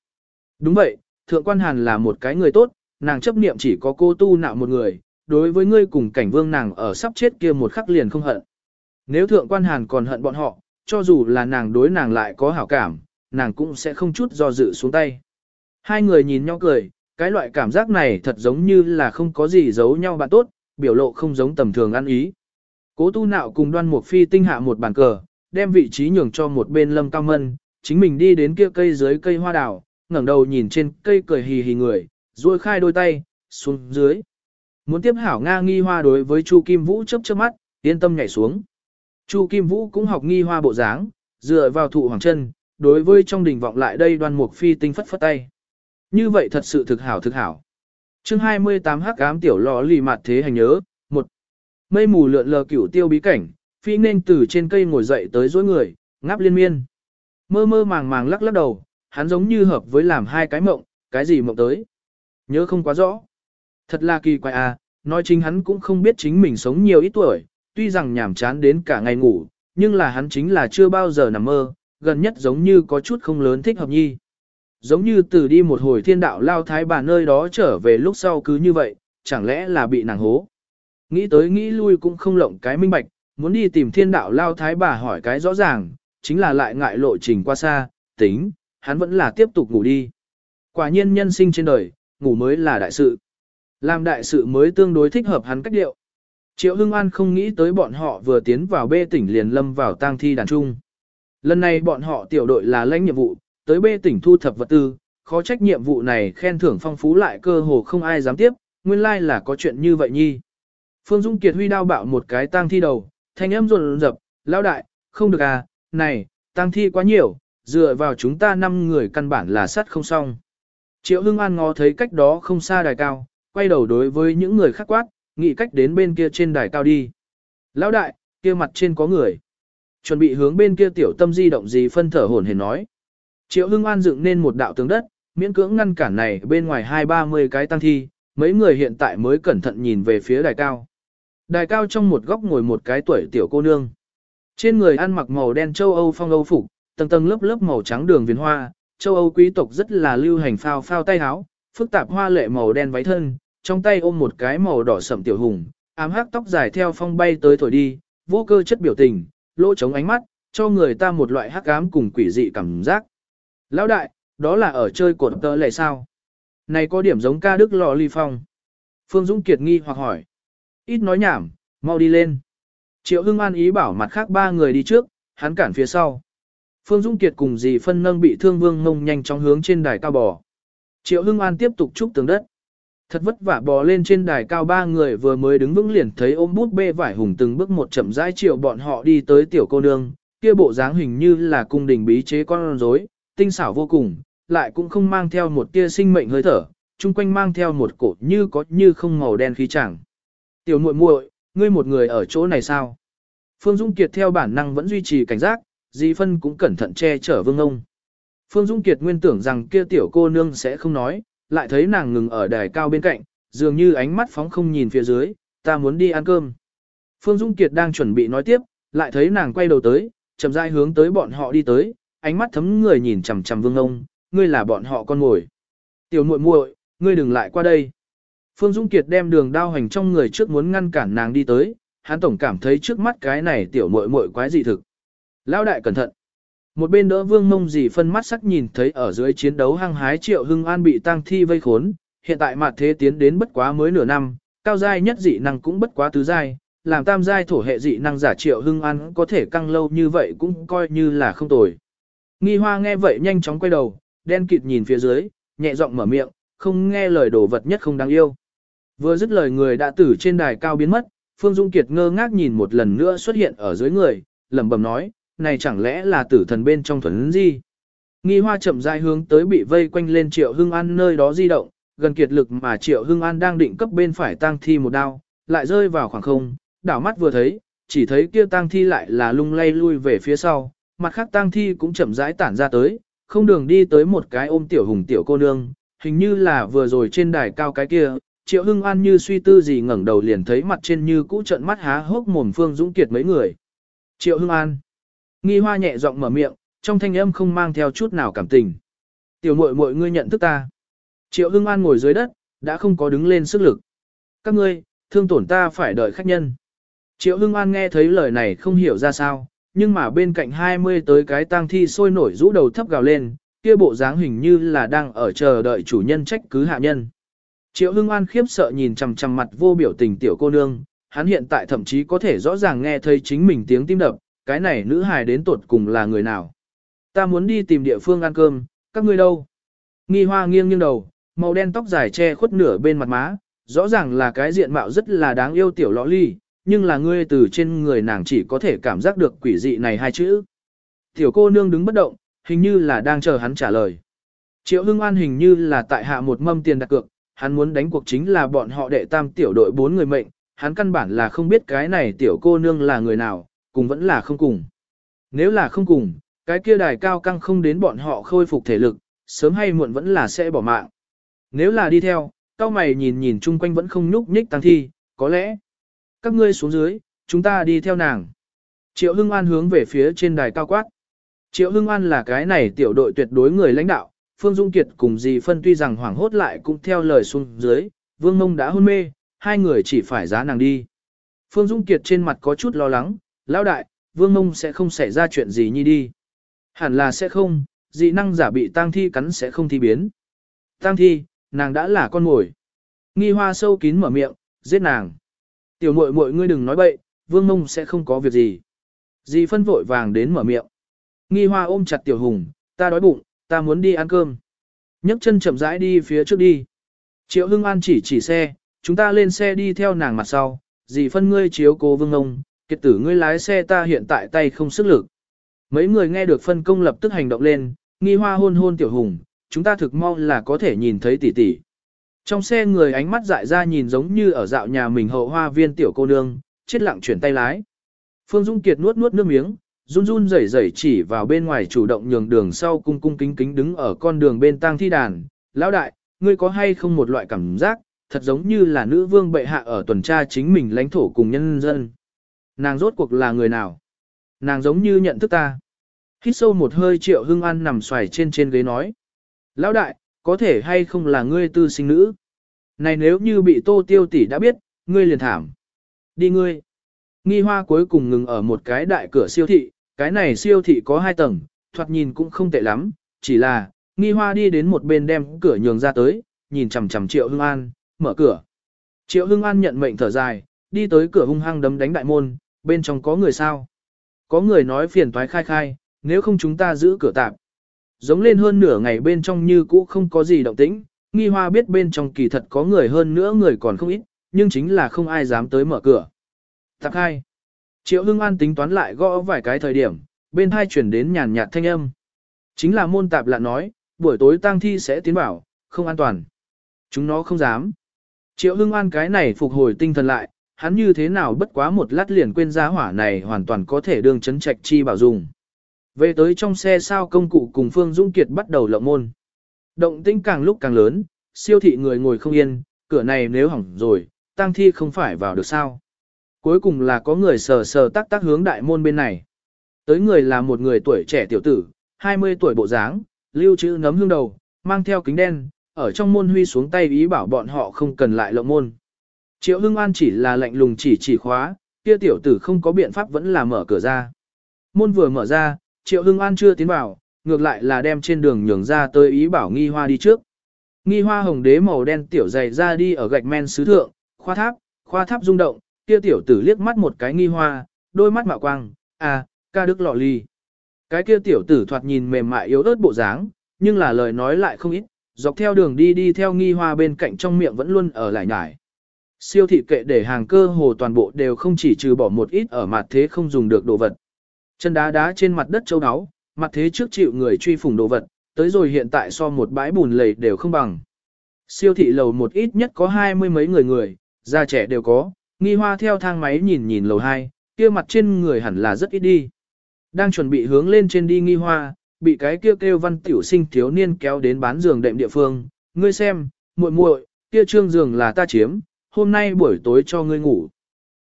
Đúng vậy, thượng quan hàn là một cái người tốt, nàng chấp niệm chỉ có cô tu nạo một người, đối với ngươi cùng cảnh vương nàng ở sắp chết kia một khắc liền không hận. Nếu thượng quan hàn còn hận bọn họ, cho dù là nàng đối nàng lại có hảo cảm, nàng cũng sẽ không chút do dự xuống tay. Hai người nhìn nhau cười, cái loại cảm giác này thật giống như là không có gì giấu nhau bạn tốt, biểu lộ không giống tầm thường ăn ý. Cố tu nạo cùng đoan mục phi tinh hạ một bàn cờ, đem vị trí nhường cho một bên lâm cao mân, chính mình đi đến kia cây dưới cây hoa đào, ngẩng đầu nhìn trên cây cười hì hì người, duỗi khai đôi tay, xuống dưới. Muốn tiếp hảo Nga nghi hoa đối với Chu Kim Vũ chớp chớp mắt, yên tâm nhảy xuống. Chu Kim Vũ cũng học nghi hoa bộ dáng, dựa vào thụ hoàng chân, đối với trong đình vọng lại đây đoan mục phi tinh phất phất tay. Như vậy thật sự thực hảo thực hảo. chương 28 hắc ám tiểu lò lì mặt thế hành nhớ, một Mây mù lượn lờ cửu tiêu bí cảnh, phi nên từ trên cây ngồi dậy tới dối người, ngáp liên miên. Mơ mơ màng màng lắc lắc đầu, hắn giống như hợp với làm hai cái mộng, cái gì mộng tới. Nhớ không quá rõ. Thật là kỳ quái à, nói chính hắn cũng không biết chính mình sống nhiều ít tuổi, tuy rằng nhảm chán đến cả ngày ngủ, nhưng là hắn chính là chưa bao giờ nằm mơ, gần nhất giống như có chút không lớn thích hợp nhi. Giống như từ đi một hồi thiên đạo lao thái bà nơi đó trở về lúc sau cứ như vậy, chẳng lẽ là bị nàng hố. Nghĩ tới nghĩ lui cũng không lộng cái minh bạch, muốn đi tìm thiên đạo lao thái bà hỏi cái rõ ràng, chính là lại ngại lộ trình qua xa, tính, hắn vẫn là tiếp tục ngủ đi. Quả nhiên nhân sinh trên đời, ngủ mới là đại sự. Làm đại sự mới tương đối thích hợp hắn cách điệu. Triệu Hưng An không nghĩ tới bọn họ vừa tiến vào bê tỉnh liền lâm vào tang thi đàn trung. Lần này bọn họ tiểu đội là lãnh nhiệm vụ, tới bê tỉnh thu thập vật tư, khó trách nhiệm vụ này khen thưởng phong phú lại cơ hồ không ai dám tiếp, nguyên lai like là có chuyện như vậy nhi. Phương Dung Kiệt huy đao bạo một cái tang thi đầu, thanh âm rộn rập, lao đại, không được à, này, tang thi quá nhiều, dựa vào chúng ta năm người căn bản là sắt không xong. Triệu Hưng An ngó thấy cách đó không xa đài cao, quay đầu đối với những người khác quát, nghĩ cách đến bên kia trên đài cao đi. Lão đại, kia mặt trên có người. Chuẩn bị hướng bên kia tiểu tâm di động gì phân thở hồn hển nói. Triệu Hưng An dựng nên một đạo tường đất, miễn cưỡng ngăn cản này bên ngoài hai ba mươi cái tăng thi, mấy người hiện tại mới cẩn thận nhìn về phía đài cao. Đài cao trong một góc ngồi một cái tuổi tiểu cô nương. Trên người ăn mặc màu đen châu Âu phong Âu phục, tầng tầng lớp lớp màu trắng đường viền hoa, châu Âu quý tộc rất là lưu hành phao phao tay áo, phức tạp hoa lệ màu đen váy thân, trong tay ôm một cái màu đỏ sậm tiểu hùng, ám hắc tóc dài theo phong bay tới thổi đi, vô cơ chất biểu tình, lỗ trống ánh mắt, cho người ta một loại hắc ám cùng quỷ dị cảm giác. Lão đại, đó là ở chơi cột tơ lệ sao? Này có điểm giống ca đức lò ly phong. Phương Dũng Kiệt nghi hoặc hỏi. Ít nói nhảm, mau đi lên. Triệu Hưng An ý bảo mặt khác ba người đi trước, hắn cản phía sau. Phương Dũng Kiệt cùng dì phân nâng bị thương vương mông nhanh chóng hướng trên đài cao bò. Triệu Hưng An tiếp tục chúc tường đất. Thật vất vả bò lên trên đài cao ba người vừa mới đứng vững liền thấy ôm bút bê vải hùng từng bước một chậm rãi triệu bọn họ đi tới tiểu cô nương, kia bộ dáng hình như là cung đình bí chế con rối, tinh xảo vô cùng, lại cũng không mang theo một tia sinh mệnh hơi thở, chung quanh mang theo một cổ như có như không màu đen khí chẳng. Tiểu muội muội, ngươi một người ở chỗ này sao? Phương Dung Kiệt theo bản năng vẫn duy trì cảnh giác, Di Phân cũng cẩn thận che chở Vương ông. Phương Dung Kiệt nguyên tưởng rằng kia tiểu cô nương sẽ không nói, lại thấy nàng ngừng ở đài cao bên cạnh, dường như ánh mắt phóng không nhìn phía dưới, ta muốn đi ăn cơm. Phương Dung Kiệt đang chuẩn bị nói tiếp, lại thấy nàng quay đầu tới, chậm rãi hướng tới bọn họ đi tới, ánh mắt thấm người nhìn chằm chằm Vương ông, ngươi là bọn họ con ngồi. Tiểu muội muội, ngươi đừng lại qua đây. Phương Dung Kiệt đem đường đao hành trong người trước muốn ngăn cản nàng đi tới, hắn tổng cảm thấy trước mắt cái này tiểu muội muội quái dị thực. Lão đại cẩn thận. Một bên đỡ vương mông dì phân mắt sắc nhìn thấy ở dưới chiến đấu hăng hái triệu hưng an bị tang thi vây khốn, hiện tại mặt thế tiến đến bất quá mới nửa năm, cao giai nhất dị năng cũng bất quá tứ giai, làm tam giai thổ hệ dị năng giả triệu hưng an có thể căng lâu như vậy cũng coi như là không tồi. Nghi hoa nghe vậy nhanh chóng quay đầu, đen kịt nhìn phía dưới, nhẹ giọng mở miệng, không nghe lời đồ vật nhất không đáng yêu. Vừa dứt lời người đã tử trên đài cao biến mất, Phương Dung Kiệt ngơ ngác nhìn một lần nữa xuất hiện ở dưới người, lẩm bẩm nói, này chẳng lẽ là tử thần bên trong thuần gì? Nghi hoa chậm rãi hướng tới bị vây quanh lên Triệu Hưng An nơi đó di động, gần kiệt lực mà Triệu Hưng An đang định cấp bên phải tang thi một đao, lại rơi vào khoảng không, đảo mắt vừa thấy, chỉ thấy kia tang thi lại là lung lay lui về phía sau, mặt khác tang thi cũng chậm rãi tản ra tới, không đường đi tới một cái ôm tiểu hùng tiểu cô nương, hình như là vừa rồi trên đài cao cái kia, Triệu Hưng An như suy tư gì ngẩng đầu liền thấy mặt trên như cũ trận mắt há hốc mồm Phương Dũng Kiệt mấy người. Triệu Hưng An. Nghi hoa nhẹ giọng mở miệng, trong thanh âm không mang theo chút nào cảm tình. Tiểu muội muội ngươi nhận thức ta. Triệu Hưng An ngồi dưới đất, đã không có đứng lên sức lực. Các ngươi, thương tổn ta phải đợi khách nhân. Triệu Hưng An nghe thấy lời này không hiểu ra sao, nhưng mà bên cạnh 20 tới cái tang thi sôi nổi rũ đầu thấp gào lên, kia bộ dáng hình như là đang ở chờ đợi chủ nhân trách cứ hạ nhân. Triệu Hưng An khiếp sợ nhìn chằm chằm mặt vô biểu tình tiểu cô nương, hắn hiện tại thậm chí có thể rõ ràng nghe thấy chính mình tiếng tim đập, cái này nữ hài đến tột cùng là người nào. Ta muốn đi tìm địa phương ăn cơm, các ngươi đâu? Nghi hoa nghiêng nghiêng đầu, màu đen tóc dài che khuất nửa bên mặt má, rõ ràng là cái diện mạo rất là đáng yêu tiểu lõ ly, nhưng là ngươi từ trên người nàng chỉ có thể cảm giác được quỷ dị này hai chữ. Tiểu cô nương đứng bất động, hình như là đang chờ hắn trả lời. Triệu Hưng An hình như là tại hạ một mâm tiền đặt cược, hắn muốn đánh cuộc chính là bọn họ đệ tam tiểu đội bốn người mệnh, hắn căn bản là không biết cái này tiểu cô nương là người nào, cùng vẫn là không cùng. Nếu là không cùng, cái kia đài cao căng không đến bọn họ khôi phục thể lực, sớm hay muộn vẫn là sẽ bỏ mạng. Nếu là đi theo, cao mày nhìn nhìn chung quanh vẫn không nhúc nhích tăng thi, có lẽ, các ngươi xuống dưới, chúng ta đi theo nàng. Triệu Hưng An hướng về phía trên đài cao quát. Triệu Hưng An là cái này tiểu đội tuyệt đối người lãnh đạo, Phương Dung Kiệt cùng dì phân tuy rằng hoảng hốt lại cũng theo lời xuống dưới, Vương Mông đã hôn mê, hai người chỉ phải giá nàng đi. Phương Dung Kiệt trên mặt có chút lo lắng, lão đại, Vương Mông sẽ không xảy ra chuyện gì nhi đi. Hẳn là sẽ không, dị năng giả bị tang thi cắn sẽ không thi biến. Tang thi, nàng đã là con mồi. Nghi hoa sâu kín mở miệng, giết nàng. Tiểu muội muội ngươi đừng nói bậy, Vương Mông sẽ không có việc gì. Dì phân vội vàng đến mở miệng. Nghi hoa ôm chặt tiểu hùng, ta đói bụng, ta muốn đi ăn cơm. nhấc chân chậm rãi đi phía trước đi. Triệu Hưng An chỉ chỉ xe, chúng ta lên xe đi theo nàng mặt sau, dì phân ngươi chiếu cố vương ông, kiệt tử ngươi lái xe ta hiện tại tay không sức lực. Mấy người nghe được phân công lập tức hành động lên, nghi hoa hôn hôn tiểu hùng, chúng ta thực mong là có thể nhìn thấy tỷ tỷ. Trong xe người ánh mắt dại ra nhìn giống như ở dạo nhà mình hậu hoa viên tiểu cô nương, chết lặng chuyển tay lái. Phương Dung Kiệt nuốt nuốt nước miếng, run run rẩy rẩy chỉ vào bên ngoài chủ động nhường đường sau cung cung kính kính đứng ở con đường bên tang thi đàn. Lão đại, ngươi có hay không một loại cảm giác, thật giống như là nữ vương bệ hạ ở tuần tra chính mình lãnh thổ cùng nhân dân. Nàng rốt cuộc là người nào? Nàng giống như nhận thức ta. Hít sâu một hơi triệu hưng an nằm xoài trên trên ghế nói. Lão đại, có thể hay không là ngươi tư sinh nữ? Này nếu như bị tô tiêu tỷ đã biết, ngươi liền thảm. Đi ngươi. Nghi hoa cuối cùng ngừng ở một cái đại cửa siêu thị, cái này siêu thị có hai tầng, thoạt nhìn cũng không tệ lắm, chỉ là, nghi hoa đi đến một bên đem cửa nhường ra tới, nhìn chằm chằm Triệu Hưng An, mở cửa. Triệu Hưng An nhận mệnh thở dài, đi tới cửa hung hăng đấm đánh đại môn, bên trong có người sao? Có người nói phiền toái khai khai, nếu không chúng ta giữ cửa tạm. Giống lên hơn nửa ngày bên trong như cũ không có gì động tĩnh, nghi hoa biết bên trong kỳ thật có người hơn nữa người còn không ít, nhưng chính là không ai dám tới mở cửa. Tạp hai. Triệu Hưng An tính toán lại gõ vài cái thời điểm, bên hai chuyển đến nhàn nhạt thanh âm. Chính là môn tạp lạ nói, buổi tối tang thi sẽ tiến bảo, không an toàn. Chúng nó không dám. Triệu Hưng An cái này phục hồi tinh thần lại, hắn như thế nào bất quá một lát liền quên giá hỏa này hoàn toàn có thể đương chấn trạch chi bảo dùng. Về tới trong xe sao công cụ cùng Phương Dung Kiệt bắt đầu lộng môn. Động tĩnh càng lúc càng lớn, siêu thị người ngồi không yên, cửa này nếu hỏng rồi, tang thi không phải vào được sao. Cuối cùng là có người sờ sờ tác tác hướng đại môn bên này. Tới người là một người tuổi trẻ tiểu tử, 20 tuổi bộ dáng, lưu trữ nấm hương đầu, mang theo kính đen, ở trong môn huy xuống tay ý bảo bọn họ không cần lại lộng môn. Triệu Hưng An chỉ là lạnh lùng chỉ chỉ khóa, kia tiểu tử không có biện pháp vẫn là mở cửa ra. Môn vừa mở ra, Triệu Hưng An chưa tiến vào, ngược lại là đem trên đường nhường ra tới ý bảo nghi hoa đi trước. Nghi hoa hồng đế màu đen tiểu dày ra đi ở gạch men sứ thượng, khoa tháp, khoa tháp rung động, kia tiểu tử liếc mắt một cái nghi hoa, đôi mắt mạo quang, à, ca đức lọ ly. Cái kia tiểu tử thoạt nhìn mềm mại yếu ớt bộ dáng, nhưng là lời nói lại không ít, dọc theo đường đi đi theo nghi hoa bên cạnh trong miệng vẫn luôn ở lại nhải. Siêu thị kệ để hàng cơ hồ toàn bộ đều không chỉ trừ bỏ một ít ở mặt thế không dùng được đồ vật. Chân đá đá trên mặt đất châu áo, mặt thế trước chịu người truy phủng đồ vật, tới rồi hiện tại so một bãi bùn lầy đều không bằng. Siêu thị lầu một ít nhất có hai mươi mấy người người, già trẻ đều có, nghi hoa theo thang máy nhìn nhìn lầu hai, kia mặt trên người hẳn là rất ít đi. Đang chuẩn bị hướng lên trên đi nghi hoa, bị cái kia kêu, kêu văn tiểu sinh thiếu niên kéo đến bán giường đệm địa phương, ngươi xem, muội muội, kia trương giường là ta chiếm, hôm nay buổi tối cho ngươi ngủ.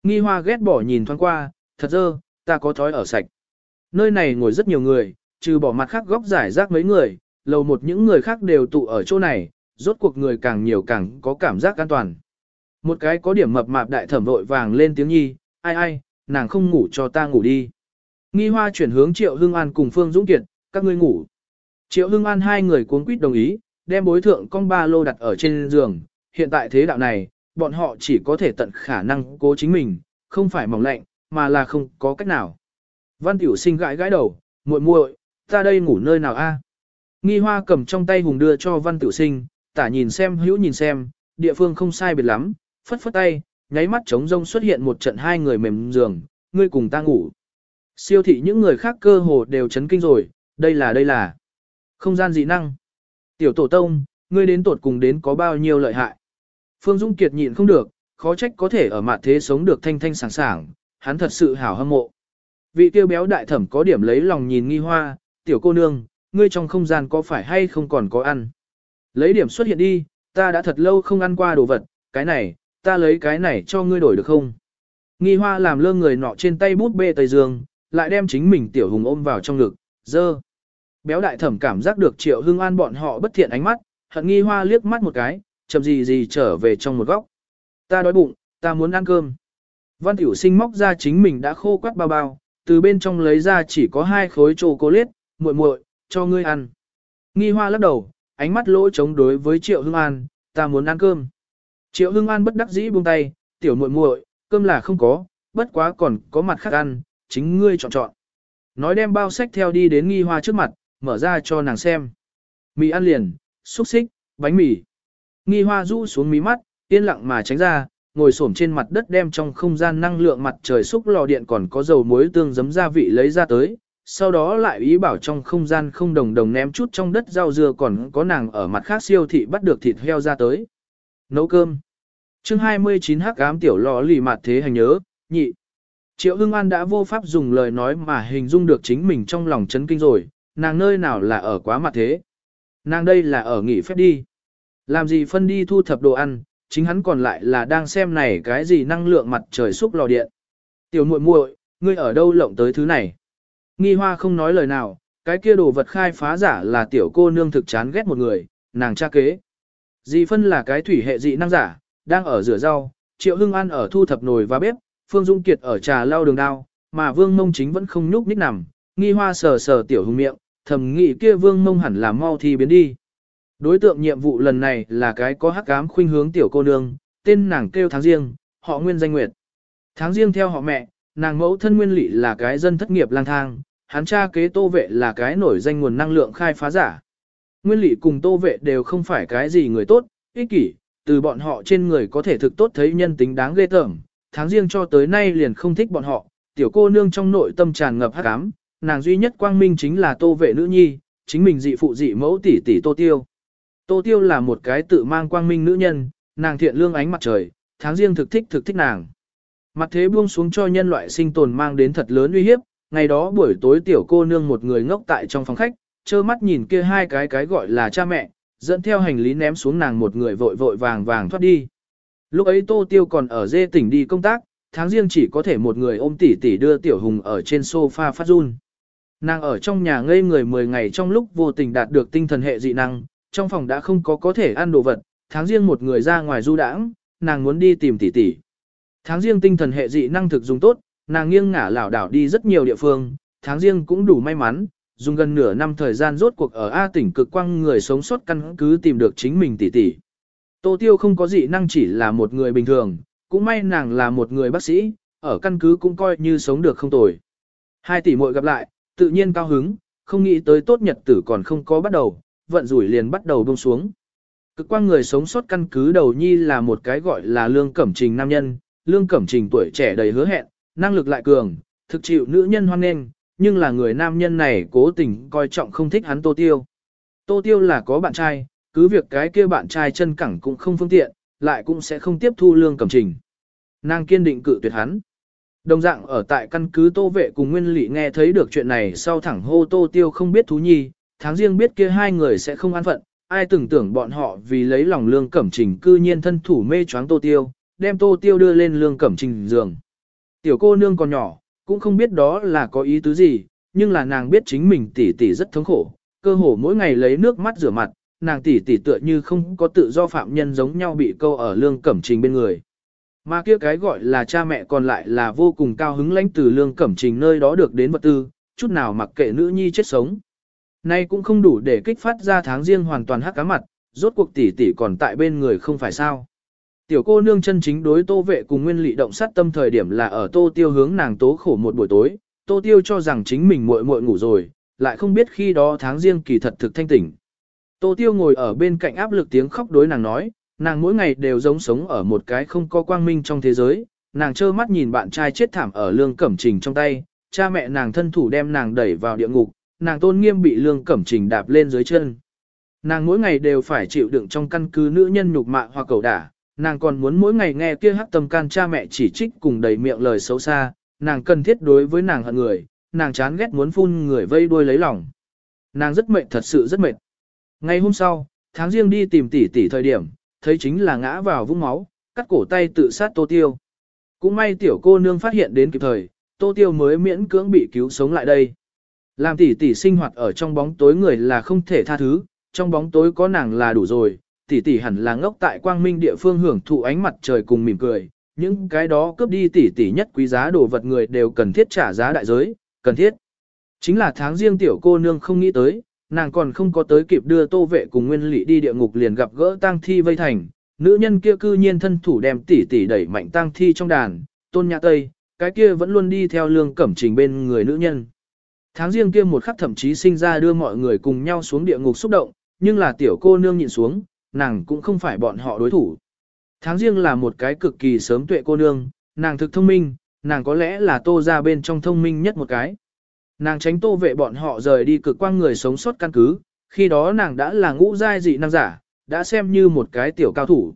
Nghi hoa ghét bỏ nhìn thoáng qua, thật dơ, ta có thói ở sạch. Nơi này ngồi rất nhiều người, trừ bỏ mặt khác góc giải rác mấy người, lầu một những người khác đều tụ ở chỗ này, rốt cuộc người càng nhiều càng có cảm giác an toàn. Một cái có điểm mập mạp đại thẩm vội vàng lên tiếng nhi, ai ai, nàng không ngủ cho ta ngủ đi. Nghi hoa chuyển hướng Triệu Hưng An cùng Phương Dũng Kiệt, các ngươi ngủ. Triệu Hưng An hai người cuốn quýt đồng ý, đem bối thượng con ba lô đặt ở trên giường, hiện tại thế đạo này, bọn họ chỉ có thể tận khả năng cố chính mình, không phải mỏng lạnh, mà là không có cách nào. Văn Tiểu Sinh gãi gãi đầu, muội muội, ta đây ngủ nơi nào a? Nghi Hoa cầm trong tay hùng đưa cho Văn Tiểu Sinh, tả nhìn xem hữu nhìn xem, địa phương không sai biệt lắm, phất phất tay, nháy mắt trống rông xuất hiện một trận hai người mềm giường, ngươi cùng ta ngủ. Siêu thị những người khác cơ hồ đều chấn kinh rồi, đây là đây là không gian dị năng. Tiểu tổ tông, ngươi đến tột cùng đến có bao nhiêu lợi hại. Phương Dung Kiệt nhịn không được, khó trách có thể ở mặt thế sống được thanh thanh sảng sảng, hắn thật sự hảo hâm mộ. Vị tiêu béo đại thẩm có điểm lấy lòng nhìn nghi hoa, tiểu cô nương, ngươi trong không gian có phải hay không còn có ăn. Lấy điểm xuất hiện đi, ta đã thật lâu không ăn qua đồ vật, cái này, ta lấy cái này cho ngươi đổi được không? Nghi hoa làm lơ người nọ trên tay bút bê tây dương, lại đem chính mình tiểu hùng ôm vào trong ngực, dơ. Béo đại thẩm cảm giác được triệu Hương an bọn họ bất thiện ánh mắt, hận nghi hoa liếc mắt một cái, chậm gì gì trở về trong một góc. Ta đói bụng, ta muốn ăn cơm. Văn tiểu sinh móc ra chính mình đã khô quắt bao bao, từ bên trong lấy ra chỉ có hai khối chocolate, muội muội, cho ngươi ăn. Nghi hoa lắc đầu, ánh mắt lỗ chống đối với triệu hưng an, ta muốn ăn cơm. Triệu hưng an bất đắc dĩ buông tay, tiểu muội muội, cơm là không có, bất quá còn có mặt khác ăn, chính ngươi chọn chọn. Nói đem bao sách theo đi đến nghi hoa trước mặt, mở ra cho nàng xem. Mì ăn liền, xúc xích, bánh mì. Nghi hoa rũ xuống mí mắt, yên lặng mà tránh ra, ngồi xổm trên mặt đất đem trong không gian năng lượng mặt trời xúc lò điện còn có dầu muối tương giấm gia vị lấy ra tới. Sau đó lại ý bảo trong không gian không đồng đồng ném chút trong đất rau dưa còn có nàng ở mặt khác siêu thị bắt được thịt heo ra tới. Nấu cơm. chương 29 hắc ám tiểu lò lì mặt thế hành nhớ, nhị. Triệu Hưng An đã vô pháp dùng lời nói mà hình dung được chính mình trong lòng chấn kinh rồi, nàng nơi nào là ở quá mặt thế. Nàng đây là ở nghỉ phép đi. Làm gì phân đi thu thập đồ ăn, chính hắn còn lại là đang xem này cái gì năng lượng mặt trời xúc lò điện. Tiểu muội muội, ngươi ở đâu lộng tới thứ này? Nghi hoa không nói lời nào, cái kia đồ vật khai phá giả là tiểu cô nương thực chán ghét một người, nàng cha kế. Dì phân là cái thủy hệ dị năng giả, đang ở rửa rau, triệu hưng an ở thu thập nồi và bếp, Phương Dung Kiệt ở trà lau đường đao, mà Vương Mông chính vẫn không nhúc nhích nằm, nghi hoa sờ sờ tiểu hùng miệng, thầm nghĩ kia Vương Mông hẳn là mau thì biến đi. Đối tượng nhiệm vụ lần này là cái có hắc ám khuynh hướng tiểu cô nương, tên nàng kêu Tháng Riêng, họ Nguyên danh Nguyệt. Tháng Riêng theo họ mẹ, nàng mẫu thân Nguyên Lị là cái dân thất nghiệp lang thang, hắn cha kế Tô Vệ là cái nổi danh nguồn năng lượng khai phá giả. Nguyên Lị cùng Tô Vệ đều không phải cái gì người tốt, ích kỷ, từ bọn họ trên người có thể thực tốt thấy nhân tính đáng ghê tởm, tháng riêng cho tới nay liền không thích bọn họ, tiểu cô nương trong nội tâm tràn ngập hắc ám, nàng duy nhất quang minh chính là tô vệ nữ nhi, chính mình dị phụ dị mẫu tỷ tỷ tô tiêu. Tô tiêu là một cái tự mang quang minh nữ nhân, nàng thiện lương ánh mặt trời, tháng riêng thực thích thực thích nàng. Mặt thế buông xuống cho nhân loại sinh tồn mang đến thật lớn uy hiếp, ngày đó buổi tối tiểu cô nương một người ngốc tại trong phòng khách, trơ mắt nhìn kia hai cái cái gọi là cha mẹ, dẫn theo hành lý ném xuống nàng một người vội vội vàng vàng thoát đi. Lúc ấy Tô Tiêu còn ở dê tỉnh đi công tác, tháng riêng chỉ có thể một người ôm tỷ tỷ đưa Tiểu Hùng ở trên sofa phát run. Nàng ở trong nhà ngây người 10 ngày trong lúc vô tình đạt được tinh thần hệ dị năng, trong phòng đã không có có thể ăn đồ vật, tháng riêng một người ra ngoài du đãng, nàng muốn đi tìm tỷ tỷ. Tháng riêng tinh thần hệ dị năng thực dùng tốt, nàng nghiêng ngả lảo đảo đi rất nhiều địa phương, tháng riêng cũng đủ may mắn, dùng gần nửa năm thời gian rốt cuộc ở A tỉnh cực quang người sống sót căn cứ tìm được chính mình tỷ tỷ. Tô Tiêu không có dị năng chỉ là một người bình thường, cũng may nàng là một người bác sĩ, ở căn cứ cũng coi như sống được không tồi. Hai tỷ muội gặp lại, tự nhiên cao hứng, không nghĩ tới tốt nhật tử còn không có bắt đầu, vận rủi liền bắt đầu buông xuống. Cực quang người sống sót căn cứ đầu nhi là một cái gọi là lương cẩm trình nam nhân, lương cẩm trình tuổi trẻ đầy hứa hẹn, năng lực lại cường, thực chịu nữ nhân hoan nghênh, nhưng là người nam nhân này cố tình coi trọng không thích hắn Tô Tiêu. Tô Tiêu là có bạn trai, cứ việc cái kia bạn trai chân cẳng cũng không phương tiện, lại cũng sẽ không tiếp thu lương cẩm trình. Nàng kiên định cự tuyệt hắn. Đồng dạng ở tại căn cứ Tô Vệ cùng Nguyên Lị nghe thấy được chuyện này sau thẳng hô Tô Tiêu không biết thú nhi, tháng riêng biết kia hai người sẽ không an phận, ai tưởng tưởng bọn họ vì lấy lòng lương cẩm trình cư nhiên thân thủ mê choáng Tô Tiêu, đem Tô Tiêu đưa lên lương cẩm trình giường. Tiểu cô nương còn nhỏ, cũng không biết đó là có ý tứ gì, nhưng là nàng biết chính mình tỷ tỷ rất thống khổ, cơ hồ mỗi ngày lấy nước mắt rửa mặt, nàng tỷ tỷ tựa như không có tự do phạm nhân giống nhau bị câu ở lương cẩm trình bên người. Mà kia cái gọi là cha mẹ còn lại là vô cùng cao hứng lãnh từ lương cẩm trình nơi đó được đến vật tư, chút nào mặc kệ nữ nhi chết sống. Nay cũng không đủ để kích phát ra tháng riêng hoàn toàn hắc cá mặt, rốt cuộc tỷ tỷ còn tại bên người không phải sao. Tiểu cô nương chân chính đối tô vệ cùng nguyên lị động sát tâm thời điểm là ở tô tiêu hướng nàng tố khổ một buổi tối, tô tiêu cho rằng chính mình muội muội ngủ rồi, lại không biết khi đó tháng riêng kỳ thật thực thanh tỉnh. Tô tiêu ngồi ở bên cạnh áp lực tiếng khóc đối nàng nói, nàng mỗi ngày đều giống sống ở một cái không có quang minh trong thế giới, nàng trơ mắt nhìn bạn trai chết thảm ở lương cẩm trình trong tay, cha mẹ nàng thân thủ đem nàng đẩy vào địa ngục, nàng tôn nghiêm bị lương cẩm trình đạp lên dưới chân. Nàng mỗi ngày đều phải chịu đựng trong căn cứ nữ nhân nhục mạ hoặc cầu đả, nàng còn muốn mỗi ngày nghe kia hắc tâm can cha mẹ chỉ trích cùng đầy miệng lời xấu xa, nàng cần thiết đối với nàng hận người, nàng chán ghét muốn phun người vây đuôi lấy lòng. Nàng rất mệt thật sự rất mệt. Ngày hôm sau, tháng riêng đi tìm tỷ tỷ thời điểm, thấy chính là ngã vào vũng máu, cắt cổ tay tự sát Tô Tiêu. Cũng may tiểu cô nương phát hiện đến kịp thời, Tô Tiêu mới miễn cưỡng bị cứu sống lại đây. Làm tỷ tỷ sinh hoạt ở trong bóng tối người là không thể tha thứ, trong bóng tối có nàng là đủ rồi, tỷ tỷ hẳn là ngốc tại quang minh địa phương hưởng thụ ánh mặt trời cùng mỉm cười, những cái đó cướp đi tỷ tỷ nhất quý giá đồ vật người đều cần thiết trả giá đại giới, cần thiết. Chính là tháng riêng tiểu cô nương không nghĩ tới, nàng còn không có tới kịp đưa tô vệ cùng nguyên lị đi địa ngục liền gặp gỡ tang thi vây thành, nữ nhân kia cư nhiên thân thủ đem tỷ tỷ đẩy mạnh tang thi trong đàn, tôn nhã tây, cái kia vẫn luôn đi theo lương cẩm trình bên người nữ nhân. Tháng riêng kia một khắc thậm chí sinh ra đưa mọi người cùng nhau xuống địa ngục xúc động, nhưng là tiểu cô nương nhịn xuống, nàng cũng không phải bọn họ đối thủ. Tháng riêng là một cái cực kỳ sớm tuệ cô nương, nàng thực thông minh, nàng có lẽ là tô ra bên trong thông minh nhất một cái. Nàng tránh tô vệ bọn họ rời đi cực quang người sống sót căn cứ, khi đó nàng đã là ngũ giai dị năng giả, đã xem như một cái tiểu cao thủ.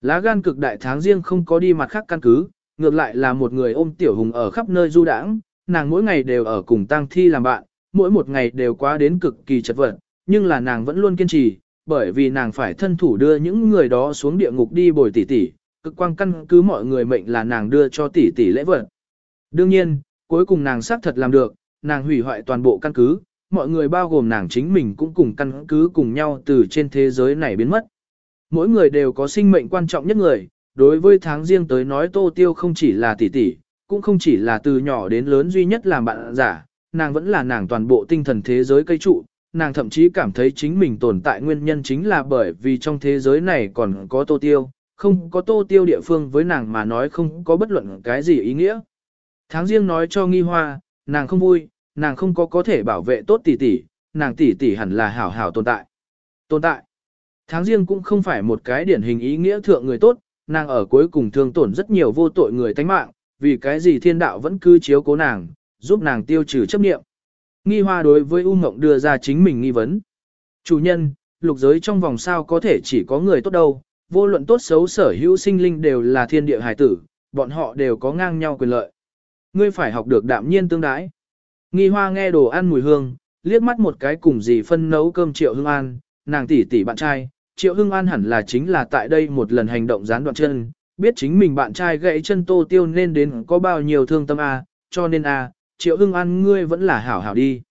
Lá gan cực đại tháng riêng không có đi mặt khác căn cứ, ngược lại là một người ôm tiểu hùng ở khắp nơi du đãng, nàng mỗi ngày đều ở cùng tang thi làm bạn, mỗi một ngày đều quá đến cực kỳ chật vật, nhưng là nàng vẫn luôn kiên trì, bởi vì nàng phải thân thủ đưa những người đó xuống địa ngục đi bồi tỷ tỷ, cực quang căn cứ mọi người mệnh là nàng đưa cho tỷ tỷ lễ vật. Đương nhiên, cuối cùng nàng xác thật làm được, nàng hủy hoại toàn bộ căn cứ, mọi người bao gồm nàng chính mình cũng cùng căn cứ cùng nhau từ trên thế giới này biến mất. Mỗi người đều có sinh mệnh quan trọng nhất người, đối với tháng riêng tới nói Tô Tiêu không chỉ là tỷ tỷ, cũng không chỉ là từ nhỏ đến lớn duy nhất làm bạn giả, nàng vẫn là nàng toàn bộ tinh thần thế giới cây trụ, nàng thậm chí cảm thấy chính mình tồn tại nguyên nhân chính là bởi vì trong thế giới này còn có Tô Tiêu, không có Tô Tiêu địa phương với nàng mà nói không có bất luận cái gì ý nghĩa. Tháng riêng nói cho nghi hoa, nàng không vui, nàng không có có thể bảo vệ tốt tỷ tỷ, nàng tỷ tỷ hẳn là hảo hảo tồn tại. Tồn tại. Tháng riêng cũng không phải một cái điển hình ý nghĩa thượng người tốt, nàng ở cuối cùng thương tổn rất nhiều vô tội người tánh mạng, vì cái gì thiên đạo vẫn cứ chiếu cố nàng, giúp nàng tiêu trừ chấp niệm. Nghi hoa đối với U Mộng đưa ra chính mình nghi vấn. Chủ nhân, lục giới trong vòng sao có thể chỉ có người tốt đâu, vô luận tốt xấu sở hữu sinh linh đều là thiên địa hải tử, bọn họ đều có ngang nhau quyền lợi. Ngươi phải học được đạm nhiên tương đái. Nghi hoa nghe đồ ăn mùi hương, liếc mắt một cái cùng gì phân nấu cơm triệu hương an, nàng tỷ tỷ bạn trai, triệu hương an hẳn là chính là tại đây một lần hành động gián đoạn chân, biết chính mình bạn trai gãy chân tô tiêu nên đến có bao nhiêu thương tâm a, à, cho nên a, à, triệu hưng an ngươi vẫn là hảo hảo đi.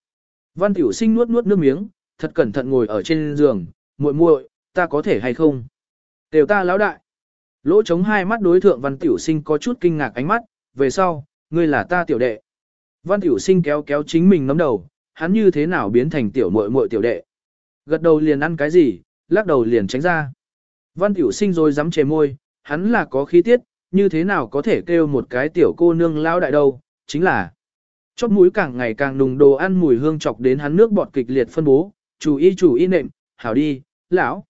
Văn tiểu sinh nuốt nuốt nước miếng, thật cẩn thận ngồi ở trên giường, muội muội, ta có thể hay không? Đều ta lão đại. Lỗ chống hai mắt đối thượng văn tiểu sinh có chút kinh ngạc ánh mắt, về sau, ngươi là ta tiểu đệ. Văn tiểu sinh kéo kéo chính mình nắm đầu, hắn như thế nào biến thành tiểu muội muội tiểu đệ. Gật đầu liền ăn cái gì, lắc đầu liền tránh ra. Văn tiểu sinh rồi dám chề môi, hắn là có khí tiết, như thế nào có thể kêu một cái tiểu cô nương lao đại đâu, chính là chóp mũi càng ngày càng nùng đồ ăn mùi hương chọc đến hắn nước bọt kịch liệt phân bố, chủ y chủ y nệm, hảo đi, lão,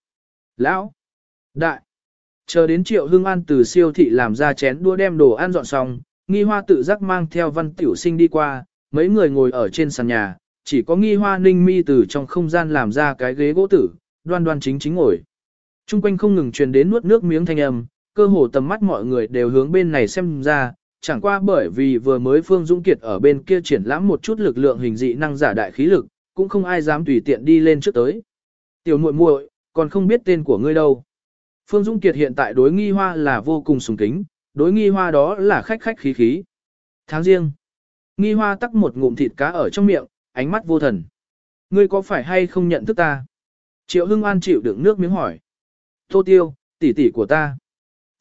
lão, đại. Chờ đến triệu hương an từ siêu thị làm ra chén đua đem đồ ăn dọn xong, nghi hoa tự giác mang theo văn tiểu sinh đi qua, mấy người ngồi ở trên sàn nhà, chỉ có nghi hoa ninh mi từ trong không gian làm ra cái ghế gỗ tử, đoan đoan chính chính ngồi. Trung quanh không ngừng truyền đến nuốt nước miếng thanh âm, cơ hồ tầm mắt mọi người đều hướng bên này xem ra, chẳng qua bởi vì vừa mới Phương Dung Kiệt ở bên kia triển lãm một chút lực lượng hình dị năng giả đại khí lực, cũng không ai dám tùy tiện đi lên trước tới. Tiểu muội muội, còn không biết tên của ngươi đâu. Phương Dung Kiệt hiện tại đối nghi hoa là vô cùng sùng kính, đối nghi hoa đó là khách khách khí khí. Tháng riêng, nghi hoa tắc một ngụm thịt cá ở trong miệng, ánh mắt vô thần. Ngươi có phải hay không nhận thức ta? Triệu Hưng An chịu đựng nước miếng hỏi. Tô Tiêu, tỷ tỷ của ta.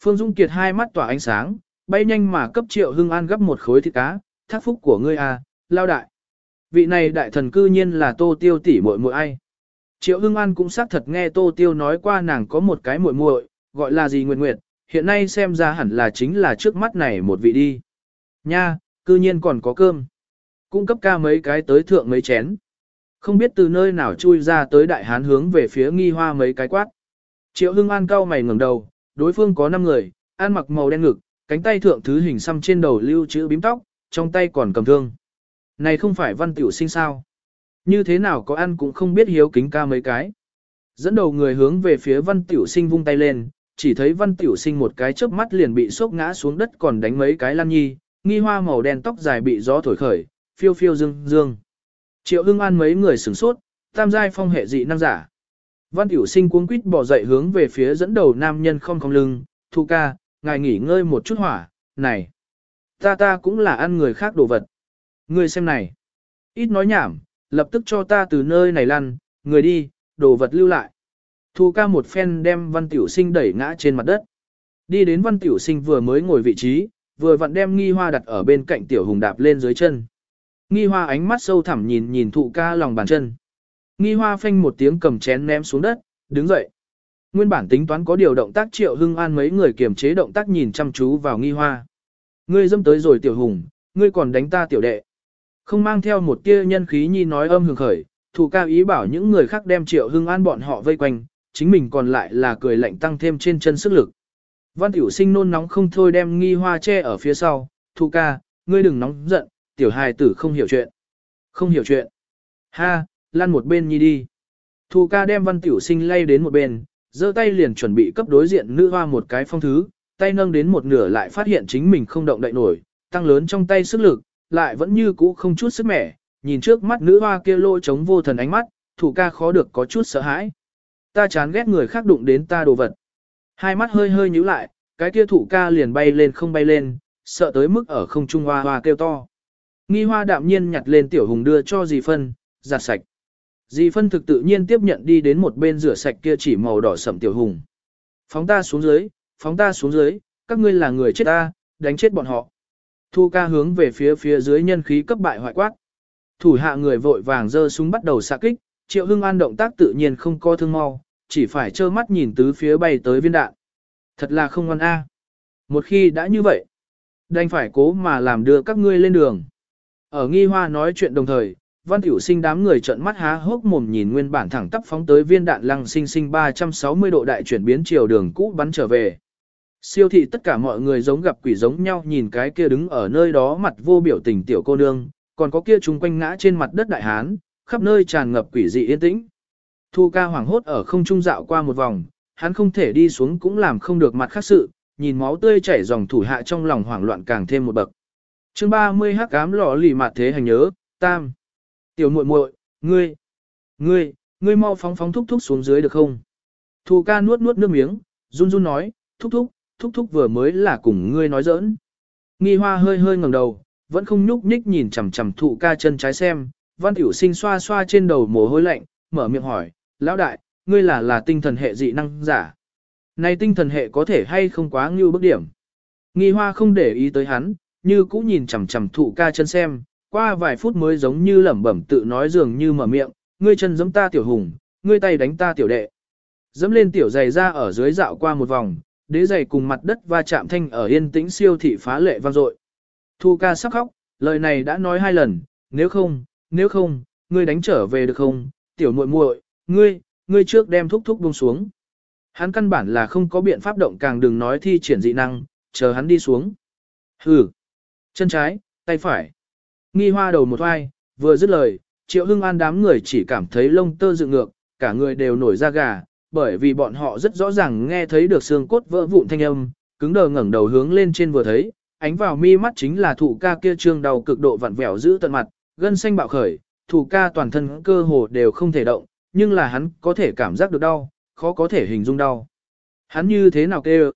Phương Dung Kiệt hai mắt tỏa ánh sáng, bay nhanh mà cấp Triệu Hưng An gấp một khối thịt cá, thác phúc của ngươi à, lao đại. Vị này đại thần cư nhiên là Tô Tiêu tỷ muội muội ai. Triệu Hưng An cũng xác thật nghe Tô Tiêu nói qua nàng có một cái muội muội, gọi là gì Nguyệt Nguyệt, hiện nay xem ra hẳn là chính là trước mắt này một vị đi. Nha, cư nhiên còn có cơm. Cung cấp ca mấy cái tới thượng mấy chén. Không biết từ nơi nào chui ra tới đại hán hướng về phía nghi hoa mấy cái quát. Triệu Hưng An cau mày ngẩng đầu, đối phương có 5 người, ăn mặc màu đen ngực, cánh tay thượng thứ hình xăm trên đầu lưu chữ bím tóc, trong tay còn cầm thương. Này không phải văn tiểu sinh sao? Như thế nào có ăn cũng không biết hiếu kính ca mấy cái. Dẫn đầu người hướng về phía văn tiểu sinh vung tay lên, chỉ thấy văn tiểu sinh một cái chớp mắt liền bị sốc ngã xuống đất còn đánh mấy cái lăn nhi, nghi hoa màu đen tóc dài bị gió thổi khởi, phiêu phiêu dương dương. Triệu hưng an mấy người sửng sốt, tam giai phong hệ dị năng giả. Văn tiểu sinh cuống quýt bỏ dậy hướng về phía dẫn đầu nam nhân không không lưng, thu ca, ngài nghỉ ngơi một chút hỏa, này. Ta ta cũng là ăn người khác đồ vật. Ngươi xem này. Ít nói nhảm, lập tức cho ta từ nơi này lăn, người đi, đồ vật lưu lại. Thu ca một phen đem văn tiểu sinh đẩy ngã trên mặt đất. Đi đến văn tiểu sinh vừa mới ngồi vị trí, vừa vặn đem nghi hoa đặt ở bên cạnh tiểu hùng đạp lên dưới chân. Nghi hoa ánh mắt sâu thẳm nhìn nhìn thụ ca lòng bàn chân. Nghi hoa phanh một tiếng cầm chén ném xuống đất, đứng dậy. Nguyên bản tính toán có điều động tác triệu hưng an mấy người kiềm chế động tác nhìn chăm chú vào nghi hoa. Ngươi dâm tới rồi tiểu hùng, ngươi còn đánh ta tiểu đệ. Không mang theo một tia nhân khí nhi nói âm hưởng khởi, thủ ca ý bảo những người khác đem triệu hưng an bọn họ vây quanh, chính mình còn lại là cười lạnh tăng thêm trên chân sức lực. Văn tiểu sinh nôn nóng không thôi đem nghi hoa che ở phía sau, Thu ca, ngươi đừng nóng giận, tiểu hài tử không hiểu chuyện. Không hiểu chuyện. Ha, lăn một bên nhi đi. Thu ca đem văn tiểu sinh lay đến một bên, giơ tay liền chuẩn bị cấp đối diện nữ hoa một cái phong thứ, tay nâng đến một nửa lại phát hiện chính mình không động đậy nổi, tăng lớn trong tay sức lực, lại vẫn như cũ không chút sức mẻ, nhìn trước mắt nữ hoa kia lôi trống vô thần ánh mắt, thủ ca khó được có chút sợ hãi. Ta chán ghét người khác đụng đến ta đồ vật. Hai mắt hơi hơi nhíu lại, cái kia thủ ca liền bay lên không bay lên, sợ tới mức ở không trung hoa hoa kêu to. Nghi hoa đạm nhiên nhặt lên tiểu hùng đưa cho dì phân, giặt sạch. Dì phân thực tự nhiên tiếp nhận đi đến một bên rửa sạch kia chỉ màu đỏ sậm tiểu hùng. Phóng ta xuống dưới, phóng ta xuống dưới, các ngươi là người chết ta, đánh chết bọn họ. Thu ca hướng về phía phía dưới nhân khí cấp bại hoại quát. Thủ hạ người vội vàng giơ súng bắt đầu xạ kích, triệu hưng an động tác tự nhiên không co thương mau, chỉ phải trơ mắt nhìn tứ phía bay tới viên đạn. Thật là không ngoan a. Một khi đã như vậy, đành phải cố mà làm đưa các ngươi lên đường. Ở nghi hoa nói chuyện đồng thời, văn tiểu sinh đám người trợn mắt há hốc mồm nhìn nguyên bản thẳng tắp phóng tới viên đạn lăng sinh sinh 360 độ đại chuyển biến chiều đường cũ bắn trở về. Siêu thị tất cả mọi người giống gặp quỷ giống nhau nhìn cái kia đứng ở nơi đó mặt vô biểu tình tiểu cô nương, còn có kia chúng quanh ngã trên mặt đất đại hán, khắp nơi tràn ngập quỷ dị yên tĩnh. Thu ca hoảng hốt ở không trung dạo qua một vòng, hắn không thể đi xuống cũng làm không được mặt khác sự, nhìn máu tươi chảy dòng thủ hạ trong lòng hoảng loạn càng thêm một bậc. chương 30 hắc ám lọ lì mặt thế hành nhớ, tam. Tiểu muội muội, ngươi, ngươi, ngươi mau phóng phóng thúc thúc xuống dưới được không? Thu ca nuốt nuốt nước miếng, run run nói, thúc thúc, thúc thúc vừa mới là cùng ngươi nói giỡn. Nghi hoa hơi hơi ngẩng đầu, vẫn không nhúc nhích nhìn chằm chằm thụ ca chân trái xem, văn tiểu sinh xoa xoa trên đầu mồ hôi lạnh, mở miệng hỏi, lão đại, ngươi là là tinh thần hệ dị năng giả. Này tinh thần hệ có thể hay không quá ngưu bức điểm. Nghi hoa không để ý tới hắn, như cũ nhìn chằm chằm thụ ca chân xem, qua vài phút mới giống như lẩm bẩm tự nói dường như mở miệng, ngươi chân giẫm ta tiểu hùng, ngươi tay đánh ta tiểu đệ. Dẫm lên tiểu giày ra ở dưới dạo qua một vòng, đế giày cùng mặt đất va chạm thanh ở yên tĩnh siêu thị phá lệ vang dội. Thu ca sắc khóc, lời này đã nói hai lần, nếu không, nếu không, ngươi đánh trở về được không, tiểu muội muội, ngươi, ngươi trước đem thúc thúc buông xuống. Hắn căn bản là không có biện pháp động càng đừng nói thi triển dị năng, chờ hắn đi xuống. Hừ, chân trái, tay phải. Nghi hoa đầu một hoai, vừa dứt lời, triệu hưng an đám người chỉ cảm thấy lông tơ dựng ngược, cả người đều nổi da gà, bởi vì bọn họ rất rõ ràng nghe thấy được xương cốt vỡ vụn thanh âm, cứng đờ ngẩng đầu hướng lên trên vừa thấy, ánh vào mi mắt chính là thủ ca kia trương đầu cực độ vặn vẹo giữ tận mặt, gân xanh bạo khởi, thủ ca toàn thân cơ hồ đều không thể động, nhưng là hắn có thể cảm giác được đau, khó có thể hình dung đau. Hắn như thế nào kêu?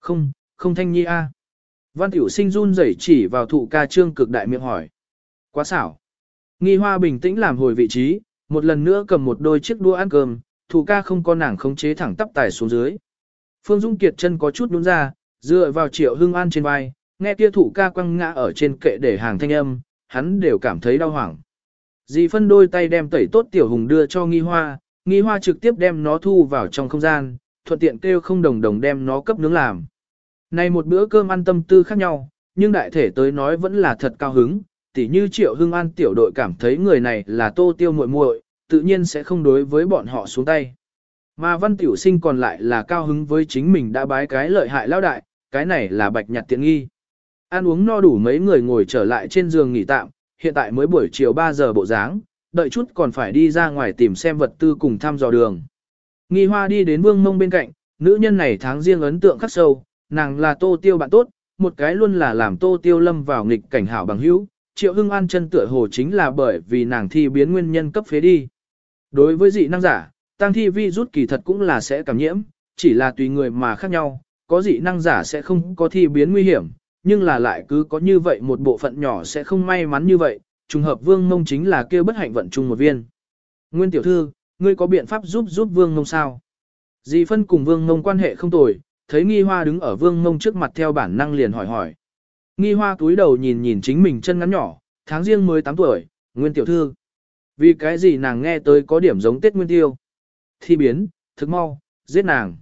Không, không thanh nhi a. Văn tiểu sinh run rẩy chỉ vào thụ ca trương cực đại miệng hỏi. Quá xảo. Nghi hoa bình tĩnh làm hồi vị trí, một lần nữa cầm một đôi chiếc đũa ăn cơm, thủ ca không có nàng khống chế thẳng tắp tài xuống dưới. Phương Dung Kiệt chân có chút nhún ra, dựa vào triệu hưng an trên vai, nghe kia thủ ca quăng ngã ở trên kệ để hàng thanh âm, hắn đều cảm thấy đau hoảng. Dì phân đôi tay đem tẩy tốt tiểu hùng đưa cho nghi hoa, nghi hoa trực tiếp đem nó thu vào trong không gian, thuận tiện kêu không đồng đồng đem nó cấp nướng làm. Này một bữa cơm ăn tâm tư khác nhau, nhưng đại thể tới nói vẫn là thật cao hứng, tỉ như triệu hưng an tiểu đội cảm thấy người này là tô tiêu muội muội, tự nhiên sẽ không đối với bọn họ xuống tay. Mà văn tiểu sinh còn lại là cao hứng với chính mình đã bái cái lợi hại lao đại, cái này là bạch nhặt tiện nghi. Ăn uống no đủ mấy người ngồi trở lại trên giường nghỉ tạm, hiện tại mới buổi chiều 3 giờ bộ dáng, đợi chút còn phải đi ra ngoài tìm xem vật tư cùng thăm dò đường. Nghi hoa đi đến vương mông bên cạnh, nữ nhân này tháng riêng ấn tượng khắc sâu, nàng là tô tiêu bạn tốt, một cái luôn là làm tô tiêu lâm vào nghịch cảnh hảo bằng hữu, triệu hưng an chân tựa hồ chính là bởi vì nàng thi biến nguyên nhân cấp phế đi. Đối với dị năng giả, tăng thi vi rút kỳ thật cũng là sẽ cảm nhiễm, chỉ là tùy người mà khác nhau, có dị năng giả sẽ không có thi biến nguy hiểm, nhưng là lại cứ có như vậy một bộ phận nhỏ sẽ không may mắn như vậy, trùng hợp vương mông chính là kêu bất hạnh vận chung một viên. Nguyên tiểu thư, ngươi có biện pháp giúp giúp vương mông sao? Dì phân cùng vương mông quan hệ không tồi, thấy nghi hoa đứng ở vương mông trước mặt theo bản năng liền hỏi hỏi. Nghi hoa túi đầu nhìn nhìn chính mình chân ngắn nhỏ, tháng riêng mới 8 tuổi, nguyên tiểu thư. Vì cái gì nàng nghe tới có điểm giống Tết Nguyên Tiêu. Thi biến, thực mau, giết nàng.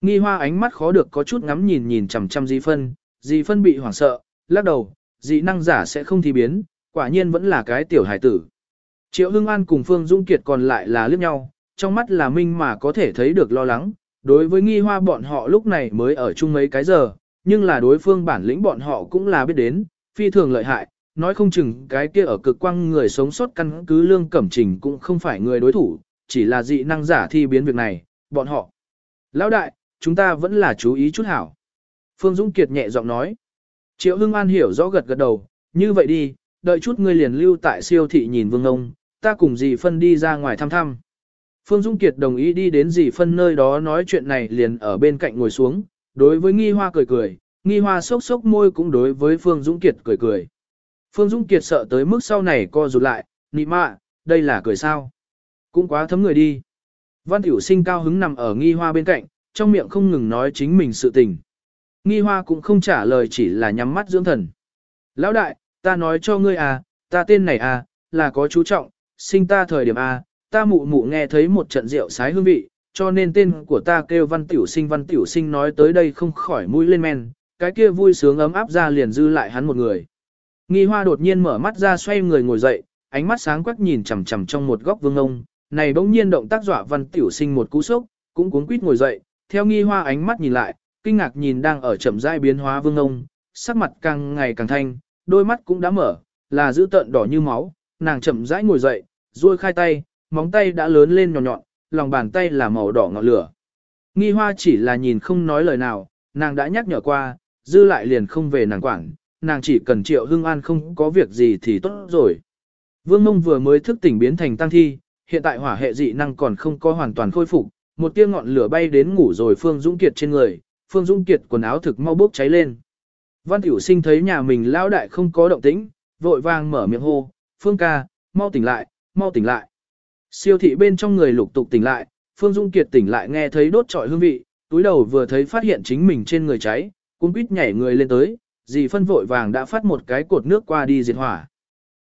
Nghi hoa ánh mắt khó được có chút ngắm nhìn nhìn chằm chằm di phân, di phân bị hoảng sợ, lắc đầu, dị năng giả sẽ không thi biến, quả nhiên vẫn là cái tiểu hải tử. Triệu Hưng An cùng Phương Dung Kiệt còn lại là liếc nhau, trong mắt là minh mà có thể thấy được lo lắng, đối với nghi hoa bọn họ lúc này mới ở chung mấy cái giờ, nhưng là đối phương bản lĩnh bọn họ cũng là biết đến, phi thường lợi hại, nói không chừng cái kia ở cực quang người sống sót căn cứ lương cẩm trình cũng không phải người đối thủ, chỉ là dị năng giả thi biến việc này, bọn họ. Lão đại, chúng ta vẫn là chú ý chút hảo. Phương Dũng Kiệt nhẹ giọng nói. Triệu Hưng An hiểu rõ gật gật đầu, như vậy đi, đợi chút ngươi liền lưu tại siêu thị nhìn vương ông, ta cùng dì phân đi ra ngoài thăm thăm. Phương Dung Kiệt đồng ý đi đến dì phân nơi đó nói chuyện này liền ở bên cạnh ngồi xuống, đối với nghi hoa cười cười, nghi hoa sốc sốc môi cũng đối với Phương dũng Kiệt cười cười. Phương dũng Kiệt sợ tới mức sau này co rụt lại, nị mạ, đây là cười sao. Cũng quá thấm người đi. Văn Tiểu Sinh cao hứng nằm ở nghi hoa bên cạnh, trong miệng không ngừng nói chính mình sự tình. Nghi hoa cũng không trả lời chỉ là nhắm mắt dưỡng thần. Lão đại, ta nói cho ngươi à, ta tên này à, là có chú trọng, sinh ta thời điểm à, ta mụ mụ nghe thấy một trận rượu sái hương vị, cho nên tên của ta kêu văn tiểu sinh. Văn tiểu sinh nói tới đây không khỏi mũi lên men, cái kia vui sướng ấm áp ra liền dư lại hắn một người. Nghi hoa đột nhiên mở mắt ra xoay người ngồi dậy, ánh mắt sáng quắc nhìn chằm chằm trong một góc vương ông, này bỗng nhiên động tác dọa văn tiểu sinh một cú sốc, cũng cuốn quýt ngồi dậy, theo nghi hoa ánh mắt nhìn lại, kinh ngạc nhìn đang ở chậm rãi biến hóa vương ông, sắc mặt càng ngày càng thanh, đôi mắt cũng đã mở, là giữ tợn đỏ như máu, nàng chậm rãi ngồi dậy, duỗi khai tay, móng tay đã lớn lên nhỏ nhọn, lòng bàn tay là màu đỏ ngọn lửa. Nghi hoa chỉ là nhìn không nói lời nào, nàng đã nhắc nhở qua, dư lại liền không về nàng quản, nàng chỉ cần triệu hương an không có việc gì thì tốt rồi. Vương mông vừa mới thức tỉnh biến thành tăng thi, hiện tại hỏa hệ dị năng còn không có hoàn toàn khôi phục, một tia ngọn lửa bay đến ngủ rồi Phương Dũng Kiệt trên người, Phương Dũng Kiệt quần áo thực mau bốc cháy lên. Văn Tiểu Sinh thấy nhà mình lão đại không có động tĩnh, vội vàng mở miệng hô, Phương ca, mau tỉnh lại, mau tỉnh lại. Siêu thị bên trong người lục tục tỉnh lại, Phương Dung Kiệt tỉnh lại nghe thấy đốt trọi hương vị, túi đầu vừa thấy phát hiện chính mình trên người cháy, cũng quýt nhảy người lên tới, dì phân vội vàng đã phát một cái cột nước qua đi diệt hỏa.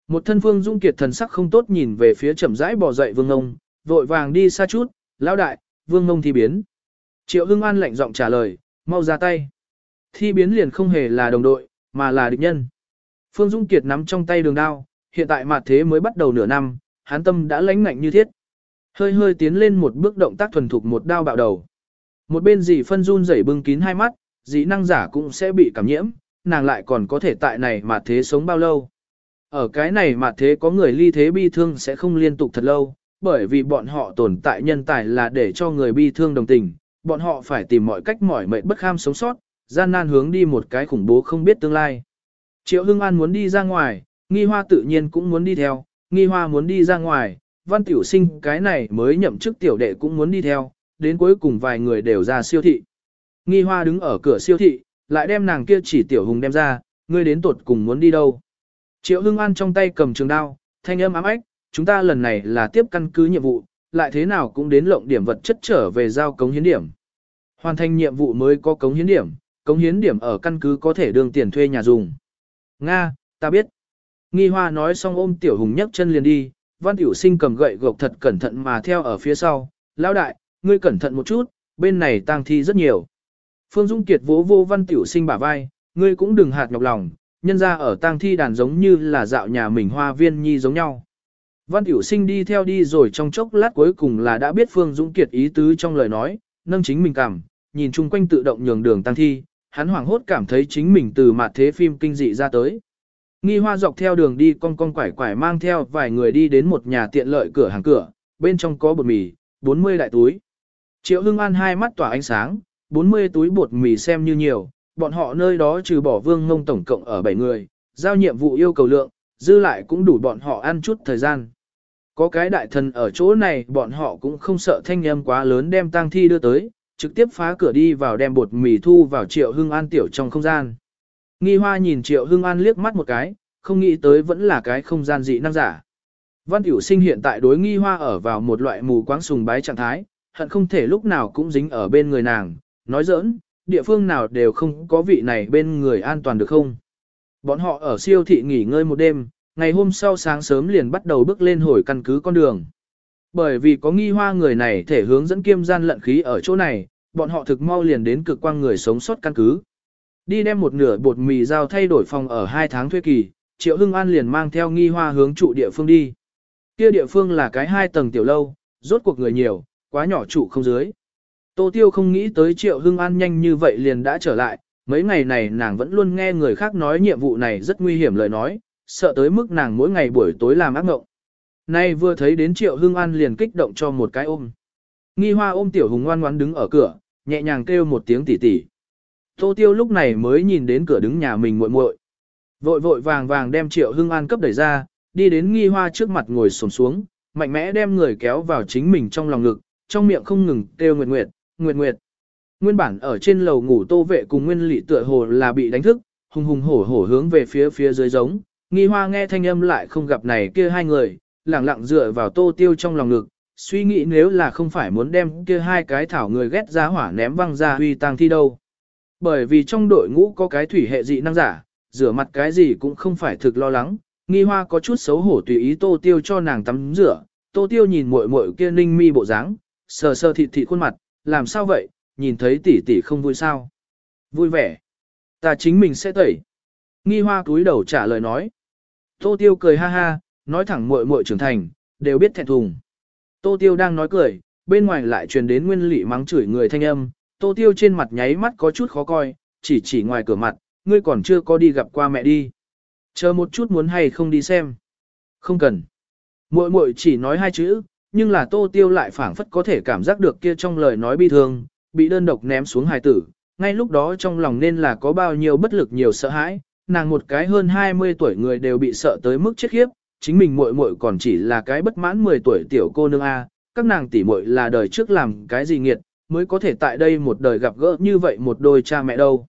Một thân Phương Dung Kiệt thần sắc không tốt nhìn về phía chậm rãi bò dậy Vương Ngông, vội vàng đi xa chút, lão đại, Vương Ngông thi biến. Triệu Hưng An lạnh giọng trả lời, mau ra tay. Thi biến liền không hề là đồng đội, mà là địch nhân. Phương Dung Kiệt nắm trong tay đường đao, hiện tại mặt thế mới bắt đầu nửa năm, hán tâm đã lãnh ngạnh như thiết. Hơi hơi tiến lên một bước động tác thuần thục một đao bạo đầu. Một bên dì phân run rẩy bưng kín hai mắt, dì năng giả cũng sẽ bị cảm nhiễm, nàng lại còn có thể tại này mà thế sống bao lâu. Ở cái này mà thế có người ly thế bi thương sẽ không liên tục thật lâu, bởi vì bọn họ tồn tại nhân tài là để cho người bi thương đồng tình, bọn họ phải tìm mọi cách mỏi mệt bất kham sống sót, gian nan hướng đi một cái khủng bố không biết tương lai. Triệu Hưng An muốn đi ra ngoài, nghi hoa tự nhiên cũng muốn đi theo, nghi hoa muốn đi ra ngoài, văn tiểu sinh cái này mới nhậm chức tiểu đệ cũng muốn đi theo, đến cuối cùng vài người đều ra siêu thị. Nghi hoa đứng ở cửa siêu thị, lại đem nàng kia chỉ tiểu hùng đem ra, ngươi đến tuột cùng muốn đi đâu. Triệu Hưng An trong tay cầm trường đao, thanh âm ám ách, chúng ta lần này là tiếp căn cứ nhiệm vụ, lại thế nào cũng đến lộng điểm vật chất trở về giao cống hiến điểm. Hoàn thành nhiệm vụ mới có cống hiến điểm, cống hiến điểm ở căn cứ có thể đương tiền thuê nhà dùng. Nga, ta biết. Nghi hoa nói xong ôm tiểu hùng nhấc chân liền đi, văn tiểu sinh cầm gậy gộc thật cẩn thận mà theo ở phía sau. Lão đại, ngươi cẩn thận một chút, bên này tang thi rất nhiều. Phương Dung Kiệt vỗ vô văn tiểu sinh bả vai, ngươi cũng đừng hạt nhọc lòng, nhân ra ở tang thi đàn giống như là dạo nhà mình hoa viên nhi giống nhau. Văn tiểu sinh đi theo đi rồi trong chốc lát cuối cùng là đã biết Phương Dung Kiệt ý tứ trong lời nói, nâng chính mình cảm, nhìn chung quanh tự động nhường đường tang thi, hắn hoảng hốt cảm thấy chính mình từ mặt thế phim kinh dị ra tới. Nghi hoa dọc theo đường đi con con quải quải mang theo vài người đi đến một nhà tiện lợi cửa hàng cửa, bên trong có bột mì, 40 đại túi. Triệu Hưng An hai mắt tỏa ánh sáng, 40 túi bột mì xem như nhiều, bọn họ nơi đó trừ bỏ vương ngông tổng cộng ở 7 người, giao nhiệm vụ yêu cầu lượng, dư lại cũng đủ bọn họ ăn chút thời gian. Có cái đại thần ở chỗ này bọn họ cũng không sợ thanh âm quá lớn đem tang thi đưa tới, trực tiếp phá cửa đi vào đem bột mì thu vào triệu hưng an tiểu trong không gian. Nghi hoa nhìn triệu hưng an liếc mắt một cái, không nghĩ tới vẫn là cái không gian dị năng giả. Văn tiểu sinh hiện tại đối nghi hoa ở vào một loại mù quáng sùng bái trạng thái, hận không thể lúc nào cũng dính ở bên người nàng, nói giỡn, địa phương nào đều không có vị này bên người an toàn được không. Bọn họ ở siêu thị nghỉ ngơi một đêm, ngày hôm sau sáng sớm liền bắt đầu bước lên hồi căn cứ con đường. Bởi vì có nghi hoa người này thể hướng dẫn kiêm gian lận khí ở chỗ này, bọn họ thực mau liền đến cực quang người sống sót căn cứ. Đi đem một nửa bột mì giao thay đổi phòng ở hai tháng thuê kỳ, Triệu Hưng An liền mang theo nghi hoa hướng trụ địa phương đi. Kia địa phương là cái hai tầng tiểu lâu, rốt cuộc người nhiều, quá nhỏ trụ không dưới. Tô Tiêu không nghĩ tới Triệu Hưng An nhanh như vậy liền đã trở lại, mấy ngày này nàng vẫn luôn nghe người khác nói nhiệm vụ này rất nguy hiểm lời nói, sợ tới mức nàng mỗi ngày buổi tối làm ác mộng. Nay vừa thấy đến Triệu Hưng An liền kích động cho một cái ôm. Nghi hoa ôm Tiểu Hùng ngoan ngoãn đứng ở cửa, nhẹ nhàng kêu một tiếng tỉ tỉ. Tô Tiêu lúc này mới nhìn đến cửa đứng nhà mình muội muội. Vội vội vàng vàng đem Triệu Hưng An cấp đẩy ra, đi đến nghi hoa trước mặt ngồi xổm xuống, mạnh mẽ đem người kéo vào chính mình trong lòng ngực, trong miệng không ngừng kêu nguyệt nguyệt, nguyệt nguyệt. Nguyên bản ở trên lầu ngủ tô vệ cùng nguyên Lệ tựa hồ là bị đánh thức, hùng hùng hổ hổ hướng về phía phía dưới giống, nghi hoa nghe thanh âm lại không gặp này kia hai người, lẳng lặng dựa vào tô tiêu trong lòng ngực, suy nghĩ nếu là không phải muốn đem kia hai cái thảo người ghét ra hỏa ném văng ra huy tang thi đâu. Bởi vì trong đội ngũ có cái thủy hệ dị năng giả, rửa mặt cái gì cũng không phải thực lo lắng, nghi hoa có chút xấu hổ tùy ý tô tiêu cho nàng tắm rửa, tô tiêu nhìn muội muội kia ninh mi bộ dáng, sờ sờ thịt thịt khuôn mặt, làm sao vậy, nhìn thấy tỷ tỷ không vui sao? Vui vẻ. Ta chính mình sẽ tẩy. Nghi hoa cúi đầu trả lời nói. Tô tiêu cười ha ha, nói thẳng muội muội trưởng thành, đều biết thẹn thùng. Tô tiêu đang nói cười, bên ngoài lại truyền đến nguyên lị mắng chửi người thanh âm, tô tiêu trên mặt nháy mắt có chút khó coi, chỉ chỉ ngoài cửa mặt, ngươi còn chưa có đi gặp qua mẹ đi. Chờ một chút muốn hay không đi xem. Không cần. Muội muội chỉ nói hai chữ, nhưng là tô tiêu lại phảng phất có thể cảm giác được kia trong lời nói bi thương, bị đơn độc ném xuống hài tử. Ngay lúc đó trong lòng nên là có bao nhiêu bất lực nhiều sợ hãi, nàng một cái hơn 20 tuổi người đều bị sợ tới mức chết khiếp, chính mình muội muội còn chỉ là cái bất mãn 10 tuổi tiểu cô nương A, các nàng tỷ muội là đời trước làm cái gì nghiệt, mới có thể tại đây một đời gặp gỡ như vậy một đôi cha mẹ đâu.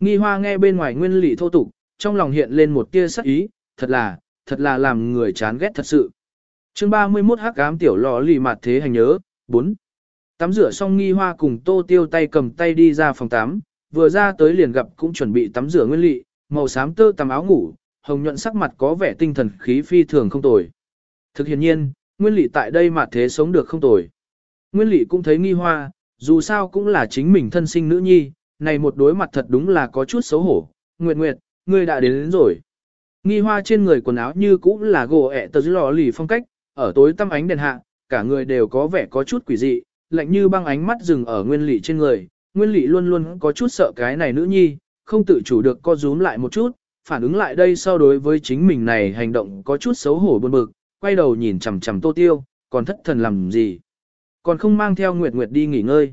Nghi hoa nghe bên ngoài nguyên lý thô tục, trong lòng hiện lên một tia sắc ý, thật là, thật là làm người chán ghét thật sự. chương 31 hắc ám tiểu lò lì mặt thế hành nhớ, 4. Tắm rửa xong nghi hoa cùng tô tiêu tay cầm tay đi ra phòng tắm, vừa ra tới liền gặp cũng chuẩn bị tắm rửa nguyên lị, màu xám tơ tắm áo ngủ, hồng nhuận sắc mặt có vẻ tinh thần khí phi thường không tồi. Thực hiện nhiên, nguyên lị tại đây mà thế sống được không tồi. Nguyên lị cũng thấy nghi hoa, dù sao cũng là chính mình thân sinh nữ nhi, này một đối mặt thật đúng là có chút xấu hổ. Nguyệt Nguyệt, ngươi đã đến, đến rồi. Nghi hoa trên người quần áo như cũng là gỗ ẹ tờ dưới lò lì phong cách, ở tối tăm ánh đèn hạ, cả người đều có vẻ có chút quỷ dị, lạnh như băng ánh mắt dừng ở nguyên lị trên người. Nguyên lị luôn luôn có chút sợ cái này nữ nhi, không tự chủ được co rúm lại một chút, phản ứng lại đây so đối với chính mình này hành động có chút xấu hổ buồn bực, quay đầu nhìn chằm chằm tô tiêu, còn thất thần làm gì. Còn không mang theo Nguyệt Nguyệt đi nghỉ ngơi.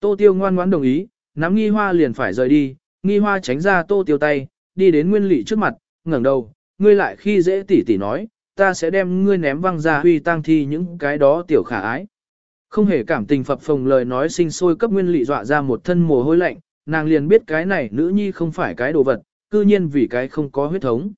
Tô tiêu ngoan ngoãn đồng ý, nắm nghi hoa liền phải rời đi, nghi hoa tránh ra tô tiêu tay, đi đến nguyên lị trước mặt, ngẩng đầu, ngươi lại khi dễ tỉ tỉ nói, ta sẽ đem ngươi ném văng ra huy tăng thi những cái đó tiểu khả ái. Không hề cảm tình phập phồng lời nói sinh sôi cấp nguyên lị dọa ra một thân mồ hôi lạnh, nàng liền biết cái này nữ nhi không phải cái đồ vật, cư nhiên vì cái không có huyết thống.